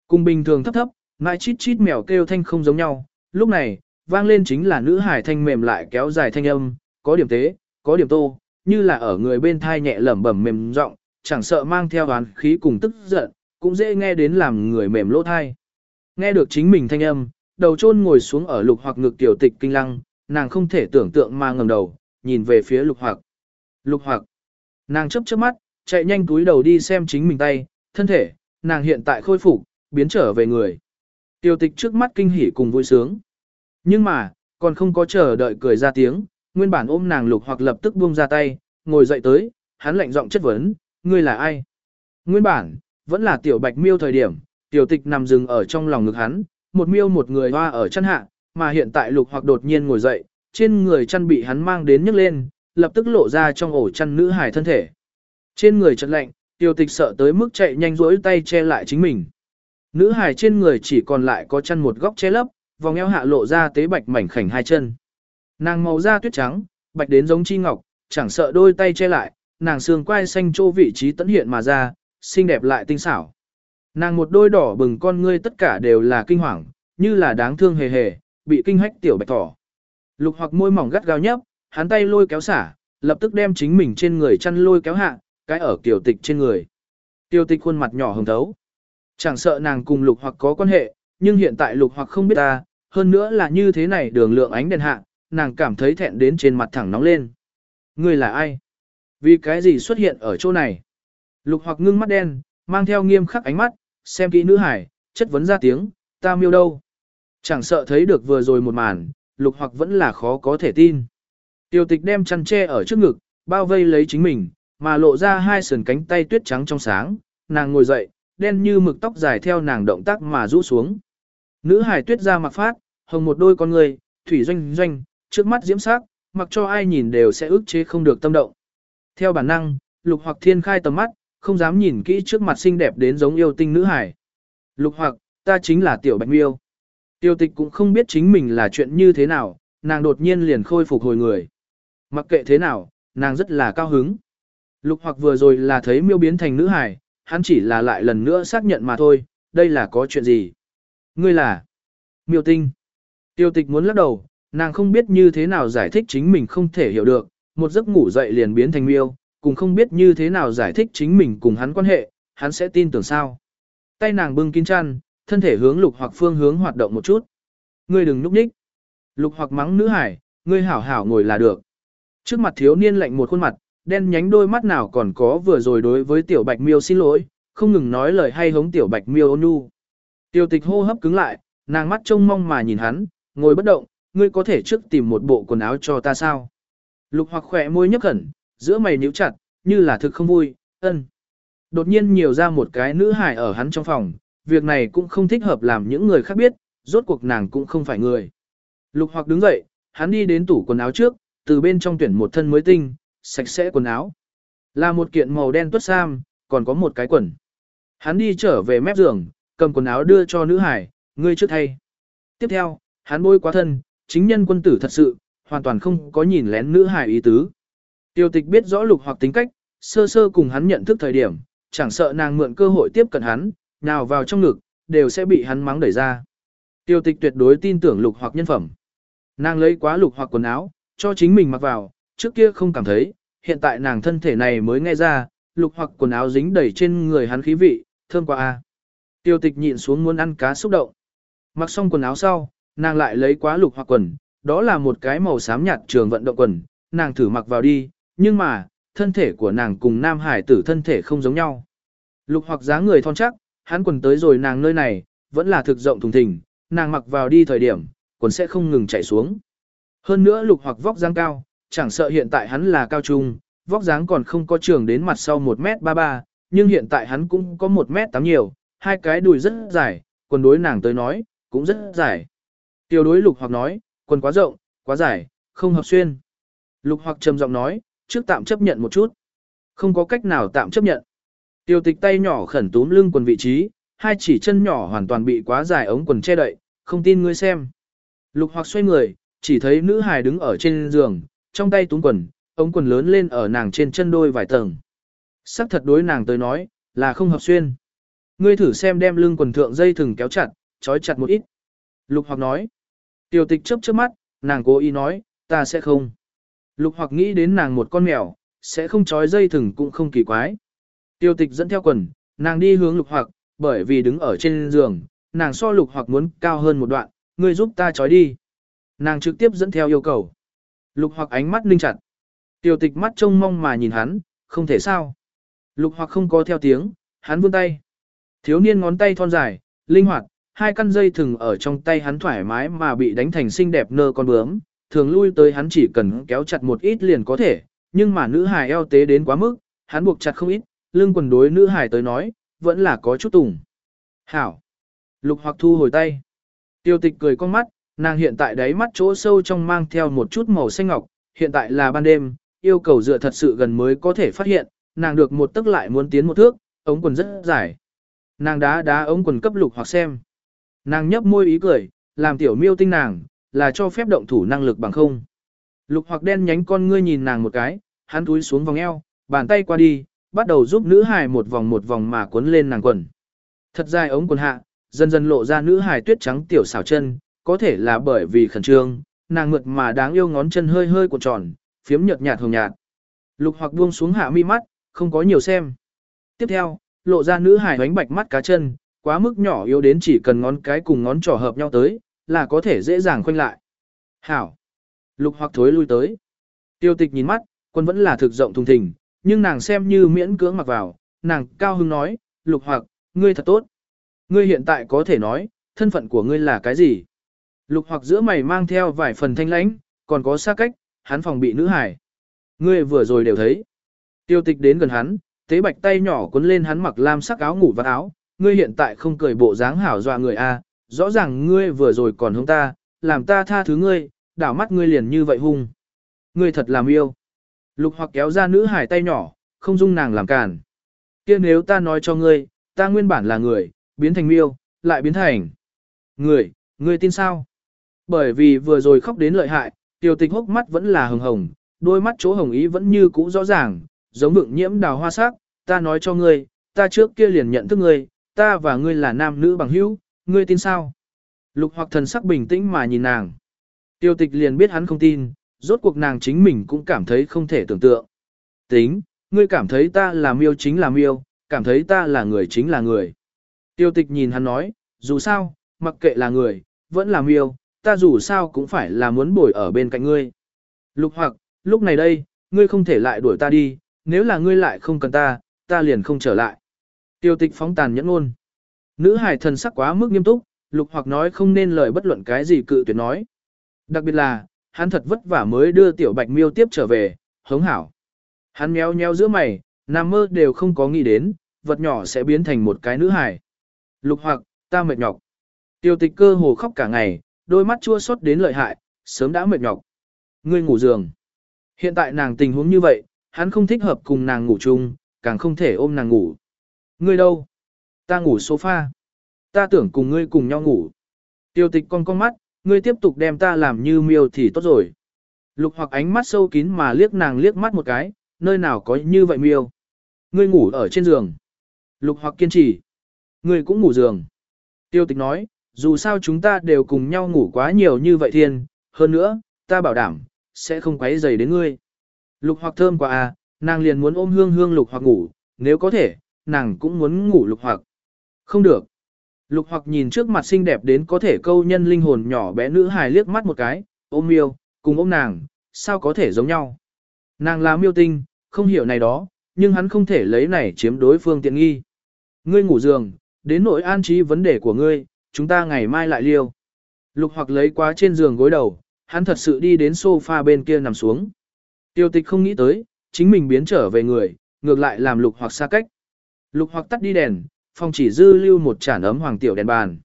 Cùng bình thường thấp thấp, ngại chít chít mèo kêu thanh không giống nhau, lúc này, vang lên chính là nữ hải thanh mềm lại kéo dài thanh âm, có điểm tế, có điểm tô, như là ở người bên thai nhẹ lẩm bẩm mềm giọng, chẳng sợ mang theo oán khí cùng tức giận, cũng dễ nghe đến làm người mềm lỗ thai. Nghe được chính mình thanh âm, đầu chôn ngồi xuống ở lục hoặc ngực tiểu tịch kinh lăng, nàng không thể tưởng tượng mà ngầm đầu, nhìn về phía lục hoặc. Lục hoặc. Nàng chấp chớp mắt, chạy nhanh túi đầu đi xem chính mình tay, thân thể, nàng hiện tại khôi phục, biến trở về người. Tiểu tịch trước mắt kinh hỉ cùng vui sướng. Nhưng mà, còn không có chờ đợi cười ra tiếng, nguyên bản ôm nàng lục hoặc lập tức buông ra tay, ngồi dậy tới, hắn lạnh giọng chất vấn, ngươi là ai? Nguyên bản, vẫn là tiểu bạch miêu thời điểm, tiểu tịch nằm rừng ở trong lòng ngực hắn, một miêu một người hoa ở chân hạ, mà hiện tại lục hoặc đột nhiên ngồi dậy, trên người chăn bị hắn mang đến nhấc lên, lập tức lộ ra trong ổ chăn nữ hài thân thể. Trên người chật lạnh, tiểu tịch sợ tới mức chạy nhanh rỗi tay che lại chính mình. Nữ hài trên người chỉ còn lại có chân một góc che lấp, vòng eo hạ lộ ra tế bạch mảnh khảnh hai chân. Nàng màu da tuyết trắng, bạch đến giống chi ngọc, chẳng sợ đôi tay che lại, nàng xương quai xanh chỗ vị trí tấn hiện mà ra, xinh đẹp lại tinh xảo. Nàng một đôi đỏ bừng con ngươi tất cả đều là kinh hoàng, như là đáng thương hề hề, bị kinh hách tiểu bạch thỏ. Lục hoặc môi mỏng gắt gao nhấp, hắn tay lôi kéo xả, lập tức đem chính mình trên người chăn lôi kéo hạ, cái ở tiểu tịch trên người. Tiểu tịch khuôn mặt nhỏ hồng thấu. Chẳng sợ nàng cùng lục hoặc có quan hệ, nhưng hiện tại lục hoặc không biết ta, hơn nữa là như thế này đường lượng ánh đèn hạ, nàng cảm thấy thẹn đến trên mặt thẳng nóng lên. Ngươi là ai? Vì cái gì xuất hiện ở chỗ này? Lục hoặc ngưng mắt đen, mang theo nghiêm khắc ánh mắt, xem kỹ nữ hải, chất vấn ra tiếng, ta miêu đâu? Chẳng sợ thấy được vừa rồi một màn, lục hoặc vẫn là khó có thể tin. Tiêu tịch đem chăn tre ở trước ngực, bao vây lấy chính mình, mà lộ ra hai sườn cánh tay tuyết trắng trong sáng, nàng ngồi dậy, đen như mực tóc dài theo nàng động tác mà rũ xuống. Nữ hải tuyết ra mặc phát, hồng một đôi con người, thủy doanh doanh, trước mắt diễm sắc, mặc cho ai nhìn đều sẽ ức chế không được tâm động. Theo bản năng, lục hoặc thiên khai tầm mắt, không dám nhìn kỹ trước mặt xinh đẹp đến giống yêu tinh nữ hải. Lục hoặc, ta chính là tiểu bạch miêu. Tiêu tịch cũng không biết chính mình là chuyện như thế nào, nàng đột nhiên liền khôi phục hồi người. Mặc kệ thế nào, nàng rất là cao hứng. Lục hoặc vừa rồi là thấy miêu biến thành nữ hải, hắn chỉ là lại lần nữa xác nhận mà thôi, đây là có chuyện gì. Ngươi là miêu tinh. Tiêu tịch muốn lắc đầu, nàng không biết như thế nào giải thích chính mình không thể hiểu được, một giấc ngủ dậy liền biến thành miêu, cùng không biết như thế nào giải thích chính mình cùng hắn quan hệ, hắn sẽ tin tưởng sao. Tay nàng bưng kín chăn, thân thể hướng lục hoặc phương hướng hoạt động một chút. Ngươi đừng núp nhích. Lục hoặc mắng nữ hải, ngươi hảo hảo ngồi là được. Trước mặt thiếu niên lạnh một khuôn mặt, đen nhánh đôi mắt nào còn có vừa rồi đối với tiểu bạch miêu xin lỗi, không ngừng nói lời hay hống tiểu bạch miêu ôn nhu. Tiểu tịch hô hấp cứng lại, nàng mắt trông mong mà nhìn hắn, ngồi bất động, ngươi có thể trước tìm một bộ quần áo cho ta sao? Lục hoặc khỏe môi nhấp khẩn, giữa mày níu chặt, như là thực không vui, ân. Đột nhiên nhiều ra một cái nữ hải ở hắn trong phòng, việc này cũng không thích hợp làm những người khác biết, rốt cuộc nàng cũng không phải người. Lục hoặc đứng dậy, hắn đi đến tủ quần áo trước, từ bên trong tuyển một thân mới tinh, sạch sẽ quần áo. Là một kiện màu đen tuất sam, còn có một cái quần. Hắn đi trở về mép giường, cầm quần áo đưa cho nữ hải, ngươi trước thay. Tiếp theo, hắn bôi quá thân, chính nhân quân tử thật sự, hoàn toàn không có nhìn lén nữ hải ý tứ. Tiêu tịch biết rõ lục hoặc tính cách, sơ sơ cùng hắn nhận thức thời điểm, chẳng sợ nàng mượn cơ hội tiếp cận hắn, nào vào trong ngực, đều sẽ bị hắn mắng đẩy ra. Tiêu tịch tuyệt đối tin tưởng lục hoặc nhân phẩm. Nàng lấy quá lục hoặc quần áo, cho chính mình mặc vào, trước kia không cảm thấy, hiện tại nàng thân thể này mới nghe ra, lục hoặc quần áo dính đầy trên người hắn khí vị, thơm quá a. Tiêu tịch nhịn xuống muốn ăn cá xúc động. Mặc xong quần áo sau, nàng lại lấy quá lục hoặc quần, đó là một cái màu xám nhạt trường vận động quần, nàng thử mặc vào đi, nhưng mà, thân thể của nàng cùng nam hải tử thân thể không giống nhau. Lục hoặc dáng người thon chắc, hắn quần tới rồi nàng nơi này, vẫn là thực rộng thùng thình, nàng mặc vào đi thời điểm, quần sẽ không ngừng chạy xuống. Hơn nữa lục hoặc vóc dáng cao, chẳng sợ hiện tại hắn là cao trung, vóc dáng còn không có trường đến mặt sau 1m33, nhưng hiện tại hắn cũng có 1m8 nhiều, hai cái đùi rất dài, quần đối nàng tới nói, cũng rất dài. Tiêu đối lục hoặc nói, quần quá rộng, quá dài, không hợp xuyên. Lục hoặc trầm giọng nói, trước tạm chấp nhận một chút. Không có cách nào tạm chấp nhận. Tiêu tịch tay nhỏ khẩn túm lưng quần vị trí, hai chỉ chân nhỏ hoàn toàn bị quá dài ống quần che đậy, không tin ngươi xem. Lục hoặc xoay người, chỉ thấy nữ hài đứng ở trên giường, trong tay túm quần, ống quần lớn lên ở nàng trên chân đôi vài tầng. Sắc thật đối nàng tới nói, là không hợp xuyên. Ngươi thử xem đem lưng quần thượng dây thừng kéo chặt, trói chặt một ít. Lục hoặc nói. Tiêu tịch chớp chớp mắt, nàng cố ý nói, ta sẽ không. Lục hoặc nghĩ đến nàng một con mèo, sẽ không trói dây thừng cũng không kỳ quái. Tiêu tịch dẫn theo quần, nàng đi hướng lục hoặc, bởi vì đứng ở trên giường, nàng so lục hoặc muốn cao hơn một đoạn, ngươi giúp ta trói đi. Nàng trực tiếp dẫn theo yêu cầu. Lục hoặc ánh mắt ninh chặt. Tiêu tịch mắt trông mong mà nhìn hắn, không thể sao. Lục hoặc không có theo tiếng, hắn vươn tay. Thiếu niên ngón tay thon dài, linh hoạt, hai căn dây thừng ở trong tay hắn thoải mái mà bị đánh thành xinh đẹp nơ con bướm, thường lui tới hắn chỉ cần kéo chặt một ít liền có thể, nhưng mà nữ hài eo tế đến quá mức, hắn buộc chặt không ít, lưng quần đối nữ hài tới nói, vẫn là có chút tùng. Hảo! Lục hoặc thu hồi tay. Tiêu tịch cười con mắt, nàng hiện tại đáy mắt chỗ sâu trong mang theo một chút màu xanh ngọc, hiện tại là ban đêm, yêu cầu dựa thật sự gần mới có thể phát hiện, nàng được một tức lại muốn tiến một thước, ống quần rất dài. Nàng đá đá ống quần cấp lục hoặc xem. Nàng nhấp môi ý cười, làm tiểu miêu tinh nàng, là cho phép động thủ năng lực bằng không. Lục hoặc đen nhánh con ngươi nhìn nàng một cái, hắn túi xuống vòng eo, bàn tay qua đi, bắt đầu giúp nữ hài một vòng một vòng mà cuốn lên nàng quần. Thật dài ống quần hạ, dần dần lộ ra nữ hài tuyết trắng tiểu xảo chân, có thể là bởi vì khẩn trương, nàng mượt mà đáng yêu ngón chân hơi hơi cuộn tròn, phiếm nhợt nhạt hồng nhạt. Lục hoặc buông xuống hạ mi mắt, không có nhiều xem. Tiếp theo, lộ ra nữ hài ánh bạch mắt cá chân, quá mức nhỏ yếu đến chỉ cần ngón cái cùng ngón trỏ hợp nhau tới, là có thể dễ dàng khoanh lại. Hảo. Lục hoặc thối lui tới. Tiêu tịch nhìn mắt, quân vẫn là thực rộng thùng thình, nhưng nàng xem như miễn cưỡng mặc vào, nàng cao hưng nói, lục hoặc, ngươi thật tốt. Ngươi hiện tại có thể nói, thân phận của ngươi là cái gì? Lục hoặc giữa mày mang theo vài phần thanh lãnh, còn có xa cách, hắn phòng bị nữ hải. Ngươi vừa rồi đều thấy. Tiêu tịch đến gần hắn, tế bạch tay nhỏ cuốn lên hắn mặc lam sắc áo ngủ và áo, ngươi hiện tại không cười bộ dáng hảo dọa người a, rõ ràng ngươi vừa rồi còn hướng ta, làm ta tha thứ ngươi, đảo mắt ngươi liền như vậy hung. Ngươi thật làm yêu. Lục hoặc kéo ra nữ hải tay nhỏ, không dung nàng làm cản. kia nếu ta nói cho ngươi, ta nguyên bản là người, biến thành miêu, lại biến thành người, ngươi tin sao? Bởi vì vừa rồi khóc đến lợi hại, tiểu tịch hốc mắt vẫn là hồng hồng, đôi mắt chỗ hồng ý vẫn như cũ rõ ràng, giống vượng nhiễm đào hoa sắc, ta nói cho ngươi, ta trước kia liền nhận thức ngươi, ta và ngươi là nam nữ bằng hữu, ngươi tin sao? Lục hoặc thần sắc bình tĩnh mà nhìn nàng. Tiêu tịch liền biết hắn không tin, rốt cuộc nàng chính mình cũng cảm thấy không thể tưởng tượng. Tính, ngươi cảm thấy ta là miêu chính là miêu, cảm thấy ta là người chính là người. Tiêu tịch nhìn hắn nói, dù sao, mặc kệ là người, vẫn là miêu, ta dù sao cũng phải là muốn bồi ở bên cạnh ngươi. Lục hoặc, lúc này đây, ngươi không thể lại đuổi ta đi, nếu là ngươi lại không cần ta, ta liền không trở lại. Tiêu tịch phóng tàn nhẫn ngôn. Nữ hải thần sắc quá mức nghiêm túc, lục hoặc nói không nên lời bất luận cái gì cự tuyệt nói. Đặc biệt là, hắn thật vất vả mới đưa tiểu bạch miêu tiếp trở về, hống hảo. Hắn méo nheo giữa mày, Nam mơ đều không có nghĩ đến, vật nhỏ sẽ biến thành một cái nữ hải. Lục hoặc, ta mệt nhọc. Tiêu tịch cơ hồ khóc cả ngày, đôi mắt chua xót đến lợi hại, sớm đã mệt nhọc. Ngươi ngủ giường. Hiện tại nàng tình huống như vậy, hắn không thích hợp cùng nàng ngủ chung, càng không thể ôm nàng ngủ. Ngươi đâu? Ta ngủ sofa. Ta tưởng cùng ngươi cùng nhau ngủ. Tiêu tịch con con mắt, ngươi tiếp tục đem ta làm như miêu thì tốt rồi. Lục hoặc ánh mắt sâu kín mà liếc nàng liếc mắt một cái, nơi nào có như vậy miêu. Ngươi ngủ ở trên giường. Lục hoặc kiên trì. Ngươi cũng ngủ giường. Tiêu tịch nói, dù sao chúng ta đều cùng nhau ngủ quá nhiều như vậy thiên, hơn nữa, ta bảo đảm, sẽ không quấy rầy đến ngươi. Lục hoặc thơm quá à, nàng liền muốn ôm hương hương lục hoặc ngủ, nếu có thể, nàng cũng muốn ngủ lục hoặc. Không được. Lục hoặc nhìn trước mặt xinh đẹp đến có thể câu nhân linh hồn nhỏ bé nữ hài liếc mắt một cái, ôm miêu, cùng ôm nàng, sao có thể giống nhau. Nàng là miêu tinh, không hiểu này đó, nhưng hắn không thể lấy này chiếm đối phương tiện nghi. Ngươi ngủ giường, đến nội an trí vấn đề của ngươi, chúng ta ngày mai lại liêu. Lục hoặc lấy quá trên giường gối đầu, hắn thật sự đi đến sofa bên kia nằm xuống. Tiêu tịch không nghĩ tới, chính mình biến trở về người, ngược lại làm lục hoặc xa cách. Lục hoặc tắt đi đèn, phòng chỉ dư lưu một chản ấm hoàng tiểu đèn bàn.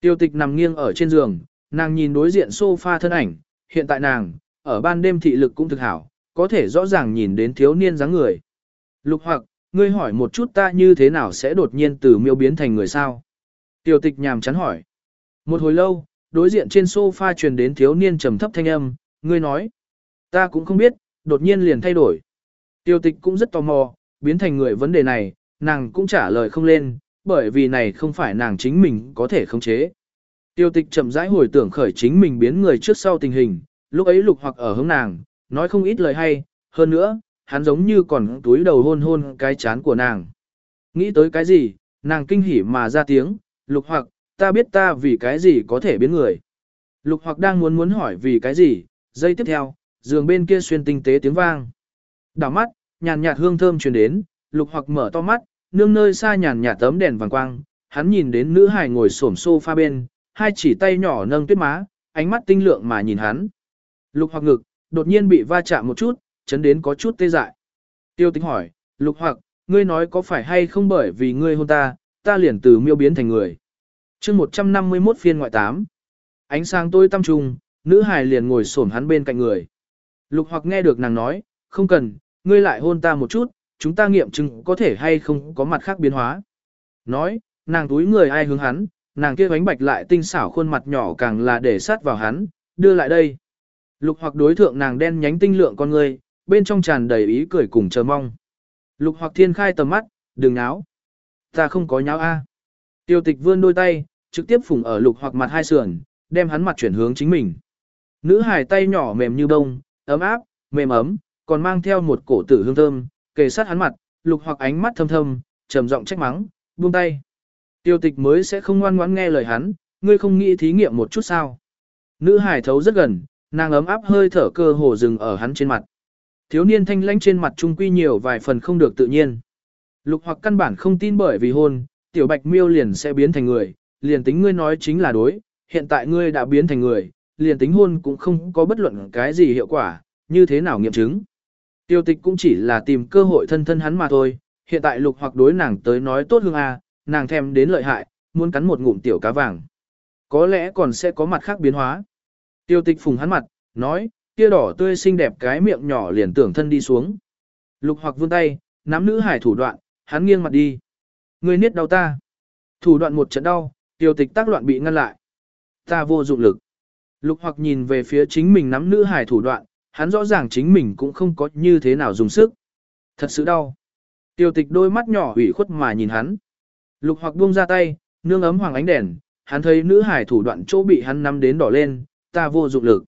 Tiêu tịch nằm nghiêng ở trên giường, nàng nhìn đối diện sofa thân ảnh, hiện tại nàng, ở ban đêm thị lực cũng thực hảo, có thể rõ ràng nhìn đến thiếu niên dáng người. Lục hoặc, ngươi hỏi một chút ta như thế nào sẽ đột nhiên từ miêu biến thành người sao? Tiểu tịch nhàm chán hỏi. Một hồi lâu, đối diện trên sofa truyền đến thiếu niên trầm thấp thanh âm, ngươi nói. Ta cũng không biết, đột nhiên liền thay đổi. Tiêu tịch cũng rất tò mò, biến thành người vấn đề này, nàng cũng trả lời không lên, bởi vì này không phải nàng chính mình có thể khống chế. Tiêu tịch chậm rãi hồi tưởng khởi chính mình biến người trước sau tình hình, lúc ấy lục hoặc ở hướng nàng, nói không ít lời hay, hơn nữa, hắn giống như còn túi đầu hôn hôn cái chán của nàng. Nghĩ tới cái gì, nàng kinh hỉ mà ra tiếng, lục hoặc, ta biết ta vì cái gì có thể biến người. Lục hoặc đang muốn muốn hỏi vì cái gì, giây tiếp theo, giường bên kia xuyên tinh tế tiếng vang. Đảo mắt, nhàn nhạt hương thơm truyền đến, lục hoặc mở to mắt, nương nơi xa nhàn nhạt tấm đèn vàng quang, hắn nhìn đến nữ hài ngồi xổm sofa bên, hai chỉ tay nhỏ nâng tuyết má, ánh mắt tinh lượng mà nhìn hắn. Lục hoặc ngực, đột nhiên bị va chạm một chút, chấn đến có chút tê dại. Tiêu tính hỏi, lục hoặc, ngươi nói có phải hay không bởi vì ngươi hôn ta, ta liền từ miêu biến thành người chương 151 phiên ngoại 8. Ánh sáng tôi tâm trung, nữ hài liền ngồi xổm hắn bên cạnh người. Lục hoặc nghe được nàng nói, không cần, ngươi lại hôn ta một chút, chúng ta nghiệm chứng có thể hay không có mặt khác biến hóa. Nói, nàng túi người ai hướng hắn, nàng kia bánh bạch lại tinh xảo khuôn mặt nhỏ càng là để sát vào hắn, đưa lại đây. Lục hoặc đối thượng nàng đen nhánh tinh lượng con người, bên trong tràn đầy ý cười cùng chờ mong. Lục hoặc thiên khai tầm mắt, đừng náo. Ta không có nháo a. Tiêu tịch vươn đôi tay, trực tiếp phủng ở lục hoặc mặt hai sườn, đem hắn mặt chuyển hướng chính mình. Nữ hài tay nhỏ mềm như bông, ấm áp, mềm ấm, còn mang theo một cổ tử hương thơm, kề sát hắn mặt, lục hoặc ánh mắt thâm thâm, trầm giọng trách mắng, buông tay. Tiêu tịch mới sẽ không ngoan ngoãn nghe lời hắn, ngươi không nghĩ thí nghiệm một chút sao. Nữ hải thấu rất gần, nàng ấm áp hơi thở cơ hồ dừng ở hắn trên mặt. Thiếu niên thanh lãnh trên mặt trung quy nhiều vài phần không được tự nhiên. Lục hoặc căn bản không tin bởi vì hôn, tiểu bạch miêu liền sẽ biến thành người, liền tính ngươi nói chính là đối, hiện tại ngươi đã biến thành người, liền tính hôn cũng không có bất luận cái gì hiệu quả, như thế nào nghiệm chứng. Tiêu tịch cũng chỉ là tìm cơ hội thân thân hắn mà thôi, hiện tại lục hoặc đối nàng tới nói tốt hương a, à, nàng thèm đến lợi hại, muốn cắn một ngụm tiểu cá vàng. Có lẽ còn sẽ có mặt khác biến hóa. Tiêu tịch phùng hắn mặt, nói, kia đỏ tươi xinh đẹp cái miệng nhỏ liền tưởng thân đi xuống. Lục hoặc vươn tay, nắm nữ hải thủ đoạn, hắn nghiêng mặt đi. Người niết đau ta. Thủ đoạn một trận đau, tiêu tịch tác loạn bị ngăn lại. Ta vô dụng lực. Lục hoặc nhìn về phía chính mình nắm nữ hải thủ đoạn, hắn rõ ràng chính mình cũng không có như thế nào dùng sức. Thật sự đau. Tiêu tịch đôi mắt nhỏ ủy khuất mà nhìn hắn. Lục hoặc buông ra tay, nương ấm hoàng ánh đèn, hắn thấy nữ hải thủ đoạn chỗ bị hắn nắm đến đỏ lên, ta vô dụng lực.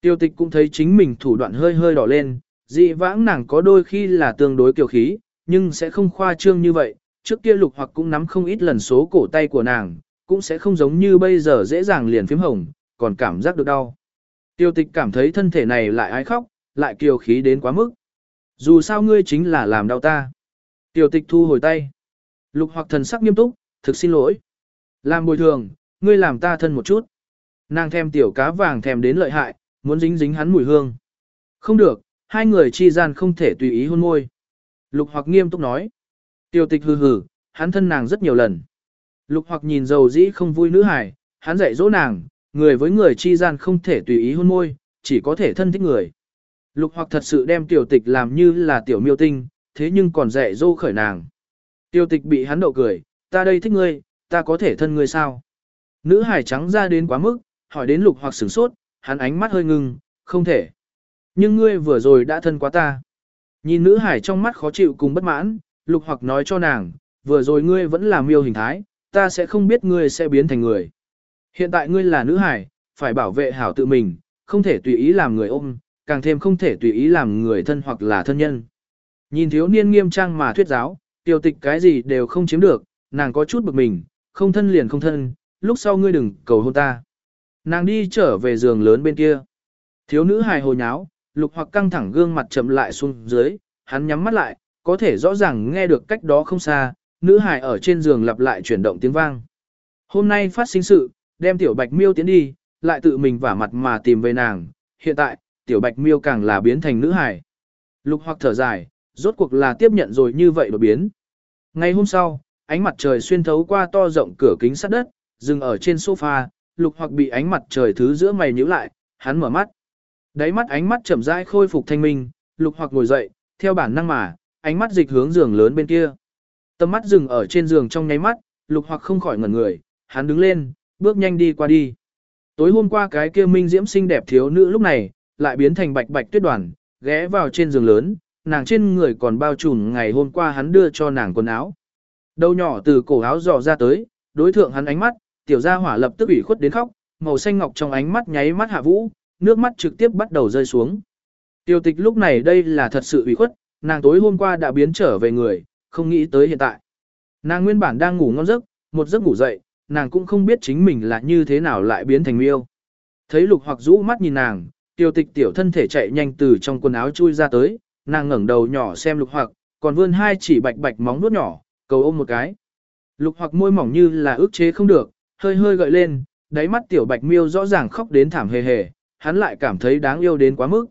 Tiêu tịch cũng thấy chính mình thủ đoạn hơi hơi đỏ lên, dị vãng nàng có đôi khi là tương đối kiều khí, nhưng sẽ không khoa trương như vậy, trước kia lục hoặc cũng nắm không ít lần số cổ tay của nàng, cũng sẽ không giống như bây giờ dễ dàng liền phím hồng, còn cảm giác được đau. Tiêu tịch cảm thấy thân thể này lại ái khóc, lại kiều khí đến quá mức. Dù sao ngươi chính là làm đau ta. Tiêu tịch thu hồi tay. Lục hoặc thần sắc nghiêm túc, thực xin lỗi. Làm bồi thường, ngươi làm ta thân một chút. Nàng thèm tiểu cá vàng thèm đến lợi hại, muốn dính dính hắn mùi hương. Không được, hai người chi gian không thể tùy ý hôn môi. Lục hoặc nghiêm túc nói. Tiêu tịch hừ hừ, hắn thân nàng rất nhiều lần. Lục hoặc nhìn dầu dĩ không vui nữ hải, hắn dạy dỗ nàng, người với người chi gian không thể tùy ý hôn môi, chỉ có thể thân thích người. Lục hoặc thật sự đem tiểu tịch làm như là tiểu miêu tinh, thế nhưng còn dạy dỗ khởi nàng. Tiểu tịch bị hắn đậu cười, ta đây thích ngươi, ta có thể thân ngươi sao? Nữ hải trắng ra đến quá mức, hỏi đến lục hoặc sửng sốt, hắn ánh mắt hơi ngưng, không thể. Nhưng ngươi vừa rồi đã thân quá ta. Nhìn nữ hải trong mắt khó chịu cùng bất mãn, lục hoặc nói cho nàng, vừa rồi ngươi vẫn là miêu hình thái, ta sẽ không biết ngươi sẽ biến thành người. Hiện tại ngươi là nữ hải, phải bảo vệ hảo tự mình, không thể tùy ý làm người ôm, càng thêm không thể tùy ý làm người thân hoặc là thân nhân. Nhìn thiếu niên nghiêm trang mà thuyết giáo, tiểu tịch cái gì đều không chiếm được, nàng có chút bực mình, không thân liền không thân, lúc sau ngươi đừng cầu hôn ta. Nàng đi trở về giường lớn bên kia. Thiếu nữ hài hồ nháo, lục hoặc căng thẳng gương mặt chậm lại xuống dưới, hắn nhắm mắt lại, có thể rõ ràng nghe được cách đó không xa, nữ hài ở trên giường lặp lại chuyển động tiếng vang. Hôm nay phát sinh sự, đem tiểu bạch miêu tiến đi, lại tự mình vả mặt mà tìm về nàng, hiện tại, tiểu bạch miêu càng là biến thành nữ hài. Lục hoặc thở dài, rốt cuộc là tiếp nhận rồi như vậy đột biến. Ngày hôm sau, ánh mặt trời xuyên thấu qua to rộng cửa kính sắt đất, dừng ở trên sofa, lục hoặc bị ánh mặt trời thứ giữa mày nhíu lại, hắn mở mắt. Đáy mắt ánh mắt chậm rãi khôi phục thanh minh, lục hoặc ngồi dậy, theo bản năng mà, ánh mắt dịch hướng giường lớn bên kia. Tầm mắt dừng ở trên giường trong nháy mắt, lục hoặc không khỏi ngẩn người, hắn đứng lên, bước nhanh đi qua đi. Tối hôm qua cái kia minh diễm xinh đẹp thiếu nữ lúc này, lại biến thành bạch bạch tuyết đoàn, ghé vào trên giường lớn, nàng trên người còn bao trùm ngày hôm qua hắn đưa cho nàng quần áo. Đầu nhỏ từ cổ áo dò ra tới, đối thượng hắn ánh mắt, tiểu gia hỏa lập tức ủy khuất đến khóc, màu xanh ngọc trong ánh mắt nháy mắt hạ vũ, nước mắt trực tiếp bắt đầu rơi xuống. Tiêu tịch lúc này đây là thật sự ủy khuất, nàng tối hôm qua đã biến trở về người, không nghĩ tới hiện tại. Nàng nguyên bản đang ngủ ngon giấc, một giấc ngủ dậy, nàng cũng không biết chính mình là như thế nào lại biến thành miêu. Thấy lục hoặc rũ mắt nhìn nàng, tiêu tịch tiểu thân thể chạy nhanh từ trong quần áo chui ra tới, nàng ngẩng đầu nhỏ xem lục hoặc, còn vươn hai chỉ bạch bạch móng nuốt nhỏ, cầu ôm một cái. Lục hoặc môi mỏng như là ước chế không được, hơi hơi gợi lên, đáy mắt tiểu bạch miêu rõ ràng khóc đến thảm hề hề, hắn lại cảm thấy đáng yêu đến quá mức.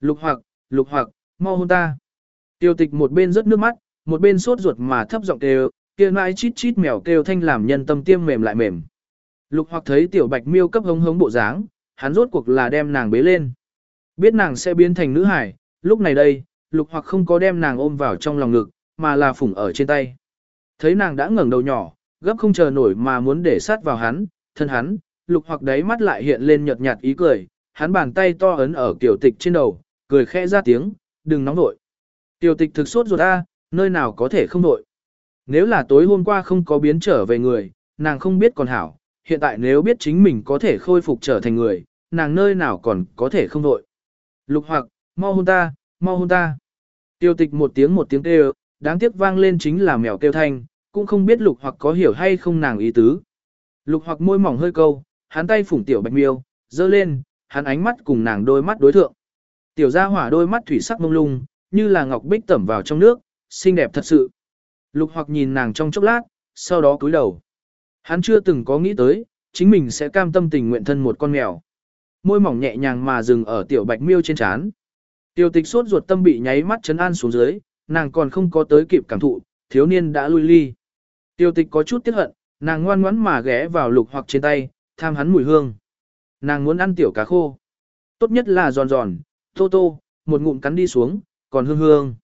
Lục hoặc, lục hoặc, mau hôn ta. Tiêu tịch một bên rớt nước mắt, một bên sốt ruột mà thấp giọng kêu, kia mãi chít chít mèo kêu thanh làm nhân tâm tiêm mềm lại mềm. Lục hoặc thấy tiểu bạch miêu cấp hống hống bộ dáng, hắn rốt cuộc là đem nàng bế lên. Biết nàng sẽ biến thành nữ hải, lúc này đây, lục hoặc không có đem nàng ôm vào trong lòng ngực, mà là phủng ở trên tay. Thấy nàng đã ngẩng đầu nhỏ, gấp không chờ nổi mà muốn để sát vào hắn, thân hắn, lục hoặc đáy mắt lại hiện lên nhợt nhạt ý cười, hắn bàn tay to ấn ở tiểu tịch trên đầu, cười khẽ ra tiếng, đừng nóng nổi. Tiểu tịch thực sốt ruột a, nơi nào có thể không nội. Nếu là tối hôm qua không có biến trở về người, nàng không biết còn hảo, hiện tại nếu biết chính mình có thể khôi phục trở thành người, nàng nơi nào còn có thể không nội. Lục hoặc, mau hôn ta, mau hôn ta. Tiêu tịch một tiếng một tiếng kêu, đáng tiếc vang lên chính là mèo kêu thanh, cũng không biết lục hoặc có hiểu hay không nàng ý tứ. Lục hoặc môi mỏng hơi câu, hắn tay phủng tiểu bạch miêu, dơ lên, hắn ánh mắt cùng nàng đôi mắt đối thượng. Tiểu gia hỏa đôi mắt thủy sắc mông lung, như là ngọc bích tẩm vào trong nước, xinh đẹp thật sự. Lục hoặc nhìn nàng trong chốc lát, sau đó cúi đầu. Hắn chưa từng có nghĩ tới, chính mình sẽ cam tâm tình nguyện thân một con mèo. Môi mỏng nhẹ nhàng mà dừng ở tiểu bạch miêu trên trán. Tiểu tịch suốt ruột tâm bị nháy mắt chấn an xuống dưới, nàng còn không có tới kịp cảm thụ, thiếu niên đã lui ly. Tiêu tịch có chút tiếc hận, nàng ngoan ngoãn mà ghé vào lục hoặc trên tay, tham hắn mùi hương. Nàng muốn ăn tiểu cá khô. Tốt nhất là giòn giòn, tô tô, một ngụm cắn đi xuống, còn hương hương.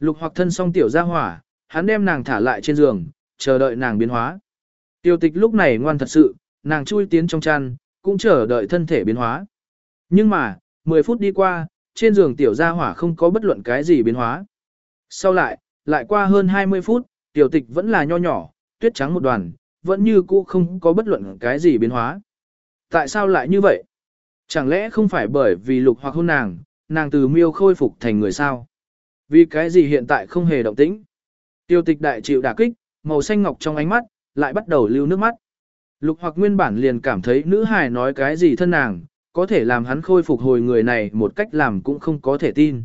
Lục hoặc thân xong tiểu ra hỏa, hắn đem nàng thả lại trên giường, chờ đợi nàng biến hóa. Tiêu tịch lúc này ngoan thật sự, nàng chui tiến trong chăn, cũng chờ đợi thân thể biến hóa. Nhưng mà, 10 phút đi qua, trên giường tiểu gia hỏa không có bất luận cái gì biến hóa. Sau lại, lại qua hơn 20 phút, tiểu tịch vẫn là nho nhỏ, tuyết trắng một đoàn, vẫn như cũ không có bất luận cái gì biến hóa. Tại sao lại như vậy? Chẳng lẽ không phải bởi vì lục hoặc hôn nàng, nàng từ miêu khôi phục thành người sao? Vì cái gì hiện tại không hề động tĩnh? Tiêu tịch đại chịu đả kích, màu xanh ngọc trong ánh mắt, lại bắt đầu lưu nước mắt. Lục hoặc nguyên bản liền cảm thấy nữ hài nói cái gì thân nàng, có thể làm hắn khôi phục hồi người này một cách làm cũng không có thể tin.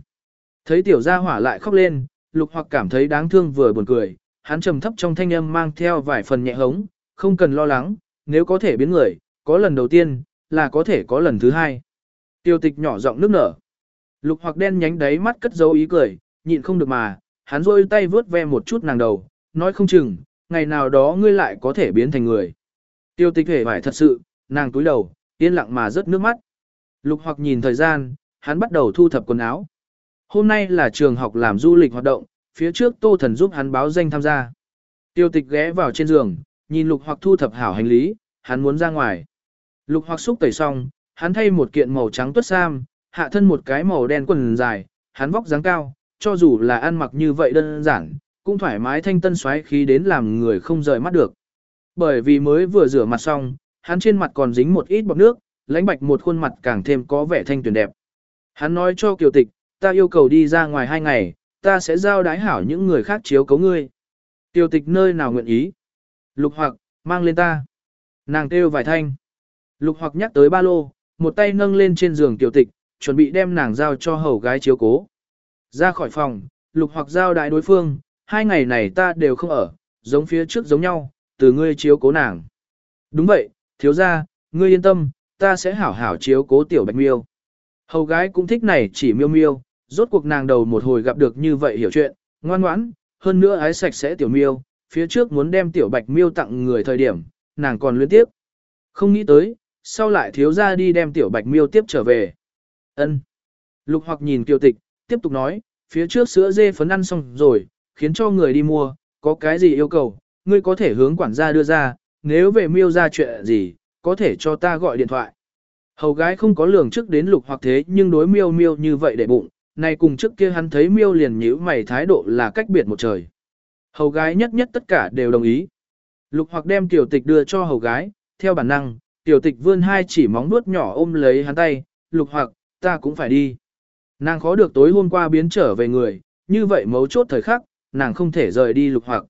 Thấy tiểu gia hỏa lại khóc lên, lục hoặc cảm thấy đáng thương vừa buồn cười, hắn trầm thấp trong thanh âm mang theo vài phần nhẹ hống, không cần lo lắng, nếu có thể biến người, có lần đầu tiên, là có thể có lần thứ hai. Tiêu tịch nhỏ giọng nước nở. Lục hoặc đen nhánh đáy mắt cất dấu ý cười, nhịn không được mà, hắn rôi tay vướt ve một chút nàng đầu, nói không chừng, ngày nào đó ngươi lại có thể biến thành người. Tiêu tịch hề phải thật sự, nàng túi đầu, yên lặng mà rớt nước mắt. Lục hoặc nhìn thời gian, hắn bắt đầu thu thập quần áo. Hôm nay là trường học làm du lịch hoạt động, phía trước tô thần giúp hắn báo danh tham gia. Tiêu tịch ghé vào trên giường, nhìn lục hoặc thu thập hảo hành lý, hắn muốn ra ngoài. Lục hoặc xúc tẩy xong, hắn thay một kiện màu trắng tuất sam, hạ thân một cái màu đen quần dài, hắn vóc dáng cao, cho dù là ăn mặc như vậy đơn giản, cũng thoải mái thanh tân xoáy khí đến làm người không rời mắt được. Bởi vì mới vừa rửa mặt xong, hắn trên mặt còn dính một ít bọt nước, lãnh bạch một khuôn mặt càng thêm có vẻ thanh tuyển đẹp. Hắn nói cho Kiều Tịch, ta yêu cầu đi ra ngoài hai ngày, ta sẽ giao đái hảo những người khác chiếu cấu ngươi. Kiều Tịch nơi nào nguyện ý? Lục hoặc, mang lên ta. Nàng kêu vài thanh. Lục hoặc nhắc tới ba lô, một tay nâng lên trên giường Kiều Tịch, chuẩn bị đem nàng giao cho hầu gái chiếu cố. Ra khỏi phòng, lục hoặc giao đại đối phương, hai ngày này ta đều không ở, giống phía trước giống nhau, từ ngươi chiếu cố nàng. Đúng vậy, thiếu ra, ngươi yên tâm, ta sẽ hảo hảo chiếu cố tiểu bạch miêu. Hầu gái cũng thích này chỉ miêu miêu, rốt cuộc nàng đầu một hồi gặp được như vậy hiểu chuyện, ngoan ngoãn, hơn nữa ái sạch sẽ tiểu miêu, phía trước muốn đem tiểu bạch miêu tặng người thời điểm, nàng còn liên tiếp. Không nghĩ tới, sau lại thiếu ra đi đem tiểu bạch miêu tiếp trở về. ân Lục hoặc nhìn kiều tịch, tiếp tục nói, phía trước sữa dê phấn ăn xong rồi, khiến cho người đi mua, có cái gì yêu cầu, ngươi có thể hướng quản gia đưa ra, nếu về miêu ra chuyện gì, có thể cho ta gọi điện thoại. Hầu gái không có lường trước đến lục hoặc thế nhưng đối miêu miêu như vậy để bụng, này cùng trước kia hắn thấy miêu liền nhíu mày thái độ là cách biệt một trời. Hầu gái nhất nhất tất cả đều đồng ý. Lục hoặc đem tiểu tịch đưa cho hầu gái, theo bản năng, tiểu tịch vươn hai chỉ móng nuốt nhỏ ôm lấy hắn tay, lục hoặc, ta cũng phải đi. Nàng khó được tối hôm qua biến trở về người, như vậy mấu chốt thời khắc, nàng không thể rời đi lục hoặc.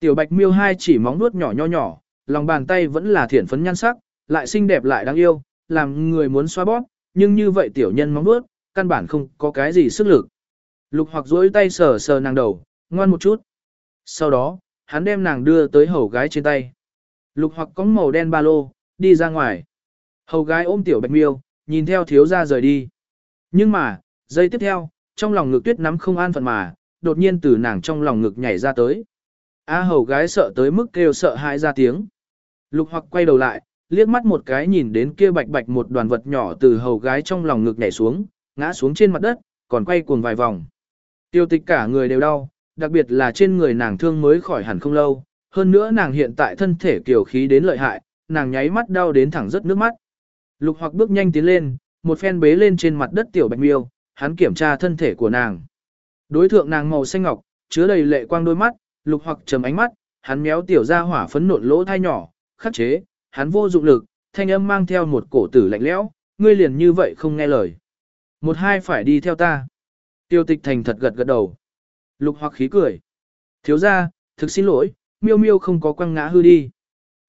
Tiểu bạch miêu hai chỉ móng nuốt nhỏ nho nhỏ, lòng bàn tay vẫn là thiển phấn nhan sắc, lại xinh đẹp lại đáng yêu, làm người muốn xoa bóp, nhưng như vậy tiểu nhân móng nuốt, căn bản không có cái gì sức lực. Lục hoặc duỗi tay sờ sờ nàng đầu, ngoan một chút. Sau đó, hắn đem nàng đưa tới hầu gái trên tay. Lục hoặc có màu đen ba lô, đi ra ngoài. Hầu gái ôm tiểu bạch miêu, nhìn theo thiếu ra rời đi. Nhưng mà, giây tiếp theo, trong lòng ngực tuyết nắm không an phận mà, đột nhiên từ nàng trong lòng ngực nhảy ra tới. A hầu gái sợ tới mức kêu sợ hãi ra tiếng. Lục hoặc quay đầu lại, liếc mắt một cái nhìn đến kia bạch bạch một đoàn vật nhỏ từ hầu gái trong lòng ngực nhảy xuống, ngã xuống trên mặt đất, còn quay cuồng vài vòng. Tiêu tịch cả người đều đau, đặc biệt là trên người nàng thương mới khỏi hẳn không lâu, hơn nữa nàng hiện tại thân thể kiều khí đến lợi hại, nàng nháy mắt đau đến thẳng rất nước mắt. Lục hoặc bước nhanh tiến lên, một phen bế lên trên mặt đất tiểu bạch miêu, hắn kiểm tra thân thể của nàng. Đối thượng nàng màu xanh ngọc, chứa đầy lệ quang đôi mắt, lục hoặc trầm ánh mắt, hắn méo tiểu ra hỏa phấn nộn lỗ thai nhỏ, khắc chế, hắn vô dụng lực, thanh âm mang theo một cổ tử lạnh lẽo, ngươi liền như vậy không nghe lời. Một hai phải đi theo ta. Tiêu tịch thành thật gật gật đầu. Lục hoặc khí cười. Thiếu ra, thực xin lỗi, miêu miêu không có quăng ngã hư đi.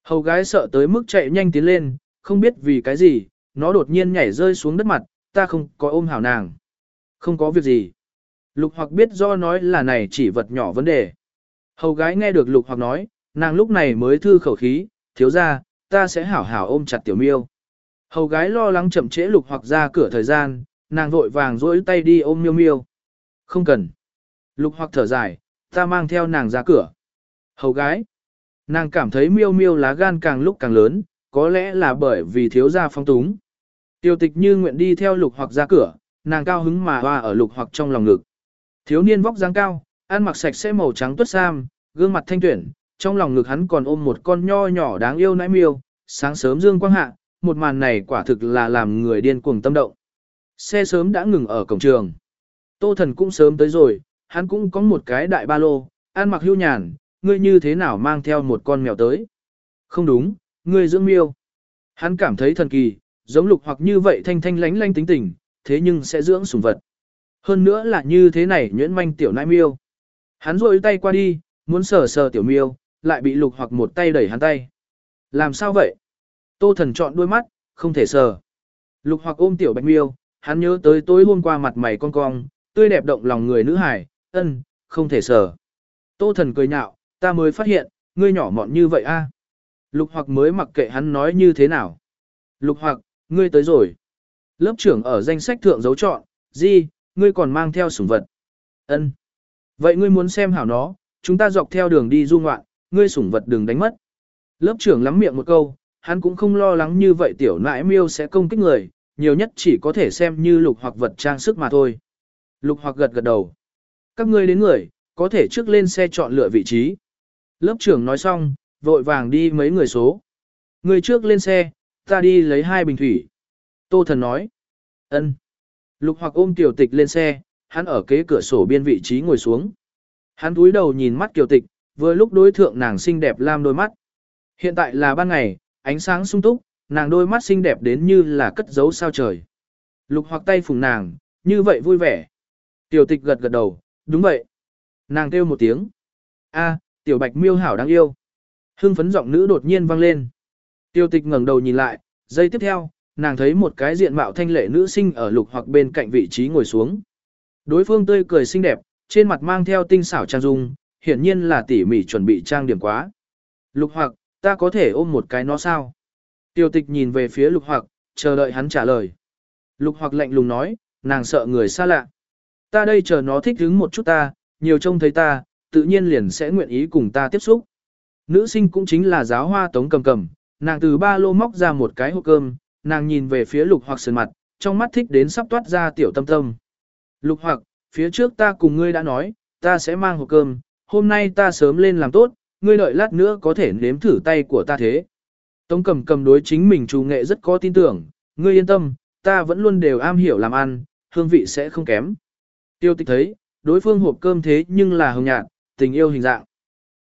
Hầu gái sợ tới mức chạy nhanh tiến lên, không biết vì cái gì, nó đột nhiên nhảy rơi xuống đất mặt, ta không có ôm hảo nàng. Không có việc gì. Lục hoặc biết do nói là này chỉ vật nhỏ vấn đề. Hầu gái nghe được lục hoặc nói, nàng lúc này mới thư khẩu khí, thiếu ra, ta sẽ hảo hảo ôm chặt tiểu miêu. Hầu gái lo lắng chậm trễ lục hoặc ra cửa thời gian, nàng vội vàng dỗi tay đi ôm miêu miêu. Không cần. Lục hoặc thở dài, ta mang theo nàng ra cửa. Hầu gái. Nàng cảm thấy miêu miêu lá gan càng lúc càng lớn, có lẽ là bởi vì thiếu gia phong túng. Tiêu tịch như nguyện đi theo lục hoặc ra cửa, nàng cao hứng mà hoa ở lục hoặc trong lòng ngực. Thiếu niên vóc dáng cao, ăn mặc sạch sẽ màu trắng tuất sam, gương mặt thanh tuyển, trong lòng ngực hắn còn ôm một con nho nhỏ đáng yêu nãi miêu, sáng sớm dương quang hạ, một màn này quả thực là làm người điên cuồng tâm động. Xe sớm đã ngừng ở cổng trường. Tô thần cũng sớm tới rồi, hắn cũng có một cái đại ba lô, ăn mặc hưu nhàn, ngươi như thế nào mang theo một con mèo tới. Không đúng, ngươi dưỡng miêu. Hắn cảm thấy thần kỳ, giống lục hoặc như vậy thanh thanh lánh lánh tính tình, thế nhưng sẽ dưỡng sủng vật. Hơn nữa là như thế này nhuyễn manh tiểu nãi miêu. Hắn rôi tay qua đi, muốn sờ sờ tiểu miêu, lại bị lục hoặc một tay đẩy hắn tay. Làm sao vậy? Tô thần chọn đôi mắt, không thể sờ. Lục hoặc ôm tiểu bạch miêu, hắn nhớ tới tối hôm qua mặt mày con cong, tươi đẹp động lòng người nữ hải, ân, không thể sờ. Tô thần cười nhạo, ta mới phát hiện, ngươi nhỏ mọn như vậy a. Lục hoặc mới mặc kệ hắn nói như thế nào. Lục hoặc, ngươi tới rồi. Lớp trưởng ở danh sách thượng dấu chọn, gì, ngươi còn mang theo sủng vật. ân Vậy ngươi muốn xem hảo nó, chúng ta dọc theo đường đi du ngoạn, ngươi sủng vật đừng đánh mất. Lớp trưởng lắm miệng một câu, hắn cũng không lo lắng như vậy tiểu nãi miêu sẽ công kích người, nhiều nhất chỉ có thể xem như lục hoặc vật trang sức mà thôi. Lục hoặc gật gật đầu. Các ngươi đến người, có thể trước lên xe chọn lựa vị trí. Lớp trưởng nói xong, vội vàng đi mấy người số. Người trước lên xe, ta đi lấy hai bình thủy. Tô thần nói. ân. Lục hoặc ôm tiểu tịch lên xe, hắn ở kế cửa sổ biên vị trí ngồi xuống. Hắn túi đầu nhìn mắt tiểu tịch, vừa lúc đối thượng nàng xinh đẹp lam đôi mắt. Hiện tại là ban ngày, ánh sáng sung túc, nàng đôi mắt xinh đẹp đến như là cất giấu sao trời. Lục hoặc tay phùng nàng, như vậy vui vẻ. Tiểu tịch gật gật đầu, đúng vậy. Nàng kêu một tiếng. a tiểu bạch miêu hảo đáng yêu. Hưng phấn giọng nữ đột nhiên vang lên. Tiểu tịch ngẩng đầu nhìn lại, giây tiếp theo, nàng thấy một cái diện mạo thanh lệ nữ sinh ở lục hoặc bên cạnh vị trí ngồi xuống. Đối phương tươi cười xinh đẹp, trên mặt mang theo tinh xảo trang dung, hiển nhiên là tỉ mỉ chuẩn bị trang điểm quá. Lục hoặc, ta có thể ôm một cái nó sao? Tiêu tịch nhìn về phía lục hoặc, chờ đợi hắn trả lời. Lục hoặc lạnh lùng nói, nàng sợ người xa lạ. Ta đây chờ nó thích hứng một chút ta, nhiều trông thấy ta, tự nhiên liền sẽ nguyện ý cùng ta tiếp xúc. Nữ sinh cũng chính là giáo hoa tống cầm cầm, nàng từ ba lô móc ra một cái hộp cơm, nàng nhìn về phía lục hoặc sườn mặt, trong mắt thích đến sắp toát ra tiểu tâm tâm. Lục hoặc, phía trước ta cùng ngươi đã nói, ta sẽ mang hộp cơm, hôm nay ta sớm lên làm tốt, ngươi đợi lát nữa có thể nếm thử tay của ta thế. Tống cầm cầm đối chính mình chủ nghệ rất có tin tưởng, ngươi yên tâm, ta vẫn luôn đều am hiểu làm ăn, hương vị sẽ không kém. Tiêu tịch thấy, đối phương hộp cơm thế nhưng là hồng nhạt, tình yêu hình dạng.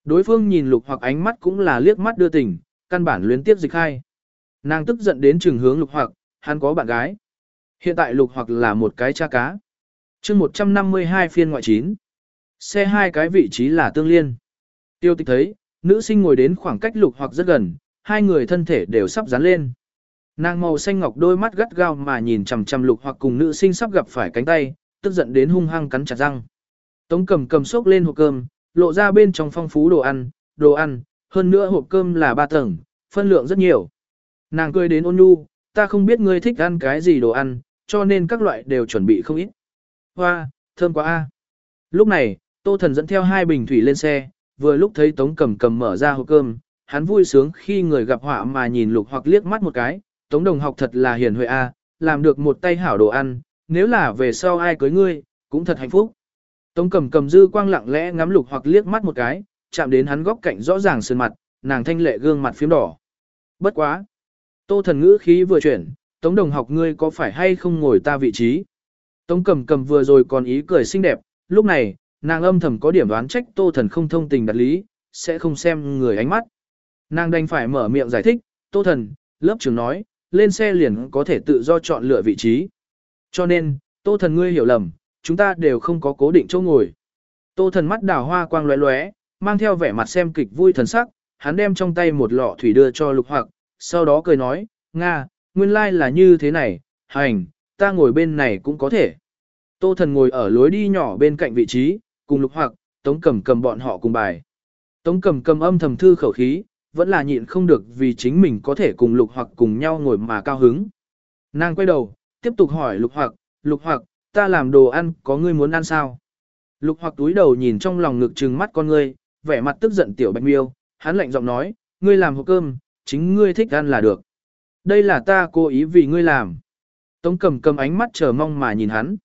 Đối phương nhìn lục hoặc ánh mắt cũng là liếc mắt đưa tình, căn bản luyến tiếp dịch hai. Nàng tức giận đến trường hướng lục hoặc, hắn có bạn gái. Hiện tại lục hoặc là một cái cha cá. chương 152 phiên ngoại 9. Xe hai cái vị trí là tương liên. Tiêu tịch thấy, nữ sinh ngồi đến khoảng cách lục hoặc rất gần, hai người thân thể đều sắp dán lên. Nàng màu xanh ngọc đôi mắt gắt gao mà nhìn chằm chằm lục hoặc cùng nữ sinh sắp gặp phải cánh tay, tức giận đến hung hăng cắn chặt răng. Tống cầm cầm sốc lên hộp cơm, lộ ra bên trong phong phú đồ ăn, đồ ăn, hơn nữa hộp cơm là ba tầng, phân lượng rất nhiều. Nàng cười đến ôn nhu, ta không biết ngươi thích ăn cái gì đồ ăn, cho nên các loại đều chuẩn bị không ít. Hoa, thơm quá a. Lúc này, Tô Thần dẫn theo hai bình thủy lên xe, vừa lúc thấy Tống Cầm Cầm mở ra hộp cơm, hắn vui sướng khi người gặp họa mà nhìn Lục Hoặc liếc mắt một cái, Tống Đồng học thật là hiền huệ a, làm được một tay hảo đồ ăn, nếu là về sau ai cưới ngươi, cũng thật hạnh phúc. Tống Cầm Cầm dư quang lặng lẽ ngắm Lục Hoặc liếc mắt một cái, chạm đến hắn góc cạnh rõ ràng sơn mặt, nàng thanh lệ gương mặt phím đỏ. Bất quá, Tô Thần ngữ khí vừa chuyển, Tống Đồng học ngươi có phải hay không ngồi ta vị trí? Tống Cầm Cầm vừa rồi còn ý cười xinh đẹp, lúc này, nàng âm thầm có điểm đoán trách Tô Thần không thông tình đặt lý, sẽ không xem người ánh mắt. Nàng đành phải mở miệng giải thích, Tô Thần, lớp trưởng nói, lên xe liền có thể tự do chọn lựa vị trí. Cho nên, Tô Thần ngươi hiểu lầm, chúng ta đều không có cố định chỗ ngồi. Tô Thần mắt đào hoa quang lóe lóe, mang theo vẻ mặt xem kịch vui thần sắc, hắn đem trong tay một lọ thủy đưa cho lục hoặc, sau đó cười nói, Nga, nguyên lai like là như thế này, hành, ta ngồi bên này cũng có thể. Tô Thần ngồi ở lối đi nhỏ bên cạnh vị trí, cùng lục hoặc, tống cầm cầm bọn họ cùng bài. Tống cầm cầm âm thầm thư khẩu khí, vẫn là nhịn không được vì chính mình có thể cùng lục hoặc cùng nhau ngồi mà cao hứng. Nàng quay đầu, tiếp tục hỏi lục hoặc, lục hoặc, ta làm đồ ăn, có ngươi muốn ăn sao? Lục hoặc túi đầu nhìn trong lòng ngực trừng mắt con ngươi, vẻ mặt tức giận tiểu bạch miêu, hắn lạnh giọng nói, ngươi làm hộp cơm, chính ngươi thích ăn là được. Đây là ta cố ý vì ngươi làm. Tống cầm cầm ánh mắt chờ mong mà nhìn hắn.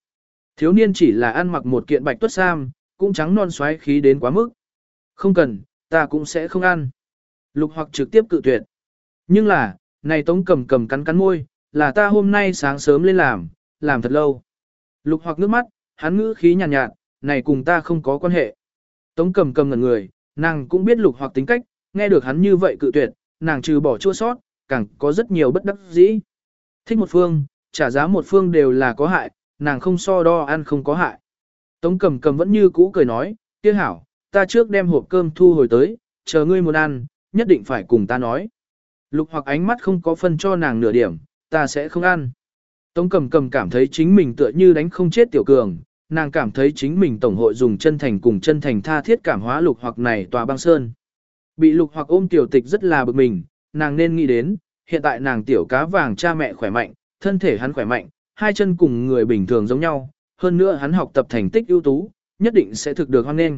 Thiếu niên chỉ là ăn mặc một kiện bạch tuất sam, cũng trắng non xoáy khí đến quá mức. Không cần, ta cũng sẽ không ăn. Lục hoặc trực tiếp cự tuyệt. Nhưng là, này tống cầm cầm cắn cắn môi, là ta hôm nay sáng sớm lên làm, làm thật lâu. Lục hoặc nước mắt, hắn ngữ khí nhàn nhạt, nhạt, này cùng ta không có quan hệ. Tống cầm cầm ngẩn người, nàng cũng biết lục hoặc tính cách, nghe được hắn như vậy cự tuyệt, nàng trừ bỏ chua sót, càng có rất nhiều bất đắc dĩ. Thích một phương, trả giá một phương đều là có hại, nàng không so đo ăn không có hại. Tống cầm cầm vẫn như cũ cười nói, kia hảo, ta trước đem hộp cơm thu hồi tới, chờ ngươi muốn ăn, nhất định phải cùng ta nói. Lục hoặc ánh mắt không có phân cho nàng nửa điểm, ta sẽ không ăn. Tống cầm cầm cảm thấy chính mình tựa như đánh không chết tiểu cường, nàng cảm thấy chính mình tổng hội dùng chân thành cùng chân thành tha thiết cảm hóa lục hoặc này tòa băng sơn. Bị lục hoặc ôm tiểu tịch rất là bực mình, nàng nên nghĩ đến, hiện tại nàng tiểu cá vàng cha mẹ khỏe mạnh, thân thể hắn khỏe mạnh, hai chân cùng người bình thường giống nhau, hơn nữa hắn học tập thành tích ưu tú, nhất định sẽ thực được hoan nghênh.